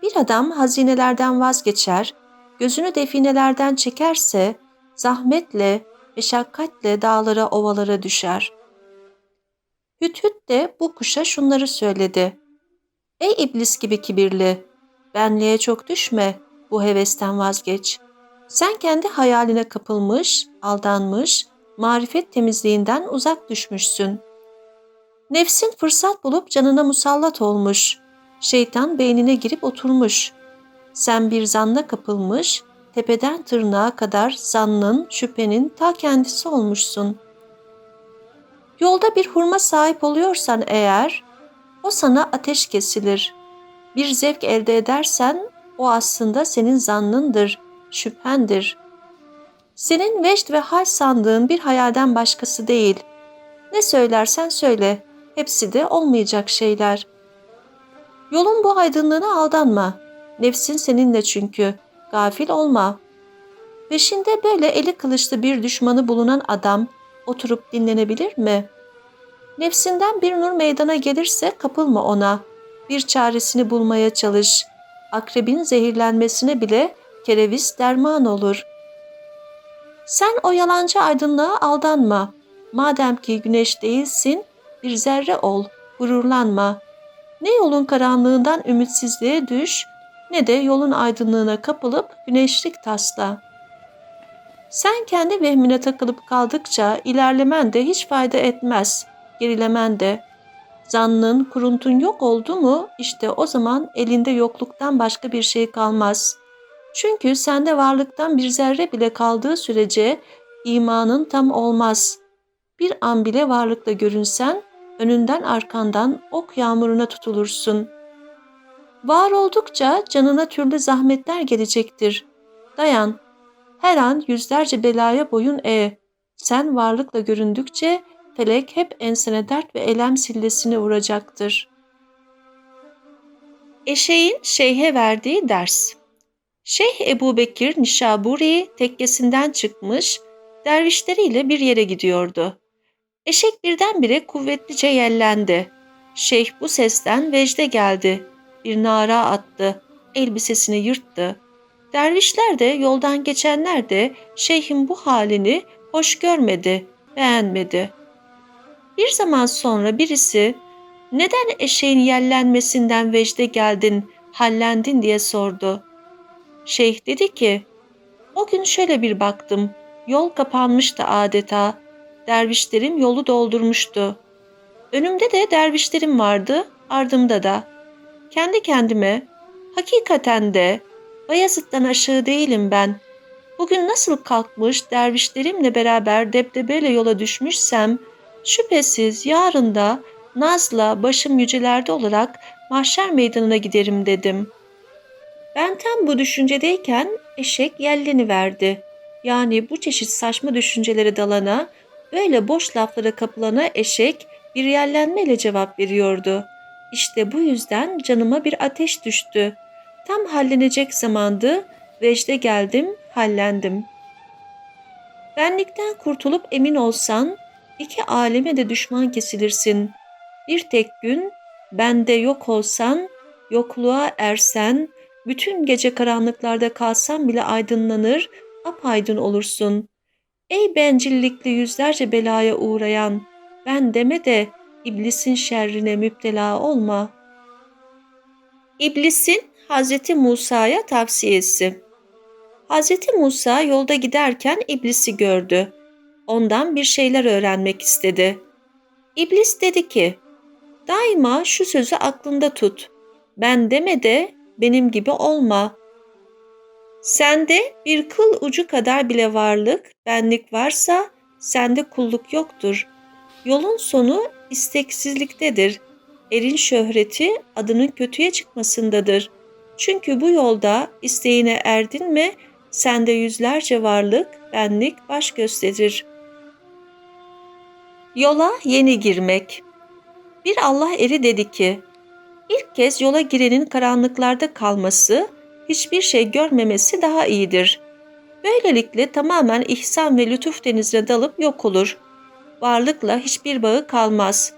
S2: Bir adam hazinelerden vazgeçer, gözünü definelerden çekerse zahmetle, meşakkatle dağlara ovalara düşer. Hüt hüt de bu kuşa şunları söyledi. Ey iblis gibi kibirli, benliğe çok düşme, bu hevesten vazgeç. Sen kendi hayaline kapılmış, aldanmış, marifet temizliğinden uzak düşmüşsün. Nefsin fırsat bulup canına musallat olmuş. Şeytan beynine girip oturmuş. Sen bir zanna kapılmış, tepeden tırnağa kadar zannın, şüphenin ta kendisi olmuşsun. Yolda bir hurma sahip oluyorsan eğer, o sana ateş kesilir. Bir zevk elde edersen, o aslında senin zannındır, şüphendir. Senin veşt ve hal sandığın bir hayalden başkası değil. Ne söylersen söyle, hepsi de olmayacak şeyler. Yolun bu aydınlığına aldanma. Nefsin seninle çünkü. Gafil olma. Peşinde böyle eli kılıçlı bir düşmanı bulunan adam oturup dinlenebilir mi? Nefsinden bir nur meydana gelirse kapılma ona. Bir çaresini bulmaya çalış. Akrebin zehirlenmesine bile kereviz derman olur. Sen o yalancı aydınlığa aldanma. Madem ki güneş değilsin, bir zerre ol, gururlanma. Ne yolun karanlığından ümitsizliğe düş, ne de yolun aydınlığına kapılıp güneşlik tasla. Sen kendi vehmine takılıp kaldıkça ilerlemen de hiç fayda etmez, gerilemen de. Zannın, kuruntun yok oldu mu işte o zaman elinde yokluktan başka bir şey kalmaz. Çünkü sende varlıktan bir zerre bile kaldığı sürece imanın tam olmaz. Bir an bile varlıkla görünsen önünden arkandan ok yağmuruna tutulursun. Var oldukça canına türlü zahmetler gelecektir. Dayan, her an yüzlerce belaya boyun eğ. Sen varlıkla göründükçe felek hep ensene dert ve elem sillesini vuracaktır. Eşeğin şeyhe verdiği ders Şeyh Ebu Bekir Nişaburi tekkesinden çıkmış, dervişleriyle bir yere gidiyordu. Eşek birdenbire kuvvetlice yellendi. Şeyh bu sesten vecde geldi. Bir nara attı. Elbisesini yırttı. Dervişler de yoldan geçenler de şeyhin bu halini hoş görmedi, beğenmedi. Bir zaman sonra birisi neden eşeğin yellenmesinden vecde geldin, hallendin diye sordu. Şeyh dedi ki, o gün şöyle bir baktım, yol kapanmıştı adeta, dervişlerim yolu doldurmuştu. Önümde de dervişlerim vardı, ardımda da. Kendi kendime, hakikaten de Bayezid'den aşağı değilim ben. Bugün nasıl kalkmış dervişlerimle beraber debdebeyle yola düşmüşsem, şüphesiz yarın da nazla başım yücelerde olarak mahşer meydanına giderim dedim. Ben tam bu düşüncedeyken eşek yelleni verdi. Yani bu çeşit saçma düşüncelere dalana Böyle boş laflara kapılana eşek bir yerlenmeyle cevap veriyordu. İşte bu yüzden canıma bir ateş düştü. Tam hallenecek zamandı, vecde geldim, hallendim. Benlikten kurtulup emin olsan, iki aleme de düşman kesilirsin. Bir tek gün, bende yok olsan, yokluğa ersen, bütün gece karanlıklarda kalsan bile aydınlanır, apaydın olursun. Ey bencillikli yüzlerce belaya uğrayan, ben deme de iblisin şerrine müptela olma. İblisin Hz. Musa'ya tavsiyesi Hz. Musa yolda giderken iblisi gördü. Ondan bir şeyler öğrenmek istedi. İblis dedi ki, daima şu sözü aklında tut. Ben deme de benim gibi olma. Sende bir kıl ucu kadar bile varlık, benlik varsa sende kulluk yoktur. Yolun sonu isteksizliktedir. Erin şöhreti adının kötüye çıkmasındadır. Çünkü bu yolda isteğine erdin mi sende yüzlerce varlık, benlik baş gösterir. Yola yeni girmek. Bir Allah eri dedi ki, ilk kez yola girenin karanlıklarda kalması, hiçbir şey görmemesi daha iyidir. Böylelikle tamamen ihsan ve lütuf denizine dalıp yok olur. Varlıkla hiçbir bağı kalmaz.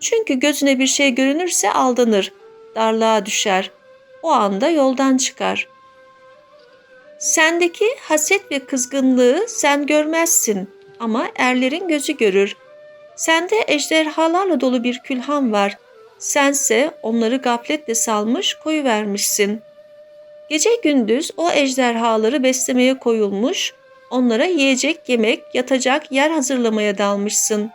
S2: Çünkü gözüne bir şey görünürse aldanır, darlığa düşer. O anda yoldan çıkar. Sendeki haset ve kızgınlığı sen görmezsin ama erlerin gözü görür. Sende ejderhalarla dolu bir külhan var. Sense onları gafletle salmış koyu vermişsin. Gece gündüz o ejderhaları beslemeye koyulmuş, onlara yiyecek, yemek, yatacak yer hazırlamaya dalmışsın.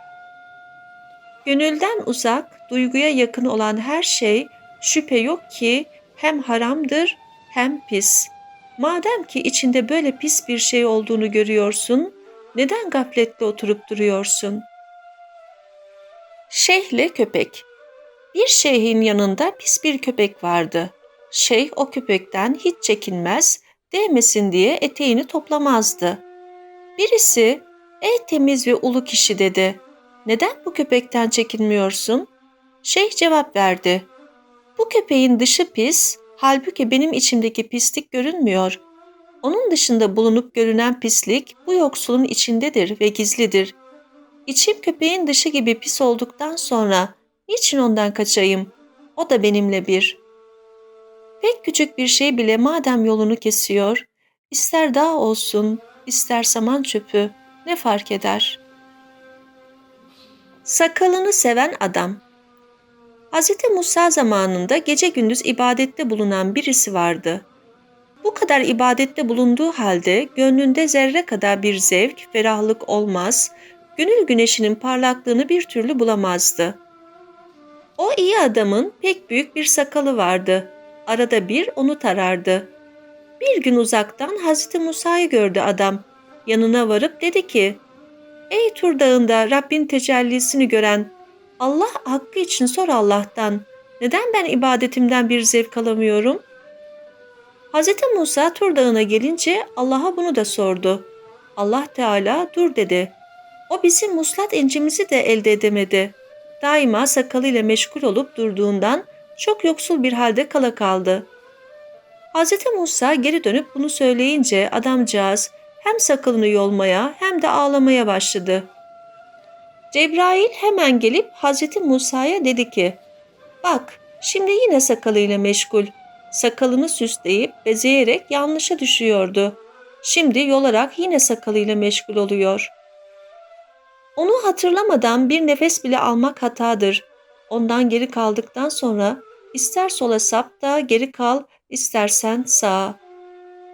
S2: Gönülden uzak, duyguya yakın olan her şey şüphe yok ki hem haramdır hem pis. Madem ki içinde böyle pis bir şey olduğunu görüyorsun, neden gafletle oturup duruyorsun? Şeyhle köpek Bir şeyhin yanında pis bir köpek vardı. Şeyh o köpekten hiç çekinmez, değmesin diye eteğini toplamazdı. Birisi, ey temiz ve ulu kişi dedi, neden bu köpekten çekinmiyorsun? Şeyh cevap verdi, bu köpeğin dışı pis, halbuki benim içimdeki pislik görünmüyor. Onun dışında bulunup görünen pislik bu yoksulun içindedir ve gizlidir. İçim köpeğin dışı gibi pis olduktan sonra niçin ondan kaçayım? O da benimle bir.'' Pek küçük bir şey bile madem yolunu kesiyor, ister dağ olsun, ister saman çöpü, ne fark eder? Sakalını seven adam Hz. Musa zamanında gece gündüz ibadette bulunan birisi vardı. Bu kadar ibadette bulunduğu halde gönlünde zerre kadar bir zevk, ferahlık olmaz, gönül güneşinin parlaklığını bir türlü bulamazdı. O iyi adamın pek büyük bir sakalı vardı arada bir onu tarardı. Bir gün uzaktan Hazreti Musa'yı gördü adam. Yanına varıp dedi ki, Ey Tur Dağı'nda Rabbin tecellisini gören, Allah hakkı için sor Allah'tan. Neden ben ibadetimden bir zevk alamıyorum? Hz. Musa Tur Dağı'na gelince Allah'a bunu da sordu. Allah Teala dur dedi. O bizim muslat incimizi de elde edemedi. Daima sakalıyla meşgul olup durduğundan çok yoksul bir halde kala kaldı. Hz. Musa geri dönüp bunu söyleyince adamcağız hem sakalını yolmaya hem de ağlamaya başladı. Cebrail hemen gelip Hz. Musa'ya dedi ki, ''Bak, şimdi yine sakalıyla meşgul. Sakalını süsleyip bezeyerek yanlışa düşüyordu. Şimdi yolarak yine sakalıyla meşgul oluyor.'' Onu hatırlamadan bir nefes bile almak hatadır. Ondan geri kaldıktan sonra ister sola sap da geri kal, istersen sağa.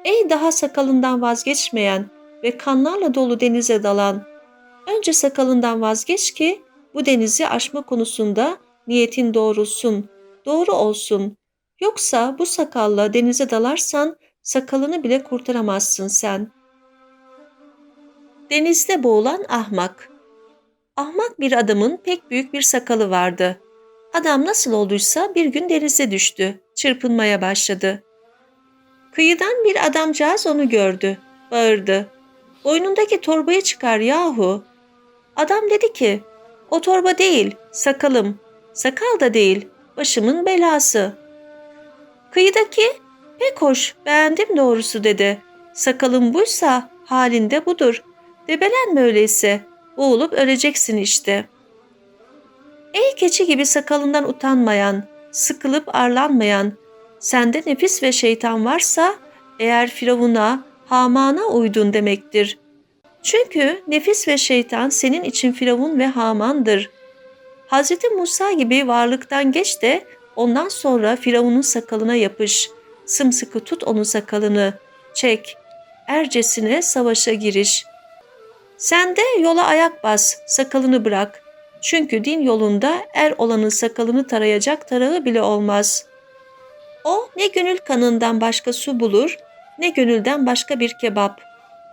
S2: Ey daha sakalından vazgeçmeyen ve kanlarla dolu denize dalan, önce sakalından vazgeç ki bu denizi aşma konusunda niyetin doğrulsun, doğru olsun. Yoksa bu sakalla denize dalarsan sakalını bile kurtaramazsın sen. Denizde boğulan ahmak Ahmak bir adamın pek büyük bir sakalı vardı. Adam nasıl olduysa bir gün denize düştü. Çırpınmaya başladı. Kıyıdan bir adamcağız onu gördü. Bağırdı. Boynundaki torbayı çıkar yahu. Adam dedi ki, o torba değil, sakalım. Sakal da değil, başımın belası. Kıyıdaki, pek hoş, beğendim doğrusu dedi. Sakalım buysa halinde budur. Debelenme öyleyse, boğulup öleceksin işte.'' Ey keçi gibi sakalından utanmayan, sıkılıp arlanmayan, sende nefis ve şeytan varsa eğer Firavun'a, Haman'a uydun demektir. Çünkü nefis ve şeytan senin için Firavun ve Haman'dır. Hz. Musa gibi varlıktan geç de ondan sonra Firavun'un sakalına yapış. Sımsıkı tut onun sakalını, çek. ercesine savaşa giriş. Sen de yola ayak bas, sakalını bırak. Çünkü din yolunda er olanın sakalını tarayacak tarağı bile olmaz. O ne gönül kanından başka su bulur, ne gönülden başka bir kebap.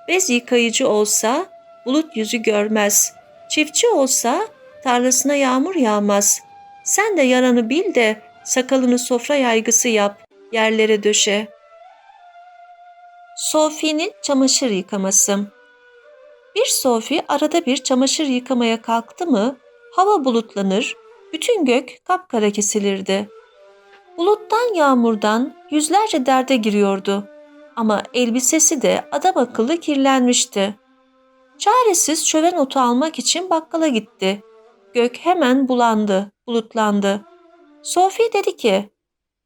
S2: Bez yıkayıcı olsa bulut yüzü görmez. Çiftçi olsa tarlasına yağmur yağmaz. Sen de yaranı bil de sakalını sofra yaygısı yap, yerlere döşe. Sofi'nin çamaşır yıkaması Bir Sofi arada bir çamaşır yıkamaya kalktı mı hava bulutlanır, bütün gök kapkara kesilirdi. Buluttan yağmurdan yüzlerce derde giriyordu. Ama elbisesi de adam akıllı kirlenmişti. Çaresiz çöven otu almak için bakkala gitti. Gök hemen bulandı, bulutlandı. Sofi dedi ki,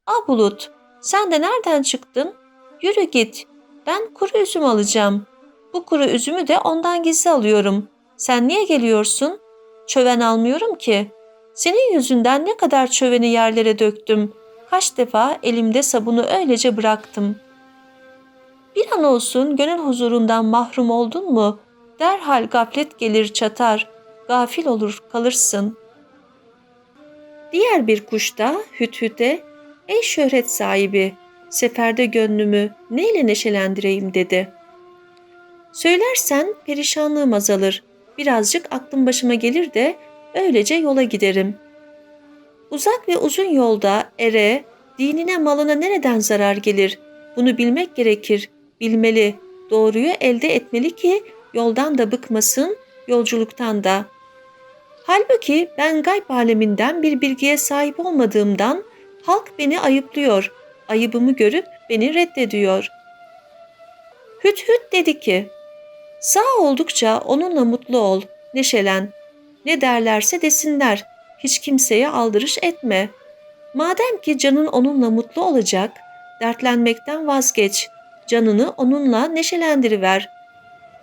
S2: ''A bulut, sen de nereden çıktın? Yürü git, ben kuru üzüm alacağım. Bu kuru üzümü de ondan gizli alıyorum. Sen niye geliyorsun? Çöven almıyorum ki. Senin yüzünden ne kadar çöveni yerlere döktüm. Kaç defa elimde sabunu öylece bıraktım. Bir an olsun gönül huzurundan mahrum oldun mu? Derhal gaflet gelir çatar. Gafil olur kalırsın. Diğer bir kuş da hüthüte, ey şöhret sahibi, seferde gönlümü neyle neşelendireyim dedi. Söylersen perişanlığım azalır, birazcık aklım başıma gelir de öylece yola giderim. Uzak ve uzun yolda ere, dinine malına nereden zarar gelir? Bunu bilmek gerekir, bilmeli, doğruyu elde etmeli ki yoldan da bıkmasın, yolculuktan da. Halbuki ben gayb aleminden bir bilgiye sahip olmadığımdan halk beni ayıplıyor, ayıbımı görüp beni reddediyor. Hüt hüt dedi ki, sağ oldukça onunla mutlu ol, neşelen. Ne derlerse desinler, hiç kimseye aldırış etme. Madem ki canın onunla mutlu olacak, dertlenmekten vazgeç, canını onunla neşelendiriver.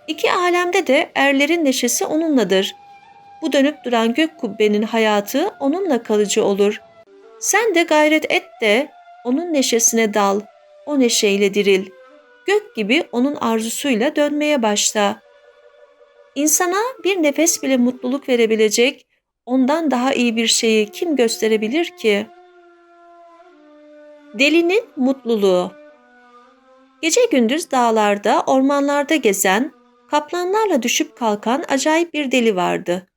S2: İki alemde de erlerin neşesi onunladır. Bu dönüp duran gök kubbenin hayatı onunla kalıcı olur. Sen de gayret et de onun neşesine dal, o neşeyle diril. Gök gibi onun arzusuyla dönmeye başla. İnsana bir nefes bile mutluluk verebilecek, ondan daha iyi bir şeyi kim gösterebilir ki? Delinin mutluluğu Gece gündüz dağlarda, ormanlarda gezen, kaplanlarla düşüp kalkan acayip bir deli vardı.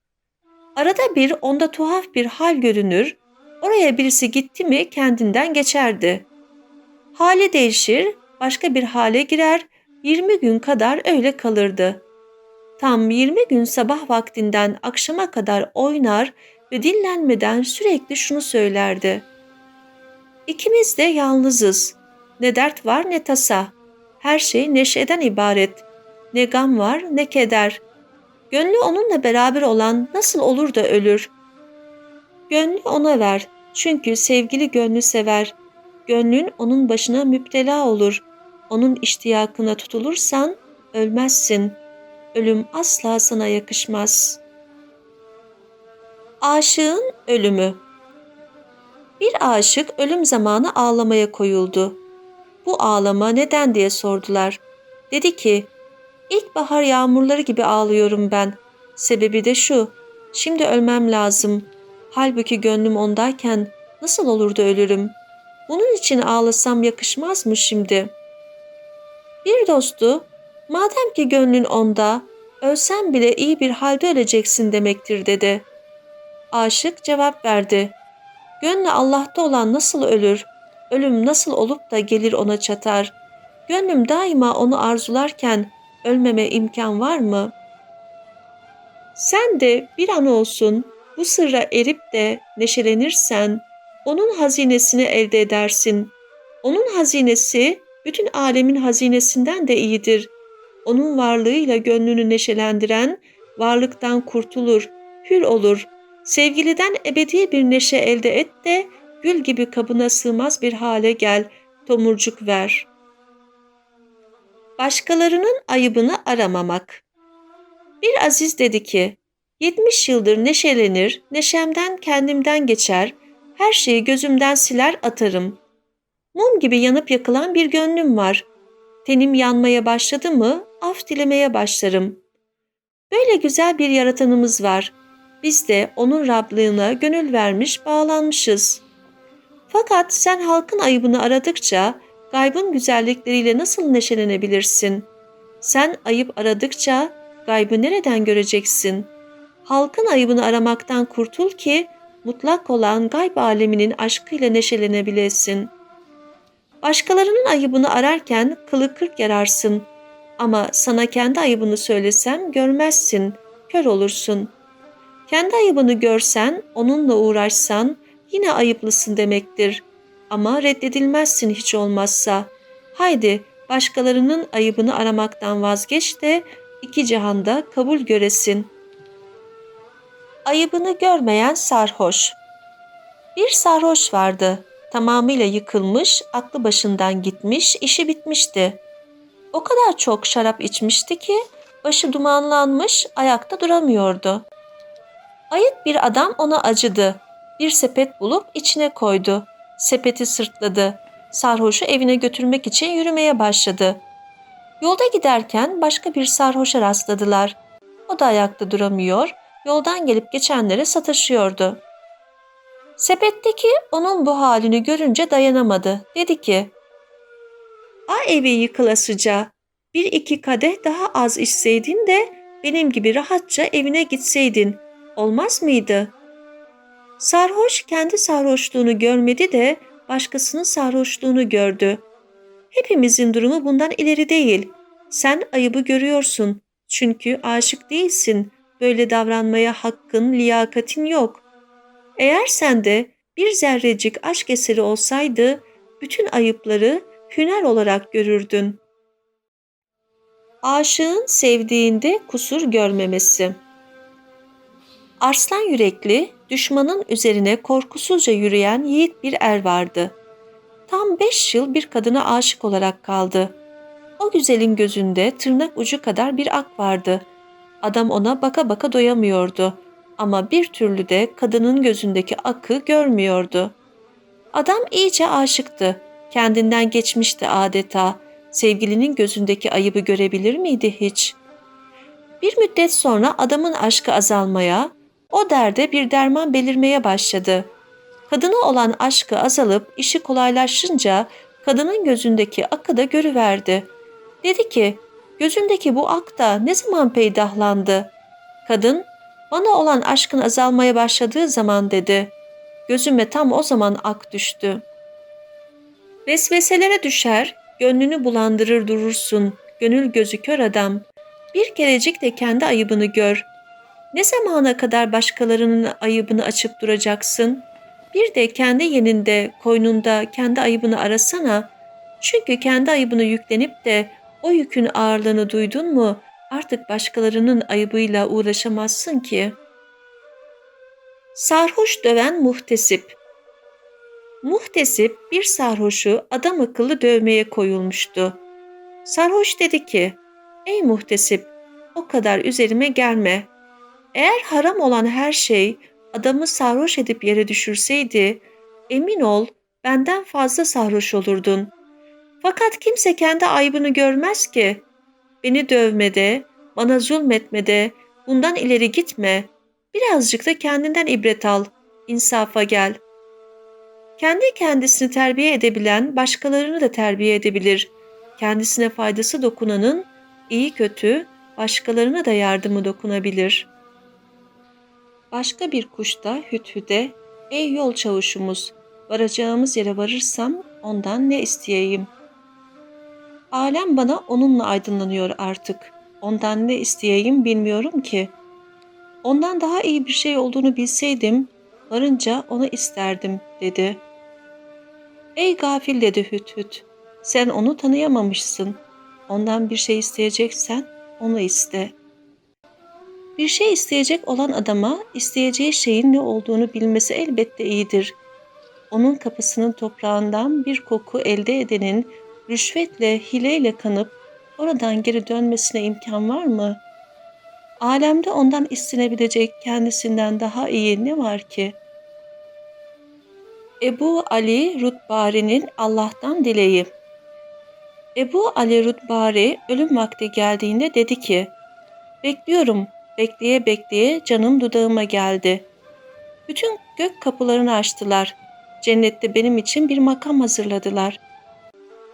S2: Arada bir onda tuhaf bir hal görünür, oraya birisi gitti mi kendinden geçerdi. Hali değişir, başka bir hale girer, 20 gün kadar öyle kalırdı. Tam 20 gün sabah vaktinden akşama kadar oynar ve dinlenmeden sürekli şunu söylerdi. İkimiz de yalnızız. Ne dert var ne tasa. Her şey neşeden ibaret. Ne gam var ne keder. Gönlü onunla beraber olan nasıl olur da ölür? Gönlü ona ver. Çünkü sevgili gönlü sever. Gönlün onun başına müptela olur. Onun iştiyakına tutulursan ölmezsin. Ölüm asla sana yakışmaz. Aşığın ölümü Bir aşık ölüm zamanı ağlamaya koyuldu. Bu ağlama neden diye sordular. Dedi ki, İlkbahar yağmurları gibi ağlıyorum ben. Sebebi de şu, şimdi ölmem lazım. Halbuki gönlüm ondayken nasıl olur da ölürüm? Bunun için ağlasam yakışmaz mı şimdi? Bir dostu, madem ki gönlün onda, ölsen bile iyi bir halde öleceksin demektir dedi. Aşık cevap verdi. Gönlü Allah'ta olan nasıl ölür? Ölüm nasıl olup da gelir ona çatar? Gönlüm daima onu arzularken ölmeme imkan var mı? Sen de bir an olsun bu sırra erip de neşelenirsen onun hazinesini elde edersin. Onun hazinesi bütün alemin hazinesinden de iyidir. Onun varlığıyla gönlünü neşelendiren varlıktan kurtulur, hür olur. Sevgiliden ebedi bir neşe elde et de gül gibi kabına sığmaz bir hale gel, tomurcuk ver. Başkalarının ayıbını aramamak. Bir aziz dedi ki, 70 yıldır neşelenir, neşemden kendimden geçer, her şeyi gözümden siler atarım. Mum gibi yanıp yakılan bir gönlüm var. Tenim yanmaya başladı mı af dilemeye başlarım. Böyle güzel bir yaratanımız var. Biz de onun Rablığına gönül vermiş, bağlanmışız. Fakat sen halkın ayıbını aradıkça gaybın güzellikleriyle nasıl neşelenebilirsin? Sen ayıp aradıkça gaybı nereden göreceksin? Halkın ayıbını aramaktan kurtul ki mutlak olan gayb aleminin aşkıyla neşelenebilesin. Başkalarının ayıbını ararken kılı kırk yararsın. Ama sana kendi ayıbını söylesem görmezsin, kör olursun. Kendi ayıbını görsen, onunla uğraşsan yine ayıplısın demektir. Ama reddedilmezsin hiç olmazsa. Haydi başkalarının ayıbını aramaktan vazgeç de iki cihanda kabul göresin. Ayıbını görmeyen sarhoş Bir sarhoş vardı. Tamamıyla yıkılmış, aklı başından gitmiş, işi bitmişti. O kadar çok şarap içmişti ki başı dumanlanmış, ayakta duramıyordu. Ayık bir adam ona acıdı. Bir sepet bulup içine koydu. Sepeti sırtladı. Sarhoşu evine götürmek için yürümeye başladı. Yolda giderken başka bir sarhoşa rastladılar. O da ayakta duramıyor, yoldan gelip geçenlere sataşıyordu. Sepetteki onun bu halini görünce dayanamadı. Dedi ki, A evi yıkılasıca, bir iki kadeh daha az içseydin de benim gibi rahatça evine gitseydin, olmaz mıydı? Sarhoş kendi sarhoşluğunu görmedi de başkasının sarhoşluğunu gördü. Hepimizin durumu bundan ileri değil. Sen ayıbı görüyorsun. Çünkü aşık değilsin. Böyle davranmaya hakkın, liyakatin yok. Eğer sende bir zerrecik aşk eseri olsaydı, bütün ayıpları hüner olarak görürdün. Aşığın sevdiğinde kusur görmemesi Arslan yürekli, düşmanın üzerine korkusuzca yürüyen yiğit bir er vardı. Tam beş yıl bir kadına aşık olarak kaldı. O güzelin gözünde tırnak ucu kadar bir ak vardı. Adam ona baka baka doyamıyordu ama bir türlü de kadının gözündeki akı görmüyordu. Adam iyice aşıktı. Kendinden geçmişti adeta. Sevgilinin gözündeki ayıbı görebilir miydi hiç? Bir müddet sonra adamın aşkı azalmaya, o derde bir derman belirmeye başladı. Kadına olan aşkı azalıp işi kolaylaşınca kadının gözündeki akı da görüverdi. Dedi ki, gözündeki bu ak da ne zaman peydahlandı? Kadın, bana olan aşkın azalmaya başladığı zaman dedi. Gözüme tam o zaman ak düştü. Vesveselere düşer, gönlünü bulandırır durursun, gönül gözü kör adam. Bir kerecik de kendi ayıbını gör. Ne zamana kadar başkalarının ayıbını açıp duracaksın? Bir de kendi yeninde, koynunda kendi ayıbını arasana. Çünkü kendi ayıbını yüklenip de o yükün ağırlığını duydun mu artık başkalarının ayıbıyla uğraşamazsın ki. Sarhoş döven muhtesip Muhtesip bir sarhoşu adam akıllı dövmeye koyulmuştu. Sarhoş dedi ki, ''Ey muhtesip, o kadar üzerime gelme. Eğer haram olan her şey adamı sarhoş edip yere düşürseydi, emin ol benden fazla sarhoş olurdun. Fakat kimse kendi aybını görmez ki. Beni dövmede, bana zulmetmede, bundan ileri gitme. Birazcık da kendinden ibret al, insafa gel. Kendi kendisini terbiye edebilen başkalarını da terbiye edebilir. Kendisine faydası dokunanın iyi kötü başkalarına da yardımı dokunabilir. Başka bir kuş da hüthüde, ''Ey yol çavuşumuz, varacağımız yere varırsam ondan ne isteyeyim?'' Alem bana onunla aydınlanıyor artık. Ondan ne isteyeyim bilmiyorum ki. Ondan daha iyi bir şey olduğunu bilseydim, varınca onu isterdim, dedi. Ey gafil dedi Hüt Hüt, sen onu tanıyamamışsın. Ondan bir şey isteyeceksen onu iste. Bir şey isteyecek olan adama isteyeceği şeyin ne olduğunu bilmesi elbette iyidir. Onun kapısının toprağından bir koku elde edenin rüşvetle, hileyle kanıp oradan geri dönmesine imkan var mı? Alemde ondan istenebilecek kendisinden daha iyi ne var ki? Ebu Ali Rutbari'nin Allah'tan dileği Ebu Ali Rudbari ölüm vakti geldiğinde dedi ki, Bekliyorum, bekleye bekleye canım dudağıma geldi. Bütün gök kapılarını açtılar. Cennette benim için bir makam hazırladılar.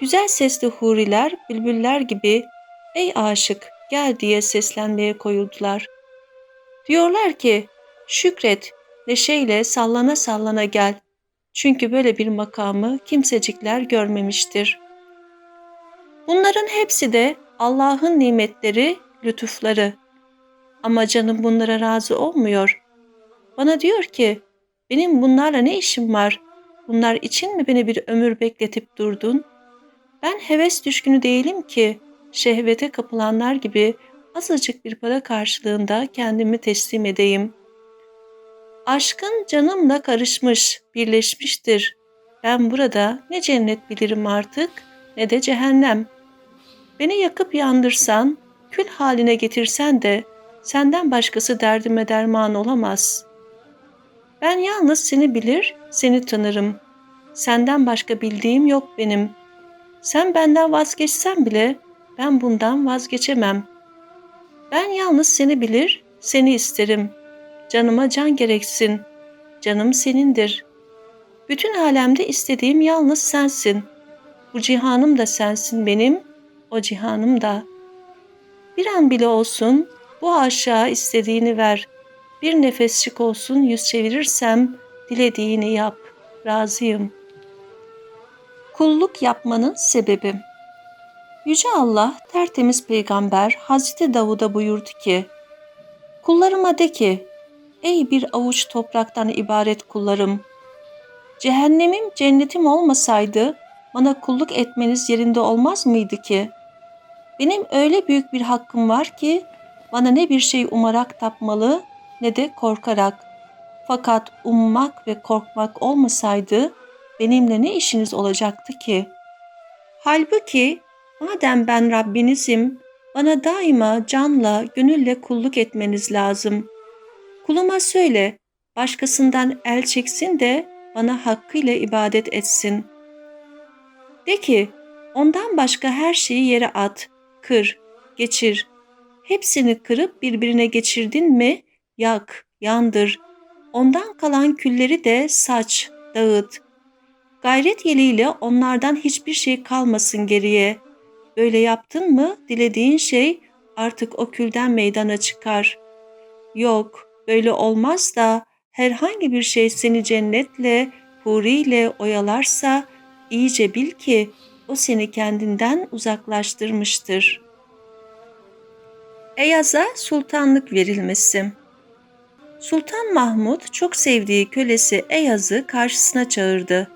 S2: Güzel sesli huriler, bülbüller gibi, ey aşık gel diye seslenmeye koyuldular. Diyorlar ki, şükret, neşeyle sallana sallana gel. Çünkü böyle bir makamı kimsecikler görmemiştir. Bunların hepsi de Allah'ın nimetleri, lütufları. Ama canım bunlara razı olmuyor. Bana diyor ki, benim bunlarla ne işim var? Bunlar için mi beni bir ömür bekletip durdun? Ben heves düşkünü değilim ki, şehvete kapılanlar gibi azıcık bir para karşılığında kendimi teslim edeyim. Aşkın canımla karışmış, birleşmiştir. Ben burada ne cennet bilirim artık ne de cehennem. Beni yakıp yandırsan, kül haline getirsen de senden başkası derdime derman olamaz. Ben yalnız seni bilir, seni tanırım. Senden başka bildiğim yok benim. Sen benden vazgeçsen bile ben bundan vazgeçemem. Ben yalnız seni bilir, seni isterim. Canıma can gereksin. Canım senindir. Bütün alemde istediğim yalnız sensin. Bu cihanım da sensin benim, o cihanım da. Bir an bile olsun bu aşağı istediğini ver. Bir nefesçik olsun yüz çevirirsem dilediğini yap. Razıyım. Kulluk yapmanın sebebi Yüce Allah tertemiz peygamber Hazreti Davud'a buyurdu ki, Kullarıma de ki, ey bir avuç topraktan ibaret kullarım, cehennemim cennetim olmasaydı bana kulluk etmeniz yerinde olmaz mıydı ki? Benim öyle büyük bir hakkım var ki bana ne bir şey umarak tapmalı ne de korkarak. Fakat ummak ve korkmak olmasaydı benimle ne işiniz olacaktı ki? Halbuki Madem ben Rabbinizim, bana daima canla, gönülle kulluk etmeniz lazım. Kuluma söyle, başkasından el çeksin de bana hakkıyla ibadet etsin. De ki, ondan başka her şeyi yere at, kır, geçir. Hepsini kırıp birbirine geçirdin mi, yak, yandır. Ondan kalan külleri de saç, dağıt. Gayret yeliyle onlardan hiçbir şey kalmasın geriye.'' Böyle yaptın mı dilediğin şey artık o külden meydana çıkar. Yok, böyle olmaz da herhangi bir şey seni cennetle, huriyle oyalarsa iyice bil ki o seni kendinden uzaklaştırmıştır. Eyaz'a sultanlık verilmesi Sultan Mahmud çok sevdiği kölesi Eyaz'ı karşısına çağırdı.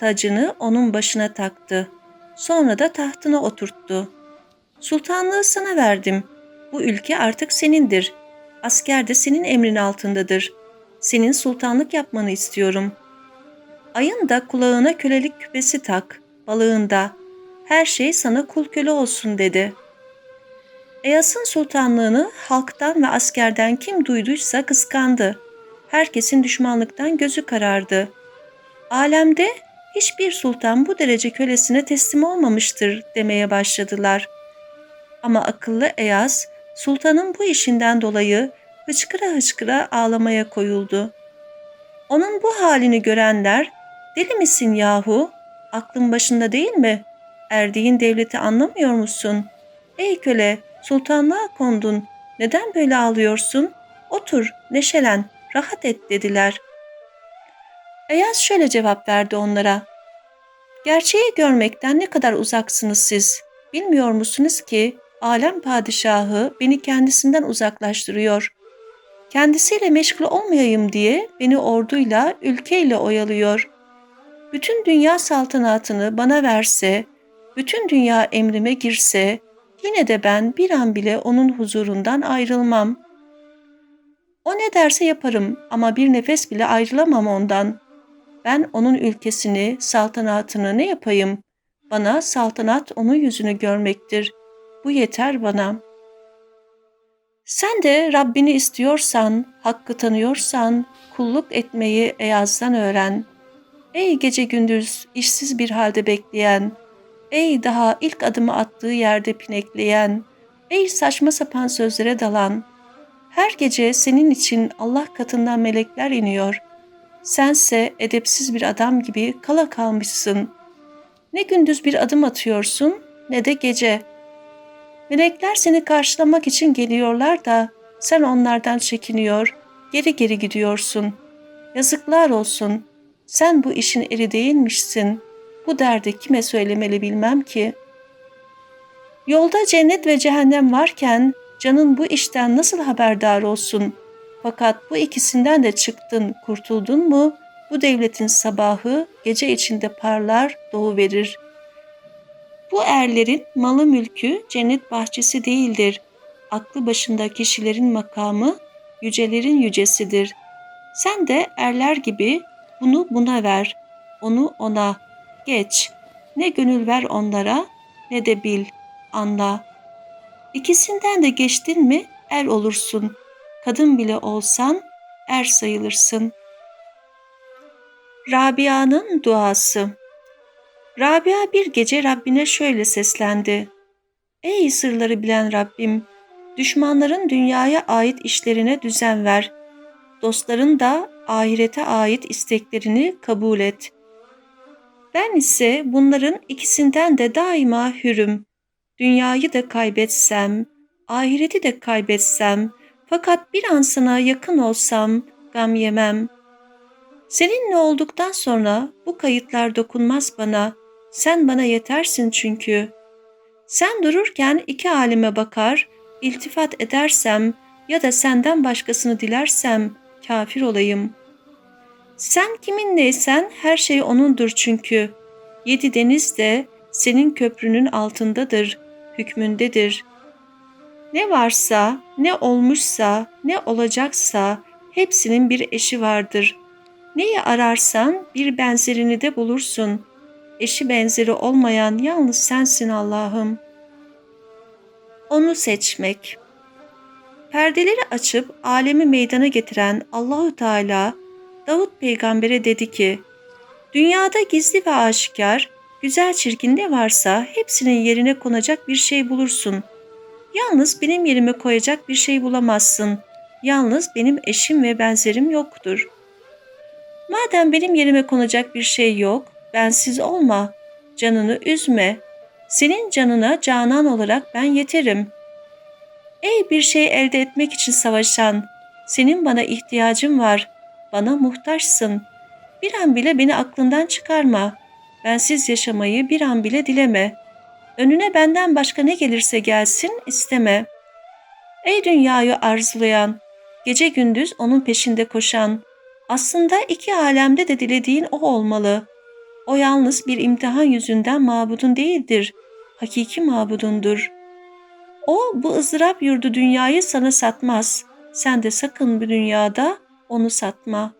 S2: Tacını onun başına taktı. Sonra da tahtına oturttu. Sultanlığı sana verdim. Bu ülke artık senindir. Asker de senin emrin altındadır. Senin sultanlık yapmanı istiyorum. Ayın da kulağına kölelik küpesi tak, balığında. Her şey sana kul köle olsun dedi. Eyas'ın sultanlığını halktan ve askerden kim duyduysa kıskandı. Herkesin düşmanlıktan gözü karardı. Alemde hiçbir sultan bu derece kölesine teslim olmamıştır demeye başladılar. Ama akıllı Eyaz, sultanın bu işinden dolayı hıçkıra hıçkıra ağlamaya koyuldu. Onun bu halini görenler, deli misin yahu, aklın başında değil mi? Erdiğin devleti anlamıyor musun? Ey köle, sultanlığa kondun, neden böyle ağlıyorsun? Otur, neşelen, rahat et dediler.'' Eyaz şöyle cevap verdi onlara. Gerçeği görmekten ne kadar uzaksınız siz? Bilmiyor musunuz ki alem padişahı beni kendisinden uzaklaştırıyor. Kendisiyle meşgul olmayayım diye beni orduyla, ülkeyle oyalıyor. Bütün dünya saltanatını bana verse, bütün dünya emrime girse, yine de ben bir an bile onun huzurundan ayrılmam. O ne derse yaparım ama bir nefes bile ayrılamam ondan. Ben onun ülkesini, saltanatını ne yapayım? Bana saltanat onun yüzünü görmektir. Bu yeter bana. Sen de Rabbini istiyorsan, hakkı tanıyorsan, kulluk etmeyi Eyaz'dan öğren. Ey gece gündüz işsiz bir halde bekleyen,
S1: Ey daha ilk adımı attığı yerde pinekleyen, ey saçma sapan sözlere dalan. Her gece senin için Allah katından melekler iniyor. Sense edepsiz bir adam gibi kala kalmışsın. Ne gündüz bir adım atıyorsun ne de gece. Melekler seni karşılamak için geliyorlar da sen onlardan çekiniyor, geri geri gidiyorsun. Yazıklar olsun. Sen bu işin eri değilmişsin. Bu derdi kime söylemeli bilmem ki. Yolda cennet ve cehennem varken canın bu işten nasıl haberdar olsun? Fakat bu ikisinden de çıktın, kurtuldun mu? Bu devletin sabahı gece içinde parlar, doğu verir. Bu erlerin malı mülkü cennet bahçesi değildir. Aklı başında kişilerin makamı yücelerin yücesidir. Sen de erler gibi bunu buna ver, onu ona, geç. Ne gönül ver onlara ne de bil, anla. İkisinden de geçtin mi er olursun. Kadın bile olsan er sayılırsın. Rabia'nın duası Rabia bir gece Rabbine şöyle seslendi. Ey sırları bilen Rabbim! Düşmanların dünyaya ait işlerine düzen ver. Dostların da ahirete ait isteklerini kabul et. Ben ise bunların ikisinden de daima hürüm. Dünyayı da kaybetsem, ahireti de kaybetsem, fakat bir an sana yakın olsam gam yemem. Seninle olduktan sonra bu kayıtlar dokunmaz bana. Sen bana yetersin çünkü. Sen dururken iki alime bakar, iltifat edersem ya da senden başkasını dilersem kafir olayım. Sen kiminleysen her şey O'nundur çünkü. Yedi deniz de senin köprünün altındadır, hükmündedir. Ne varsa, ne olmuşsa, ne olacaksa hepsinin bir eşi vardır. Neyi ararsan bir benzerini de bulursun. Eşi benzeri olmayan yalnız sensin Allah'ım. Onu seçmek. Perdeleri açıp alemi meydana getiren Allahü Teala Davut peygambere dedi ki: Dünyada gizli ve aşikar, güzel çirkin ne varsa hepsinin yerine konacak bir şey bulursun. Yalnız benim yerime koyacak bir şey bulamazsın. Yalnız benim eşim ve benzerim yoktur. Madem benim yerime konacak bir şey yok, bensiz olma. Canını üzme. Senin canına canan olarak ben yeterim. Ey bir şey elde etmek için savaşan, senin bana ihtiyacın var. Bana muhtaçsın. Bir an bile beni aklından çıkarma. Bensiz yaşamayı bir an bile dileme. Önüne benden başka ne gelirse gelsin isteme. Ey dünyayı arzulayan, gece gündüz onun peşinde koşan, aslında iki alemde de dilediğin o olmalı. O yalnız bir imtihan yüzünden mabudun değildir, hakiki mabudundur. O bu ızdırap yurdu dünyayı sana satmaz. Sen de sakın bu dünyada onu satma.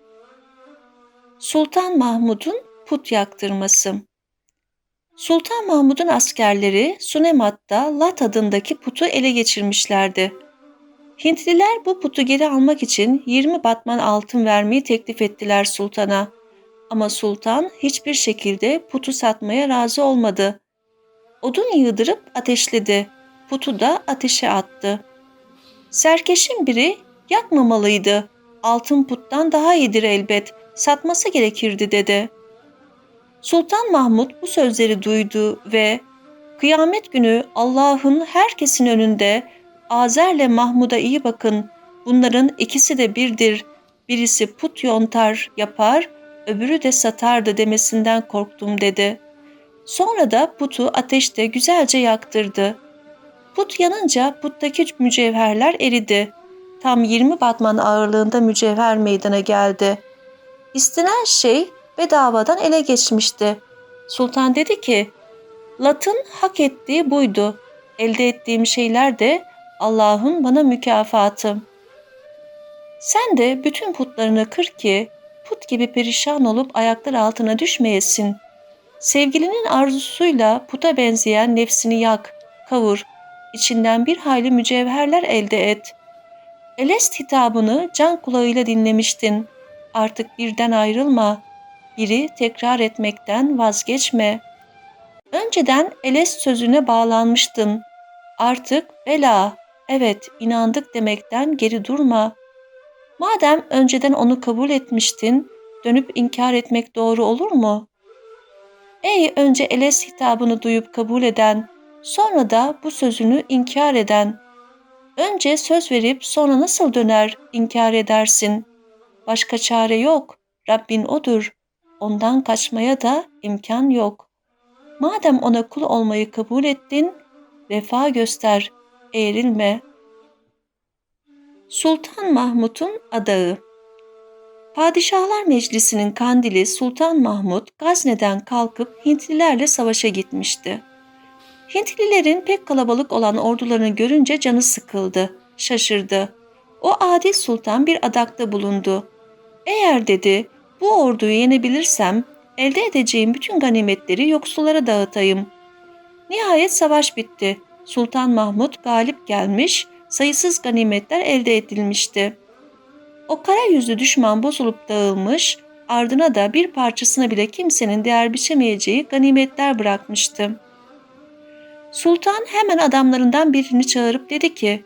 S1: Sultan Mahmud'un put yaktırması Sultan Mahmud'un askerleri Sunemat'ta Lat adındaki putu ele geçirmişlerdi. Hintliler bu putu geri almak için 20 batman altın vermeyi teklif ettiler sultana. Ama sultan hiçbir şekilde putu satmaya razı olmadı. Odun yığdırıp ateşledi. Putu da ateşe attı. Serkeşin biri yakmamalıydı. Altın puttan daha iyidir elbet. Satması gerekirdi dedi. Sultan Mahmud bu sözleri duydu ve kıyamet günü Allah'ın herkesin önünde Azer'le Mahmud'a iyi bakın. Bunların ikisi de birdir. Birisi put yontar yapar, öbürü de satardı demesinden korktum dedi. Sonra da putu ateşte güzelce yaktırdı. Put yanınca puttaki mücevherler eridi. Tam 20 batman ağırlığında mücevher meydana geldi. İstenen şey bedavadan ele geçmişti. Sultan dedi ki, Lat'ın hak ettiği buydu. Elde ettiğim şeyler de Allah'ın bana mükafatı. Sen de bütün putlarını kır ki put gibi perişan olup ayaklar altına düşmeyesin. Sevgilinin arzusuyla puta benzeyen nefsini yak, kavur, içinden bir hayli mücevherler elde et. Elest hitabını can kulağıyla dinlemiştin. Artık birden ayrılma. Biri tekrar etmekten vazgeçme.
S2: Önceden Eles sözüne bağlanmıştın. Artık bela, evet inandık demekten geri durma. Madem önceden onu kabul etmiştin, dönüp inkar etmek doğru olur mu? Ey önce Eles hitabını duyup kabul eden, sonra da bu sözünü inkar eden. Önce söz verip sonra nasıl döner inkar edersin? Başka çare yok. Rabbin odur. Ondan kaçmaya da imkan yok. Madem ona kul olmayı kabul ettin, vefa göster, eğrilme. Sultan Mahmut'un adağı Padişahlar Meclisi'nin kandili Sultan Mahmut Gazne'den kalkıp Hintlilerle savaşa gitmişti. Hintlilerin pek kalabalık olan ordularını görünce canı sıkıldı, şaşırdı. O adil sultan bir adakta bulundu. Eğer dedi, bu orduyu yenebilirsem elde edeceğim bütün ganimetleri yoksullara dağıtayım. Nihayet savaş bitti. Sultan Mahmut galip gelmiş, sayısız ganimetler elde edilmişti. O kara yüzlü düşman bozulup dağılmış, ardına da bir parçasına bile kimsenin değer biçemeyeceği ganimetler bırakmıştı. Sultan hemen adamlarından birini çağırıp dedi ki,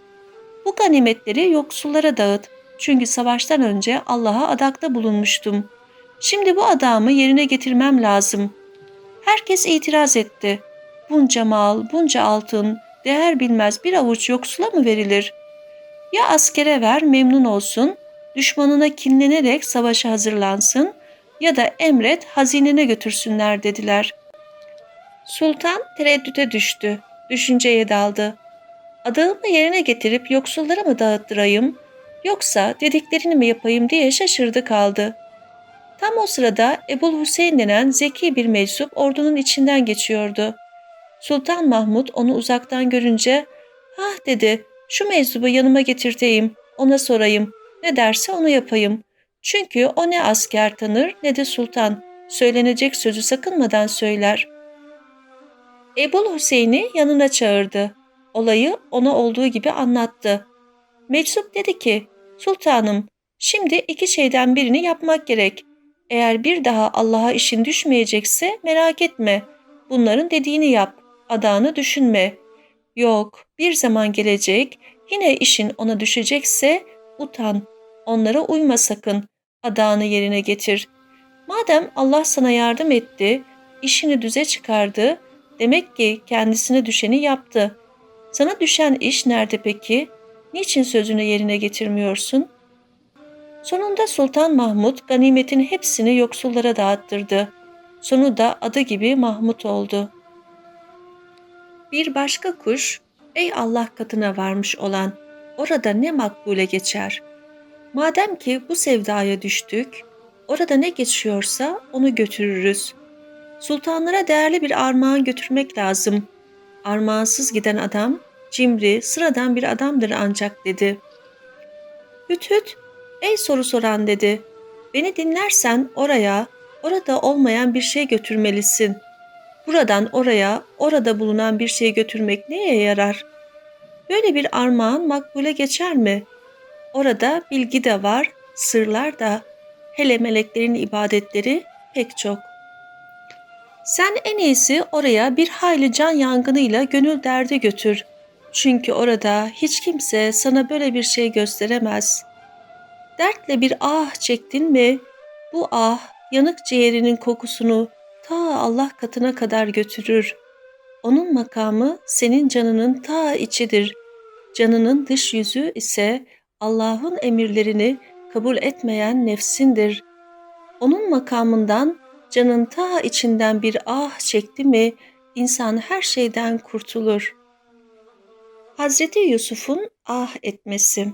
S2: bu ganimetleri yoksullara dağıt. Çünkü savaştan önce Allah'a adakta bulunmuştum. Şimdi bu adamı yerine getirmem lazım. Herkes itiraz etti. Bunca mal, bunca altın, değer bilmez bir avuç yoksula mı verilir? Ya askere ver memnun olsun, düşmanına kinlenerek savaşa hazırlansın ya da emret hazinene götürsünler dediler. Sultan tereddüte düştü, düşünceye daldı. Adağımı yerine getirip yoksullara mı dağıttırayım yoksa dediklerini mi yapayım diye şaşırdı kaldı. Tam o sırada Ebul Hüseyin denen zeki bir meczup ordunun içinden geçiyordu. Sultan Mahmud onu uzaktan görünce ah dedi şu meczubu yanıma getirteyim ona sorayım ne derse onu yapayım. Çünkü o ne asker tanır ne de sultan. Söylenecek sözü sakınmadan söyler. Ebul Hüseyin'i yanına çağırdı. Olayı ona olduğu gibi anlattı. Meczup dedi ki, Sultanım, şimdi iki şeyden birini yapmak gerek. Eğer bir daha Allah'a işin düşmeyecekse merak etme. Bunların dediğini yap. Adağını düşünme. Yok, bir zaman gelecek, yine işin ona düşecekse utan. Onlara uyma sakın. Adağını yerine getir. Madem Allah sana yardım etti, işini düze çıkardı, demek ki kendisine düşeni yaptı. Sana düşen iş nerede peki? Niçin sözünü yerine getirmiyorsun? Sonunda Sultan Mahmud ganimetin hepsini yoksullara dağıttırdı. Sonu da adı gibi Mahmut oldu. Bir başka kuş, ey Allah katına varmış olan, orada ne makbule geçer? Madem ki bu sevdaya düştük, orada ne geçiyorsa onu götürürüz. Sultanlara değerli bir armağan götürmek lazım. Armağansız giden adam, cimri, sıradan bir adamdır ancak dedi. Hüt hüt, ey soru soran dedi. Beni dinlersen oraya, orada olmayan bir şey götürmelisin. Buradan oraya, orada bulunan bir şey götürmek neye yarar? Böyle bir armağan makbule geçer mi? Orada bilgi de var, sırlar da, hele meleklerin ibadetleri pek çok. Sen en iyisi oraya bir hayli can yangınıyla gönül derdi götür. Çünkü orada hiç kimse sana böyle bir şey gösteremez. Dertle bir ah çektin mi, bu ah yanık ciğerinin kokusunu ta Allah katına kadar götürür. Onun makamı senin canının ta içidir. Canının dış yüzü ise Allah'ın emirlerini kabul etmeyen nefsindir. Onun makamından canın ta içinden bir ah çekti mi insan her şeyden kurtulur. Hazreti Yusuf'un ah etmesi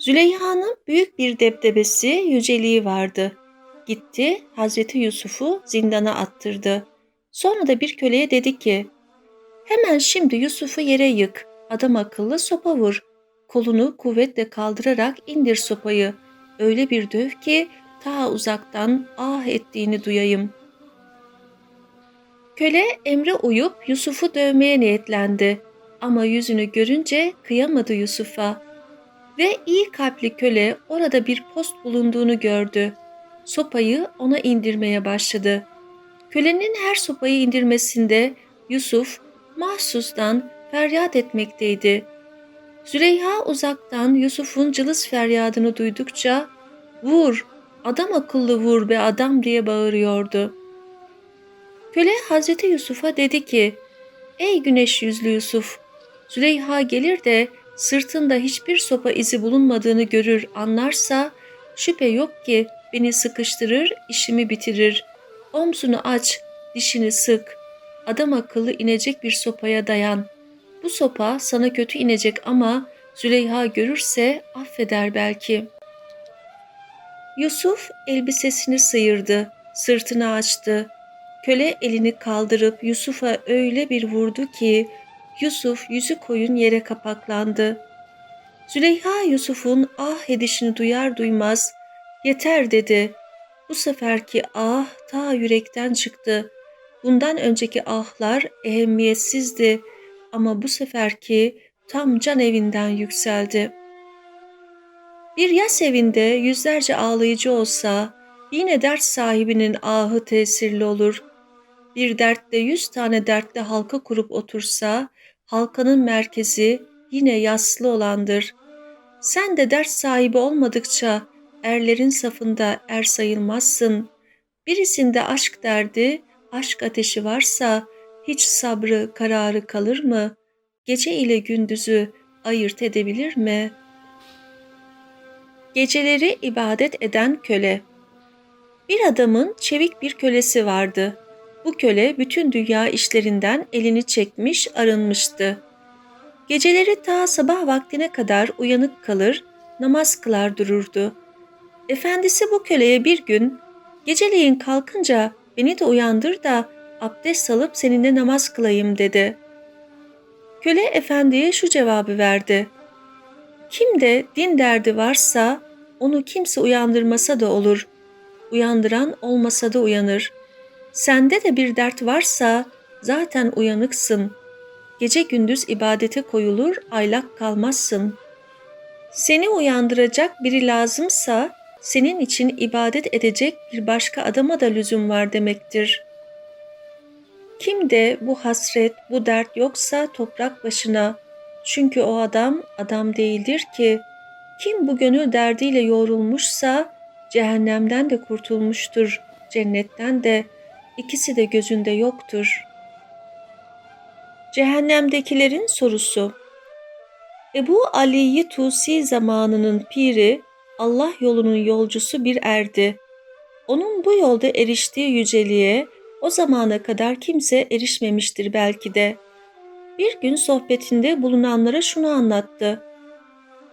S2: Züleyha'nın büyük bir debdebesi, yüceliği vardı. Gitti, Hazreti Yusuf'u zindana attırdı. Sonra da bir köleye dedi ki, hemen şimdi Yusuf'u yere yık, adam akıllı sopa vur. Kolunu kuvvetle kaldırarak indir sopayı. Öyle bir döv ki ta uzaktan ah ettiğini duyayım. Köle emre uyup Yusuf'u dövmeye niyetlendi. Ama yüzünü görünce kıyamadı Yusuf'a. Ve iyi kalpli köle orada bir post bulunduğunu gördü. Sopayı ona indirmeye başladı. Kölenin her sopayı indirmesinde Yusuf mahsustan feryat etmekteydi. Züleyha uzaktan Yusuf'un cılız feryadını duydukça ''Vur, adam akıllı vur be adam'' diye bağırıyordu. Köle Hazreti Yusuf'a dedi ki ''Ey güneş yüzlü Yusuf, Züleyha gelir de sırtında hiçbir sopa izi bulunmadığını görür anlarsa şüphe yok ki beni sıkıştırır, işimi bitirir. Omzunu aç, dişini sık, adam akıllı inecek bir sopaya dayan. Bu sopa sana kötü inecek ama Züleyha görürse affeder belki. Yusuf elbisesini sıyırdı, sırtını açtı. Köle elini kaldırıp Yusuf'a öyle bir vurdu ki Yusuf yüzü koyun yere kapaklandı. Züleyha Yusuf'un ah edişini duyar duymaz yeter dedi. Bu seferki ah ta yürekten çıktı. Bundan önceki ahlar ehemmiyetsizdi ama bu seferki tam can evinden yükseldi. Bir yas evinde yüzlerce ağlayıcı olsa yine dert sahibinin ahı tesirli olur. Bir dertte yüz tane dertte halka kurup otursa halkanın merkezi yine yaslı olandır. Sen de dert sahibi olmadıkça erlerin safında er sayılmazsın. Birisinde aşk derdi, aşk ateşi varsa hiç sabrı, kararı kalır mı? Gece ile gündüzü ayırt edebilir mi? Geceleri ibadet eden köle Bir adamın çevik bir kölesi vardı. Bu köle bütün dünya işlerinden elini çekmiş, arınmıştı. Geceleri ta sabah vaktine kadar uyanık kalır, namaz kılar dururdu. Efendisi bu köleye bir gün, geceleyin kalkınca beni de uyandır da abdest alıp seninle namaz kılayım dedi. Köle efendiye şu cevabı verdi. Kimde din derdi varsa onu kimse uyandırmasa da olur. Uyandıran olmasa da uyanır. Sende de bir dert varsa zaten uyanıksın. Gece gündüz ibadete koyulur, aylak kalmazsın. Seni uyandıracak biri lazımsa senin için ibadet edecek bir başka adama da lüzum var demektir. Kimde bu hasret, bu dert yoksa toprak başına. Çünkü o adam adam değildir ki. Kim bu gönül derdiyle yoğrulmuşsa cehennemden de kurtulmuştur, cennetten de ikisi de gözünde yoktur. Cehennemdekilerin sorusu Ebu Ali'yi Tusi zamanının piri, Allah yolunun yolcusu bir erdi. Onun bu yolda eriştiği yüceliğe o zamana kadar kimse erişmemiştir belki de. Bir gün sohbetinde bulunanlara şunu anlattı.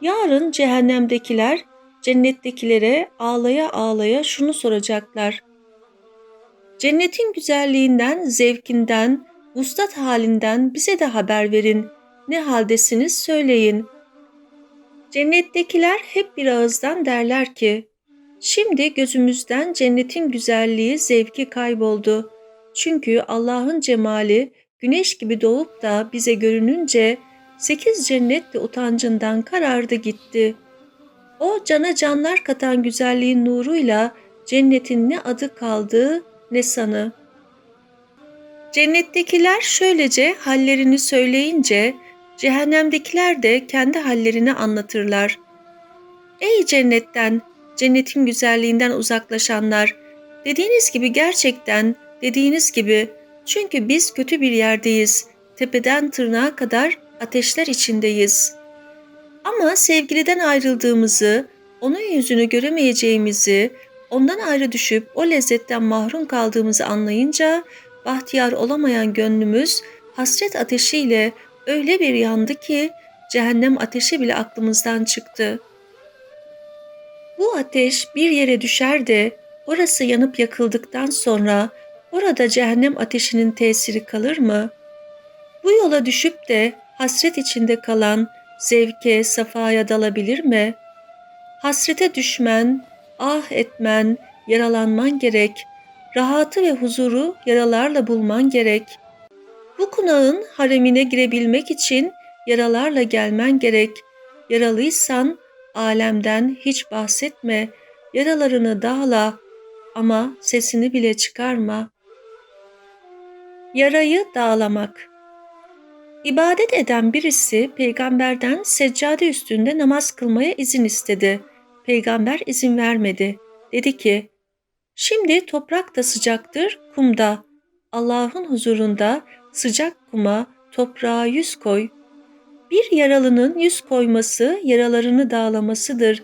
S2: Yarın cehennemdekiler cennettekilere ağlaya ağlaya şunu soracaklar. Cennetin güzelliğinden, zevkinden, vuslat halinden bize de haber verin. Ne haldesiniz söyleyin. Cennettekiler hep bir ağızdan derler ki, Şimdi gözümüzden cennetin güzelliği, zevki kayboldu. Çünkü Allah'ın cemali güneş gibi doğup da bize görününce sekiz cennet de utancından karardı gitti. O cana canlar katan güzelliğin nuruyla cennetin ne adı kaldı ne sanı. Cennettekiler şöylece hallerini söyleyince cehennemdekiler de kendi hallerini anlatırlar. Ey cennetten, cennetin güzelliğinden uzaklaşanlar, dediğiniz gibi gerçekten, dediğiniz gibi çünkü biz kötü bir yerdeyiz, tepeden tırnağa kadar ateşler içindeyiz. Ama sevgiliden ayrıldığımızı, onun yüzünü göremeyeceğimizi, ondan ayrı düşüp o lezzetten mahrum kaldığımızı anlayınca bahtiyar olamayan gönlümüz hasret ateşiyle öyle bir yandı ki cehennem ateşi bile aklımızdan çıktı. Bu ateş bir yere düşer de orası yanıp yakıldıktan sonra orada cehennem ateşinin tesiri kalır mı? Bu yola düşüp de hasret içinde kalan zevke, safaya dalabilir mi? Hasrete düşmen, ah etmen, yaralanman gerek, rahatı ve huzuru yaralarla bulman gerek. Bu kunağın haremine girebilmek için yaralarla gelmen gerek. Yaralıysan alemden hiç bahsetme, yaralarını dağla ama sesini bile çıkarma.
S1: Yarayı dağlamak. İbadet eden birisi peygamberden seccade üstünde namaz kılmaya izin istedi. Peygamber izin vermedi. Dedi ki, şimdi toprak da sıcaktır, kumda. Allah'ın huzurunda sıcak kuma, toprağa yüz koy. Bir yaralının yüz koyması yaralarını dağlamasıdır.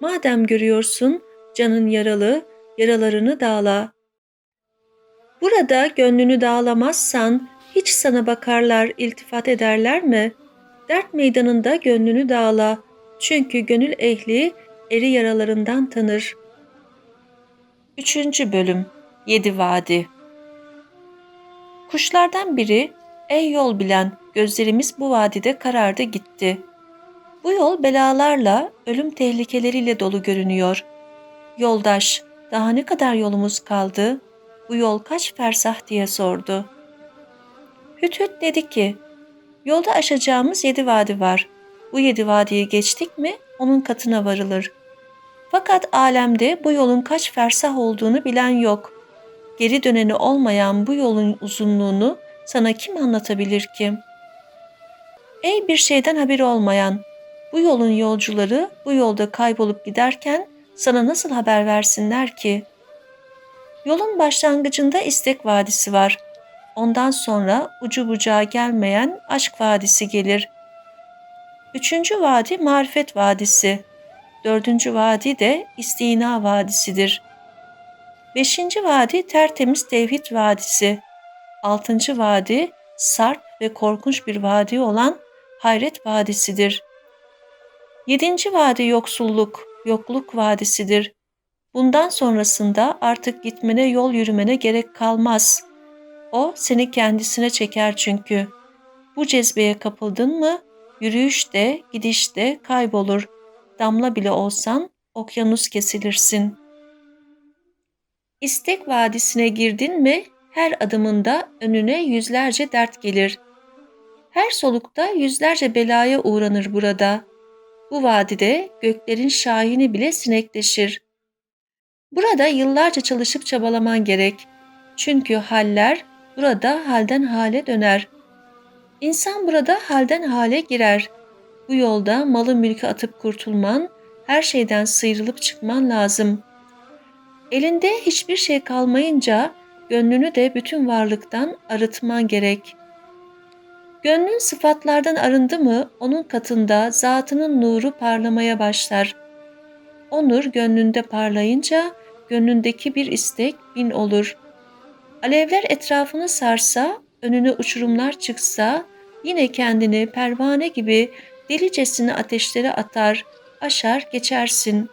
S1: Madem görüyorsun canın yaralı, yaralarını dağla. Burada gönlünü dağlamazsan hiç sana bakarlar, iltifat ederler mi? Dert meydanında gönlünü dağla. Çünkü gönül ehli eri yaralarından tanır. 3. Bölüm Yedi Vadi Kuşlardan biri, ey yol bilen, gözlerimiz bu vadide karardı gitti. Bu yol belalarla, ölüm tehlikeleriyle dolu görünüyor. Yoldaş, daha ne kadar yolumuz kaldı? Bu yol kaç fersah diye sordu. Hüt Hüt dedi ki, yolda aşacağımız yedi vadi var. Bu yedi vadiyi geçtik mi onun katına varılır. Fakat alemde bu yolun kaç fersah olduğunu bilen yok. Geri döneni olmayan bu yolun uzunluğunu sana kim anlatabilir ki? Ey bir şeyden haberi olmayan, bu yolun yolcuları bu yolda kaybolup giderken sana nasıl haber versinler ki? Yolun başlangıcında istek vadisi var. Ondan sonra ucu bucağı gelmeyen aşk vadisi gelir. Üçüncü vadi marifet vadisi. Dördüncü vadi de istina vadisidir. Beşinci vadi tertemiz tevhid vadisi. Altıncı vadi sarp ve korkunç bir vadi olan hayret vadisidir. Yedinci vadi yoksulluk, yokluk vadisidir. Bundan sonrasında artık gitmene yol yürümene gerek kalmaz. O seni kendisine çeker çünkü. Bu cezbeye kapıldın mı yürüyüşte, gidişte kaybolur. Damla bile olsan okyanus kesilirsin. İstek vadisine girdin mi her adımında önüne yüzlerce dert gelir. Her solukta yüzlerce belaya uğranır burada. Bu vadide göklerin şahini bile sinekleşir. Burada yıllarca çalışıp çabalaman gerek. Çünkü haller burada halden hale döner. İnsan burada halden hale girer. Bu yolda malı mülkü atıp kurtulman, her şeyden sıyrılıp çıkman lazım. Elinde hiçbir şey kalmayınca gönlünü de bütün varlıktan arıtman gerek. Gönlün sıfatlardan arındı mı onun katında zatının nuru parlamaya başlar. O nur gönlünde parlayınca gönlündeki bir istek bin olur. Alevler etrafını sarsa, önüne uçurumlar çıksa, yine kendini pervane gibi delicesine ateşlere atar, aşar geçersin.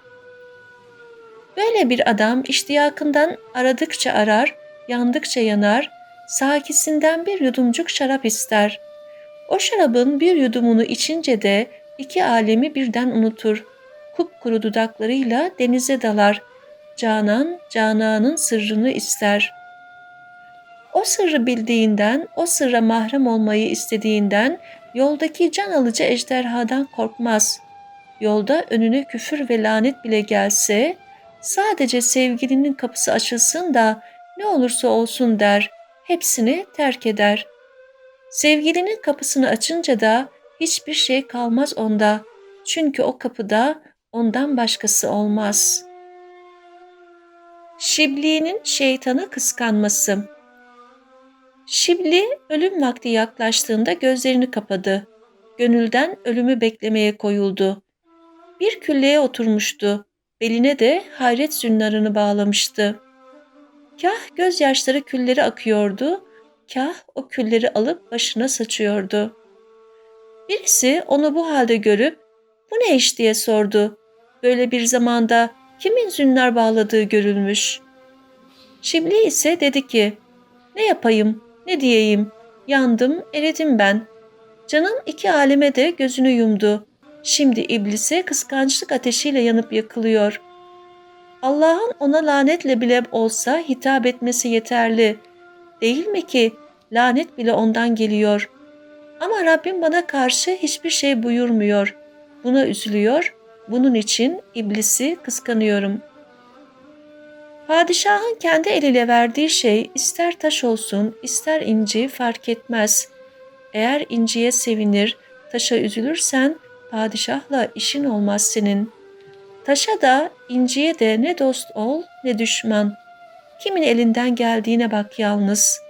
S1: Böyle bir adam iştiyakından aradıkça arar, yandıkça yanar, sakisinden bir yudumcuk şarap ister. O şarabın bir yudumunu içince de iki alemi birden unutur. Kupkuru dudaklarıyla denize dalar. Canan, Canan'ın sırrını ister. O sırrı bildiğinden, o sırra mahrem olmayı istediğinden yoldaki can alıcı ejderhadan korkmaz. Yolda önüne küfür ve lanet bile gelse, sadece sevgilinin kapısı açılsın da ne olursa olsun der, hepsini terk eder. Sevgilinin kapısını açınca da hiçbir şey kalmaz onda. Çünkü o kapıda ondan başkası olmaz. Şibli'nin şeytanı kıskanması Şibli ölüm vakti yaklaştığında gözlerini kapadı. Gönülden ölümü beklemeye koyuldu. Bir külleye oturmuştu. Beline de hayret zünnarını bağlamıştı. Kah gözyaşları külleri akıyordu, kah o külleri alıp başına saçıyordu. Birisi onu bu halde görüp bu ne iş diye sordu. Böyle bir zamanda kimin zünnar bağladığı görülmüş. Şibli ise dedi ki ne yapayım ne diyeyim yandım eridim ben. Canım iki aleme de gözünü yumdu. Şimdi iblise kıskançlık ateşiyle yanıp yakılıyor. Allah'ın ona lanetle bile olsa hitap etmesi yeterli. Değil mi ki lanet bile ondan geliyor. Ama Rabbim bana karşı hiçbir şey buyurmuyor. Buna üzülüyor. Bunun için iblisi kıskanıyorum.
S2: Padişahın kendi eliyle verdiği şey ister taş olsun ister inci fark etmez. Eğer inciye sevinir, taşa üzülürsen padişahla işin olmaz senin. Taşa da inciye de ne dost ol ne düşman. Kimin elinden geldiğine bak yalnız.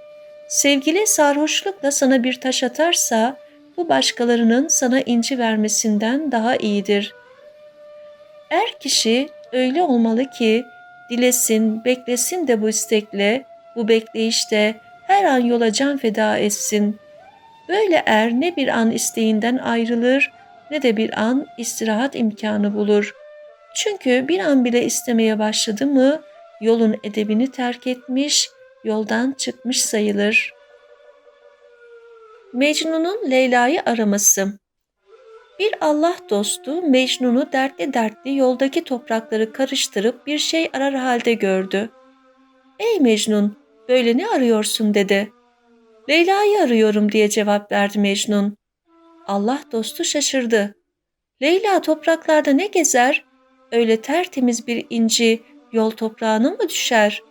S2: Sevgili sarhoşlukla sana bir taş atarsa bu başkalarının sana inci vermesinden daha iyidir. Er kişi öyle olmalı ki dilesin, beklesin de bu istekle, bu bekleyişte her an yola can feda etsin. Böyle er ne bir an isteğinden ayrılır ne de bir an istirahat imkanı bulur. Çünkü bir an bile istemeye başladı mı yolun edebini terk etmiş, yoldan çıkmış sayılır. Mecnun'un Leyla'yı araması Bir Allah dostu Mecnun'u dertli dertli yoldaki toprakları karıştırıp bir şey arar halde gördü. ''Ey Mecnun, böyle ne arıyorsun?'' dedi. ''Leyla'yı arıyorum.'' diye cevap verdi Mecnun. Allah dostu şaşırdı. ''Leyla topraklarda ne gezer? Öyle tertemiz bir inci yol toprağına mı düşer?''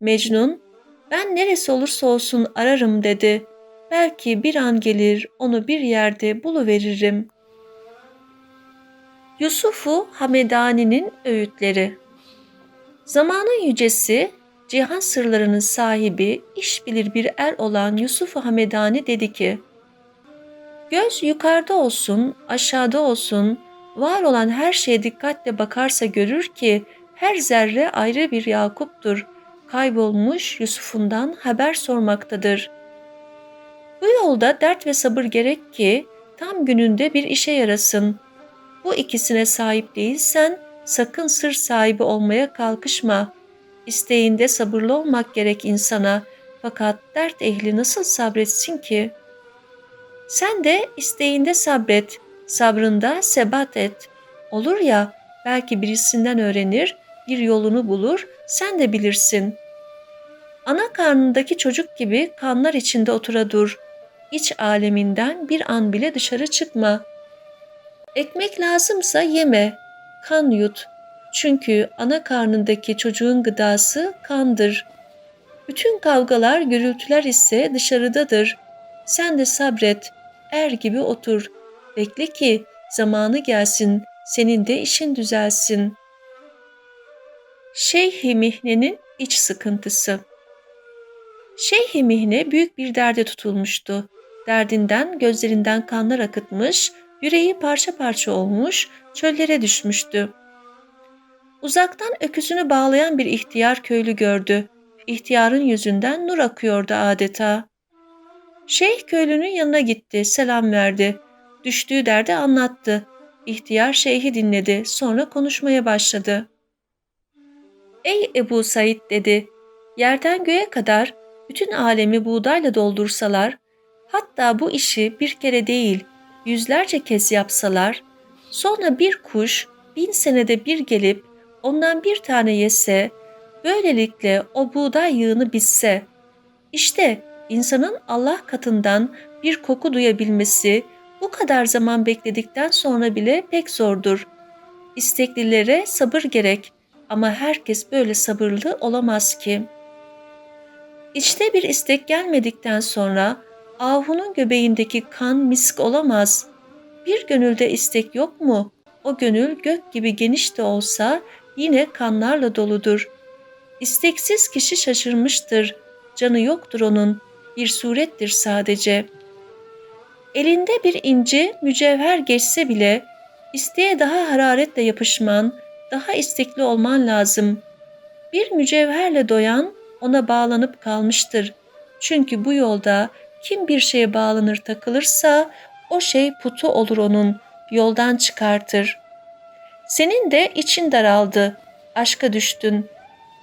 S2: Mecnun, ''Ben neresi olursa olsun ararım.'' dedi. Belki bir an gelir onu bir yerde buluveririm. Yusufu Hamedani'nin öğütleri Zamanın yücesi, cihan sırlarının sahibi, iş bilir bir er olan Yusuf Hamedani dedi ki, Göz yukarıda olsun, aşağıda olsun, var olan her şeye dikkatle bakarsa görür ki her zerre ayrı bir Yakup'tur. Kaybolmuş Yusuf'undan haber sormaktadır.'' Bu yolda dert ve sabır gerek ki tam gününde bir işe yarasın. Bu ikisine sahip değilsen sakın sır sahibi olmaya kalkışma. İsteğinde sabırlı olmak gerek insana fakat dert ehli nasıl sabretsin ki? Sen de isteğinde sabret, sabrında sebat et. Olur ya belki birisinden öğrenir, bir yolunu bulur, sen de bilirsin. Ana karnındaki çocuk gibi kanlar içinde otura dur.'' İç aleminden bir an bile dışarı çıkma. Ekmek lazımsa yeme, kan yut. Çünkü ana karnındaki çocuğun gıdası kandır. Bütün kavgalar, gürültüler ise dışarıdadır. Sen de sabret, er gibi otur. Bekle ki zamanı gelsin, senin de işin düzelsin. Şeyh-i Mihne'nin iç sıkıntısı Şeyh-i Mihne büyük bir derde tutulmuştu. Derdinden gözlerinden kanlar akıtmış, yüreği parça parça olmuş, çöllere düşmüştü. Uzaktan öküzünü bağlayan bir ihtiyar köylü gördü. İhtiyarın yüzünden nur akıyordu adeta. Şeyh köylünün yanına gitti, selam verdi. Düştüğü derdi anlattı. İhtiyar şeyhi dinledi, sonra konuşmaya başladı. Ey Ebu Said dedi, yerden göğe kadar bütün alemi buğdayla doldursalar, Hatta bu işi bir kere değil yüzlerce kez yapsalar, sonra bir kuş bin senede bir gelip ondan bir tane yese, böylelikle o buğday yığını bitse, işte insanın Allah katından bir koku duyabilmesi bu kadar zaman bekledikten sonra bile pek zordur. İsteklilere sabır gerek ama herkes böyle sabırlı olamaz ki. İşte bir istek gelmedikten sonra ahunun göbeğindeki kan misk olamaz. Bir gönülde istek yok mu? O gönül gök gibi geniş de olsa yine kanlarla doludur. İsteksiz kişi şaşırmıştır. Canı yoktur onun. Bir surettir sadece. Elinde bir inci mücevher geçse bile isteğe daha hararetle yapışman, daha istekli olman lazım. Bir mücevherle doyan ona bağlanıp kalmıştır. Çünkü bu yolda kim bir şeye bağlanır takılırsa o şey putu olur onun, yoldan çıkartır. Senin de için daraldı, aşka düştün.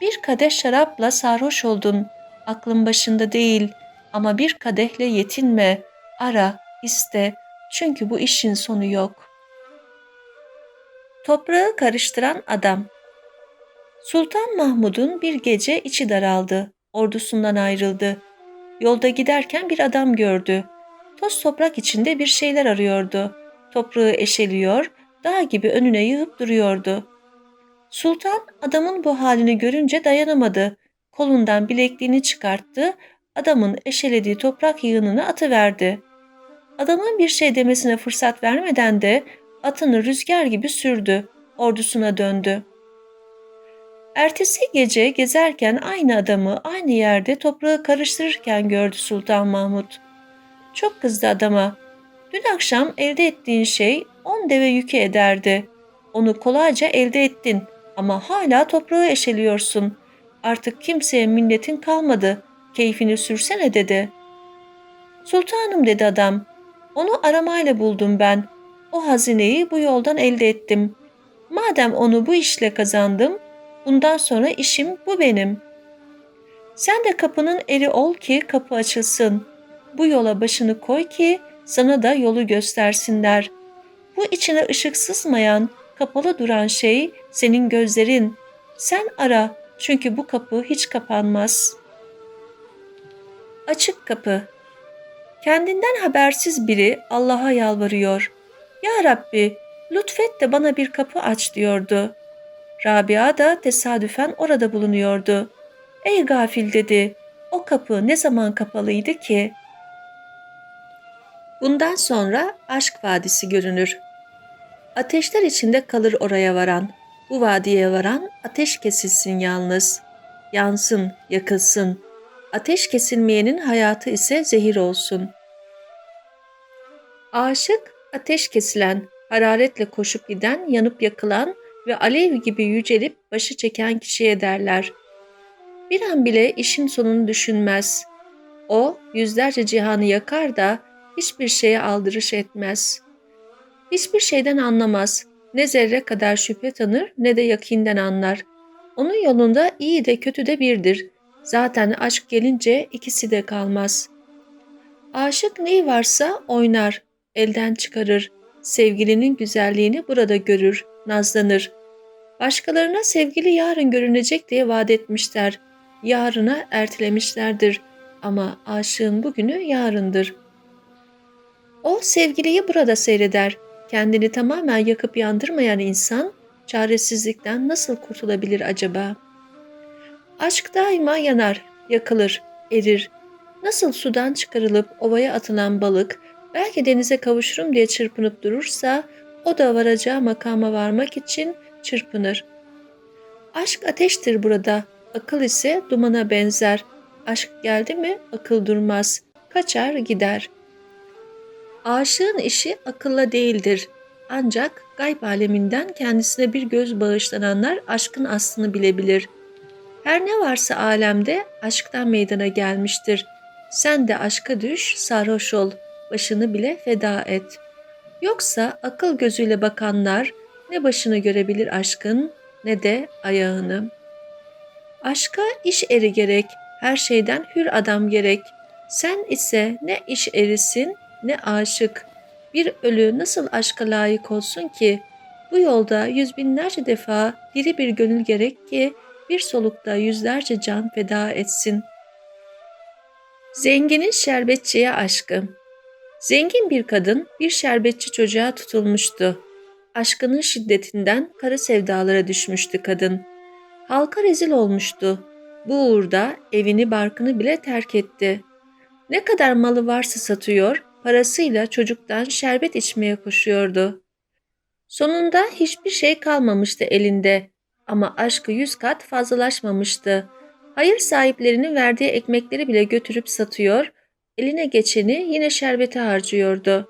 S2: Bir kadeh şarapla sarhoş oldun, aklın başında değil ama bir kadehle yetinme, ara, iste çünkü bu işin sonu yok. Toprağı karıştıran adam Sultan Mahmud'un bir gece içi daraldı, ordusundan ayrıldı. Yolda giderken bir adam gördü. Toz toprak içinde bir şeyler arıyordu. Toprağı eşeliyor, dağ gibi önüne yığıp duruyordu. Sultan adamın bu halini görünce dayanamadı. Kolundan bilekliğini çıkarttı, adamın eşelediği toprak yığınını atıverdi. Adamın bir şey demesine fırsat vermeden de atını rüzgar gibi sürdü, ordusuna döndü. Ertesi gece gezerken aynı adamı aynı yerde toprağı karıştırırken gördü Sultan Mahmut. Çok kızdı adama. Dün akşam elde ettiğin şey on deve yükü ederdi. Onu kolayca elde ettin ama hala toprağı eşeliyorsun. Artık kimseye minnetin kalmadı. Keyfini sürsene dedi. Sultanım dedi adam. Onu aramayla buldum ben. O hazineyi bu yoldan elde ettim. Madem onu bu işle kazandım, bundan sonra işim bu benim. Sen de kapının eri ol ki kapı açılsın. Bu yola başını koy ki sana da yolu göstersinler. Bu içine ışık sızmayan, kapalı duran şey senin gözlerin. Sen ara çünkü bu kapı hiç kapanmaz. Açık kapı. Kendinden habersiz biri Allah'a yalvarıyor. Ya Rabbi, lütfet de bana bir kapı aç diyordu. Rabia da tesadüfen orada bulunuyordu. Ey gafil dedi, o kapı ne zaman kapalıydı ki? Bundan sonra aşk vadisi görünür. Ateşler içinde kalır oraya varan. Bu vadiye varan ateş kesilsin yalnız. Yansın, yakılsın. Ateş kesilmeyenin hayatı ise zehir olsun. Aşık, ateş kesilen, hararetle koşup giden, yanıp yakılan ve alev gibi yücelip başı çeken kişiye derler. Bir an bile işin sonunu düşünmez. O yüzlerce cihanı yakar da hiçbir şeye aldırış etmez. Hiçbir şeyden anlamaz. Ne zerre kadar şüphe tanır ne de yakinden anlar. Onun yolunda iyi de kötü de birdir. Zaten aşk gelince ikisi de kalmaz. Aşık neyi varsa oynar, elden çıkarır. Sevgilinin güzelliğini burada görür, nazlanır. Başkalarına sevgili yarın görünecek diye vaat etmişler. Yarına ertelemişlerdir. Ama aşığın bugünü yarındır. O sevgiliyi burada seyreder. Kendini tamamen yakıp yandırmayan insan çaresizlikten nasıl kurtulabilir acaba? Aşk daima yanar, yakılır, erir. Nasıl sudan çıkarılıp ovaya atılan balık belki denize kavuşurum diye çırpınıp durursa o da varacağı makama varmak için çırpınır. Aşk ateştir burada, akıl ise dumana benzer. Aşk geldi mi akıl durmaz, kaçar gider. Aşığın işi akılla değildir. Ancak gayb aleminden kendisine bir göz bağışlananlar aşkın aslını bilebilir. Her ne varsa alemde aşktan meydana gelmiştir. Sen de aşka düş, sarhoş ol, başını bile feda et. Yoksa akıl gözüyle bakanlar ne başını görebilir aşkın ne de ayağını. Aşka iş eri gerek, her şeyden hür adam gerek. Sen ise ne iş erisin ne aşık. Bir ölü nasıl aşka layık olsun ki? Bu yolda yüz binlerce defa diri bir gönül gerek ki bir solukta yüzlerce can feda etsin. Zenginin şerbetçiye aşkı Zengin bir kadın bir şerbetçi çocuğa tutulmuştu. Aşkının şiddetinden kara sevdalara düşmüştü kadın. Halka rezil olmuştu. Bu uğurda evini barkını bile terk etti. Ne kadar malı varsa satıyor, parasıyla çocuktan şerbet içmeye koşuyordu. Sonunda hiçbir şey kalmamıştı elinde ama aşkı yüz kat fazlalaşmamıştı. Hayır sahiplerinin verdiği ekmekleri bile götürüp satıyor, eline geçeni yine şerbete harcıyordu.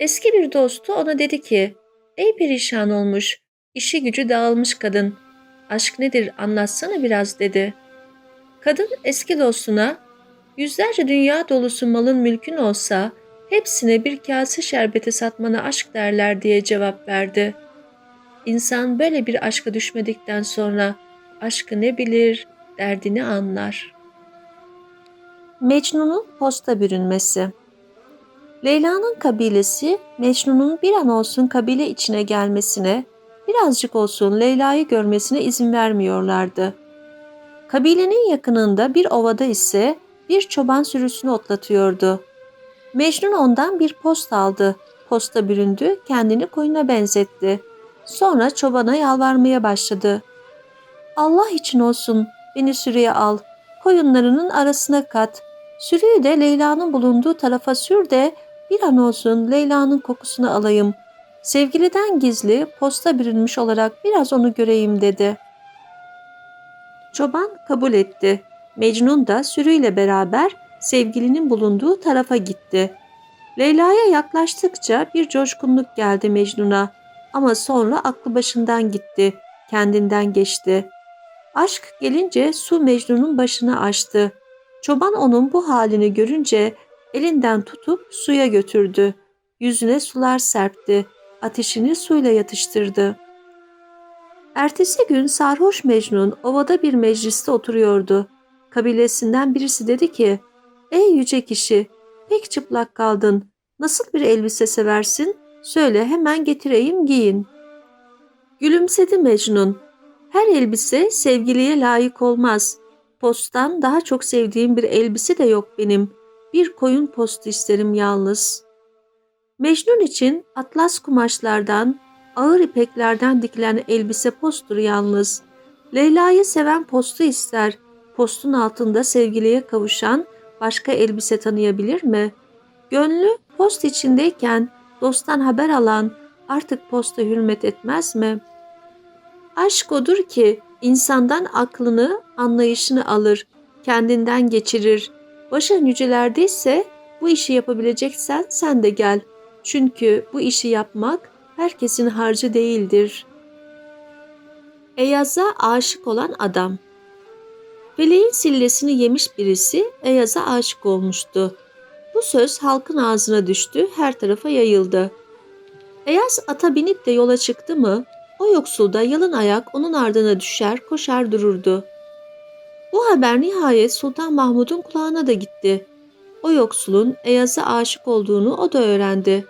S2: Eski bir dostu ona dedi ki, ''Ey perişan olmuş, işi gücü dağılmış kadın, aşk nedir anlatsana biraz.'' dedi. Kadın eski dostuna, ''Yüzlerce dünya dolusu malın mülkün olsa, hepsine bir kase şerbeti satmana aşk derler.'' diye cevap verdi. İnsan böyle bir aşka düşmedikten sonra aşkı ne bilir, derdini anlar. Mecnun'un posta bürünmesi Leyla'nın kabilesi Mecnun'un bir an olsun kabile içine gelmesine, birazcık olsun Leyla'yı görmesine izin vermiyorlardı. Kabilenin yakınında bir ovada ise bir çoban sürüsünü otlatıyordu. Mecnun ondan bir posta aldı. Posta büründü, kendini koyuna benzetti. Sonra çobana yalvarmaya başladı. Allah için olsun beni sürüye al. Koyunlarının arasına kat. Sürüyü de Leyla'nın bulunduğu tarafa sür de bir an olsun Leyla'nın kokusunu alayım. Sevgiliden gizli posta bürünmüş olarak biraz onu göreyim dedi. Çoban kabul etti. Mecnun da sürüyle beraber sevgilinin bulunduğu tarafa gitti. Leyla'ya yaklaştıkça bir coşkunluk geldi Mecnun'a ama sonra aklı başından gitti, kendinden geçti. Aşk gelince su Mecnun'un başını açtı. Çoban onun bu halini görünce elinden tutup suya götürdü. Yüzüne sular serpti, ateşini suyla yatıştırdı. Ertesi gün sarhoş Mecnun ovada bir mecliste oturuyordu. Kabilesinden birisi dedi ki, ''Ey yüce kişi, pek çıplak kaldın. Nasıl bir elbise seversin? Söyle hemen getireyim giyin.'' Gülümsedi Mecnun. Her elbise sevgiliye layık olmaz. Postan daha çok sevdiğim bir elbise de yok benim. Bir koyun postu isterim yalnız. Mecnun için atlas kumaşlardan, ağır ipeklerden dikilen elbise postur yalnız. Leyla'yı seven postu ister. Postun altında sevgiliye kavuşan başka elbise tanıyabilir mi? Gönlü post içindeyken dosttan haber alan artık posta hürmet etmez mi? Aşk odur ki insandan aklını, anlayışını alır, kendinden geçirir. Başın yücelerde ise bu işi yapabileceksen sen de gel. Çünkü bu işi yapmak herkesin harcı değildir. Eyaz'a aşık olan adam Feleğin sillesini yemiş birisi Eyaz'a aşık olmuştu. Bu söz halkın ağzına düştü, her tarafa yayıldı. Eyaz ata binip de yola çıktı mı, o yoksulda yalın ayak onun ardına düşer, koşar dururdu. Bu haber nihayet Sultan Mahmud'un kulağına da gitti. O yoksulun Eyaz'a aşık olduğunu o da öğrendi.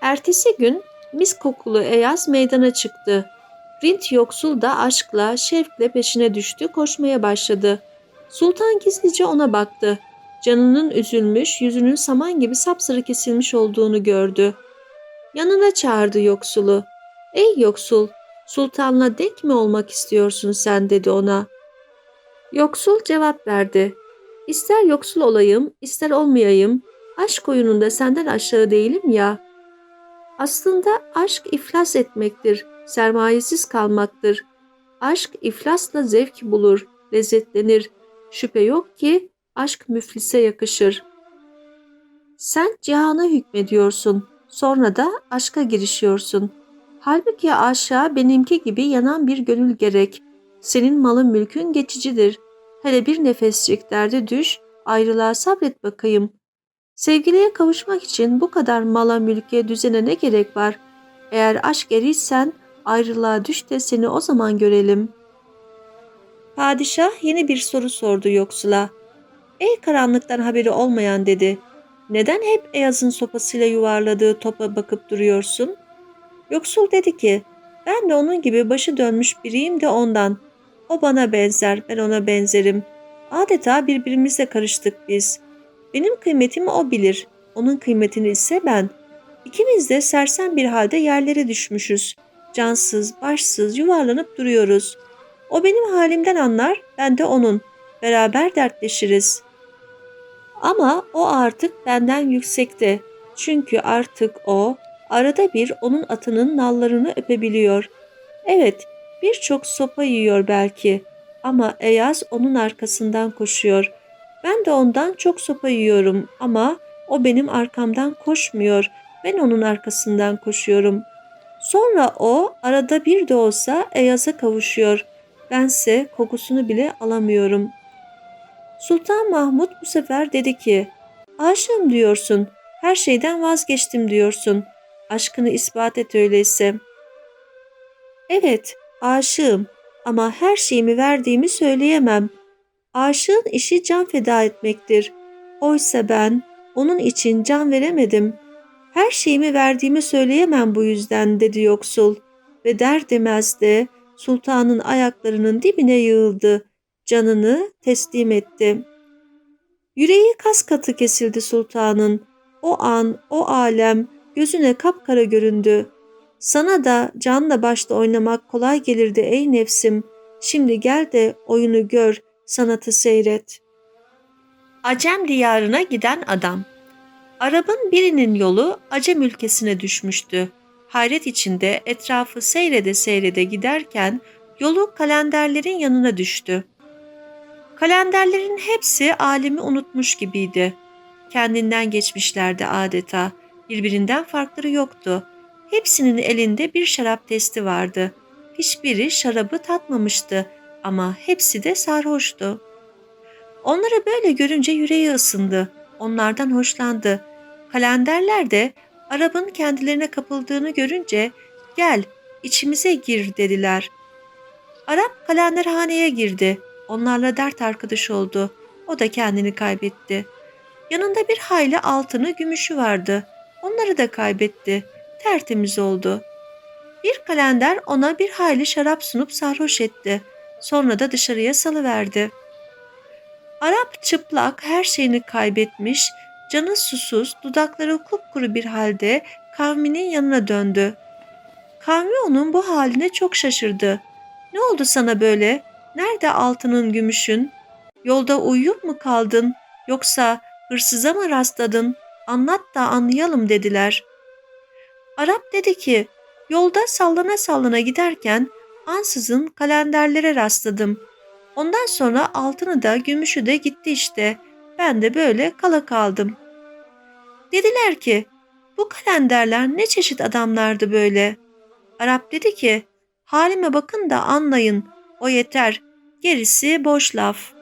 S2: Ertesi gün mis kokulu Eyaz meydana çıktı. Rint yoksul da aşkla, şevkle peşine düştü, koşmaya başladı. Sultan gizlice ona baktı. Canının üzülmüş, yüzünün saman gibi sapsarı kesilmiş olduğunu gördü. Yanına çağırdı yoksulu. ''Ey yoksul, sultanla denk mi olmak istiyorsun sen?'' dedi ona. Yoksul cevap verdi. ''İster yoksul olayım, ister olmayayım, aşk oyununda senden aşağı değilim ya.'' Aslında aşk iflas etmektir, sermayesiz kalmaktır. Aşk iflasla zevk bulur, lezzetlenir. Şüphe yok ki aşk müflise yakışır. Sen cihana hükmediyorsun, sonra da aşka girişiyorsun. Halbuki aşağı benimki gibi yanan bir gönül gerek. Senin malın mülkün geçicidir. Hele bir nefescik derde düş, ayrılığa sabret bakayım. Sevgiliye kavuşmak için bu kadar mala mülke düzene ne gerek var? Eğer aşk eriysen ayrılığa düş de seni o zaman görelim. Padişah yeni bir soru sordu yoksula. Ey karanlıktan haberi olmayan dedi. Neden hep Eyaz'ın sopasıyla yuvarladığı topa bakıp duruyorsun? Yoksul dedi ki, ben de onun gibi başı dönmüş biriyim de ondan. O bana benzer, ben ona benzerim. Adeta birbirimizle karıştık biz. Benim kıymetimi o bilir, onun kıymetini ise ben. İkimiz de sersem bir halde yerlere düşmüşüz. Cansız, başsız yuvarlanıp duruyoruz. O benim halimden anlar, ben de onun. Beraber dertleşiriz. Ama o artık benden yüksekte. Çünkü artık o arada bir onun atının nallarını öpebiliyor. Evet, birçok sopa yiyor belki ama Eyaz onun arkasından koşuyor. Ben de ondan çok sopa yiyorum ama o benim arkamdan koşmuyor. Ben onun arkasından koşuyorum. Sonra o arada bir de olsa Eyaz'a kavuşuyor. Bense kokusunu bile alamıyorum. Sultan Mahmut bu sefer dedi ki, aşığım diyorsun, her şeyden vazgeçtim diyorsun. Aşkını ispat et öyleyse. Evet, aşığım ama her şeyimi verdiğimi söyleyemem. Aşığın işi can feda etmektir. Oysa ben onun için can veremedim. Her şeyimi verdiğimi söyleyemem bu yüzden dedi yoksul ve der demez de sultanın ayaklarının dibine yığıldı. Canını teslim etti. Yüreği kas katı kesildi sultanın. O an, o alem gözüne kapkara göründü.
S1: Sana da canla başla oynamak kolay gelirdi ey nefsim. Şimdi gel de oyunu gör, sanatı seyret. Acem diyarına giden adam. Arabın birinin yolu Acem ülkesine düşmüştü. Hayret içinde etrafı seyrede seyrede giderken yolu kalenderlerin yanına düştü. Kalenderlerin hepsi alemi unutmuş gibiydi. Kendinden geçmişlerdi adeta. Birbirinden farkları yoktu. Hepsinin elinde bir şarap testi vardı. Hiçbiri şarabı tatmamıştı ama hepsi de sarhoştu. Onları böyle görünce yüreği ısındı. Onlardan hoşlandı. Kalenderler de Arap'ın kendilerine kapıldığını görünce gel içimize gir dediler. Arap kalenderhaneye girdi. Onlarla dert arkadaş oldu. O da kendini kaybetti. Yanında bir hayli altını, gümüşü vardı. Onları da kaybetti. Tertemiz oldu. Bir kalender ona bir hayli şarap sunup sarhoş etti. Sonra da dışarıya salıverdi. Arap çıplak her şeyini kaybetmiş, canı susuz, dudakları kupkuru bir halde kavminin yanına döndü. Kavmi onun bu haline çok şaşırdı. Ne oldu sana böyle? Nerede altının gümüşün? Yolda uyuyup mu kaldın? Yoksa hırsıza mı rastladın? Anlat da anlayalım dediler. Arap dedi ki, yolda sallana sallana giderken ansızın kalenderlere rastladım. Ondan sonra altını da gümüşü de gitti işte. Ben de böyle kala kaldım. Dediler ki, bu kalenderler ne çeşit adamlardı böyle? Arap dedi ki, halime bakın da anlayın, o yeter, gerisi boş laf.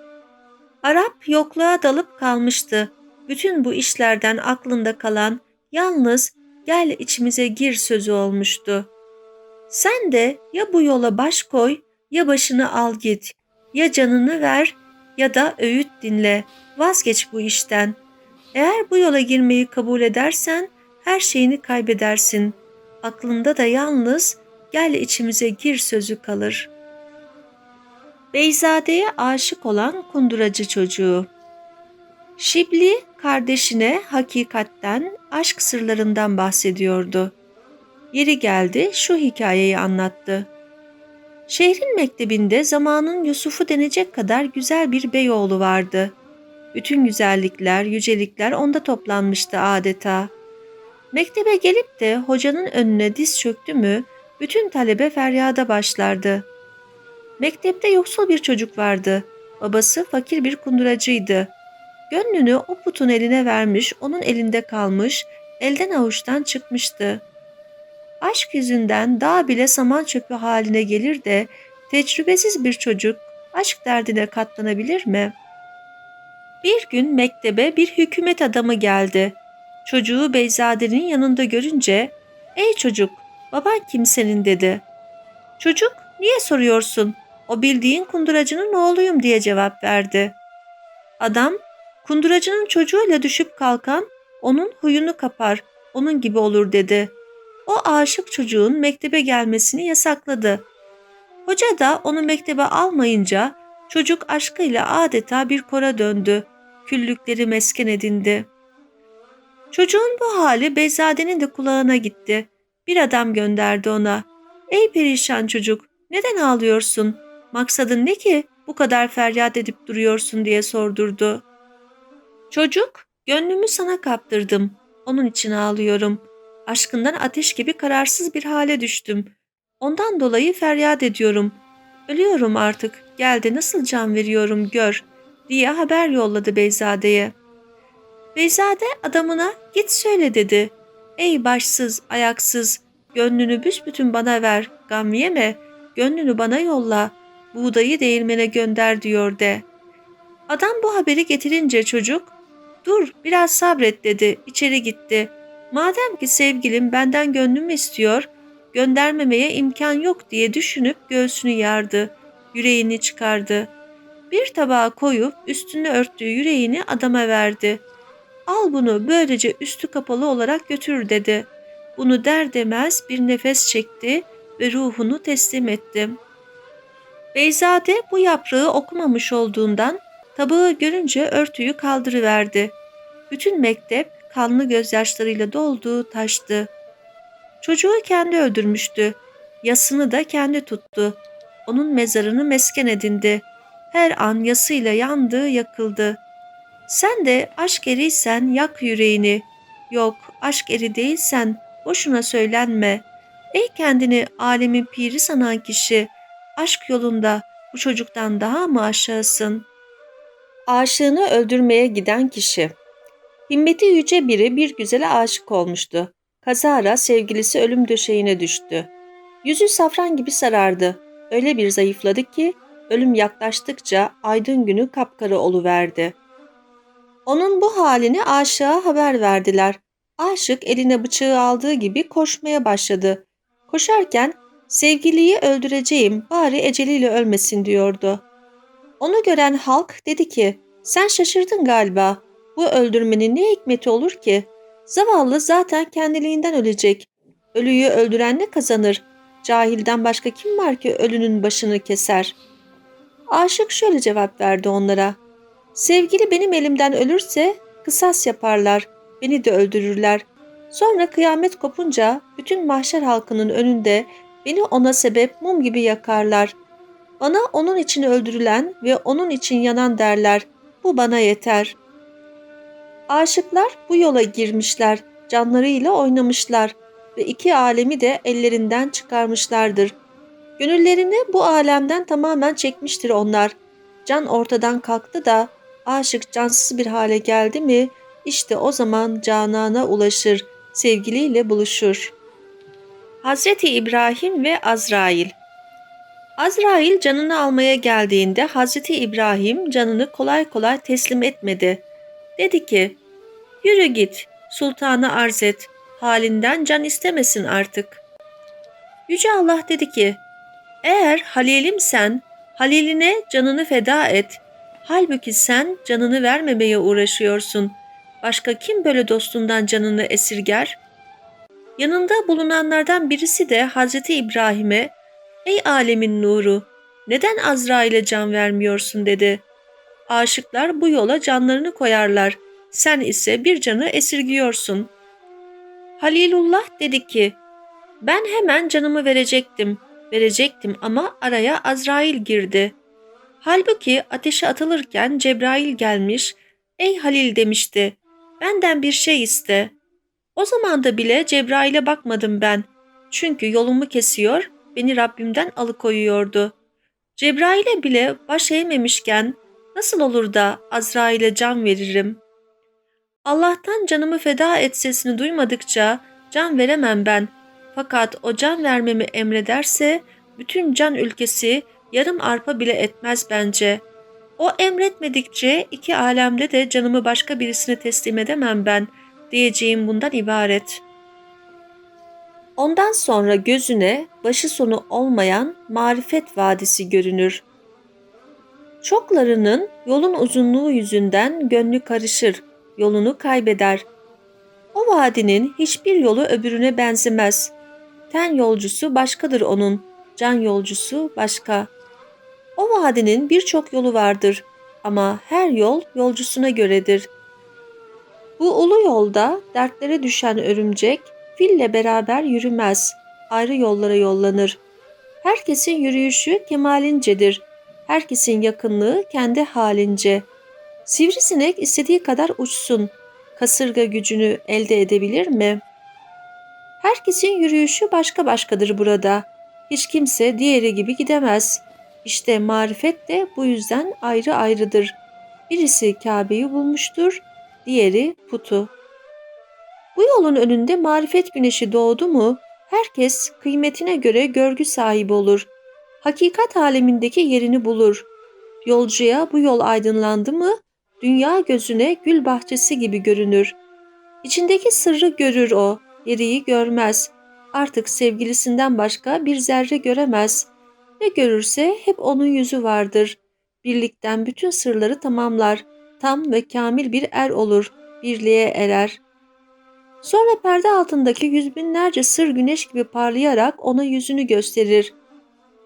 S1: Arap yokluğa dalıp kalmıştı. Bütün bu işlerden aklında kalan yalnız gel içimize gir sözü olmuştu. Sen de ya bu yola baş koy ya başını al git. Ya canını ver ya da öğüt dinle. Vazgeç bu işten. Eğer bu yola girmeyi kabul edersen her şeyini kaybedersin. Aklında da yalnız gel içimize gir sözü kalır. Beyzade'ye aşık olan kunduracı çocuğu. Şibli kardeşine hakikatten, aşk sırlarından bahsediyordu. Yeri geldi şu hikayeyi anlattı. Şehrin mektebinde zamanın Yusuf'u denecek kadar güzel bir beyoğlu vardı. Bütün güzellikler, yücelikler onda toplanmıştı adeta. Mektebe gelip de hocanın önüne diz çöktü mü, bütün talebe feryada başlardı. Mektepte yoksul bir çocuk vardı. Babası fakir bir kunduracıydı. Gönlünü o putun eline vermiş, onun elinde kalmış, elden avuçtan çıkmıştı. Aşk yüzünden dağ bile saman çöpü haline gelir de tecrübesiz bir çocuk aşk derdine katlanabilir mi? Bir gün mektebe bir hükümet adamı geldi. Çocuğu Beyzade'nin yanında görünce ''Ey çocuk, baban kimsenin?'' dedi. Çocuk ''Niye soruyorsun? O bildiğin kunduracının oğluyum.'' diye cevap verdi. Adam Kunduracının çocuğuyla düşüp kalkan onun huyunu kapar, onun gibi olur dedi. O aşık çocuğun mektebe gelmesini yasakladı. Hoca da onu mektebe almayınca çocuk aşkıyla adeta bir kora döndü. Küllükleri mesken edindi. Çocuğun bu hali Beyzade'nin de kulağına gitti. Bir adam gönderdi ona. Ey perişan çocuk, neden ağlıyorsun? Maksadın ne ki bu kadar feryat edip duruyorsun diye sordurdu. Çocuk, gönlümü sana kaptırdım. Onun için ağlıyorum. Aşkından ateş gibi kararsız bir hale düştüm. Ondan dolayı feryat ediyorum. Ölüyorum artık. Gel de nasıl can veriyorum gör diye haber yolladı Beyzade'ye. Beyzade adamına git söyle dedi. Ey başsız, ayaksız, gönlünü büsbütün bana ver, gam yeme, gönlünü bana yolla, buğdayı değirmene gönder diyor de. Adam bu haberi getirince çocuk, Dur biraz sabret dedi. İçeri gitti. Madem ki sevgilim benden gönlümü istiyor, göndermemeye imkan yok diye düşünüp göğsünü yardı. Yüreğini çıkardı. Bir tabağa koyup üstünü örttüğü yüreğini adama verdi. Al bunu böylece üstü kapalı olarak götür dedi. Bunu der demez bir nefes çekti ve ruhunu teslim etti. Beyzade bu yaprağı okumamış olduğundan Tabağı görünce örtüyü kaldırıverdi. Bütün mektep kanlı gözyaşlarıyla doldu, taştı. Çocuğu kendi öldürmüştü. Yasını da kendi tuttu. Onun mezarını mesken edindi. Her an yasıyla yandı, yakıldı. Sen de aşk eriysen yak yüreğini. Yok, aşk eri değilsen boşuna söylenme. Ey kendini alemin piri sanan kişi, aşk yolunda bu çocuktan daha mı aşağısın? Aşığını öldürmeye giden kişi. Himmeti yüce biri bir güzele aşık olmuştu. Kazara sevgilisi ölüm döşeğine düştü. Yüzü safran gibi sarardı. Öyle bir zayıfladı ki ölüm yaklaştıkça aydın günü kapkara oluverdi. Onun bu halini aşığa haber verdiler. Aşık eline bıçağı aldığı gibi koşmaya başladı. Koşarken sevgiliyi öldüreceğim bari eceliyle ölmesin diyordu. Onu gören halk dedi ki sen şaşırdın galiba. Bu öldürmenin ne hikmeti olur ki? Zavallı zaten kendiliğinden ölecek. Ölüyü öldüren ne kazanır? Cahilden başka kim var ki ölünün başını keser? Aşık şöyle cevap verdi onlara. Sevgili benim elimden ölürse kısas yaparlar, beni de öldürürler. Sonra kıyamet kopunca bütün mahşer halkının önünde beni ona sebep mum gibi yakarlar. Bana onun için öldürülen ve onun için yanan derler. Bu bana yeter. Aşıklar bu yola girmişler, canlarıyla oynamışlar ve iki alemi de ellerinden çıkarmışlardır. Gönüllerini bu alemden tamamen çekmiştir onlar. Can ortadan kalktı da aşık cansız bir hale geldi mi işte o zaman canana ulaşır, sevgiliyle buluşur. Hazreti İbrahim ve Azrail Azrail canını almaya geldiğinde Hazreti İbrahim canını kolay kolay teslim etmedi. Dedi ki, yürü git, sultanı arz et, halinden can istemesin artık. Yüce Allah dedi ki, eğer halilimsen, haliline canını feda et. Halbuki sen canını vermemeye uğraşıyorsun. Başka kim böyle dostundan canını esirger? Yanında bulunanlardan birisi de Hazreti İbrahim'e, ''Ey alemin nuru, neden Azrail'e can vermiyorsun?'' dedi. Aşıklar bu yola canlarını koyarlar, sen ise bir canı esirgiyorsun. Halilullah dedi ki, ''Ben hemen canımı verecektim, verecektim ama araya Azrail girdi.'' Halbuki ateşe atılırken Cebrail gelmiş, ''Ey Halil'' demişti, ''Benden bir şey iste.'' O zaman da bile Cebrail'e bakmadım ben. Çünkü yolumu kesiyor, beni Rabbimden alıkoyuyordu. Cebrail'e bile baş eğmemişken nasıl olur da Azrail'e can veririm? Allah'tan canımı feda et sesini duymadıkça can veremem ben. Fakat o can vermemi emrederse bütün can ülkesi yarım arpa bile etmez bence. O emretmedikçe iki alemde de canımı başka birisine teslim edemem ben. Diyeceğim bundan ibaret. Ondan sonra gözüne başı sonu olmayan marifet vadisi görünür. Çoklarının yolun uzunluğu yüzünden gönlü karışır, yolunu kaybeder. O vadinin hiçbir yolu öbürüne benzemez. Ten yolcusu başkadır onun, can yolcusu başka. O vadinin birçok yolu vardır ama her yol yolcusuna göredir. Bu ulu yolda dertlere düşen örümcek fille beraber yürümez, ayrı yollara yollanır. Herkesin yürüyüşü kemalincedir. Herkesin yakınlığı kendi halince. Sivrisinek istediği kadar uçsun. Kasırga gücünü elde edebilir mi? Herkesin yürüyüşü başka başkadır burada. Hiç kimse diğeri gibi gidemez. İşte marifet de bu yüzden ayrı ayrıdır. Birisi Kabe'yi bulmuştur, diğeri putu. Bu yolun önünde marifet güneşi doğdu mu, herkes kıymetine göre görgü sahibi olur. Hakikat alemindeki yerini bulur. Yolcuya bu yol aydınlandı mı, dünya gözüne gül bahçesi gibi görünür. İçindeki sırrı görür o, yeriyi görmez. Artık sevgilisinden başka bir zerre göremez. Ne görürse hep onun yüzü vardır. Birlikten bütün sırları tamamlar. Tam ve kamil bir er olur. Birliğe erer. Sonra perde altındaki yüz binlerce sır güneş gibi parlayarak ona yüzünü gösterir.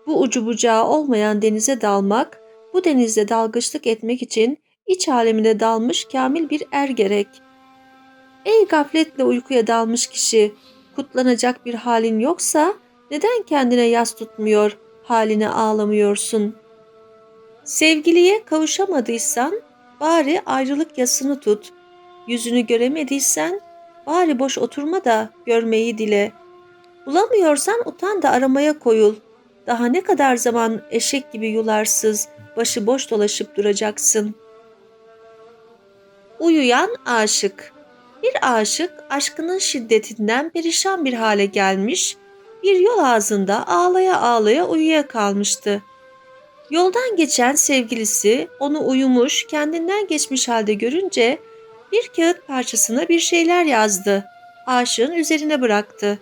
S1: Bu ucu bucağı olmayan denize dalmak, bu denizde dalgıçlık etmek için iç alemine dalmış kamil bir er gerek. Ey gafletle uykuya dalmış kişi, Kutlanacak bir halin yoksa neden kendine yas tutmuyor, haline ağlamıyorsun? Sevgiliye kavuşamadıysan bari ayrılık yasını tut. Yüzünü göremediysen bari boş oturma da görmeyi dile. Bulamıyorsan utan da aramaya koyul. Daha ne kadar zaman eşek gibi yularsız, başı boş dolaşıp duracaksın. Uyuyan aşık Bir aşık aşkının şiddetinden perişan bir hale gelmiş, bir yol ağzında ağlaya ağlaya uyuyakalmıştı. Yoldan geçen sevgilisi onu uyumuş, kendinden geçmiş halde görünce bir kağıt parçasına bir şeyler yazdı. Aşığın üzerine bıraktı.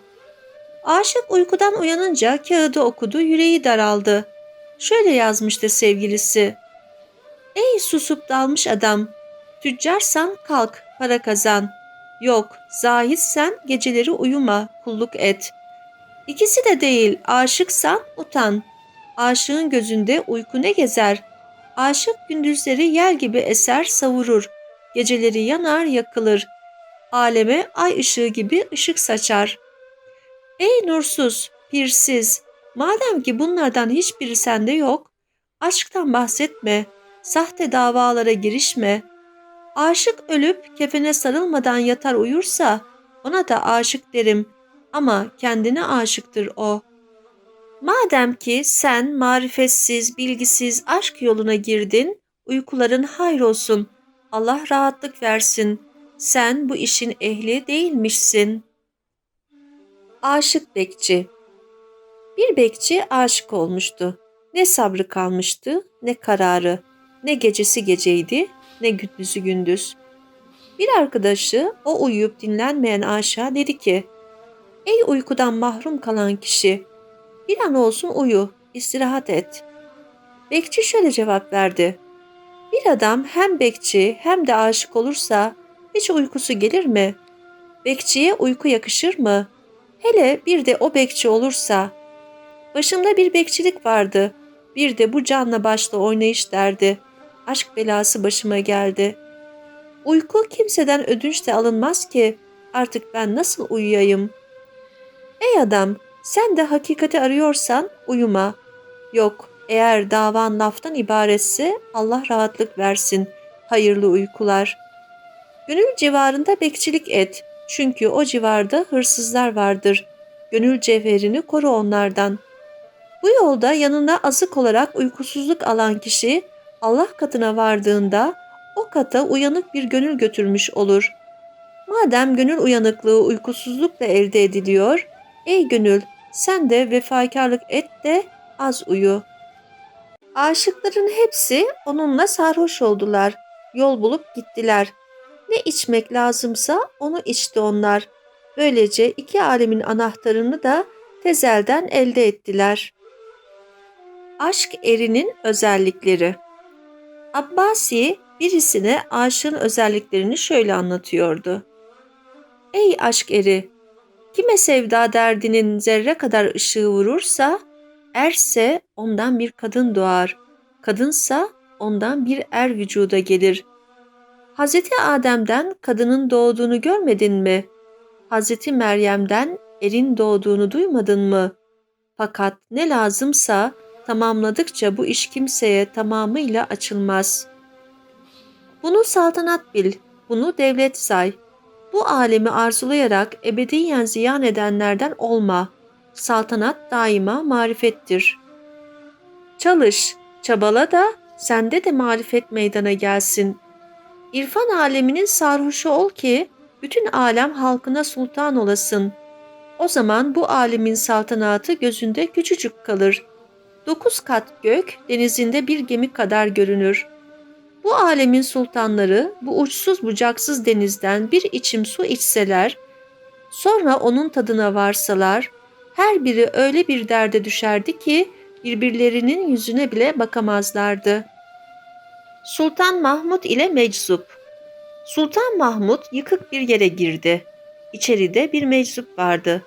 S1: Aşık uykudan uyanınca kağıdı okudu, yüreği daraldı. Şöyle yazmıştı sevgilisi. Ey susup dalmış adam, tüccarsan kalk, para kazan. Yok, zahitsen geceleri uyuma, kulluk et. İkisi de değil, aşıksan utan. Aşığın gözünde uyku ne gezer? Aşık gündüzleri yel gibi eser savurur. Geceleri yanar yakılır. Aleme ay ışığı gibi ışık saçar. Ey nursuz, pirsiz, madem ki bunlardan hiçbiri sende yok, aşktan bahsetme, sahte davalara girişme. Aşık ölüp kefene sarılmadan yatar uyursa ona da aşık derim ama kendine aşıktır o. Madem ki sen marifetsiz, bilgisiz aşk yoluna girdin, uykuların hayrolsun, Allah rahatlık versin. Sen bu işin ehli değilmişsin. Aşık bekçi Bir bekçi aşık olmuştu. Ne sabrı kalmıştı, ne kararı. Ne gecesi geceydi, ne gündüzü gündüz. Bir arkadaşı o uyuyup dinlenmeyen aşağı dedi ki, Ey uykudan mahrum kalan kişi, bir an olsun uyu, istirahat et. Bekçi şöyle cevap verdi. Bir adam hem bekçi hem de aşık olursa hiç uykusu gelir mi? Bekçiye uyku yakışır mı? Hele bir de o bekçi olursa. Başımda bir bekçilik vardı. Bir de bu canla başla oynayış derdi. Aşk belası başıma geldi. Uyku kimseden ödünç de alınmaz ki. Artık ben nasıl uyuyayım? Ey adam, sen de hakikati arıyorsan uyuma. Yok, eğer davan laftan ibaretse Allah rahatlık versin. Hayırlı uykular. Gönül civarında bekçilik et. Çünkü o civarda hırsızlar vardır. Gönül cevherini koru onlardan. Bu yolda yanına azık olarak uykusuzluk alan kişi Allah katına vardığında o kata uyanık bir gönül götürmüş olur. Madem gönül uyanıklığı uykusuzlukla elde ediliyor, ey gönül sen de vefakarlık et de az uyu. Aşıkların hepsi onunla sarhoş oldular. Yol bulup gittiler. Ne içmek lazımsa onu içti onlar. Böylece iki alemin anahtarını da tezelden elde ettiler. Aşk erinin özellikleri Abbasi birisine aşığın özelliklerini şöyle anlatıyordu. Ey aşk eri! Kime sevda derdinin zerre kadar ışığı vurursa, erse ondan bir kadın doğar, kadınsa ondan bir er vücuda gelir. Hazreti Adem'den kadının doğduğunu görmedin mi? Hazreti Meryem'den erin doğduğunu duymadın mı? Fakat ne lazımsa tamamladıkça bu iş kimseye tamamıyla açılmaz. Bunu saltanat bil, bunu devlet say. Bu alemi arzulayarak ebediyen ziyan edenlerden olma. Saltanat daima marifettir. Çalış, çabala da sende de marifet meydana gelsin. İrfan aleminin sarhoşu ol ki bütün alem halkına sultan olasın. O zaman bu alemin saltanatı gözünde küçücük kalır. Dokuz kat gök denizinde bir gemi kadar görünür. Bu alemin sultanları bu uçsuz bucaksız denizden bir içim su içseler, sonra onun tadına varsalar, her biri öyle bir derde düşerdi ki birbirlerinin yüzüne bile bakamazlardı. Sultan Mahmud ile Meczup Sultan Mahmud yıkık bir yere girdi. İçeride bir meczup vardı.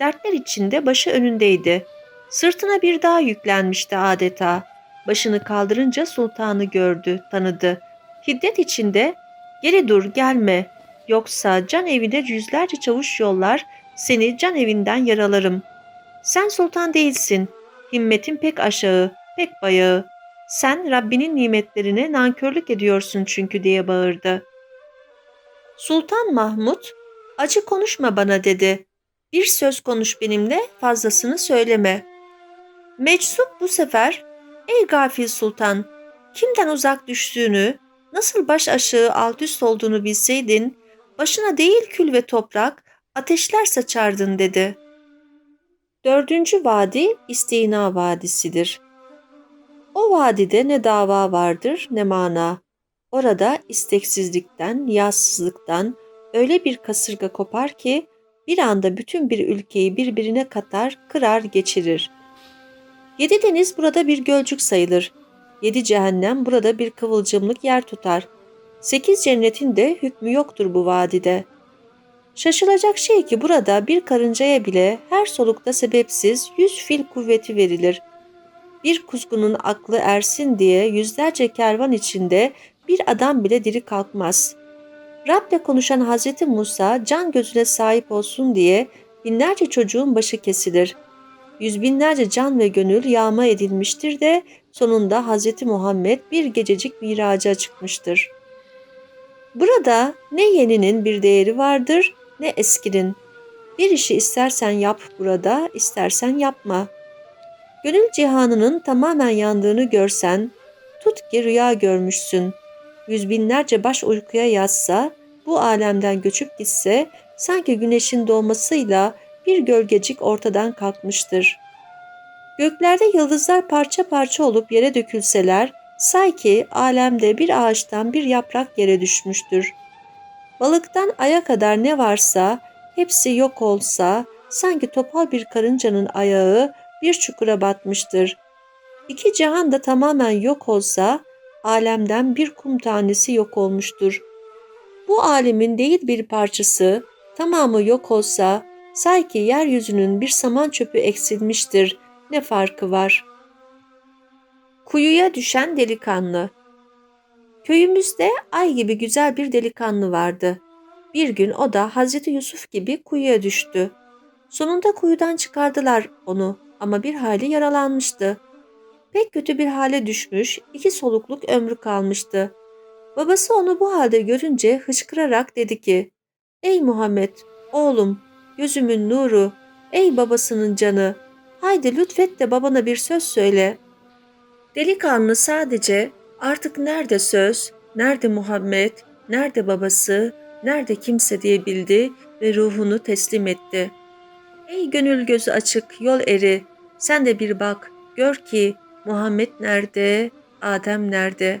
S1: Dertler içinde başı önündeydi. Sırtına bir dağ yüklenmişti adeta. Başını kaldırınca sultanı gördü, tanıdı. Hiddet içinde ''Geri dur, gelme. Yoksa can evine yüzlerce çavuş yollar, seni can evinden yaralarım. Sen sultan değilsin. Himmetin pek aşağı, pek bayağı. Sen Rabbinin nimetlerine nankörlük ediyorsun çünkü diye bağırdı. Sultan Mahmut, acı konuşma bana dedi. Bir söz konuş benimle, fazlasını söyleme. Meczup bu sefer, ey gafil sultan, kimden uzak düştüğünü, nasıl baş aşağı alt üst olduğunu bilseydin, başına değil kül ve toprak, ateşler saçardın dedi. Dördüncü vadi İstina Vadisidir. O vadide ne dava vardır ne mana. Orada isteksizlikten, niyazsızlıktan öyle bir kasırga kopar ki bir anda bütün bir ülkeyi birbirine katar, kırar, geçirir. Yedi deniz burada bir gölcük sayılır. Yedi cehennem burada bir kıvılcımlık yer tutar. Sekiz cennetin de hükmü yoktur bu vadide. Şaşılacak şey ki burada bir karıncaya bile her solukta sebepsiz yüz fil kuvveti verilir. Bir kuzgunun aklı ersin diye yüzlerce kervan içinde bir adam bile diri kalkmaz. Rab'le konuşan Hazreti Musa can gözüne sahip olsun diye binlerce çocuğun başı kesilir. Yüz binlerce can ve gönül yağma edilmiştir de sonunda Hazreti Muhammed bir gececik miraca çıkmıştır. Burada ne yeninin bir değeri vardır ne eskinin. Bir işi istersen yap burada, istersen yapma. Gönül cihanının tamamen yandığını görsen, tut ki rüya görmüşsün. Yüz binlerce baş uykuya yatsa, bu alemden göçüp gitse, sanki güneşin doğmasıyla bir gölgecik ortadan kalkmıştır. Göklerde yıldızlar parça parça olup yere dökülseler, say ki alemde bir ağaçtan bir yaprak yere düşmüştür. Balıktan aya kadar ne varsa, hepsi yok olsa, sanki topal bir karıncanın ayağı bir çukura batmıştır. İki cihan da tamamen yok olsa, alemden bir kum tanesi yok olmuştur. Bu alemin değil bir parçası, tamamı yok olsa, say ki yeryüzünün bir saman çöpü eksilmiştir, ne farkı var? Kuyuya düşen delikanlı Köyümüzde ay gibi güzel bir delikanlı vardı. Bir gün o da Hazreti Yusuf gibi kuyuya düştü. Sonunda kuyudan çıkardılar onu ama bir hali yaralanmıştı. Pek kötü bir hale düşmüş, iki solukluk ömrü kalmıştı. Babası onu bu halde görünce hıçkırarak dedi ki, ''Ey Muhammed, oğlum, gözümün nuru, ey babasının canı, haydi lütfet de babana bir söz söyle.'' Delikanlı sadece artık nerede söz, nerede Muhammed, nerede babası, nerede kimse diyebildi ve ruhunu teslim etti. Ey gönül gözü açık, yol eri, sen de bir bak, gör ki Muhammed nerede, Adem nerede?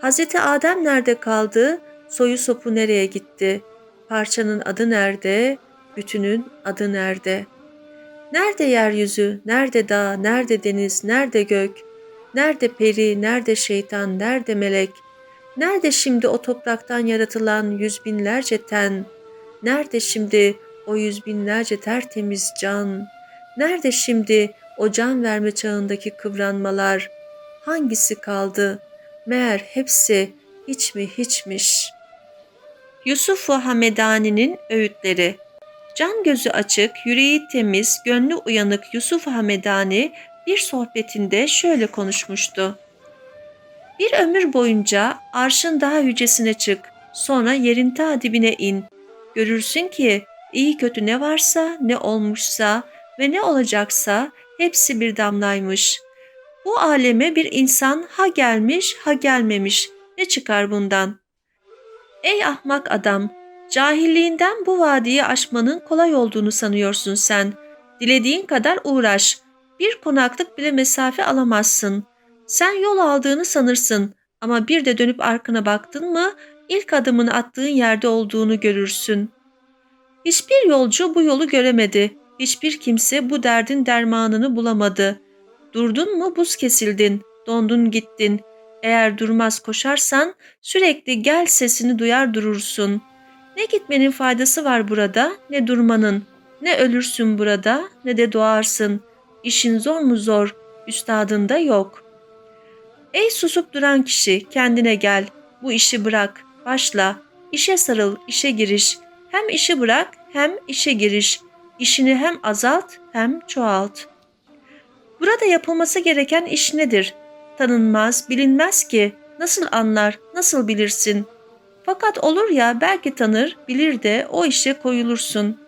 S1: Hazreti Adem nerede kaldı, soyu sopu nereye gitti? Parçanın adı nerede, bütünün adı nerede? Nerede yeryüzü, nerede dağ, nerede deniz, nerede gök? Nerede peri, nerede şeytan, nerede melek? Nerede şimdi o topraktan yaratılan yüz binlerce ten? Nerede şimdi o yüz binlerce tertemiz can? Nerede şimdi o can verme çağındaki kıvranmalar? Hangisi kaldı? Meğer hepsi hiç mi hiçmiş. Yusuf-u Hamedani'nin öğütleri Can gözü açık, yüreği temiz, gönlü uyanık Yusuf Hamedani bir sohbetinde şöyle konuşmuştu. Bir ömür boyunca arşın daha yücesine çık, sonra yerin ta dibine in. Görürsün ki iyi kötü ne varsa, ne olmuşsa ve ne olacaksa hepsi bir damlaymış. Bu aleme bir insan ha gelmiş ha gelmemiş. Ne çıkar bundan? Ey ahmak adam! Cahilliğinden bu vadiyi aşmanın kolay olduğunu sanıyorsun sen. Dilediğin kadar uğraş. Bir konaklık bile mesafe alamazsın. Sen yol aldığını sanırsın ama bir de dönüp arkana baktın mı ilk adımını attığın yerde olduğunu görürsün. Hiçbir yolcu bu yolu göremedi. Hiçbir kimse bu derdin dermanını bulamadı. Durdun mu buz kesildin, dondun gittin. Eğer durmaz koşarsan sürekli gel sesini duyar durursun. Ne gitmenin faydası var burada ne durmanın. Ne ölürsün burada ne de doğarsın. İşin zor mu zor, üstadın da yok. Ey susup duran kişi kendine gel, bu işi bırak, başla, işe sarıl, işe giriş. Hem işi bırak hem işe giriş. İşini hem azalt hem çoğalt. Burada yapılması gereken iş nedir? Tanınmaz, bilinmez ki. Nasıl anlar, nasıl bilirsin? Fakat olur ya belki tanır, bilir de o işe koyulursun.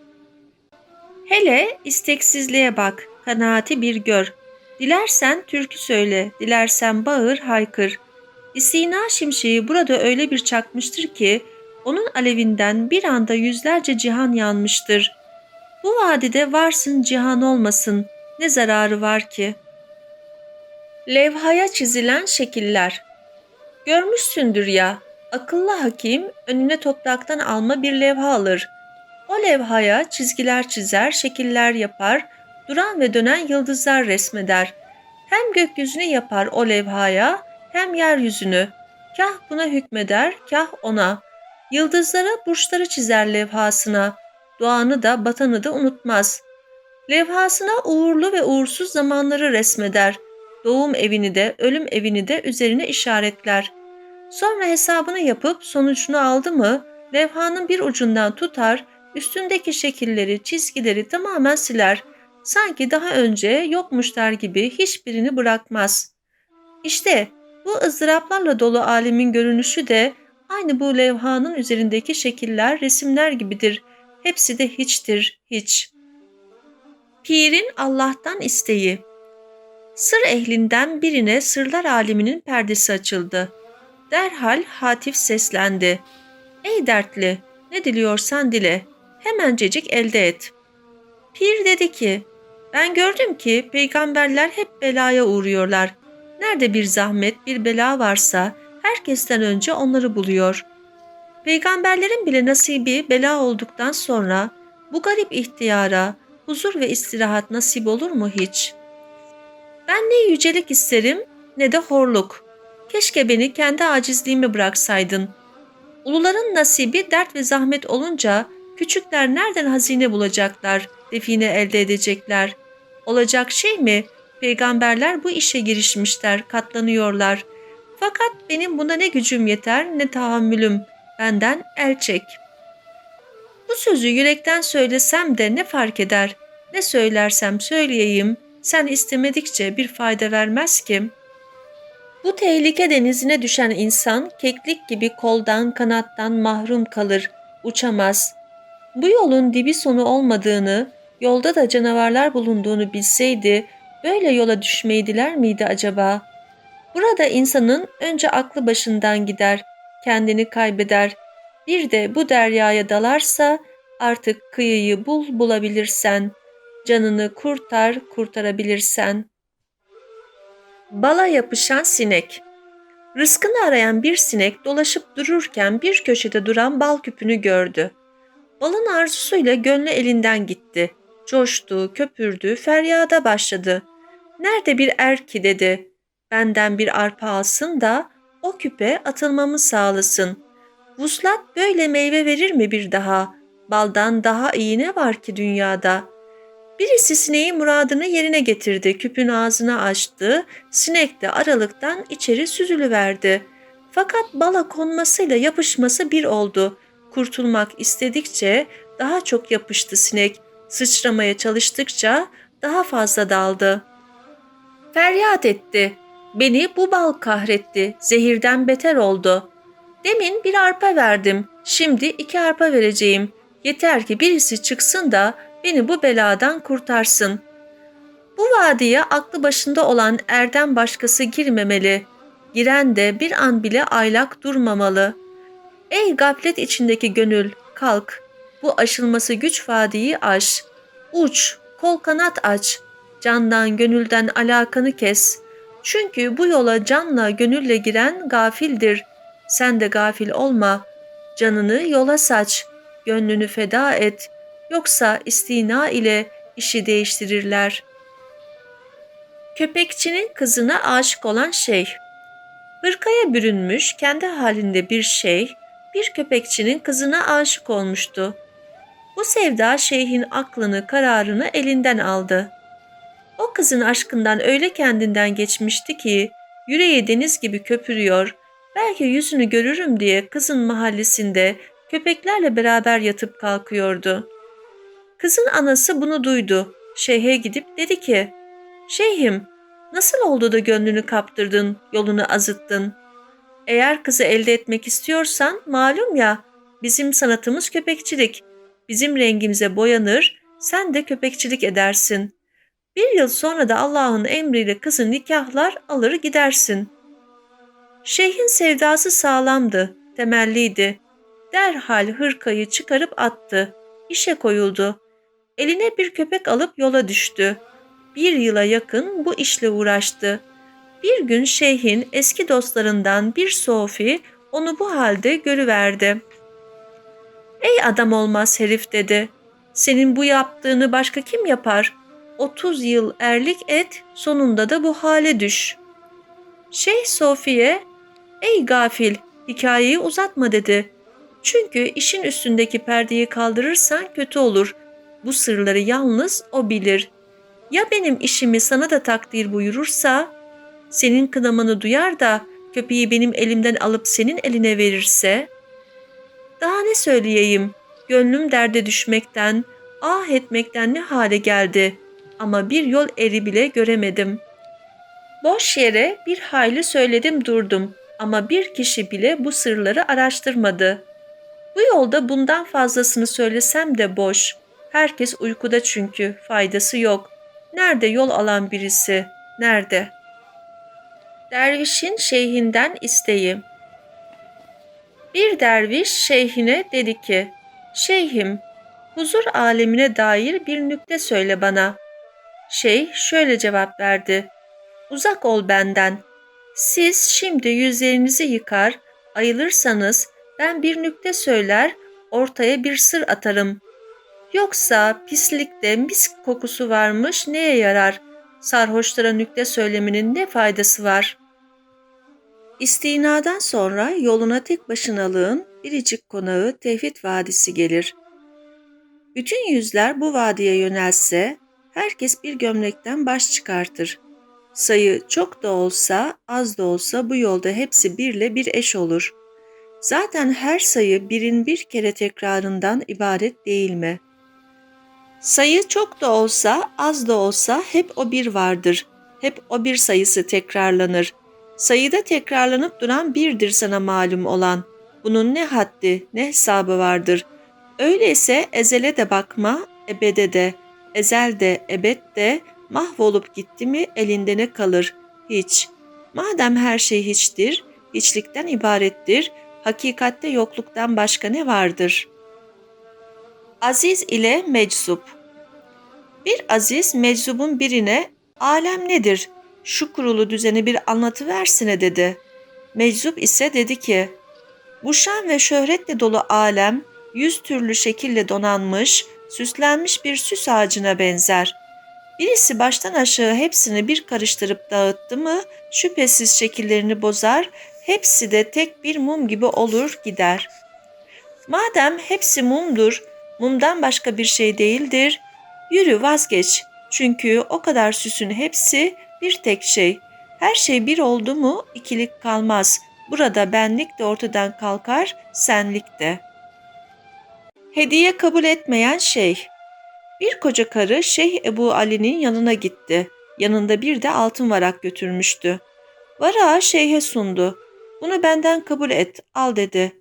S1: Hele isteksizliğe bak, kanaati bir gör. Dilersen türkü söyle, dilersen bağır, haykır. İstina şimşeği burada öyle bir çakmıştır ki, onun alevinden bir anda yüzlerce cihan yanmıştır. Bu vadide varsın cihan olmasın, ne zararı var ki? Levhaya çizilen şekiller Görmüşsündür ya, akıllı hakim önüne topraktan alma bir levha alır. O levhaya çizgiler çizer, şekiller yapar, duran ve dönen yıldızlar resmeder. Hem gökyüzünü yapar o levhaya, hem yeryüzünü. Kah buna hükmeder, kah ona. Yıldızlara burçları çizer levhasına. Doğanı da batanı da unutmaz. Levhasına uğurlu ve uğursuz zamanları resmeder. Doğum evini de ölüm evini de üzerine işaretler. Sonra hesabını yapıp sonucunu aldı mı levhanın bir ucundan tutar, üstündeki şekilleri, çizgileri tamamen siler. Sanki daha önce yokmuşlar gibi hiçbirini bırakmaz. İşte bu ızdıraplarla dolu alemin görünüşü de aynı bu levhanın üzerindeki şekiller, resimler gibidir. Hepsi de hiçtir, hiç. Pirin Allah'tan isteği Sır ehlinden birine sırlar aleminin perdesi açıldı. Derhal Hatif seslendi. Ey dertli, ne diliyorsan dile, hemencecik elde et. Pir dedi ki, ben gördüm ki peygamberler hep belaya uğruyorlar. Nerede bir zahmet, bir bela varsa herkesten önce onları buluyor. Peygamberlerin bile nasibi bela olduktan sonra bu garip ihtiyara huzur ve istirahat nasip olur mu hiç? Ben ne yücelik isterim ne de horluk. Keşke beni kendi acizliğime bıraksaydın. Uluların nasibi dert ve zahmet olunca küçükler nereden hazine bulacaklar, define elde edecekler? Olacak şey mi? Peygamberler bu işe girişmişler, katlanıyorlar. Fakat benim buna ne gücüm yeter ne tahammülüm. Benden el çek. Bu sözü yürekten söylesem de ne fark eder? Ne söylersem söyleyeyim, sen istemedikçe bir fayda vermez ki. Bu tehlike denizine düşen insan keklik gibi koldan kanattan mahrum kalır, uçamaz. Bu yolun dibi sonu olmadığını, yolda da canavarlar bulunduğunu bilseydi böyle yola düşmeyi diler miydi acaba? Burada insanın önce aklı başından gider, kendini kaybeder. Bir de bu deryaya dalarsa artık kıyıyı bul bulabilirsen, canını kurtar kurtarabilirsen. Bala yapışan sinek Rızkını arayan bir sinek dolaşıp dururken bir köşede duran bal küpünü gördü. Balın arzusuyla gönlü elinden gitti. Coştu, köpürdü, feryada başladı. Nerede bir er ki dedi. Benden bir arpa alsın da o küpe atılmamı sağlasın. Vuslat böyle meyve verir mi bir daha? Baldan daha iyi ne var ki dünyada? Birisi sineğin muradını yerine getirdi. Küpün ağzını açtı. Sinek de aralıktan içeri süzülüverdi. Fakat bala konmasıyla yapışması bir oldu. Kurtulmak istedikçe daha çok yapıştı sinek. Sıçramaya çalıştıkça daha fazla daldı. Feryat etti. Beni bu bal kahretti. Zehirden beter oldu. Demin bir arpa verdim. Şimdi iki arpa vereceğim. Yeter ki birisi çıksın da beni bu beladan kurtarsın. Bu vadiye aklı başında olan erden başkası girmemeli. Giren de bir an bile aylak durmamalı. Ey gaflet içindeki gönül, kalk. Bu aşılması güç vadiyi aş. Uç, kol kanat aç. Candan gönülden alakanı kes. Çünkü bu yola canla gönülle giren gafildir. Sen de gafil olma. Canını yola saç. Gönlünü feda et.'' yoksa istina ile işi değiştirirler. Köpekçinin kızına aşık olan şey Hırkaya bürünmüş kendi halinde bir şey, bir köpekçinin kızına aşık olmuştu. Bu sevda şeyhin aklını, kararını elinden aldı. O kızın aşkından öyle kendinden geçmişti ki, yüreği deniz gibi köpürüyor, belki yüzünü görürüm diye kızın mahallesinde köpeklerle beraber yatıp kalkıyordu. Kızın anası bunu duydu. Şeyhe gidip dedi ki, Şeyhim, nasıl oldu da gönlünü kaptırdın, yolunu azıttın? Eğer kızı elde etmek istiyorsan malum ya, bizim sanatımız köpekçilik. Bizim rengimize boyanır, sen de köpekçilik edersin. Bir yıl sonra da Allah'ın emriyle kızı nikahlar alır gidersin. Şeyhin sevdası sağlamdı, temelliydi. Derhal hırkayı çıkarıp attı. İşe koyuldu. Eline bir köpek alıp yola düştü. Bir yıla yakın bu işle uğraştı. Bir gün şeyhin eski dostlarından bir Sofi onu bu halde görüverdi. Ey adam olmaz herif dedi. Senin bu yaptığını başka kim yapar? 30 yıl erlik et, sonunda da bu hale düş. Şeyh Sofi'ye, ey gafil, hikayeyi uzatma dedi. Çünkü işin üstündeki perdeyi kaldırırsan kötü olur. Bu sırları yalnız o bilir. Ya benim işimi sana da takdir buyurursa, senin kınamanı duyar da köpeği benim elimden alıp senin eline verirse? Daha ne söyleyeyim? Gönlüm derde düşmekten, ah etmekten ne hale geldi ama bir yol eri bile göremedim. Boş yere bir hayli söyledim durdum ama bir kişi bile bu sırları araştırmadı. Bu yolda bundan fazlasını söylesem de boş. Herkes uykuda çünkü faydası yok. Nerede yol alan birisi? Nerede? Dervişin şeyhinden isteği. Bir derviş şeyhine dedi ki, Şeyhim, huzur alemine dair bir nükte söyle bana. Şeyh şöyle cevap verdi. Uzak ol benden. Siz şimdi yüzlerinizi yıkar, ayılırsanız ben bir nükte söyler, ortaya bir sır atarım. Yoksa pislikte mis kokusu varmış neye yarar? Sarhoşlara nükte söyleminin ne faydası var? İstinadan sonra yoluna tek başınalığın biricik konağı Tevhid Vadisi gelir. Bütün yüzler bu vadiye yönelse herkes bir gömlekten baş çıkartır. Sayı çok da olsa az da olsa bu yolda hepsi birle bir eş olur. Zaten her sayı birin bir kere tekrarından ibaret değil mi? Sayı çok da olsa az da olsa hep o bir vardır. Hep o bir sayısı tekrarlanır. Sayıda tekrarlanıp duran birdir sana malum olan. Bunun ne haddi ne hesabı vardır. Öyleyse ezele de bakma, ebede de, ezel de, ebed de mahvolup gitti mi elinde ne kalır? Hiç. Madem her şey hiçtir, hiçlikten ibarettir, hakikatte yokluktan başka ne vardır? Aziz ile meczup Bir aziz meczubun birine alem nedir? Şu kurulu düzeni bir anlatıversine dedi. Meczup ise dedi ki, bu şan ve şöhretle dolu alem yüz türlü şekille donanmış, süslenmiş bir süs ağacına benzer. Birisi baştan aşağı hepsini bir karıştırıp dağıttı mı şüphesiz şekillerini bozar, hepsi de tek bir mum gibi olur gider. Madem hepsi mumdur, mumdan başka bir şey değildir, yürü vazgeç. Çünkü o kadar süsün hepsi bir tek şey. Her şey bir oldu mu ikilik kalmaz. Burada benlik de ortadan kalkar, senlik de. Hediye kabul etmeyen şey. Bir koca karı Şeyh Ebu Ali'nin yanına gitti. Yanında bir de altın varak götürmüştü. Varağı şeyhe sundu. Bunu benden kabul et, al dedi.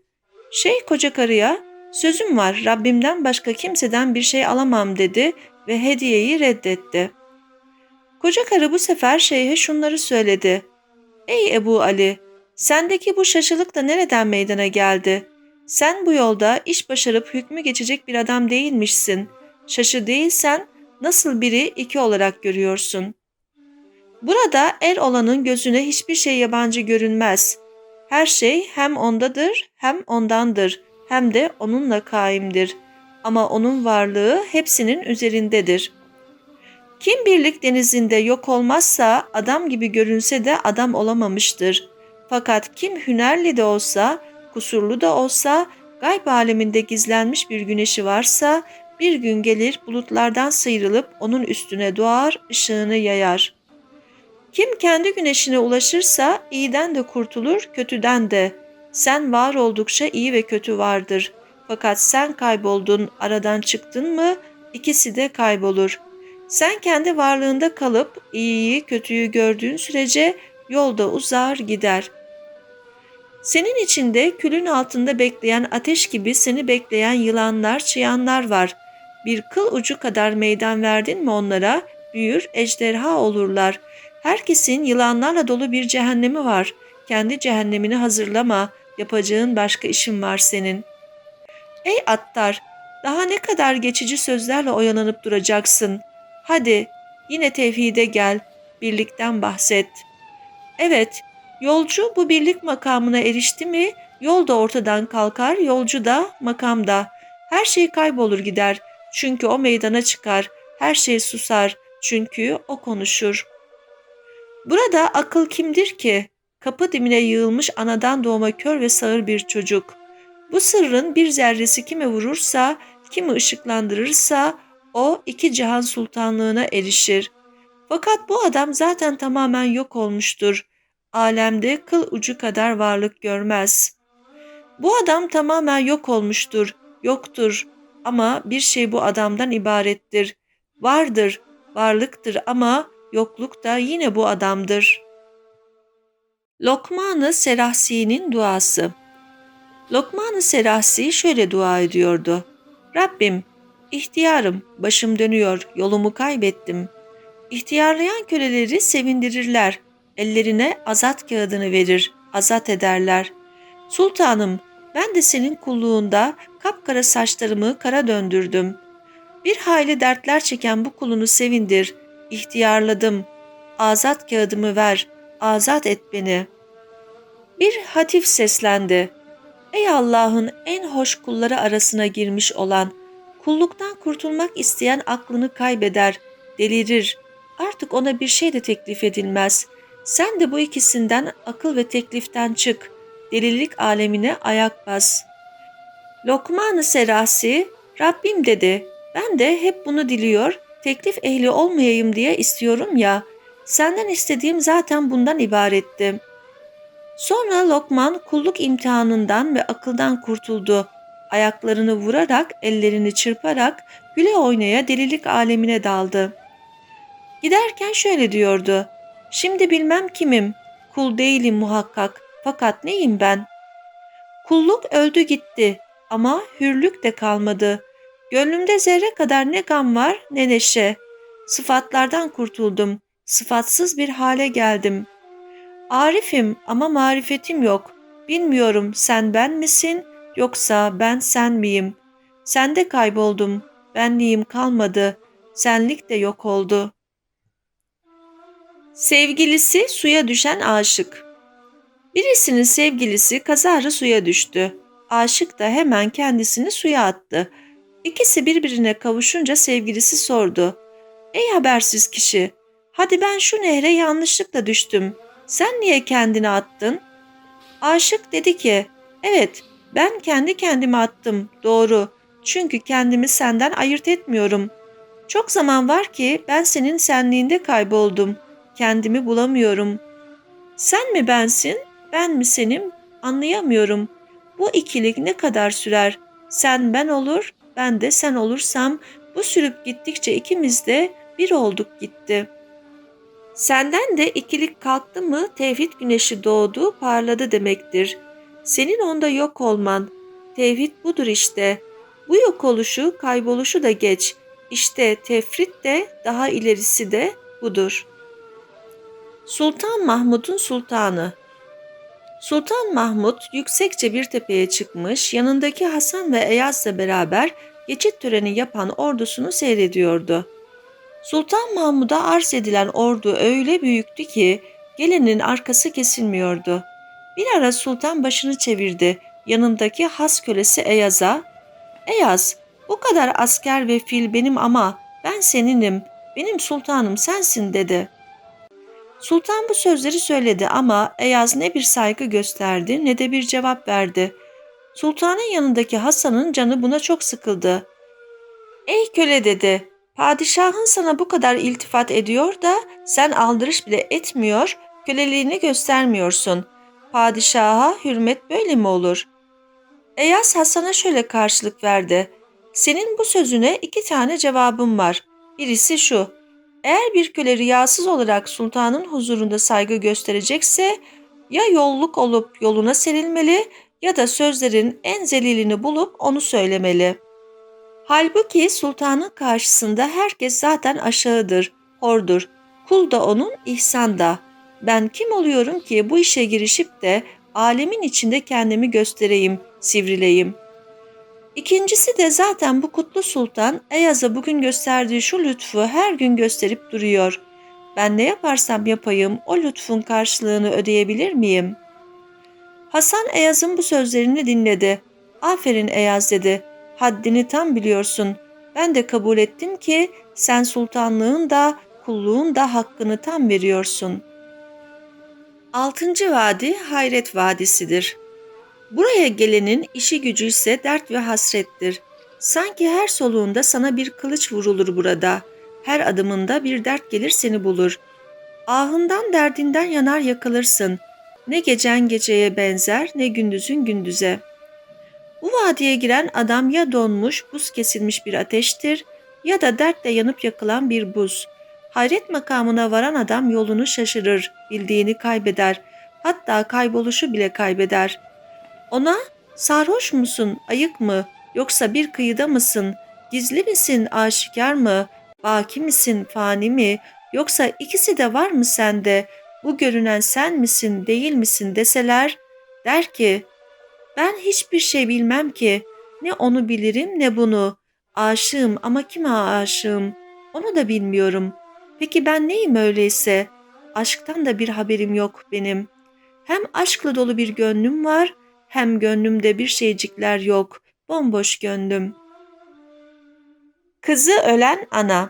S1: Şeyh koca karıya, sözüm var Rabbimden başka kimseden bir şey alamam dedi ve hediyeyi reddetti. Koca karı bu sefer şeyhe şunları söyledi. Ey Ebu Ali, sendeki bu şaşılık da nereden meydana geldi? Sen bu yolda iş başarıp hükmü geçecek bir adam değilmişsin. Şaşı değilsen nasıl biri iki olarak görüyorsun? Burada er olanın gözüne hiçbir şey yabancı görünmez. Her şey hem ondadır hem ondandır hem de onunla kaimdir. Ama onun varlığı hepsinin üzerindedir. Kim birlik denizinde yok olmazsa adam gibi görünse de adam olamamıştır. Fakat kim hünerli de olsa, kusurlu da olsa, gayb aleminde gizlenmiş bir güneşi varsa bir gün gelir bulutlardan sıyrılıp onun üstüne doğar, ışığını yayar. Kim kendi güneşine ulaşırsa iyiden de kurtulur, kötüden de. Sen var oldukça iyi ve kötü vardır. Fakat sen kayboldun, aradan çıktın mı ikisi de kaybolur. Sen kendi varlığında kalıp iyiyi kötüyü gördüğün sürece yolda uzar gider. Senin içinde külün altında bekleyen ateş gibi seni bekleyen yılanlar, çıyanlar var. Bir kıl ucu kadar meydan verdin mi onlara, büyür, ejderha olurlar. Herkesin yılanlarla dolu bir cehennemi var. Kendi cehennemini hazırlama, yapacağın başka işin var senin. Ey attar, daha ne kadar geçici sözlerle oyalanıp duracaksın? Hadi yine tevhide gel, birlikten bahset. Evet, yolcu bu birlik makamına erişti mi yol da ortadan kalkar, yolcu da makamda. Her şey kaybolur gider çünkü o meydana çıkar. Her şey susar çünkü o konuşur. Burada akıl kimdir ki? Kapı dibine yığılmış anadan doğma kör ve sağır bir çocuk. Bu sırrın bir zerresi kime vurursa, kimi ışıklandırırsa o iki cihan sultanlığına erişir. Fakat bu adam zaten tamamen yok olmuştur. Alemde kıl ucu kadar varlık görmez. Bu adam tamamen yok olmuştur, yoktur ama bir şey bu adamdan ibarettir. Vardır, varlıktır ama yokluk da yine bu adamdır. Lokman-ı Serahsi'nin duası Lokman-ı Serahsi şöyle dua ediyordu. Rabbim, ihtiyarım, başım dönüyor, yolumu kaybettim. İhtiyarlayan köleleri sevindirirler, ellerine azat kağıdını verir, azat ederler. Sultanım, ben de senin kulluğunda kapkara saçlarımı kara döndürdüm. Bir hayli dertler çeken bu kulunu sevindir, ihtiyarladım. Azat kağıdımı ver, azat et beni. Bir hatif seslendi. Ey Allah'ın en hoş kulları arasına girmiş olan, kulluktan kurtulmak isteyen aklını kaybeder, delirir. Artık ona bir şey de teklif edilmez. Sen de bu ikisinden akıl ve tekliften çık. Delilik alemine ayak bas. Lokman-ı Serasi, Rabbim dedi, ben de hep bunu diliyor, teklif ehli olmayayım diye istiyorum ya, senden istediğim zaten bundan ibaretti. Sonra Lokman kulluk imtihanından ve akıldan kurtuldu. Ayaklarını vurarak, ellerini çırparak güle oynaya delilik alemine daldı. Giderken şöyle diyordu. Şimdi bilmem kimim, kul değilim muhakkak, fakat neyim ben? Kulluk öldü gitti ama hürlük de kalmadı. Gönlümde zerre kadar ne gam var ne neşe. Sıfatlardan kurtuldum, sıfatsız bir hale geldim. Arifim ama marifetim yok. Bilmiyorum sen ben misin yoksa ben sen miyim? Sende kayboldum, benliğim kalmadı, senlik de yok oldu. Sevgilisi suya düşen aşık Birisinin sevgilisi kazara suya düştü. Aşık da hemen kendisini suya attı. İkisi birbirine kavuşunca sevgilisi sordu. Ey habersiz kişi, hadi ben şu nehre yanlışlıkla düştüm. Sen niye kendini attın? Aşık dedi ki, evet ben kendi kendime attım, doğru. Çünkü kendimi senden ayırt etmiyorum. Çok zaman var ki ben senin senliğinde kayboldum. Kendimi bulamıyorum. Sen mi bensin, ben mi senim anlayamıyorum. Bu ikilik ne kadar sürer? Sen ben olur, ben de sen olursam bu sürüp gittikçe ikimiz de bir olduk gitti. Senden de ikilik kalktı mı tevhid güneşi doğdu, parladı demektir. Senin onda yok olman. Tevhid budur işte. Bu yok oluşu, kayboluşu da geç. İşte tefrit de daha ilerisi de budur. Sultan Mahmud'un sultanı Sultan Mahmud yüksekçe bir tepeye çıkmış, yanındaki Hasan ve Eyaz'la beraber geçit töreni yapan ordusunu seyrediyordu. Sultan Mahmud'a arz edilen ordu öyle büyüktü ki gelenin arkası kesilmiyordu. Bir ara sultan başını çevirdi. Yanındaki has kölesi Eyaz'a, ''Eyaz, bu kadar asker ve fil benim ama ben seninim, benim sultanım sensin.'' dedi. Sultan bu sözleri söyledi ama Eyaz ne bir saygı gösterdi ne de bir cevap verdi. Sultanın yanındaki Hasan'ın canı buna çok sıkıldı. ''Ey köle'' dedi, ''padişahın sana bu kadar iltifat ediyor da sen aldırış bile etmiyor, köleliğini göstermiyorsun. Padişaha hürmet böyle mi olur?'' Eyaz Hasan'a şöyle karşılık verdi.
S2: Senin bu sözüne iki tane cevabım var. Birisi şu. Eğer bir köle riyasız olarak sultanın huzurunda saygı gösterecekse ya yolluk olup yoluna serilmeli ya da sözlerin en zelilini bulup onu söylemeli. Halbuki sultanın karşısında herkes zaten aşağıdır, hordur. Kul da onun, ihsan da. Ben kim oluyorum ki bu işe girişip de alemin içinde kendimi göstereyim, sivrileyim. İkincisi de zaten bu kutlu sultan Eyaz'a bugün gösterdiği şu lütfu her gün gösterip duruyor. Ben ne yaparsam yapayım o lütfun karşılığını ödeyebilir miyim? Hasan Eyaz'ın bu sözlerini dinledi. Aferin Eyaz dedi. Haddini tam biliyorsun. Ben de kabul ettim ki sen sultanlığın da kulluğun da hakkını tam veriyorsun. Altıncı vadi Hayret Vadisi'dir. Buraya gelenin işi gücü ise dert ve hasrettir. Sanki her soluğunda sana bir kılıç vurulur burada. Her adımında bir dert gelir seni bulur. Ahından derdinden yanar yakılırsın. Ne gecen geceye benzer ne gündüzün gündüze. Bu vadiye giren adam ya donmuş, buz kesilmiş bir ateştir ya da dertle yanıp yakılan bir buz. Hayret makamına varan adam yolunu şaşırır, bildiğini kaybeder, hatta kayboluşu bile kaybeder. Ona sarhoş musun, ayık mı, yoksa bir kıyıda mısın, gizli misin, aşikar mı, baki misin, fani mi, yoksa ikisi de var mı sende, bu görünen sen misin, değil misin deseler, der ki, ben hiçbir şey bilmem ki, ne onu bilirim ne bunu, aşığım ama kime aşığım, onu da bilmiyorum. Peki ben neyim öyleyse? Aşktan da bir haberim yok benim. Hem aşkla dolu bir gönlüm var, hem gönlümde bir şeycikler yok, bomboş gönlüm. Kızı ölen ana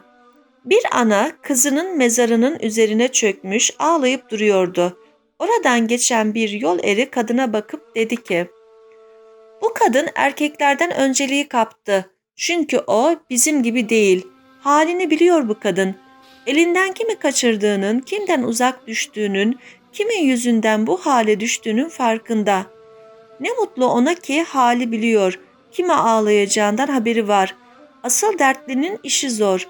S2: Bir ana kızının mezarının üzerine çökmüş ağlayıp duruyordu. Oradan geçen bir yol eri kadına bakıp dedi ki, ''Bu kadın erkeklerden önceliği kaptı. Çünkü o bizim gibi değil. Halini biliyor bu kadın. Elinden kimi kaçırdığının, kimden uzak düştüğünün, kimin yüzünden bu hale düştüğünün farkında. Ne mutlu ona ki hali biliyor, kime ağlayacağından haberi var. Asıl dertlinin işi zor.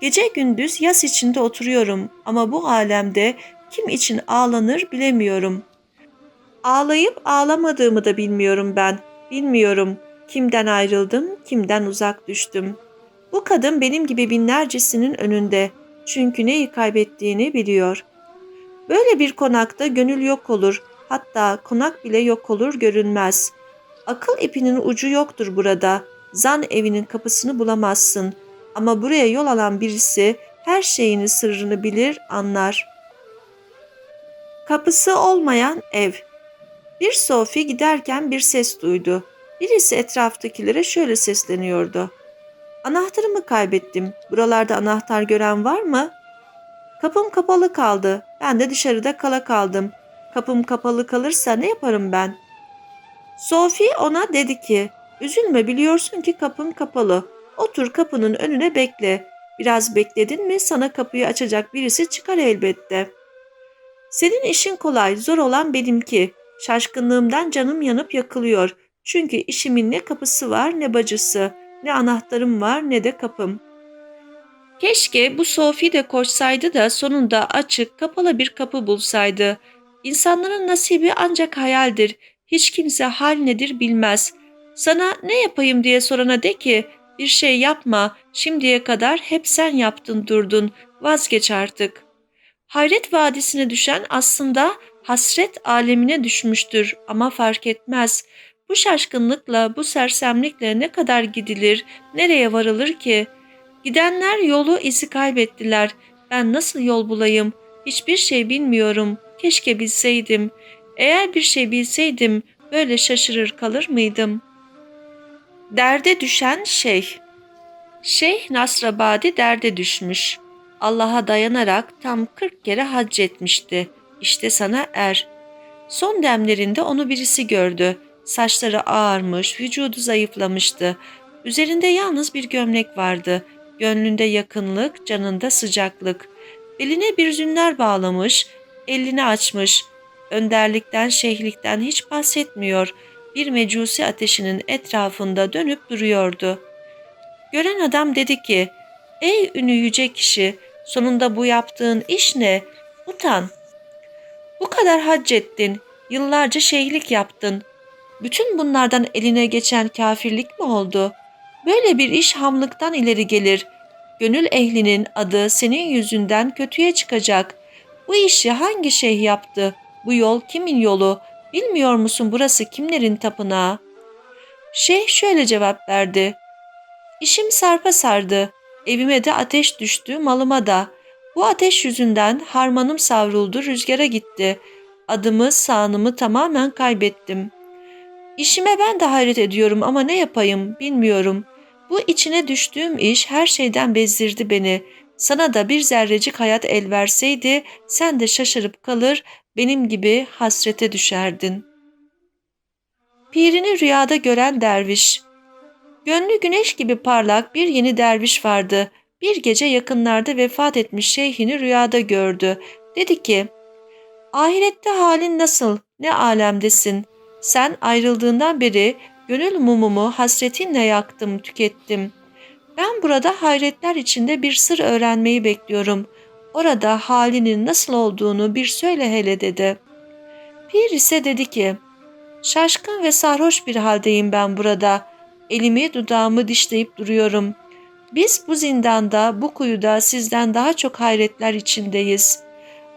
S2: Gece gündüz yas içinde oturuyorum ama bu alemde kim için ağlanır bilemiyorum. Ağlayıp ağlamadığımı da bilmiyorum ben. Bilmiyorum kimden ayrıldım, kimden uzak düştüm. Bu kadın benim gibi binlercesinin önünde. Çünkü neyi kaybettiğini biliyor. Böyle bir konakta gönül yok olur. Hatta konak bile yok olur görünmez. Akıl ipinin ucu yoktur burada. Zan evinin kapısını bulamazsın. Ama buraya yol alan birisi her şeyini sırrını bilir, anlar. Kapısı olmayan ev. Bir Sofi giderken bir ses duydu. Birisi etraftakilere şöyle sesleniyordu. Anahtarımı kaybettim. Buralarda anahtar gören var mı? Kapım kapalı kaldı. Ben de dışarıda kala kaldım. Kapım kapalı kalırsa ne yaparım ben? Sophie ona dedi ki, üzülme biliyorsun ki kapım kapalı. Otur kapının önüne bekle. Biraz bekledin mi sana kapıyı açacak birisi çıkar elbette. Senin işin kolay, zor olan benimki. Şaşkınlığımdan canım yanıp yakılıyor. Çünkü işimin ne kapısı var ne bacısı.'' Ne anahtarım var ne de kapım. Keşke bu Sophie de koşsaydı da sonunda açık, kapalı bir kapı bulsaydı. İnsanların nasibi ancak hayaldir. Hiç kimse hal nedir bilmez. Sana ne yapayım diye sorana de ki, bir şey yapma, şimdiye kadar hep sen yaptın durdun, vazgeç artık. Hayret vadisine düşen aslında hasret alemine düşmüştür ama fark etmez. Bu şaşkınlıkla, bu sersemlikle ne kadar gidilir, nereye varılır ki? Gidenler yolu izi kaybettiler. Ben nasıl yol bulayım? Hiçbir şey bilmiyorum. Keşke bilseydim. Eğer bir şey bilseydim böyle şaşırır kalır mıydım? Derde düşen şeyh Şeyh Nasrabadi derde düşmüş. Allah'a dayanarak tam 40 kere hac etmişti. İşte sana er. Son demlerinde onu birisi gördü. Saçları ağarmış, vücudu zayıflamıştı. Üzerinde yalnız bir gömlek vardı. Gönlünde yakınlık, canında sıcaklık. Eline bir zünler bağlamış, elini açmış. Önderlikten, şeyhlikten hiç bahsetmiyor. Bir mecusi ateşinin etrafında dönüp duruyordu.
S1: Gören adam dedi ki, ''Ey ünü yüce kişi, sonunda bu yaptığın iş ne? Utan. Bu kadar hac ettin, yıllarca şeyhlik yaptın. Bütün bunlardan eline geçen kafirlik mi oldu? Böyle bir iş hamlıktan ileri gelir. Gönül ehlinin adı senin yüzünden kötüye çıkacak. Bu işi hangi şeyh yaptı? Bu yol kimin yolu? Bilmiyor musun burası kimlerin tapınağı? Şeyh şöyle cevap verdi. İşim sarpa sardı. Evime de ateş düştü, malıma da. Bu ateş yüzünden harmanım savruldu, rüzgara gitti. Adımı, sağnımı tamamen kaybettim. İşime ben de hayret ediyorum ama ne yapayım bilmiyorum. Bu içine düştüğüm iş her şeyden bezdirdi beni. Sana da bir zerrecik hayat el verseydi sen de şaşırıp kalır, benim gibi hasrete düşerdin. Pirini rüyada gören derviş Gönlü güneş gibi parlak bir yeni derviş vardı. Bir gece yakınlarda vefat etmiş şeyhini rüyada gördü. Dedi ki, Ahirette halin nasıl, ne alemdesin? Sen ayrıldığından beri gönül mumumu hasretinle yaktım, tükettim. Ben burada hayretler içinde bir sır öğrenmeyi bekliyorum. Orada halinin nasıl olduğunu bir söyle hele dedi. Pir ise dedi ki, şaşkın ve sarhoş bir haldeyim ben burada. Elimi dudağımı dişleyip duruyorum. Biz bu zindanda, bu kuyuda sizden daha çok hayretler içindeyiz.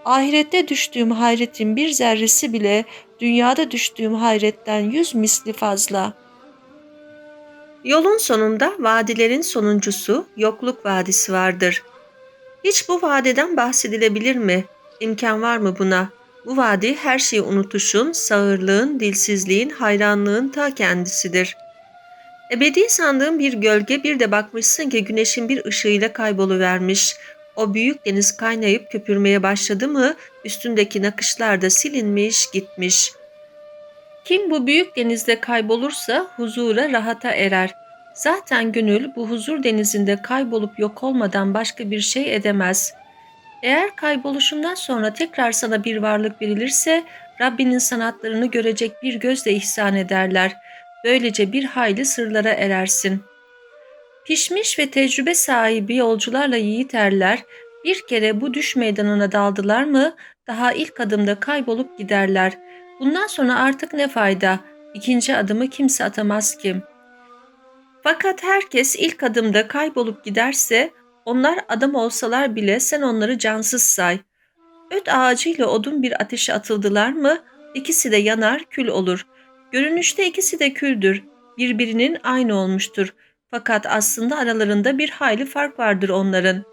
S1: Ahirette düştüğüm hayretin bir zerresi bile dünyada düştüğüm hayretten yüz misli fazla. Yolun sonunda vadilerin sonuncusu yokluk vadisi vardır. Hiç bu vadeden bahsedilebilir mi? İmkan var mı buna? Bu vadi her şeyi unutuşun, sağırlığın, dilsizliğin, hayranlığın ta kendisidir. Ebedi sandığın bir gölge bir de bakmışsın ki güneşin bir ışığıyla kayboluvermiş. O büyük deniz kaynayıp köpürmeye başladı mı üstündeki nakışlar da silinmiş gitmiş. Kim bu büyük denizde kaybolursa huzura rahata erer. Zaten gönül bu huzur denizinde kaybolup yok olmadan başka bir şey edemez. Eğer kayboluşundan sonra tekrar sana bir varlık verilirse Rabbinin sanatlarını görecek bir gözle ihsan ederler. Böylece bir hayli sırlara erersin.'' Pişmiş ve tecrübe sahibi yolcularla yiğit erler bir kere bu düş meydanına daldılar mı daha ilk adımda kaybolup giderler. Bundan sonra artık ne fayda? İkinci adımı kimse atamaz ki. Fakat herkes ilk adımda kaybolup giderse onlar adam olsalar bile sen onları cansız say. Öt ağacıyla odun bir ateşe atıldılar mı ikisi de yanar kül olur. Görünüşte ikisi de küldür. Birbirinin aynı olmuştur.'' Fakat aslında aralarında bir hayli fark vardır onların.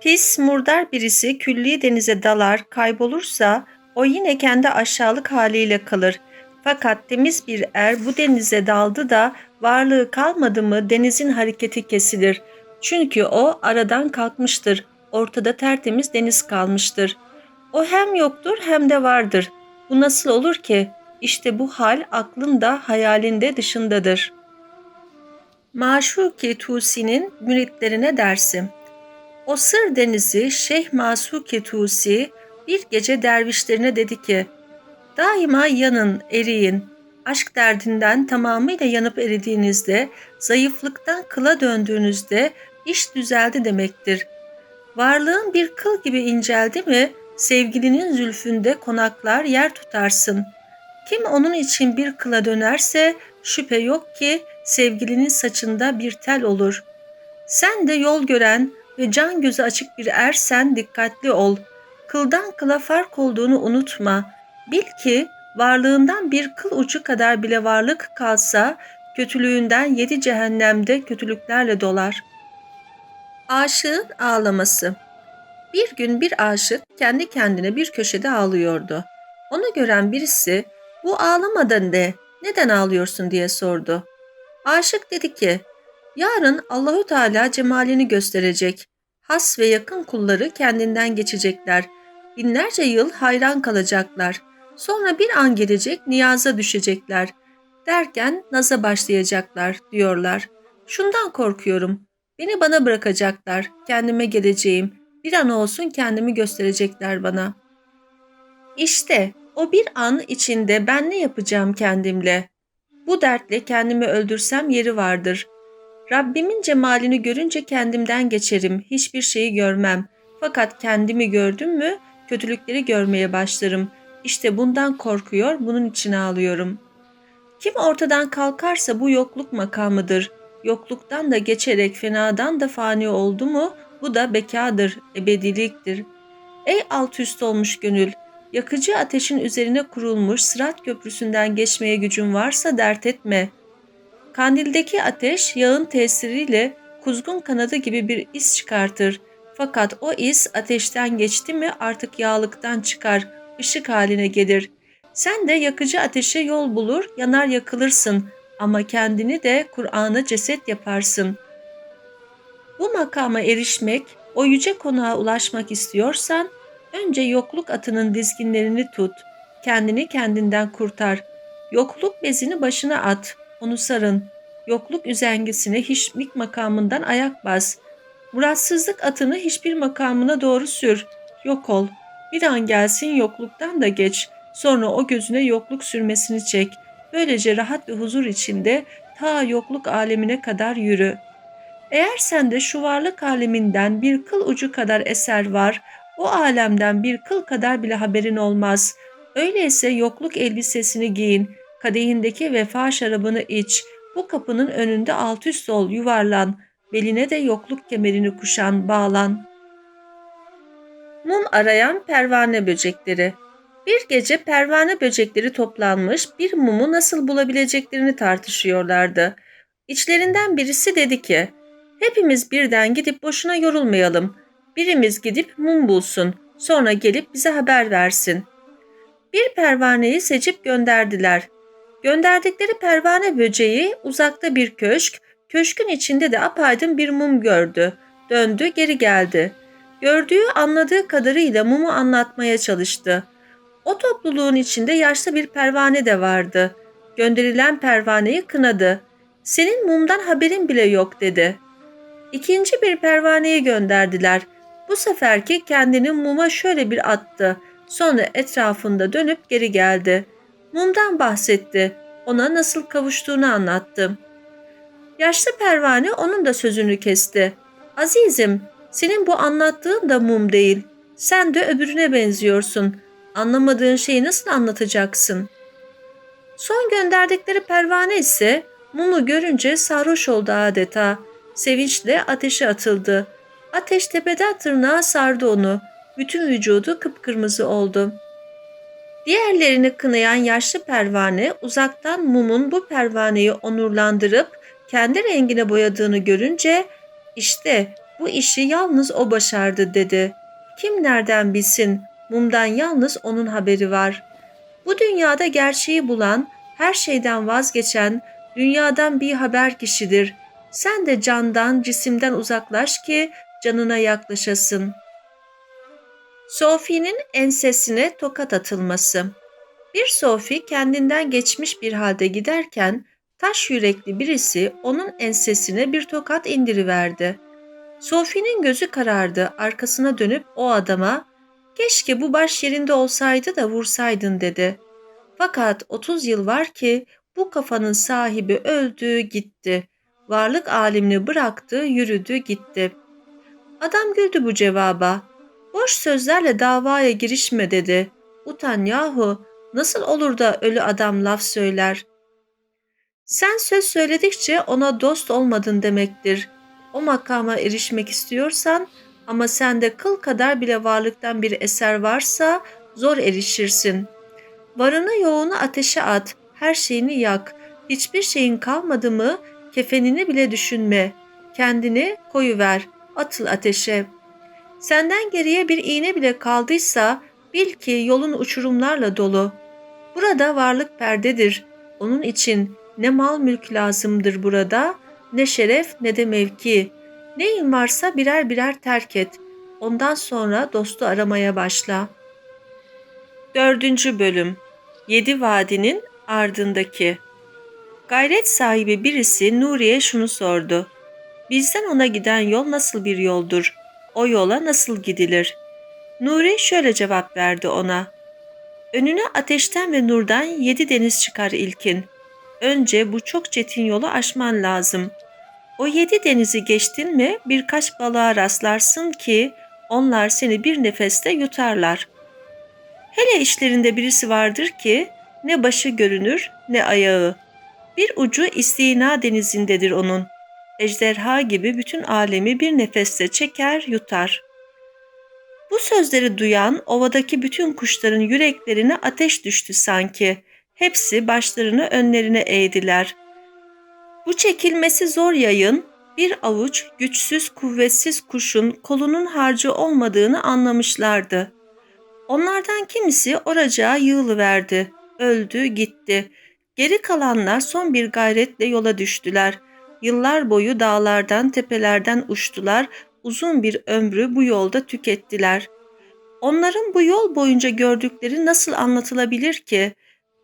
S1: Pis, murdar birisi külli denize dalar, kaybolursa o yine kendi aşağılık haliyle kalır. Fakat temiz bir er bu denize daldı da varlığı kalmadı mı denizin hareketi kesilir. Çünkü o aradan kalkmıştır. Ortada tertemiz deniz kalmıştır. O hem yoktur hem de vardır. Bu nasıl olur ki? İşte bu hal aklın da hayalinde dışındadır.'' Maşuki Tusi'nin müritlerine dersi. O sır denizi Şeyh Masuki Tusi bir gece dervişlerine dedi ki, Daima yanın, eriyin. Aşk derdinden tamamıyla yanıp eridiğinizde, zayıflıktan kıla döndüğünüzde iş düzeldi demektir. Varlığın bir kıl gibi inceldi mi, sevgilinin zülfünde konaklar yer tutarsın. Kim onun için bir kıla dönerse şüphe yok ki sevgilinin saçında bir tel olur. Sen de yol gören ve can gözü açık bir ersen dikkatli ol. Kıldan kıla fark olduğunu unutma. Bil ki varlığından bir kıl ucu kadar bile varlık kalsa kötülüğünden yedi cehennemde kötülüklerle dolar. Aşığın ağlaması Bir gün bir aşık kendi kendine bir köşede ağlıyordu. Onu gören birisi bu ağlamadan de neden ağlıyorsun diye sordu. Aşık dedi ki, yarın Allahü Teala cemalini gösterecek. Has ve yakın kulları kendinden geçecekler. Binlerce yıl hayran kalacaklar. Sonra bir an gelecek niyaza düşecekler. Derken naza başlayacaklar diyorlar. Şundan korkuyorum. Beni bana bırakacaklar. Kendime geleceğim. Bir an olsun kendimi gösterecekler bana. İşte o bir an içinde ben ne yapacağım kendimle? Bu dertle kendimi öldürsem yeri vardır. Rabbimin cemalini görünce kendimden geçerim, hiçbir şeyi görmem. Fakat kendimi gördüm mü kötülükleri görmeye başlarım. İşte bundan korkuyor, bunun için ağlıyorum. Kim ortadan kalkarsa bu yokluk makamıdır. Yokluktan da geçerek fenadan da fani oldu mu bu da bekadır, ebediliktir. Ey alt üst olmuş gönül, yakıcı ateşin üzerine kurulmuş sırat köprüsünden geçmeye gücün varsa dert etme. Kandildeki ateş yağın tesiriyle kuzgun kanadı gibi bir iz çıkartır. Fakat o iz ateşten geçti mi artık yağlıktan çıkar, ışık haline gelir. Sen de yakıcı ateşe yol bulur, yanar yakılırsın ama kendini de Kur'an'a ceset yaparsın. Bu makama erişmek, o yüce konuğa ulaşmak istiyorsan, önce yokluk atının dizginlerini tut, kendini kendinden kurtar. Yokluk bezini başına at, onu sarın. Yokluk üzengisine hiçlik makamından ayak bas. Muratsızlık atını hiçbir makamına doğru sür. Yok ol. Bir an gelsin yokluktan da geç. Sonra o gözüne yokluk sürmesini çek. Böylece rahat ve huzur içinde ta yokluk alemine kadar yürü. Eğer sende şu varlık aleminden bir kıl ucu kadar eser var, o alemden bir kıl kadar bile haberin olmaz. Öyleyse yokluk elbisesini giyin, kadehindeki vefa şarabını iç, bu kapının önünde alt üst ol, yuvarlan, beline de yokluk kemerini kuşan, bağlan. Mum arayan pervane böcekleri bir gece pervane böcekleri toplanmış bir mumu nasıl bulabileceklerini tartışıyorlardı. İçlerinden birisi dedi ki, hepimiz birden gidip boşuna yorulmayalım. Birimiz gidip mum bulsun, sonra gelip bize haber versin. Bir pervaneyi seçip gönderdiler. Gönderdikleri pervane böceği uzakta bir köşk, köşkün içinde de apaydın bir mum gördü. Döndü, geri geldi. Gördüğü, anladığı kadarıyla mumu anlatmaya çalıştı.'' O topluluğun içinde yaşlı bir pervane de vardı. Gönderilen pervaneyi kınadı. Senin mumdan haberin bile yok dedi. İkinci bir pervaneyi gönderdiler. Bu seferki kendini muma şöyle bir attı. Sonra etrafında dönüp geri geldi. Mumdan bahsetti. Ona nasıl kavuştuğunu anlattı. Yaşlı pervane onun da sözünü kesti. Azizim, senin bu anlattığın da mum değil. Sen de öbürüne benziyorsun. Anlamadığın şeyi nasıl anlatacaksın? Son gönderdikleri pervane ise mumu görünce sarhoş oldu adeta. Sevinçle ateşe atıldı. Ateş tepeden tırnağa sardı onu. Bütün vücudu kıpkırmızı oldu. Diğerlerini kınayan yaşlı pervane uzaktan mumun bu pervaneyi onurlandırıp kendi rengine boyadığını görünce işte bu işi yalnız o başardı dedi. Kim nereden bilsin Mumdan yalnız onun haberi var. Bu dünyada gerçeği bulan, her şeyden vazgeçen, dünyadan bir haber kişidir. Sen de candan, cisimden uzaklaş ki canına yaklaşasın. Sophie'nin ensesine tokat atılması. Bir Sophie kendinden geçmiş bir halde giderken taş yürekli birisi onun ensesine bir tokat indiriverdi. Sophie'nin gözü karardı, arkasına dönüp o adama Keşke bu baş yerinde olsaydı da vursaydın dedi. Fakat 30 yıl var ki bu kafanın sahibi öldü gitti. Varlık alimini bıraktı yürüdü gitti. Adam güldü bu cevaba. Boş sözlerle davaya girişme dedi. Utan yahu nasıl olur da ölü adam laf söyler? Sen söz söyledikçe ona dost olmadın demektir. O makama erişmek istiyorsan ama sende kıl kadar bile varlıktan bir eser varsa zor erişirsin. Varını yoğunu ateşe at, her şeyini yak. Hiçbir şeyin kalmadı mı kefenini bile düşünme. Kendini koyuver, atıl ateşe. Senden geriye bir iğne bile kaldıysa bil ki yolun uçurumlarla dolu. Burada varlık perdedir. Onun için ne mal mülk lazımdır burada, ne şeref ne de mevki. Neyin varsa birer birer terk et. Ondan sonra dostu aramaya başla. Dördüncü Bölüm Yedi Vadinin Ardındaki Gayret sahibi birisi Nuriye şunu sordu. Bizden ona giden yol nasıl bir yoldur? O yola nasıl gidilir? Nuri şöyle cevap verdi ona. Önüne ateşten ve nurdan yedi deniz çıkar ilkin. Önce bu çok çetin yolu aşman lazım. O yedi denizi geçtin mi birkaç balığa rastlarsın ki onlar seni bir nefeste yutarlar. Hele işlerinde birisi vardır ki ne başı görünür ne ayağı. Bir ucu istina denizindedir onun. Ejderha gibi bütün alemi bir nefeste çeker yutar. Bu sözleri duyan ovadaki bütün kuşların yüreklerine ateş düştü sanki. Hepsi başlarını önlerine eğdiler. Bu çekilmesi zor yayın bir avuç güçsüz kuvvetsiz kuşun kolunun harcı olmadığını anlamışlardı. Onlardan kimisi oracağa yığılıverdi, öldü gitti. Geri kalanlar son bir gayretle yola düştüler. Yıllar boyu dağlardan tepelerden uçtular, uzun bir ömrü bu yolda tükettiler. Onların bu yol boyunca gördükleri nasıl anlatılabilir ki?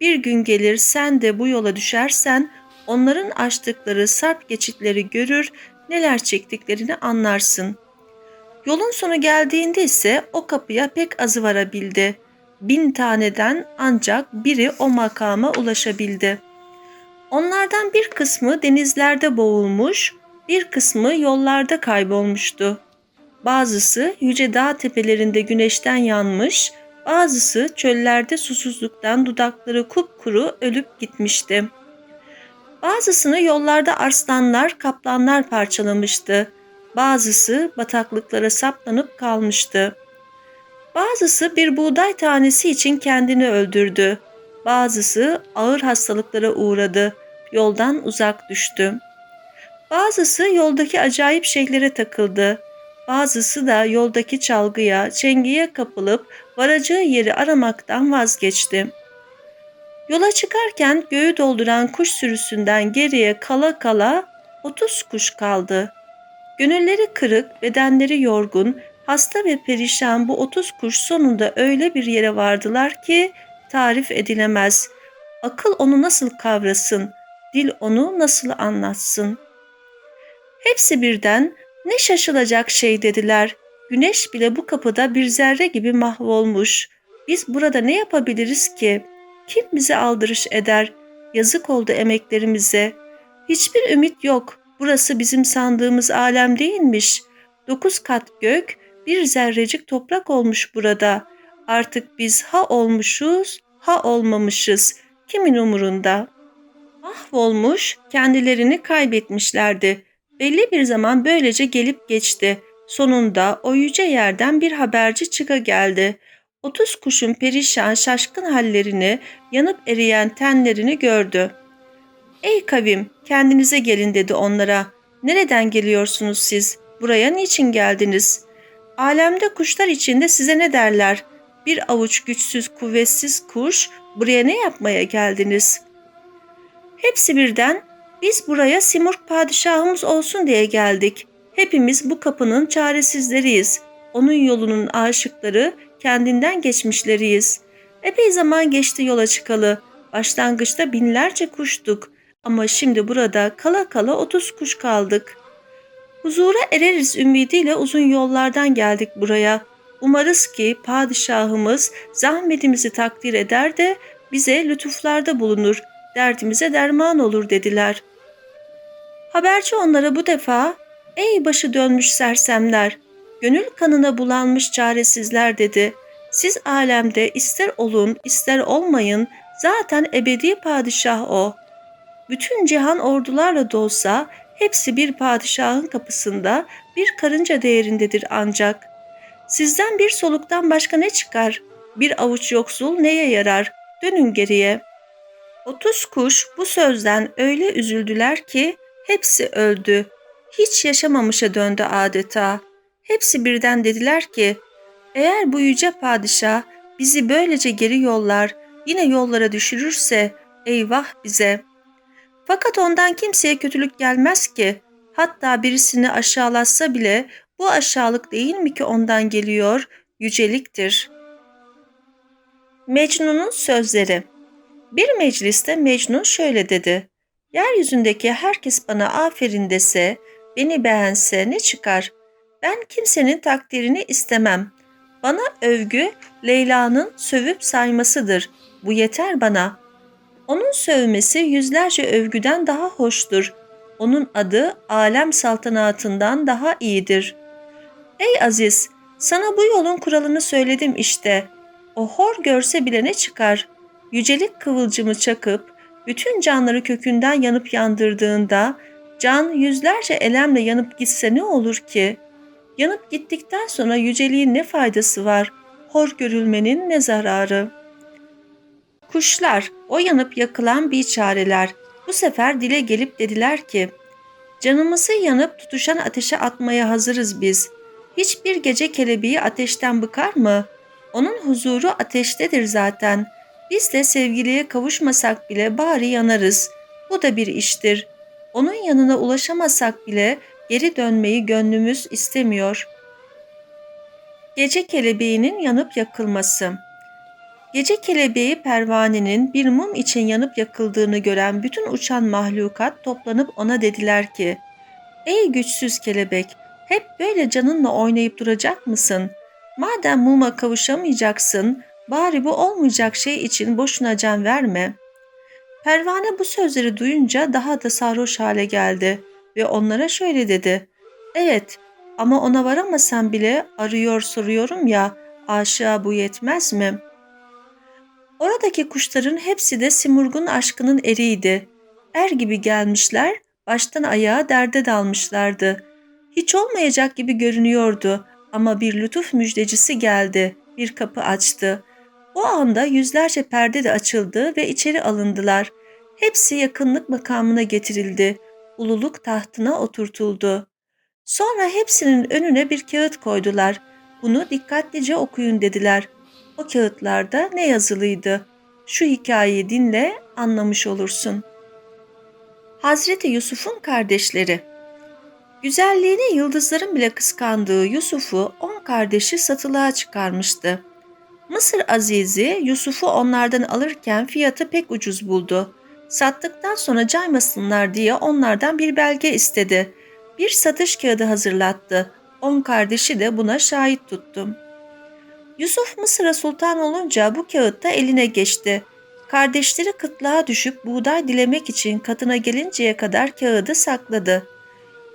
S1: Bir gün gelir sen de bu yola düşersen onların açtıkları sarp geçitleri görür, neler çektiklerini anlarsın. Yolun sonu geldiğinde ise o kapıya pek azı varabildi. Bin taneden ancak biri o makama ulaşabildi. Onlardan bir kısmı denizlerde boğulmuş, bir kısmı yollarda kaybolmuştu. Bazısı yüce dağ tepelerinde güneşten yanmış, bazısı çöllerde susuzluktan dudakları kupkuru ölüp gitmişti. Bazısını yollarda arslanlar, kaplanlar parçalamıştı. Bazısı bataklıklara saplanıp kalmıştı. Bazısı bir buğday tanesi için kendini öldürdü. Bazısı ağır hastalıklara uğradı. Yoldan uzak düştü. Bazısı yoldaki acayip şeylere takıldı. Bazısı da yoldaki çalgıya, çengiye kapılıp varacağı yeri aramaktan vazgeçti. Yola çıkarken göğü dolduran kuş sürüsünden geriye kala kala 30 kuş kaldı. Gönülleri kırık, bedenleri yorgun, hasta ve perişan bu 30 kuş sonunda öyle bir yere vardılar ki tarif edilemez. Akıl onu nasıl kavrasın, dil onu nasıl anlatsın. Hepsi birden ne şaşılacak şey dediler. Güneş bile bu kapıda bir zerre gibi mahvolmuş. Biz burada ne yapabiliriz ki? Kim bize aldırış eder? Yazık oldu emeklerimize. Hiçbir ümit yok. Burası bizim sandığımız alem değilmiş. Dokuz kat gök, bir zerrecik toprak olmuş burada. Artık biz ha olmuşuz, ha olmamışız. Kimin umurunda? Mahvolmuş, kendilerini kaybetmişlerdi. Belli bir zaman böylece gelip geçti. Sonunda o yüce yerden bir haberci çıka geldi. Otuz kuşun perişan şaşkın hallerini, yanıp eriyen tenlerini gördü. ''Ey kavim, kendinize gelin.'' dedi onlara. ''Nereden geliyorsunuz siz? Buraya niçin geldiniz? Alemde kuşlar içinde size ne derler? Bir avuç güçsüz, kuvvetsiz kuş, buraya ne yapmaya geldiniz?'' Hepsi birden biz buraya Simurg padişahımız olsun diye geldik. Hepimiz bu kapının çaresizleriyiz. Onun yolunun aşıkları, kendinden geçmişleriyiz. Epey zaman geçti yola çıkalı. Başlangıçta binlerce kuştuk. Ama şimdi burada kala kala otuz kuş kaldık. Huzura ereriz ümidiyle uzun yollardan geldik buraya. Umarız ki padişahımız zahmetimizi takdir eder de bize lütuflarda bulunur, derdimize derman olur dediler. Haberci onlara bu defa ''Ey başı dönmüş sersemler, gönül kanına bulanmış çaresizler'' dedi. ''Siz alemde ister olun ister olmayın zaten ebedi padişah o. Bütün cihan ordularla dolsa hepsi bir padişahın kapısında bir karınca değerindedir ancak. Sizden bir soluktan başka ne çıkar? Bir avuç yoksul neye yarar? Dönün geriye.'' Otuz kuş bu sözden öyle üzüldüler ki Hepsi öldü. Hiç yaşamamışa döndü adeta. Hepsi birden dediler ki, eğer bu yüce padişah bizi böylece geri yollar, yine yollara düşürürse eyvah bize. Fakat ondan kimseye kötülük gelmez ki. Hatta birisini aşağılatsa bile bu aşağılık değil mi ki ondan geliyor, yüceliktir. Mecnun'un sözleri Bir mecliste Mecnun şöyle dedi. Yeryüzündeki herkes bana aferin dese, beni beğense ne çıkar? Ben kimsenin takdirini istemem. Bana övgü Leyla'nın sövüp saymasıdır. Bu yeter bana. Onun sövmesi yüzlerce övgüden daha hoştur. Onun adı alem saltanatından daha iyidir. Ey Aziz, sana bu yolun kuralını söyledim işte. O hor görse bile ne çıkar? Yücelik kıvılcımı çakıp bütün canları kökünden yanıp yandırdığında can yüzlerce elemle yanıp gitse ne olur ki? Yanıp gittikten sonra yüceliğin ne faydası var? Hor görülmenin ne zararı? Kuşlar, o yanıp yakılan bir çareler, bu sefer dile gelip dediler ki, Canımızı yanıp tutuşan ateşe atmaya hazırız biz. Hiçbir gece kelebeği ateşten bıkar mı? Onun huzuru ateştedir zaten. Biz de sevgiliye kavuşmasak bile bari yanarız. Bu da bir iştir. Onun yanına ulaşamasak bile geri dönmeyi gönlümüz istemiyor. Gece kelebeğinin yanıp yakılması Gece kelebeği pervanenin bir mum için yanıp yakıldığını gören bütün uçan mahlukat toplanıp ona dediler ki, ''Ey güçsüz kelebek, hep böyle canınla oynayıp duracak mısın? Madem muma kavuşamayacaksın, bari bu olmayacak şey için boşuna can verme.'' Pervane bu sözleri duyunca daha da sarhoş hale geldi ve onlara şöyle dedi. Evet ama ona varamasam bile arıyor soruyorum ya aşığa bu yetmez mi?'' Oradaki kuşların hepsi de Simurg'un aşkının eriydi. Er gibi gelmişler, baştan ayağa derde dalmışlardı. Hiç olmayacak gibi görünüyordu ama bir lütuf müjdecisi geldi, bir kapı açtı. O anda yüzlerce perde de açıldı ve içeri alındılar. Hepsi yakınlık makamına getirildi. Ululuk tahtına oturtuldu. Sonra hepsinin önüne bir kağıt koydular. Bunu dikkatlice okuyun dediler. O kağıtlarda ne yazılıydı? Şu hikayeyi dinle anlamış olursun. Hazreti Yusuf'un kardeşleri Güzelliğini yıldızların bile kıskandığı Yusuf'u on kardeşi satılığa çıkarmıştı. Mısır Azizi Yusuf'u onlardan alırken fiyatı pek ucuz buldu. Sattıktan sonra caymasınlar diye onlardan bir belge istedi. Bir satış kağıdı hazırlattı. On kardeşi de buna şahit tuttu. Yusuf Mısır'a sultan olunca bu kağıt da eline geçti. Kardeşleri kıtlığa düşüp buğday dilemek için katına gelinceye kadar kağıdı sakladı.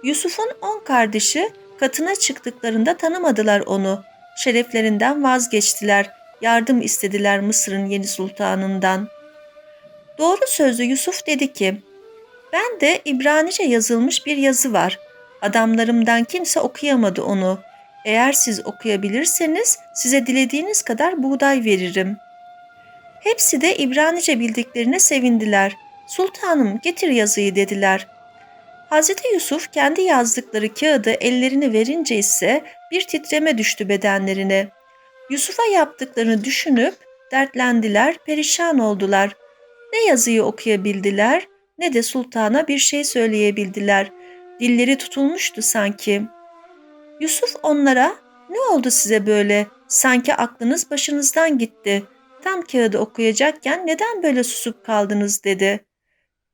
S1: Yusuf'un on kardeşi katına çıktıklarında tanımadılar onu. Şereflerinden vazgeçtiler, yardım istediler Mısır'ın yeni sultanından. Doğru sözlü Yusuf dedi ki, ben de İbranice yazılmış bir yazı var. Adamlarımdan kimse okuyamadı onu. Eğer siz okuyabilirseniz size dilediğiniz kadar buğday veririm. Hepsi de İbranice bildiklerine sevindiler. Sultanım getir yazıyı dediler. Hazreti Yusuf kendi yazdıkları kağıdı ellerini verince ise bir titreme düştü bedenlerine. Yusuf'a yaptıklarını düşünüp dertlendiler, perişan oldular. Ne yazıyı okuyabildiler ne de sultana bir şey söyleyebildiler. Dilleri tutulmuştu sanki.'' Yusuf onlara ne oldu size böyle? Sanki aklınız başınızdan gitti. Tam kağıdı okuyacakken neden böyle susup kaldınız dedi.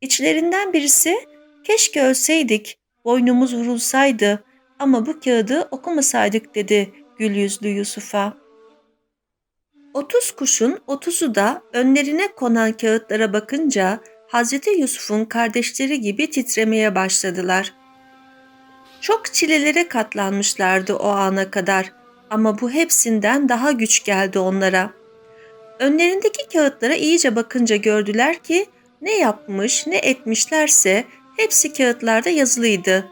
S1: İçlerinden birisi keşke ölseydik, boynumuz vurulsaydı ama bu kağıdı okumasaydık dedi gül yüzlü Yusuf'a. Otuz kuşun otuzu da önlerine konan kağıtlara bakınca Hazreti Yusuf'un kardeşleri gibi titremeye başladılar.'' Çok çilelere katlanmışlardı o ana kadar ama bu hepsinden daha güç geldi onlara. Önlerindeki kağıtlara iyice bakınca gördüler ki ne yapmış ne etmişlerse hepsi kağıtlarda yazılıydı.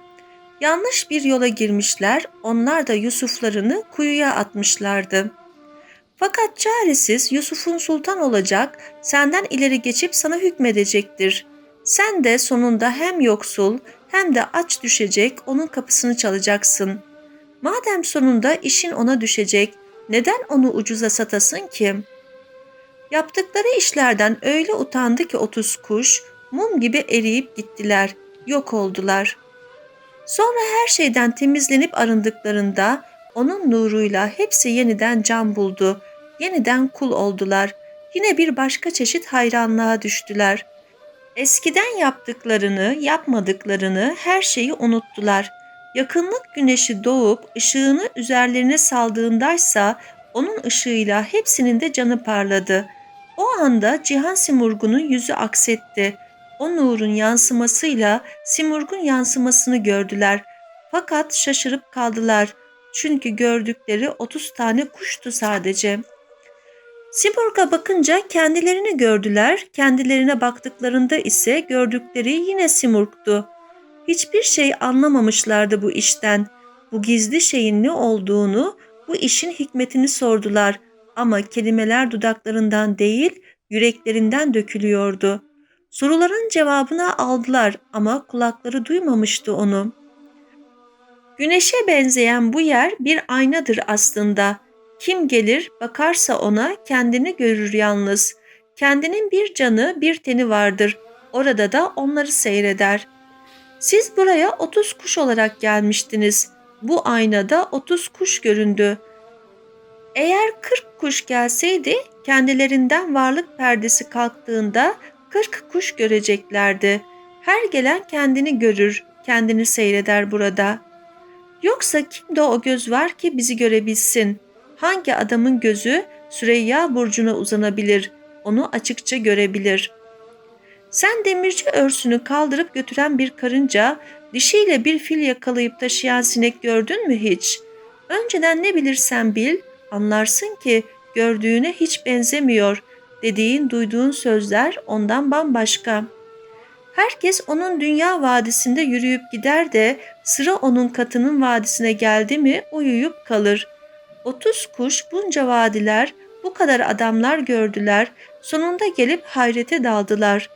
S1: Yanlış bir yola girmişler, onlar da Yusuflarını kuyuya atmışlardı. Fakat çaresiz Yusuf'un sultan olacak, senden ileri geçip sana hükmedecektir. Sen de sonunda hem yoksul hem de aç düşecek onun kapısını çalacaksın. Madem sonunda işin ona düşecek, neden onu ucuza satasın ki? Yaptıkları işlerden öyle utandı ki otuz kuş, mum gibi eriyip gittiler, yok oldular. Sonra her şeyden temizlenip arındıklarında onun nuruyla hepsi yeniden can buldu, yeniden kul oldular, yine bir başka çeşit hayranlığa düştüler. Eskiden yaptıklarını, yapmadıklarını, her şeyi unuttular. Yakınlık güneşi doğup ışığını üzerlerine saldığındaysa onun ışığıyla hepsinin de canı parladı. O anda Cihan Simurgu'nun yüzü aksetti. o nurun yansımasıyla Simurg'un yansımasını gördüler. Fakat şaşırıp kaldılar. Çünkü gördükleri 30 tane kuştu sadece. Simurg'a bakınca kendilerini gördüler. Kendilerine baktıklarında ise gördükleri yine Simurg'tu. Hiçbir şey anlamamışlardı bu işten. Bu gizli şeyin ne olduğunu, bu işin hikmetini sordular ama kelimeler dudaklarından değil, yüreklerinden dökülüyordu. Soruların cevabını aldılar ama kulakları duymamıştı onu. Güneşe benzeyen bu yer bir aynadır aslında. Kim gelir bakarsa ona kendini görür yalnız. Kendinin bir canı bir teni vardır. Orada da onları seyreder. Siz buraya 30 kuş olarak gelmiştiniz. Bu aynada 30 kuş göründü. Eğer 40 kuş gelseydi kendilerinden varlık perdesi kalktığında 40 kuş göreceklerdi. Her gelen kendini görür, kendini seyreder burada. Yoksa kimde o göz var ki bizi görebilsin? Hangi adamın gözü Süreyya burcuna uzanabilir, onu açıkça görebilir. Sen demirci örsünü kaldırıp götüren bir karınca, dişiyle bir fil yakalayıp taşıyan sinek gördün mü hiç? Önceden ne bilirsen bil, anlarsın ki gördüğüne hiç benzemiyor. Dediğin, duyduğun sözler ondan bambaşka. Herkes onun dünya vadisinde yürüyüp gider de sıra onun katının vadisine geldi mi uyuyup kalır. Otuz kuş bunca vadiler, bu kadar adamlar gördüler, sonunda gelip hayrete daldılar.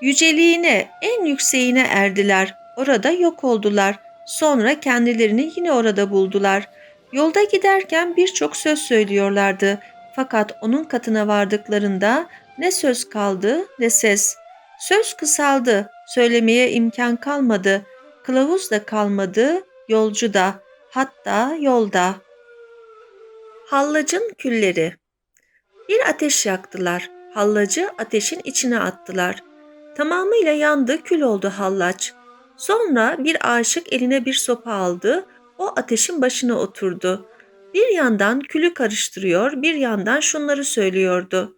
S1: Yüceliğine, en yükseğine erdiler, orada yok oldular, sonra kendilerini yine orada buldular. Yolda giderken birçok söz söylüyorlardı. Fakat onun katına vardıklarında ne söz kaldı ne ses. Söz kısaldı, söylemeye imkan kalmadı. Kılavuz da kalmadı, yolcu da, hatta yolda. Hallacın külleri Bir ateş yaktılar. Hallacı ateşin içine attılar. Tamamıyla yandı, kül oldu hallaç. Sonra bir aşık eline bir sopa aldı, o ateşin başına oturdu. Bir yandan külü karıştırıyor, bir yandan şunları söylüyordu.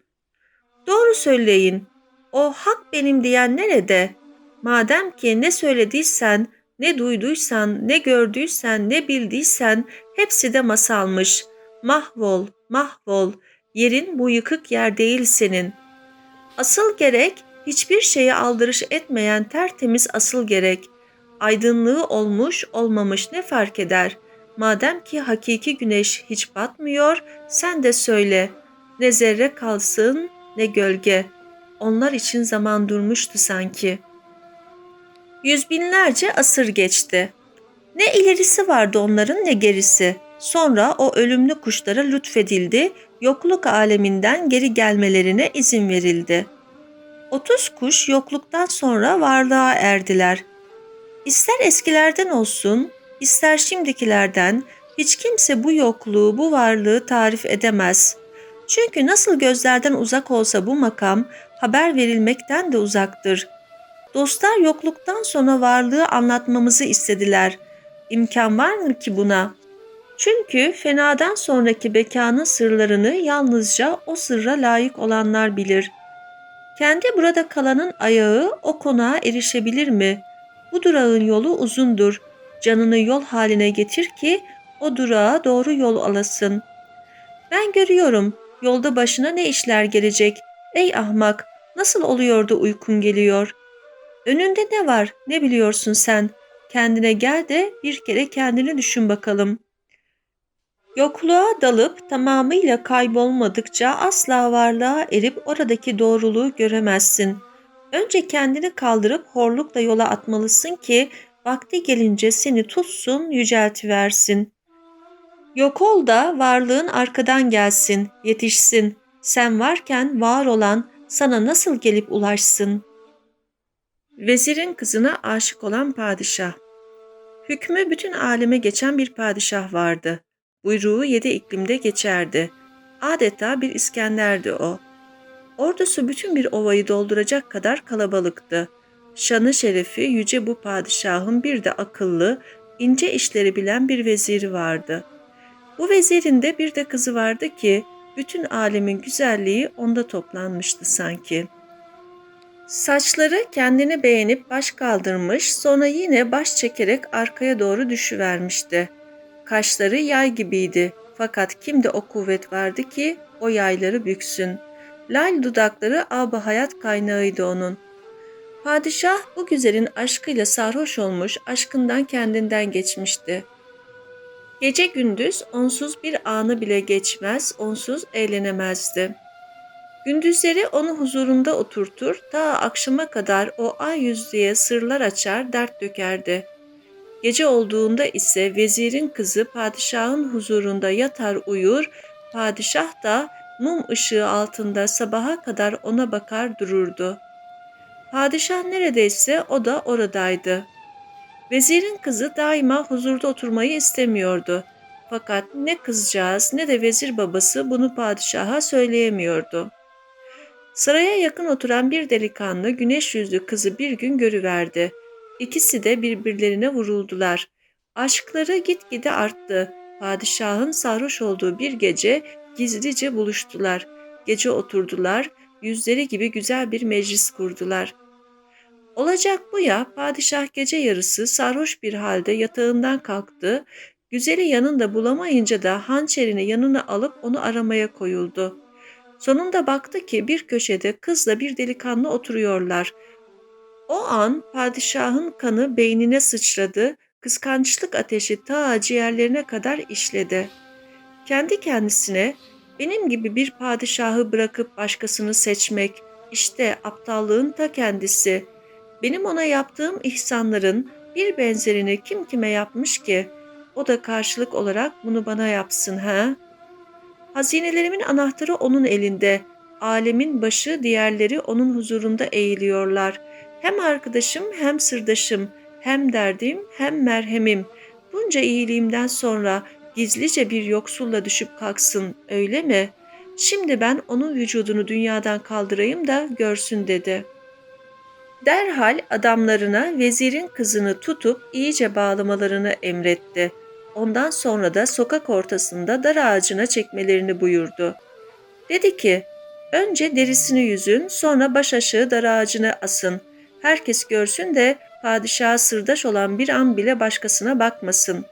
S1: Doğru söyleyin, o hak benim diyen nerede? Madem ki ne söylediysen, ne duyduysan, ne gördüysen, ne bildiysen hepsi de masalmış. Mahvol, mahvol, yerin bu yıkık yer değil senin. Asıl gerek hiçbir şeye aldırış etmeyen tertemiz asıl gerek. Aydınlığı olmuş olmamış ne fark eder? Madem ki hakiki güneş hiç batmıyor, sen de söyle. Ne zerre kalsın ne gölge. Onlar için zaman durmuştu sanki. Yüz binlerce asır geçti. Ne ilerisi vardı onların ne gerisi. Sonra o ölümlü kuşlara lütfedildi, yokluk aleminden geri gelmelerine izin verildi. Otuz kuş yokluktan sonra varlığa erdiler. İster eskilerden olsun, ister şimdikilerden hiç kimse bu yokluğu, bu varlığı tarif edemez. Çünkü nasıl gözlerden uzak olsa bu makam haber verilmekten de uzaktır. Dostlar yokluktan sonra varlığı anlatmamızı istediler. İmkan var mı ki buna? Çünkü fenadan sonraki bekanın sırlarını yalnızca o sırra layık olanlar bilir. Kendi burada kalanın ayağı o konağa erişebilir mi? Bu durağın yolu uzundur. Canını yol haline getir ki o durağa doğru yol alasın. Ben görüyorum yolda başına ne işler gelecek. Ey ahmak nasıl oluyordu uykun geliyor? Önünde ne var ne biliyorsun sen? Kendine gel de bir kere kendini düşün bakalım. Yokluğa dalıp tamamıyla kaybolmadıkça asla varlığa erip oradaki doğruluğu göremezsin. Önce kendini kaldırıp horlukla yola atmalısın ki vakti gelince seni tutsun, yüceltiversin. Yok ol da varlığın arkadan gelsin, yetişsin. Sen varken var olan sana nasıl gelip ulaşsın? Vezirin kızına aşık olan padişah. Hükmü bütün aleme geçen bir padişah vardı. Buyruğu yedi iklimde geçerdi. Adeta bir İskender'di o. Ordusu bütün bir ovayı dolduracak kadar kalabalıktı. Şanı şerefi yüce bu padişahın bir de akıllı, ince işleri bilen bir veziri vardı. Bu vezirin de bir de kızı vardı ki bütün alemin güzelliği onda toplanmıştı sanki. Saçları kendini beğenip baş kaldırmış, sonra yine baş çekerek arkaya doğru düşüvermişti. Kaşları yay gibiydi fakat kimde o kuvvet vardı ki o yayları büksün. Lal dudakları aba hayat kaynağıydı onun. Padişah bu güzelin aşkıyla sarhoş olmuş, aşkından kendinden geçmişti. Gece gündüz onsuz bir anı bile geçmez, onsuz eğlenemezdi. Gündüzleri onu huzurunda oturtur, ta akşama kadar o ay yüzlüğe sırlar açar, dert dökerdi. Gece olduğunda ise vezirin kızı padişahın huzurunda yatar uyur, padişah da mum ışığı altında sabaha kadar ona bakar dururdu. Padişah neredeyse o da oradaydı. Vezirin kızı daima huzurda oturmayı istemiyordu. Fakat ne kızcağız ne de vezir babası bunu padişaha söyleyemiyordu. Saraya yakın oturan bir delikanlı güneş yüzlü kızı bir gün görüverdi. İkisi de birbirlerine vuruldular. Aşkları gitgide arttı. Padişahın sarhoş olduğu bir gece gizlice buluştular. Gece oturdular, yüzleri gibi güzel bir meclis kurdular. Olacak bu ya, padişah gece yarısı sarhoş bir halde yatağından kalktı, güzeli yanında bulamayınca da hançerini yanına alıp onu aramaya koyuldu. Sonunda baktı ki bir köşede kızla bir delikanlı oturuyorlar. O an padişahın kanı beynine sıçradı, kıskançlık ateşi ta ciğerlerine kadar işledi. Kendi kendisine benim gibi bir padişahı bırakıp başkasını seçmek işte aptallığın ta kendisi. Benim ona yaptığım ihsanların bir benzerini kim kime yapmış ki? O da karşılık olarak bunu bana yapsın ha? Hazinelerimin anahtarı onun elinde. Alemin başı diğerleri onun huzurunda eğiliyorlar. Hem arkadaşım hem sırdaşım, hem derdim hem merhemim. Bunca iyiliğimden sonra gizlice bir yoksulla düşüp kalksın öyle mi? Şimdi ben onun vücudunu dünyadan kaldırayım da görsün dedi. Derhal adamlarına vezirin kızını tutup iyice bağlamalarını emretti. Ondan sonra da sokak ortasında dar ağacına çekmelerini buyurdu. Dedi ki, önce derisini yüzün, sonra baş aşağı dar ağacına asın. Herkes görsün de padişaha sırdaş olan bir an bile başkasına bakmasın.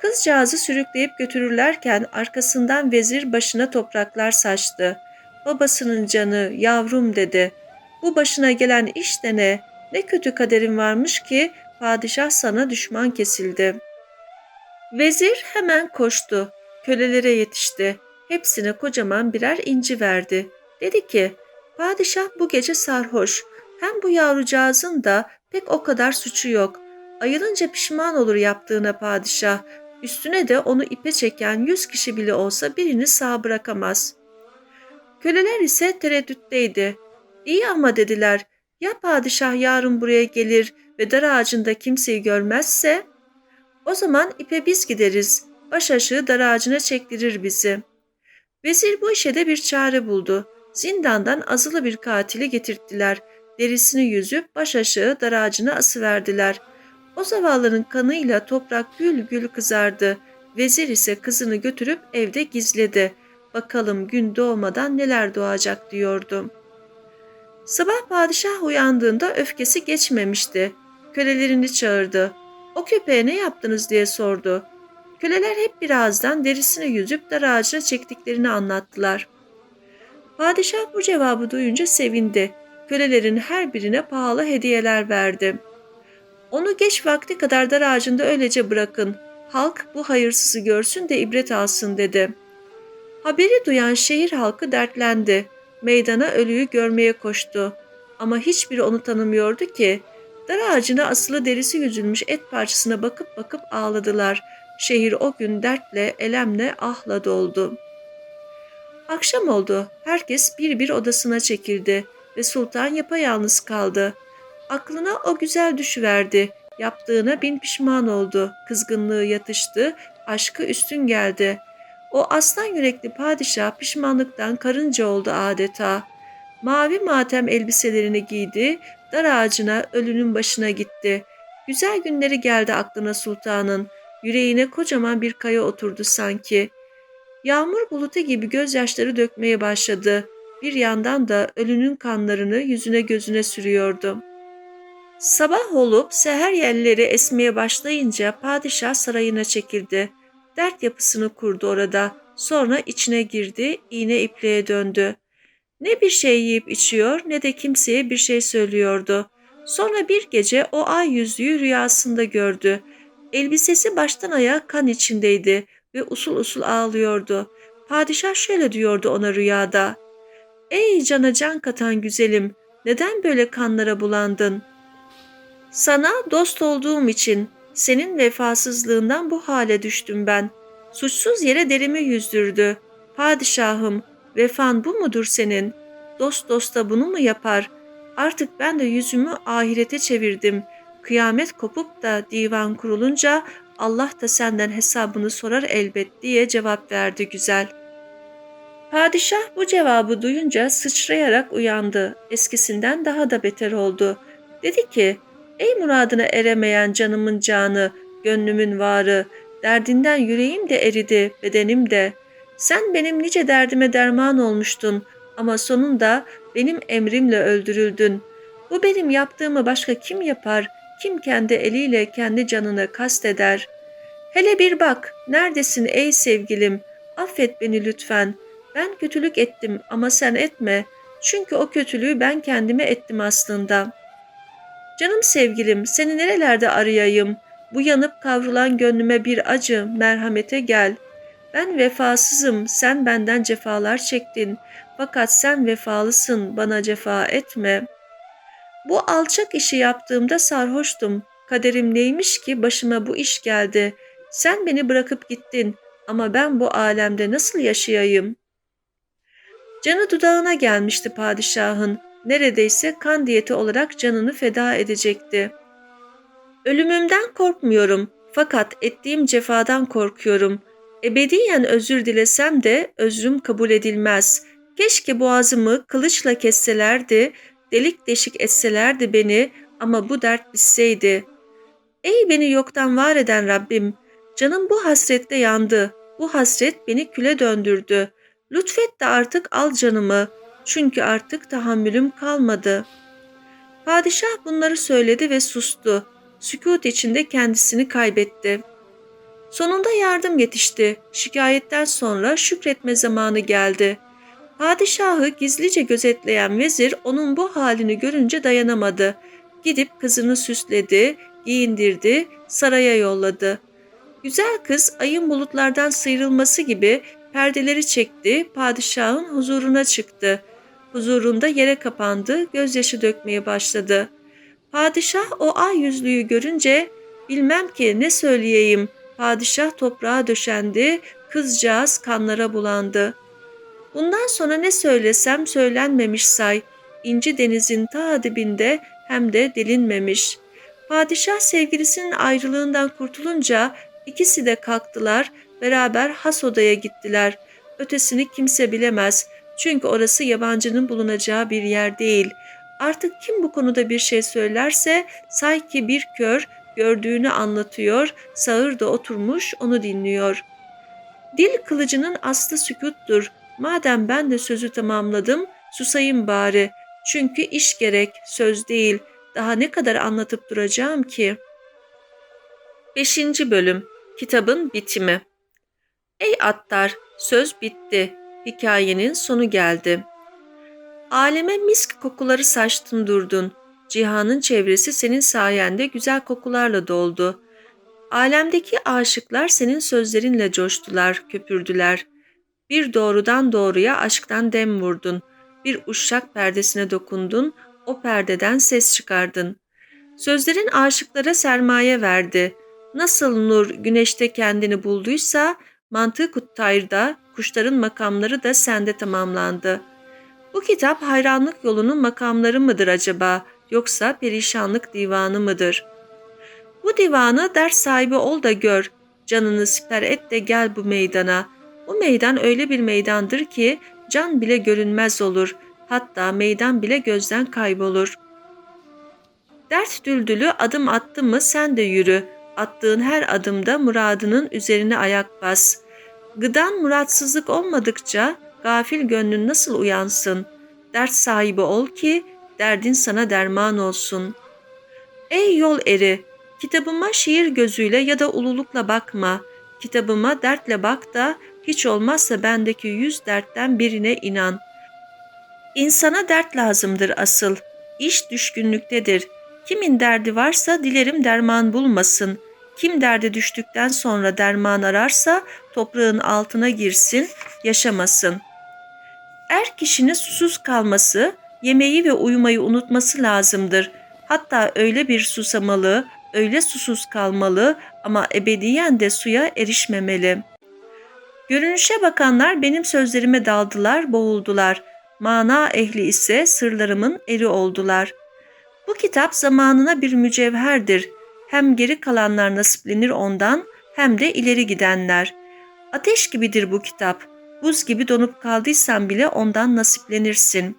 S1: Kızcağızı sürükleyip götürürlerken arkasından vezir başına topraklar saçtı. Babasının canı, yavrum dedi. Bu başına gelen iş de ne? Ne kötü kaderin varmış ki padişah sana düşman kesildi. Vezir hemen koştu. Kölelere yetişti. Hepsine kocaman birer inci verdi. Dedi ki, padişah bu gece sarhoş. Hem bu yavrucağızın da pek o kadar suçu yok. Ayılınca pişman olur yaptığına padişah. Üstüne de onu ipe çeken yüz kişi bile olsa birini sağ bırakamaz. Köleler ise tereddütteydi. İyi ama dediler, ya padişah yarın buraya gelir ve dar ağacında kimseyi görmezse? O zaman ipe biz gideriz, baş aşağı dar ağacına çektirir bizi. Vezir bu işe de bir çare buldu. Zindandan azılı bir katili getirttiler. Derisini yüzüp baş aşağı dar ağacına asıverdiler. O zavallının kanıyla toprak gül gül kızardı. Vezir ise kızını götürüp evde gizledi. Bakalım gün doğmadan neler doğacak diyordu. Sabah padişah uyandığında öfkesi geçmemişti. Kölelerini çağırdı. O köpeğe ne yaptınız diye sordu. Köleler hep birazdan derisine yüzüp dar çektiklerini anlattılar. Padişah bu cevabı duyunca sevindi. Kölelerin her birine pahalı hediyeler verdi. Onu geç vakti kadar dar ağacında öylece bırakın. Halk bu hayırsızı görsün de ibret alsın dedi. Haberi duyan şehir halkı dertlendi. Meydana ölüyü görmeye koştu. Ama hiçbiri onu tanımıyordu ki. Dar ağacına asılı derisi yüzülmüş et parçasına bakıp bakıp ağladılar. Şehir o gün dertle, elemle, ahla doldu. Akşam oldu. Herkes bir bir odasına çekildi ve sultan yapayalnız kaldı. Aklına o güzel düşüverdi. Yaptığına bin pişman oldu. Kızgınlığı yatıştı, aşkı üstün geldi. O aslan yürekli padişah pişmanlıktan karınca oldu adeta. Mavi matem elbiselerini giydi, dar ağacına ölünün başına gitti. Güzel günleri geldi aklına sultanın. Yüreğine kocaman bir kaya oturdu sanki. Yağmur bulutu gibi gözyaşları dökmeye başladı. Bir yandan da ölünün kanlarını yüzüne gözüne sürüyordu. Sabah olup seher yelleri esmeye başlayınca padişah sarayına çekildi. Dert yapısını kurdu orada. Sonra içine girdi, iğne ipliğe döndü. Ne bir şey yiyip içiyor ne de kimseye bir şey söylüyordu. Sonra bir gece o ay yüzüğü rüyasında gördü. Elbisesi baştan ayağa kan içindeydi ve usul usul ağlıyordu. Padişah şöyle diyordu ona rüyada. Ey cana can katan güzelim, neden böyle kanlara bulandın? Sana dost olduğum için senin vefasızlığından bu hale düştüm ben. Suçsuz yere derimi yüzdürdü. Padişahım, vefan bu mudur senin? Dost dosta bunu mu yapar? Artık ben de yüzümü ahirete çevirdim. Kıyamet kopup da divan kurulunca Allah da senden hesabını sorar elbet diye cevap verdi güzel. Padişah bu cevabı duyunca sıçrayarak uyandı. Eskisinden daha da beter oldu. Dedi ki, ey muradına eremeyen canımın canı, gönlümün varı, derdinden yüreğim de eridi, bedenim de. Sen benim nice derdime derman olmuştun ama sonunda benim emrimle öldürüldün. Bu benim yaptığımı başka kim yapar, kim kendi eliyle kendi canını kasteder? Hele bir bak, neredesin ey sevgilim? Affet beni lütfen. Ben kötülük ettim ama sen etme. Çünkü o kötülüğü ben kendime ettim aslında. Canım sevgilim, seni nerelerde arayayım? Bu yanıp kavrulan gönlüme bir acı, merhamete gel. Ben vefasızım, sen benden cefalar çektin. Fakat sen vefalısın, bana cefa etme. Bu alçak işi yaptığımda sarhoştum. Kaderim neymiş ki başıma bu iş geldi. Sen beni bırakıp gittin ama ben bu alemde nasıl yaşayayım? Canı dudağına gelmişti padişahın. Neredeyse kan diyeti olarak canını feda edecekti. Ölümümden korkmuyorum fakat ettiğim cefadan korkuyorum. Ebediyen özür dilesem de özrüm kabul edilmez. Keşke boğazımı kılıçla kesselerdi, delik deşik etselerdi beni ama bu dert bitseydi. Ey beni yoktan var eden Rabbim, canım bu hasrette yandı. Bu hasret beni küle döndürdü. Lütfet de artık al canımı. Çünkü artık tahammülüm kalmadı. Padişah bunları söyledi ve sustu. Sükut içinde kendisini kaybetti. Sonunda yardım yetişti. Şikayetten sonra şükretme zamanı geldi. Padişahı gizlice gözetleyen vezir onun bu halini görünce dayanamadı. Gidip kızını süsledi, giyindirdi, saraya yolladı. Güzel kız ayın bulutlardan sıyrılması gibi perdeleri çekti, padişahın huzuruna çıktı. Huzurunda yere kapandı, gözyaşı dökmeye başladı. Padişah o ay yüzlüğü görünce bilmem ki ne söyleyeyim. Padişah toprağa döşendi, kızcağız kanlara bulandı. Bundan sonra ne söylesem söylenmemiş say. İnci denizin ta dibinde hem de delinmemiş. Padişah sevgilisinin ayrılığından kurtulunca ikisi de kalktılar, beraber has odaya gittiler. Ötesini kimse bilemez. Çünkü orası yabancının bulunacağı bir yer değil. Artık kim bu konuda bir şey söylerse say ki bir kör gördüğünü anlatıyor, sağır da oturmuş onu dinliyor. Dil kılıcının aslı sükuttur. Madem ben de sözü tamamladım, susayım bari. Çünkü iş gerek, söz değil. Daha ne kadar anlatıp duracağım ki? 5. Bölüm Kitabın Bitimi Ey attar, söz bitti. Hikayenin sonu geldi. Aleme misk kokuları saçtın durdun. Cihanın çevresi senin sayende güzel kokularla doldu. Alemdeki aşıklar senin sözlerinle coştular, köpürdüler. Bir doğrudan doğruya aşktan dem vurdun. Bir uşak perdesine dokundun, o perdeden ses çıkardın. Sözlerin aşıklara sermaye verdi. Nasıl nur güneşte kendini bulduysa, mantığı kuttayırda, kuşların makamları da sende tamamlandı. Bu kitap hayranlık yolunun makamları mıdır acaba, yoksa perişanlık divanı mıdır? Bu divanı ders sahibi ol da gör, canını siper et de gel bu meydana. Bu meydan öyle bir meydandır ki can bile görünmez olur, hatta meydan bile gözden kaybolur. Dert düldülü adım attı mı sen de yürü, attığın her adımda muradının üzerine ayak bas. Gıdan muratsızlık olmadıkça gafil gönlün nasıl uyansın?'' Dert sahibi ol ki derdin sana derman olsun. Ey yol eri, kitabıma şiir gözüyle ya da ululukla bakma. Kitabıma dertle bak da hiç olmazsa bendeki yüz dertten birine inan. İnsana dert lazımdır asıl. İş düşkünlüktedir. Kimin derdi varsa dilerim derman bulmasın. Kim derdi düştükten sonra derman ararsa toprağın altına girsin, yaşamasın. Er kişinin susuz kalması, yemeği ve uyumayı unutması lazımdır. Hatta öyle bir susamalı, öyle susuz kalmalı ama ebediyen de suya erişmemeli.'' Görünüşe bakanlar benim sözlerime daldılar, boğuldular. Mana ehli ise sırlarımın eri oldular. Bu kitap zamanına bir mücevherdir. Hem geri kalanlar nasiplenir ondan hem de ileri gidenler. Ateş gibidir bu kitap. Buz gibi donup kaldıysan bile ondan nasiplenirsin.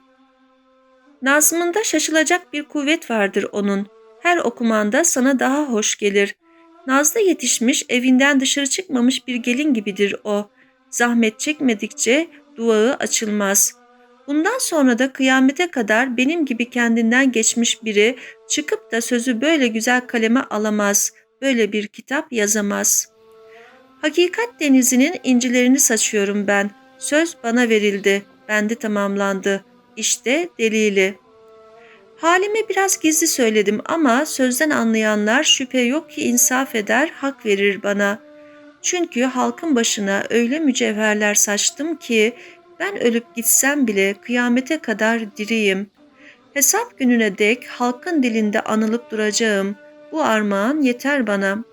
S1: Nazmında şaşılacak bir kuvvet vardır onun. Her okumanda sana daha hoş gelir. Nazda yetişmiş, evinden dışarı çıkmamış bir gelin gibidir o. Zahmet çekmedikçe duağı açılmaz. Bundan sonra da kıyamete kadar benim gibi kendinden geçmiş biri çıkıp da sözü böyle güzel kaleme alamaz, böyle bir kitap yazamaz. Hakikat denizinin incilerini saçıyorum ben. Söz bana verildi, bende tamamlandı. İşte delili. Halime biraz gizli söyledim ama sözden anlayanlar şüphe yok ki insaf eder, hak verir bana.'' Çünkü halkın başına öyle mücevherler saçtım ki ben ölüp gitsem bile kıyamete kadar diriyim. Hesap gününe dek halkın dilinde anılıp duracağım. Bu armağan yeter bana.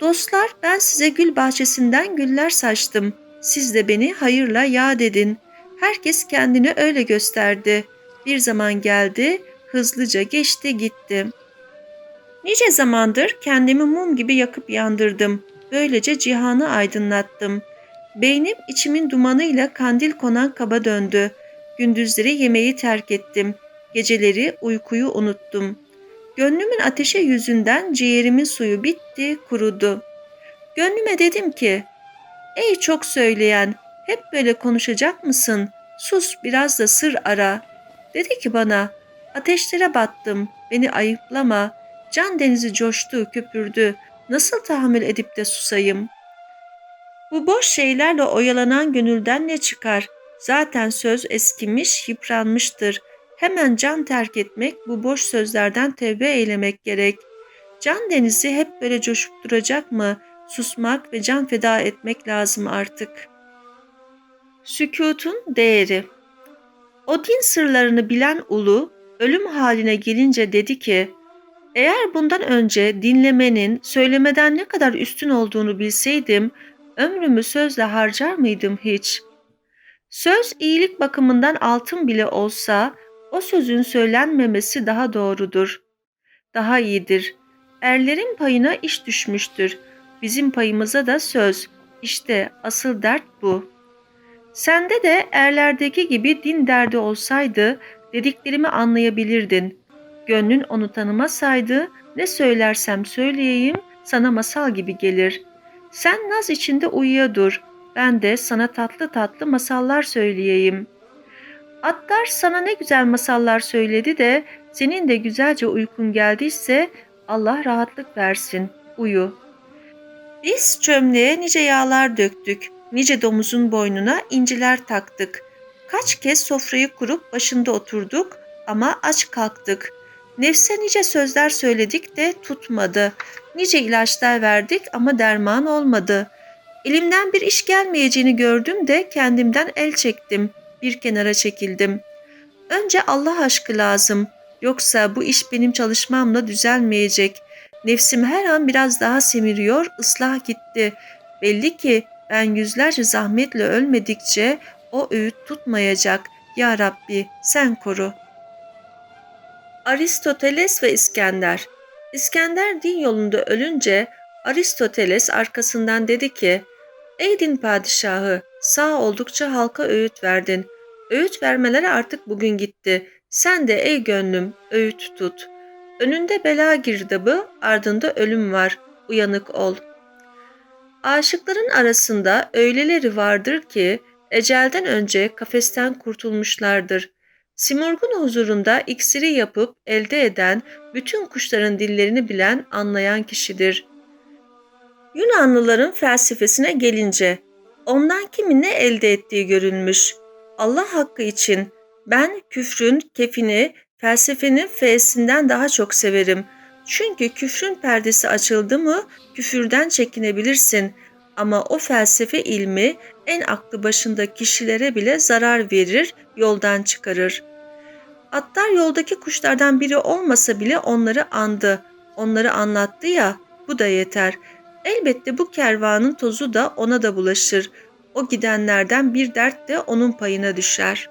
S1: Dostlar ben size gül bahçesinden güller saçtım. Siz de beni hayırla yad edin. Herkes kendini öyle gösterdi. Bir zaman geldi, hızlıca geçti gitti. Nice zamandır kendimi mum gibi yakıp yandırdım. Böylece cihanı aydınlattım. Beynim içimin dumanıyla kandil konan kaba döndü. Gündüzleri yemeği terk ettim. Geceleri uykuyu unuttum. Gönlümün ateşe yüzünden ciğerimin suyu bitti, kurudu. Gönlüme dedim ki, ''Ey çok söyleyen, hep böyle konuşacak mısın? Sus biraz da sır ara.'' Dedi ki bana, ''Ateşlere battım, beni ayıplama.'' Can denizi coştu, köpürdü. Nasıl tahammül edip de susayım? Bu boş şeylerle oyalanan gönülden ne çıkar? Zaten söz eskimiş, yıpranmıştır. Hemen can terk etmek, bu boş sözlerden tevbe eylemek gerek. Can denizi hep böyle coşup duracak mı? Susmak ve can feda etmek lazım artık. Sükutun değeri O din sırlarını bilen ulu, ölüm haline gelince dedi ki, eğer bundan önce dinlemenin söylemeden ne kadar üstün olduğunu bilseydim, ömrümü sözle harcar mıydım hiç? Söz iyilik bakımından altın bile olsa, o sözün söylenmemesi daha doğrudur. Daha iyidir. Erlerin payına iş düşmüştür. Bizim payımıza da söz. İşte asıl dert bu. Sende de erlerdeki gibi din derdi olsaydı dediklerimi anlayabilirdin.'' Gönlün onu tanımasaydı ne söylersem söyleyeyim sana masal gibi gelir. Sen naz içinde uyuya dur. Ben de sana tatlı tatlı masallar söyleyeyim. Atlar sana ne güzel masallar söyledi de senin de güzelce uykun geldiyse Allah rahatlık versin. Uyu. Biz çömleğe nice yağlar döktük. Nice domuzun boynuna inciler taktık. Kaç kez sofrayı kurup başında oturduk ama aç kalktık. Nefse nice sözler söyledik de tutmadı. Nice ilaçlar verdik ama derman olmadı. Elimden bir iş gelmeyeceğini gördüm de kendimden el çektim. Bir kenara çekildim. Önce Allah aşkı lazım. Yoksa bu iş benim çalışmamla düzelmeyecek. Nefsim her an biraz daha semiriyor, ıslah gitti. Belli ki ben yüzlerce zahmetle ölmedikçe o öğüt tutmayacak. Ya Rabbi sen koru.'' Aristoteles ve İskender İskender din yolunda ölünce Aristoteles arkasından dedi ki, Ey din padişahı, sağ oldukça halka öğüt verdin. Öğüt vermeleri artık bugün gitti. Sen de ey gönlüm öğüt tut. Önünde bela girdabı, ardında ölüm var. Uyanık ol. Aşıkların arasında öyleleri vardır ki ecelden önce kafesten kurtulmuşlardır. Simurg'un huzurunda iksiri yapıp elde eden, bütün kuşların dillerini bilen, anlayan kişidir. Yunanlıların felsefesine gelince, ondan kimin ne elde ettiği görülmüş. Allah hakkı için ben küfrün kefini, felsefenin f'sinden daha çok severim. Çünkü küfrün perdesi açıldı mı küfürden çekinebilirsin. Ama o felsefe ilmi en aklı başında kişilere bile zarar verir, yoldan çıkarır. Atlar yoldaki kuşlardan biri olmasa bile onları andı, onları anlattı ya, bu da yeter. Elbette bu kervanın tozu da ona da bulaşır. O gidenlerden bir dert de onun payına düşer.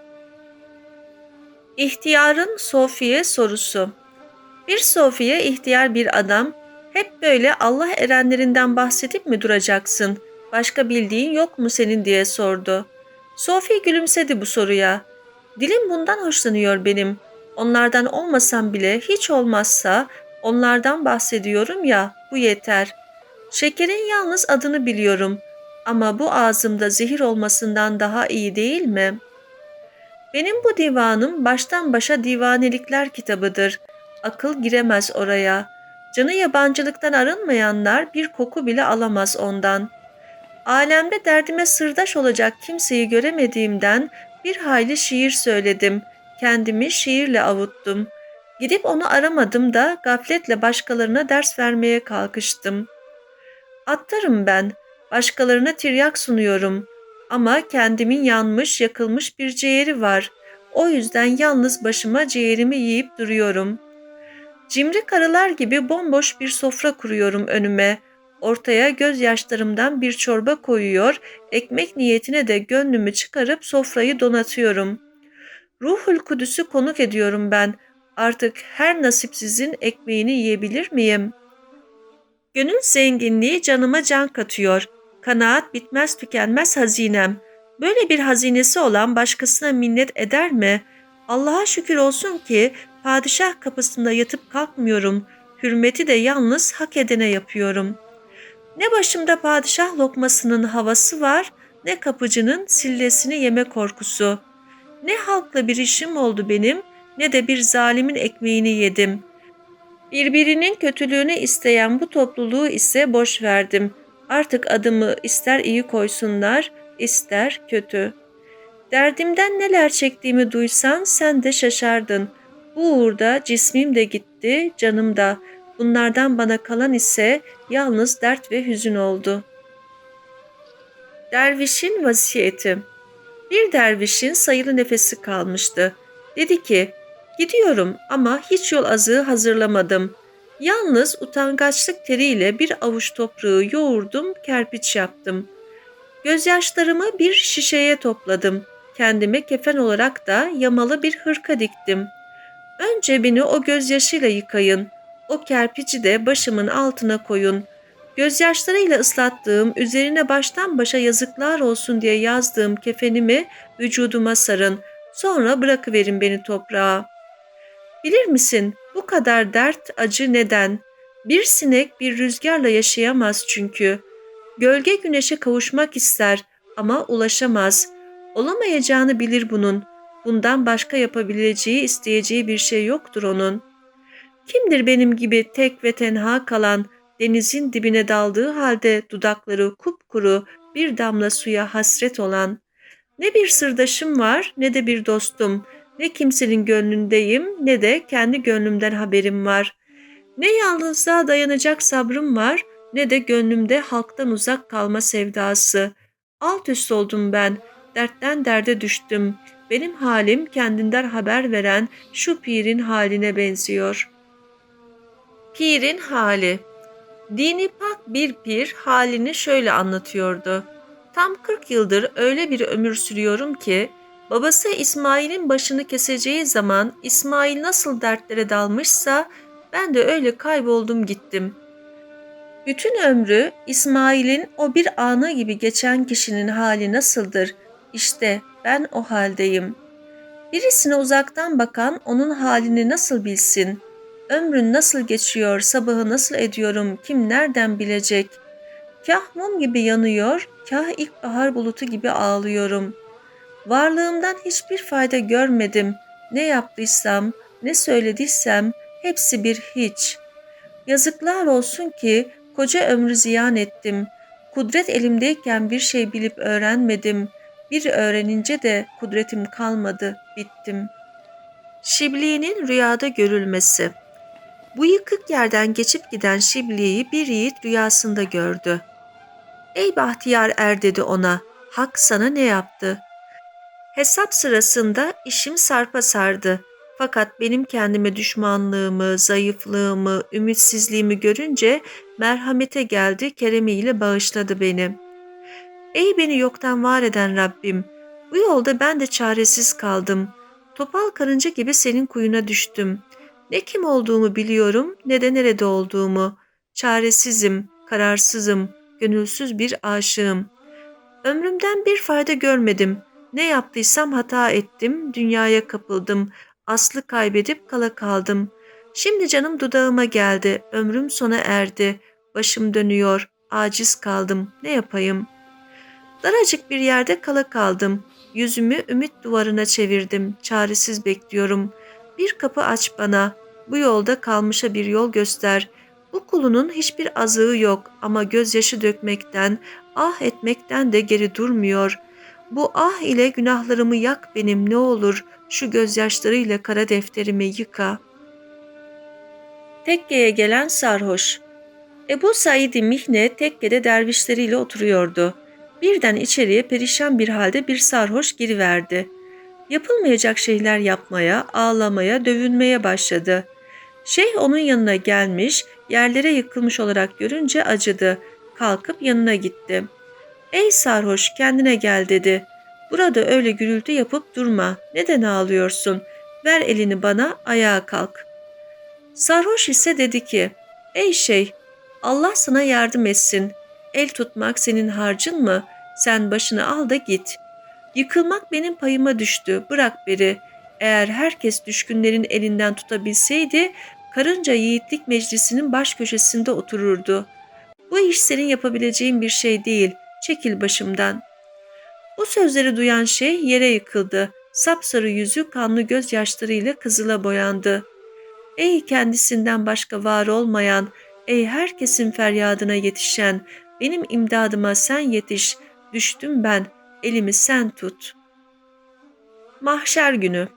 S1: İhtiyarın Sofiye sorusu Bir Sofiye ihtiyar bir adam, hep böyle Allah erenlerinden bahsedip mi duracaksın? Başka bildiğin yok mu senin diye sordu. Sofi gülümsedi bu soruya. Dilim bundan hoşlanıyor benim. Onlardan olmasam bile hiç olmazsa onlardan bahsediyorum ya bu yeter. Şekerin yalnız adını biliyorum ama bu ağzımda zehir olmasından daha iyi değil mi? Benim bu divanım baştan başa divanelikler kitabıdır. Akıl giremez oraya. Canı yabancılıktan arınmayanlar bir koku bile alamaz ondan. Alemde derdime sırdaş olacak kimseyi göremediğimden bir hayli şiir söyledim. Kendimi şiirle avuttum. Gidip onu aramadım da gafletle başkalarına ders vermeye kalkıştım. Attarım ben, başkalarına tiryak sunuyorum. Ama kendimin yanmış, yakılmış bir ciğeri var. O yüzden yalnız başıma ciğerimi yiyip duruyorum. Cimri karılar gibi bomboş bir sofra kuruyorum önüme. Ortaya gözyaşlarımdan bir çorba koyuyor, ekmek niyetine de gönlümü çıkarıp sofrayı donatıyorum. Ruhul Kudüs'ü konuk ediyorum ben. Artık her nasipsizin ekmeğini yiyebilir miyim? Gönül zenginliği canıma can katıyor. Kanaat bitmez tükenmez hazinem. Böyle bir hazinesi olan başkasına minnet eder mi? Allah'a şükür olsun ki padişah kapısında yatıp kalkmıyorum. Hürmeti de yalnız hak edene yapıyorum. Ne başımda padişah lokmasının havası var, ne kapıcının sillesini yeme korkusu. Ne halkla bir işim oldu benim, ne de bir zalimin ekmeğini yedim. Birbirinin kötülüğünü isteyen bu topluluğu ise boş verdim. Artık adımı ister iyi koysunlar, ister kötü. Derdimden neler çektiğimi duysan sen de şaşardın. Bu uğurda cismim de gitti, canım da. Bunlardan bana kalan ise yalnız dert ve hüzün oldu. Dervişin vasiyeti Bir dervişin sayılı nefesi kalmıştı. Dedi ki, gidiyorum ama hiç yol azığı hazırlamadım. Yalnız utangaçlık teriyle bir avuç toprağı yoğurdum, kerpiç yaptım. Gözyaşlarımı bir şişeye topladım. Kendime kefen olarak da yamalı bir hırka diktim. Önce beni o gözyaşıyla yıkayın. O kerpici de başımın altına koyun. Gözyaşlarıyla ıslattığım, üzerine baştan başa yazıklar olsun diye yazdığım kefenimi vücuduma sarın. Sonra bırakıverin beni toprağa. Bilir misin bu kadar dert, acı neden? Bir sinek bir rüzgarla yaşayamaz çünkü. Gölge güneşe kavuşmak ister ama ulaşamaz. Olamayacağını bilir bunun. Bundan başka yapabileceği, isteyeceği bir şey yoktur onun. Kimdir benim gibi tek ve tenha kalan, denizin dibine daldığı halde dudakları kupkuru, bir damla suya hasret olan? Ne bir sırdaşım var ne de bir dostum, ne kimsenin gönlündeyim ne de kendi gönlümden haberim var. Ne yalnızlığa dayanacak sabrım var ne de gönlümde halktan uzak kalma sevdası. Alt üst oldum ben, dertten derde düştüm. Benim halim kendinden haber veren şu pirin haline benziyor. Pirin hali Dini pak bir pir halini şöyle anlatıyordu. Tam 40 yıldır öyle bir ömür sürüyorum ki babası İsmail'in başını keseceği zaman İsmail nasıl dertlere dalmışsa ben de öyle kayboldum gittim. Bütün ömrü İsmail'in o bir anı gibi geçen kişinin hali nasıldır? İşte ben o haldeyim. Birisine uzaktan bakan onun halini nasıl bilsin? Ömrün nasıl geçiyor, sabahı nasıl ediyorum, kim nereden bilecek? Kah mum gibi yanıyor, kah ilkbahar bulutu gibi ağlıyorum. Varlığımdan hiçbir fayda görmedim. ne yaptıysam, ne söylediysem hepsi bir hiç. Yazıklar olsun ki koca ömrü ziyan ettim. Kudret elimdeyken bir şey bilip öğrenmedim. Bir öğrenince de kudretim kalmadı, bittim. Şibli'nin rüyada görülmesi Bu yıkık yerden geçip giden Şibli'yi bir yiğit rüyasında gördü. Ey bahtiyar er dedi ona, hak sana ne yaptı? Hesap sırasında işim sarpa sardı. Fakat benim kendime düşmanlığımı, zayıflığımı, ümitsizliğimi görünce merhamete geldi, keremiyle bağışladı beni. Ey beni yoktan var eden Rabbim, bu yolda ben de çaresiz kaldım. Topal karınca gibi senin kuyuna düştüm. Ne kim olduğumu biliyorum, ne de nerede olduğumu. Çaresizim, kararsızım, gönülsüz bir aşığım. Ömrümden bir fayda görmedim. Ne yaptıysam hata ettim, dünyaya kapıldım. Aslı kaybedip kala kaldım. Şimdi canım dudağıma geldi, ömrüm sona erdi. Başım dönüyor, aciz kaldım, ne yapayım? Daracık bir yerde kala kaldım. Yüzümü ümit duvarına çevirdim, çaresiz bekliyorum. Bir kapı aç bana, bu yolda kalmışa bir yol göster. Bu kulunun hiçbir azığı yok ama gözyaşı dökmekten, ah etmekten de geri durmuyor. Bu ah ile günahlarımı yak benim ne olur, şu gözyaşlarıyla kara defterimi yıka. Tekkeye gelen sarhoş. Ebu Said-i Mihne tekkede dervişleriyle oturuyordu. Birden içeriye perişan bir halde bir sarhoş giriverdi. Yapılmayacak şeyler yapmaya, ağlamaya, dövünmeye başladı. Şeyh onun yanına gelmiş, yerlere yıkılmış olarak görünce acıdı. Kalkıp yanına gitti. ''Ey sarhoş kendine gel.'' dedi. Burada öyle gürültü yapıp durma. Neden ağlıyorsun? Ver elini bana, ayağa kalk. Sarhoş ise dedi ki, Ey şey, Allah sana yardım etsin. El tutmak senin harcın mı? Sen başını al da git. Yıkılmak benim payıma düştü, bırak beri. Eğer herkes düşkünlerin elinden tutabilseydi, karınca yiğitlik meclisinin baş köşesinde otururdu. Bu iş senin yapabileceğin bir şey değil, çekil başımdan.'' Bu sözleri duyan şey yere yıkıldı. Sapsarı yüzü kanlı gözyaşlarıyla kızıla boyandı. Ey kendisinden başka var olmayan, ey herkesin feryadına yetişen, benim imdadıma sen yetiş, düştüm ben, elimi sen tut. Mahşer günü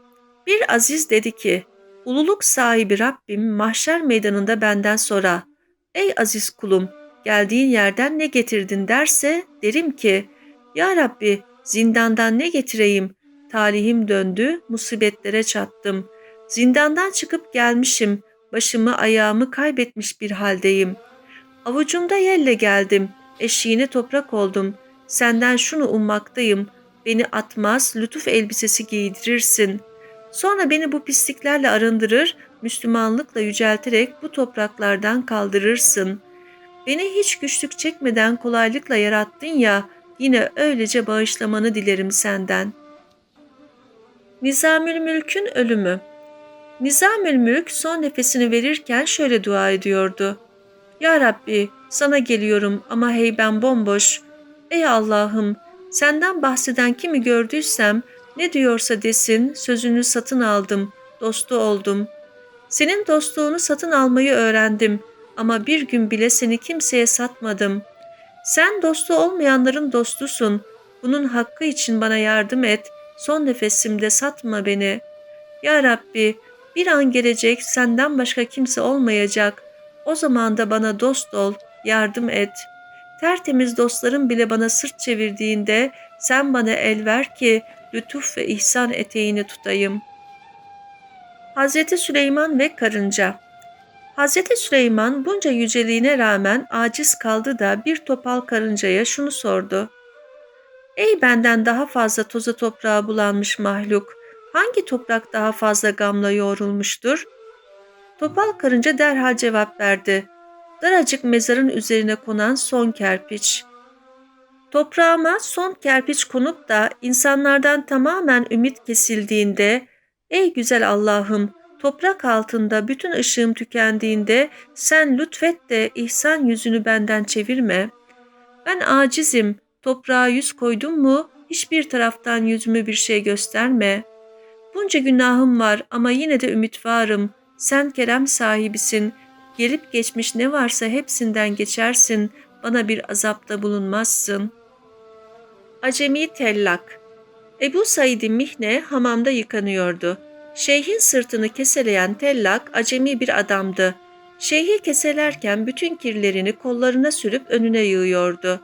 S1: Bir aziz dedi ki, ululuk sahibi Rabbim mahşer meydanında benden sonra, ey aziz kulum, geldiğin yerden ne getirdin derse, derim ki, ya Rabbi zindandan ne getireyim? Talihim döndü, musibetlere çattım. Zindandan çıkıp gelmişim, başımı ayağımı kaybetmiş bir haldeyim. Avucumda yelle geldim, eşiğine toprak oldum. Senden şunu ummaktayım, beni atmaz, lütuf elbisesi giydirirsin. Sonra beni bu pisliklerle arındırır, Müslümanlıkla yücelterek bu topraklardan kaldırırsın. Beni hiç güçlük çekmeden kolaylıkla yarattın ya, Yine öylece bağışlamanı dilerim senden. Nizamül Mülk'ün ölümü Nizamül Mülk son nefesini verirken şöyle dua ediyordu. Ya Rabbi sana geliyorum ama heyben bomboş. Ey Allah'ım senden bahseden kimi gördüysem ne diyorsa desin sözünü satın aldım, dostu oldum. Senin dostluğunu satın almayı öğrendim ama bir gün bile seni kimseye satmadım.'' Sen dostu olmayanların dostusun. Bunun hakkı için bana yardım et. Son nefesimde satma beni. Ya Rabbi bir an gelecek senden başka kimse olmayacak. O zaman da bana dost ol, yardım et. Tertemiz dostlarım bile bana sırt çevirdiğinde sen bana el ver ki lütuf ve ihsan eteğini tutayım. Hazreti Süleyman ve Karınca Hz. Süleyman bunca yüceliğine rağmen aciz kaldı da bir topal karıncaya şunu sordu. Ey benden daha fazla toza toprağa bulanmış mahluk, hangi toprak daha fazla gamla yoğrulmuştur? Topal karınca derhal cevap verdi. Daracık mezarın üzerine konan son kerpiç. Toprağıma son kerpiç konup da insanlardan tamamen ümit kesildiğinde, ey güzel Allah'ım Toprak altında bütün ışığım tükendiğinde sen lütfet de ihsan yüzünü benden çevirme. Ben acizim, toprağa yüz koydum mu hiçbir taraftan yüzümü bir şey gösterme. Bunca günahım var ama yine de ümit varım. Sen kerem sahibisin. Gelip geçmiş ne varsa hepsinden geçersin. Bana bir azapta bulunmazsın. Acemi Tellak Ebu Said Mihne hamamda yıkanıyordu. Şeyhin sırtını keseleyen Tellak acemi bir adamdı. Şeyhi keselerken bütün kirlerini kollarına sürüp önüne yığıyordu.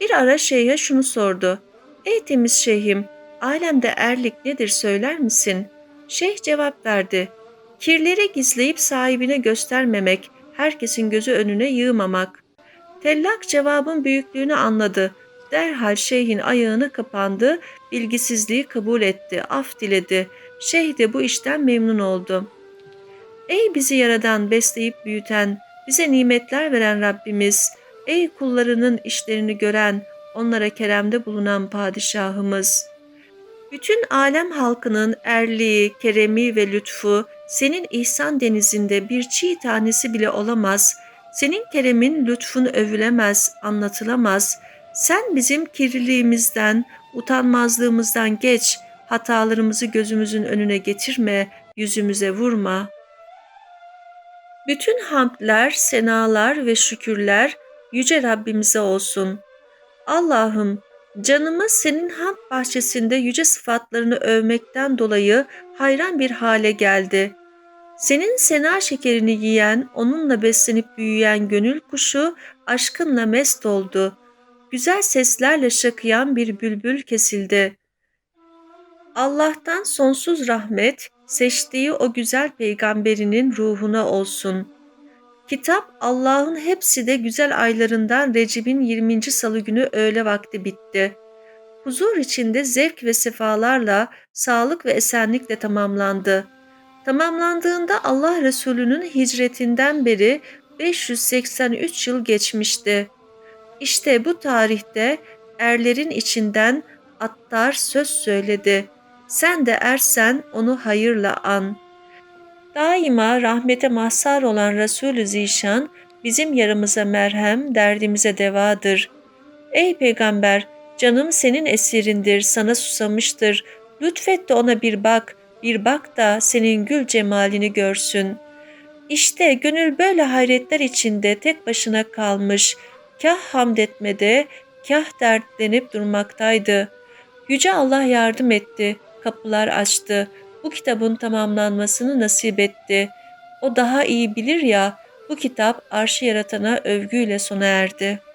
S1: Bir ara şeyhe şunu sordu. Ey temiz şeyhim, alemde erlik nedir söyler misin? Şeyh cevap verdi. Kirleri gizleyip sahibine göstermemek, herkesin gözü önüne yığmamak. Tellak cevabın büyüklüğünü anladı. Derhal şeyhin ayağını kapandı, bilgisizliği kabul etti, af diledi. Şeyh de bu işten memnun oldu. Ey bizi yaradan, besleyip büyüten, bize nimetler veren Rabbimiz, ey kullarının işlerini gören, onlara keremde bulunan padişahımız. Bütün alem halkının erliği, keremi ve lütfu senin ihsan denizinde bir çiğ tanesi bile olamaz. Senin keremin, lütfun övülemez, anlatılamaz. Sen bizim kirliliğimizden, utanmazlığımızdan geç, hatalarımızı gözümüzün önüne getirme, yüzümüze vurma. Bütün hamdler, senalar ve şükürler yüce Rabbimize olsun. Allah'ım canımı senin hamd bahçesinde yüce sıfatlarını övmekten dolayı hayran bir hale geldi. Senin sena şekerini yiyen, onunla beslenip büyüyen gönül kuşu aşkınla mest oldu. Güzel seslerle şakıyan bir bülbül kesildi. Allah'tan sonsuz rahmet, seçtiği o güzel peygamberinin ruhuna olsun. Kitap Allah'ın hepsi de güzel aylarından Recep'in 20. salı günü öğle vakti bitti. Huzur içinde zevk ve sefalarla, sağlık ve esenlikle tamamlandı. Tamamlandığında Allah Resulü'nün hicretinden beri 583 yıl geçmişti. İşte bu tarihte erlerin içinden Attar söz söyledi. Sen de ersen onu hayırla an. Daima rahmete mahsar olan Resulü Zişan bizim yaramıza merhem, derdimize devadır. Ey peygamber, canım senin esirindir, sana susamıştır. Lütfet de ona bir bak, bir bak da senin gül cemalini görsün. İşte gönül böyle hayretler içinde tek başına kalmış, kah hamd etmede, kah dertlenip durmaktaydı. Yüce Allah yardım etti, kapılar açtı, bu kitabın tamamlanmasını nasip etti. O daha iyi bilir ya, bu kitap arşı yaratana övgüyle sona erdi.''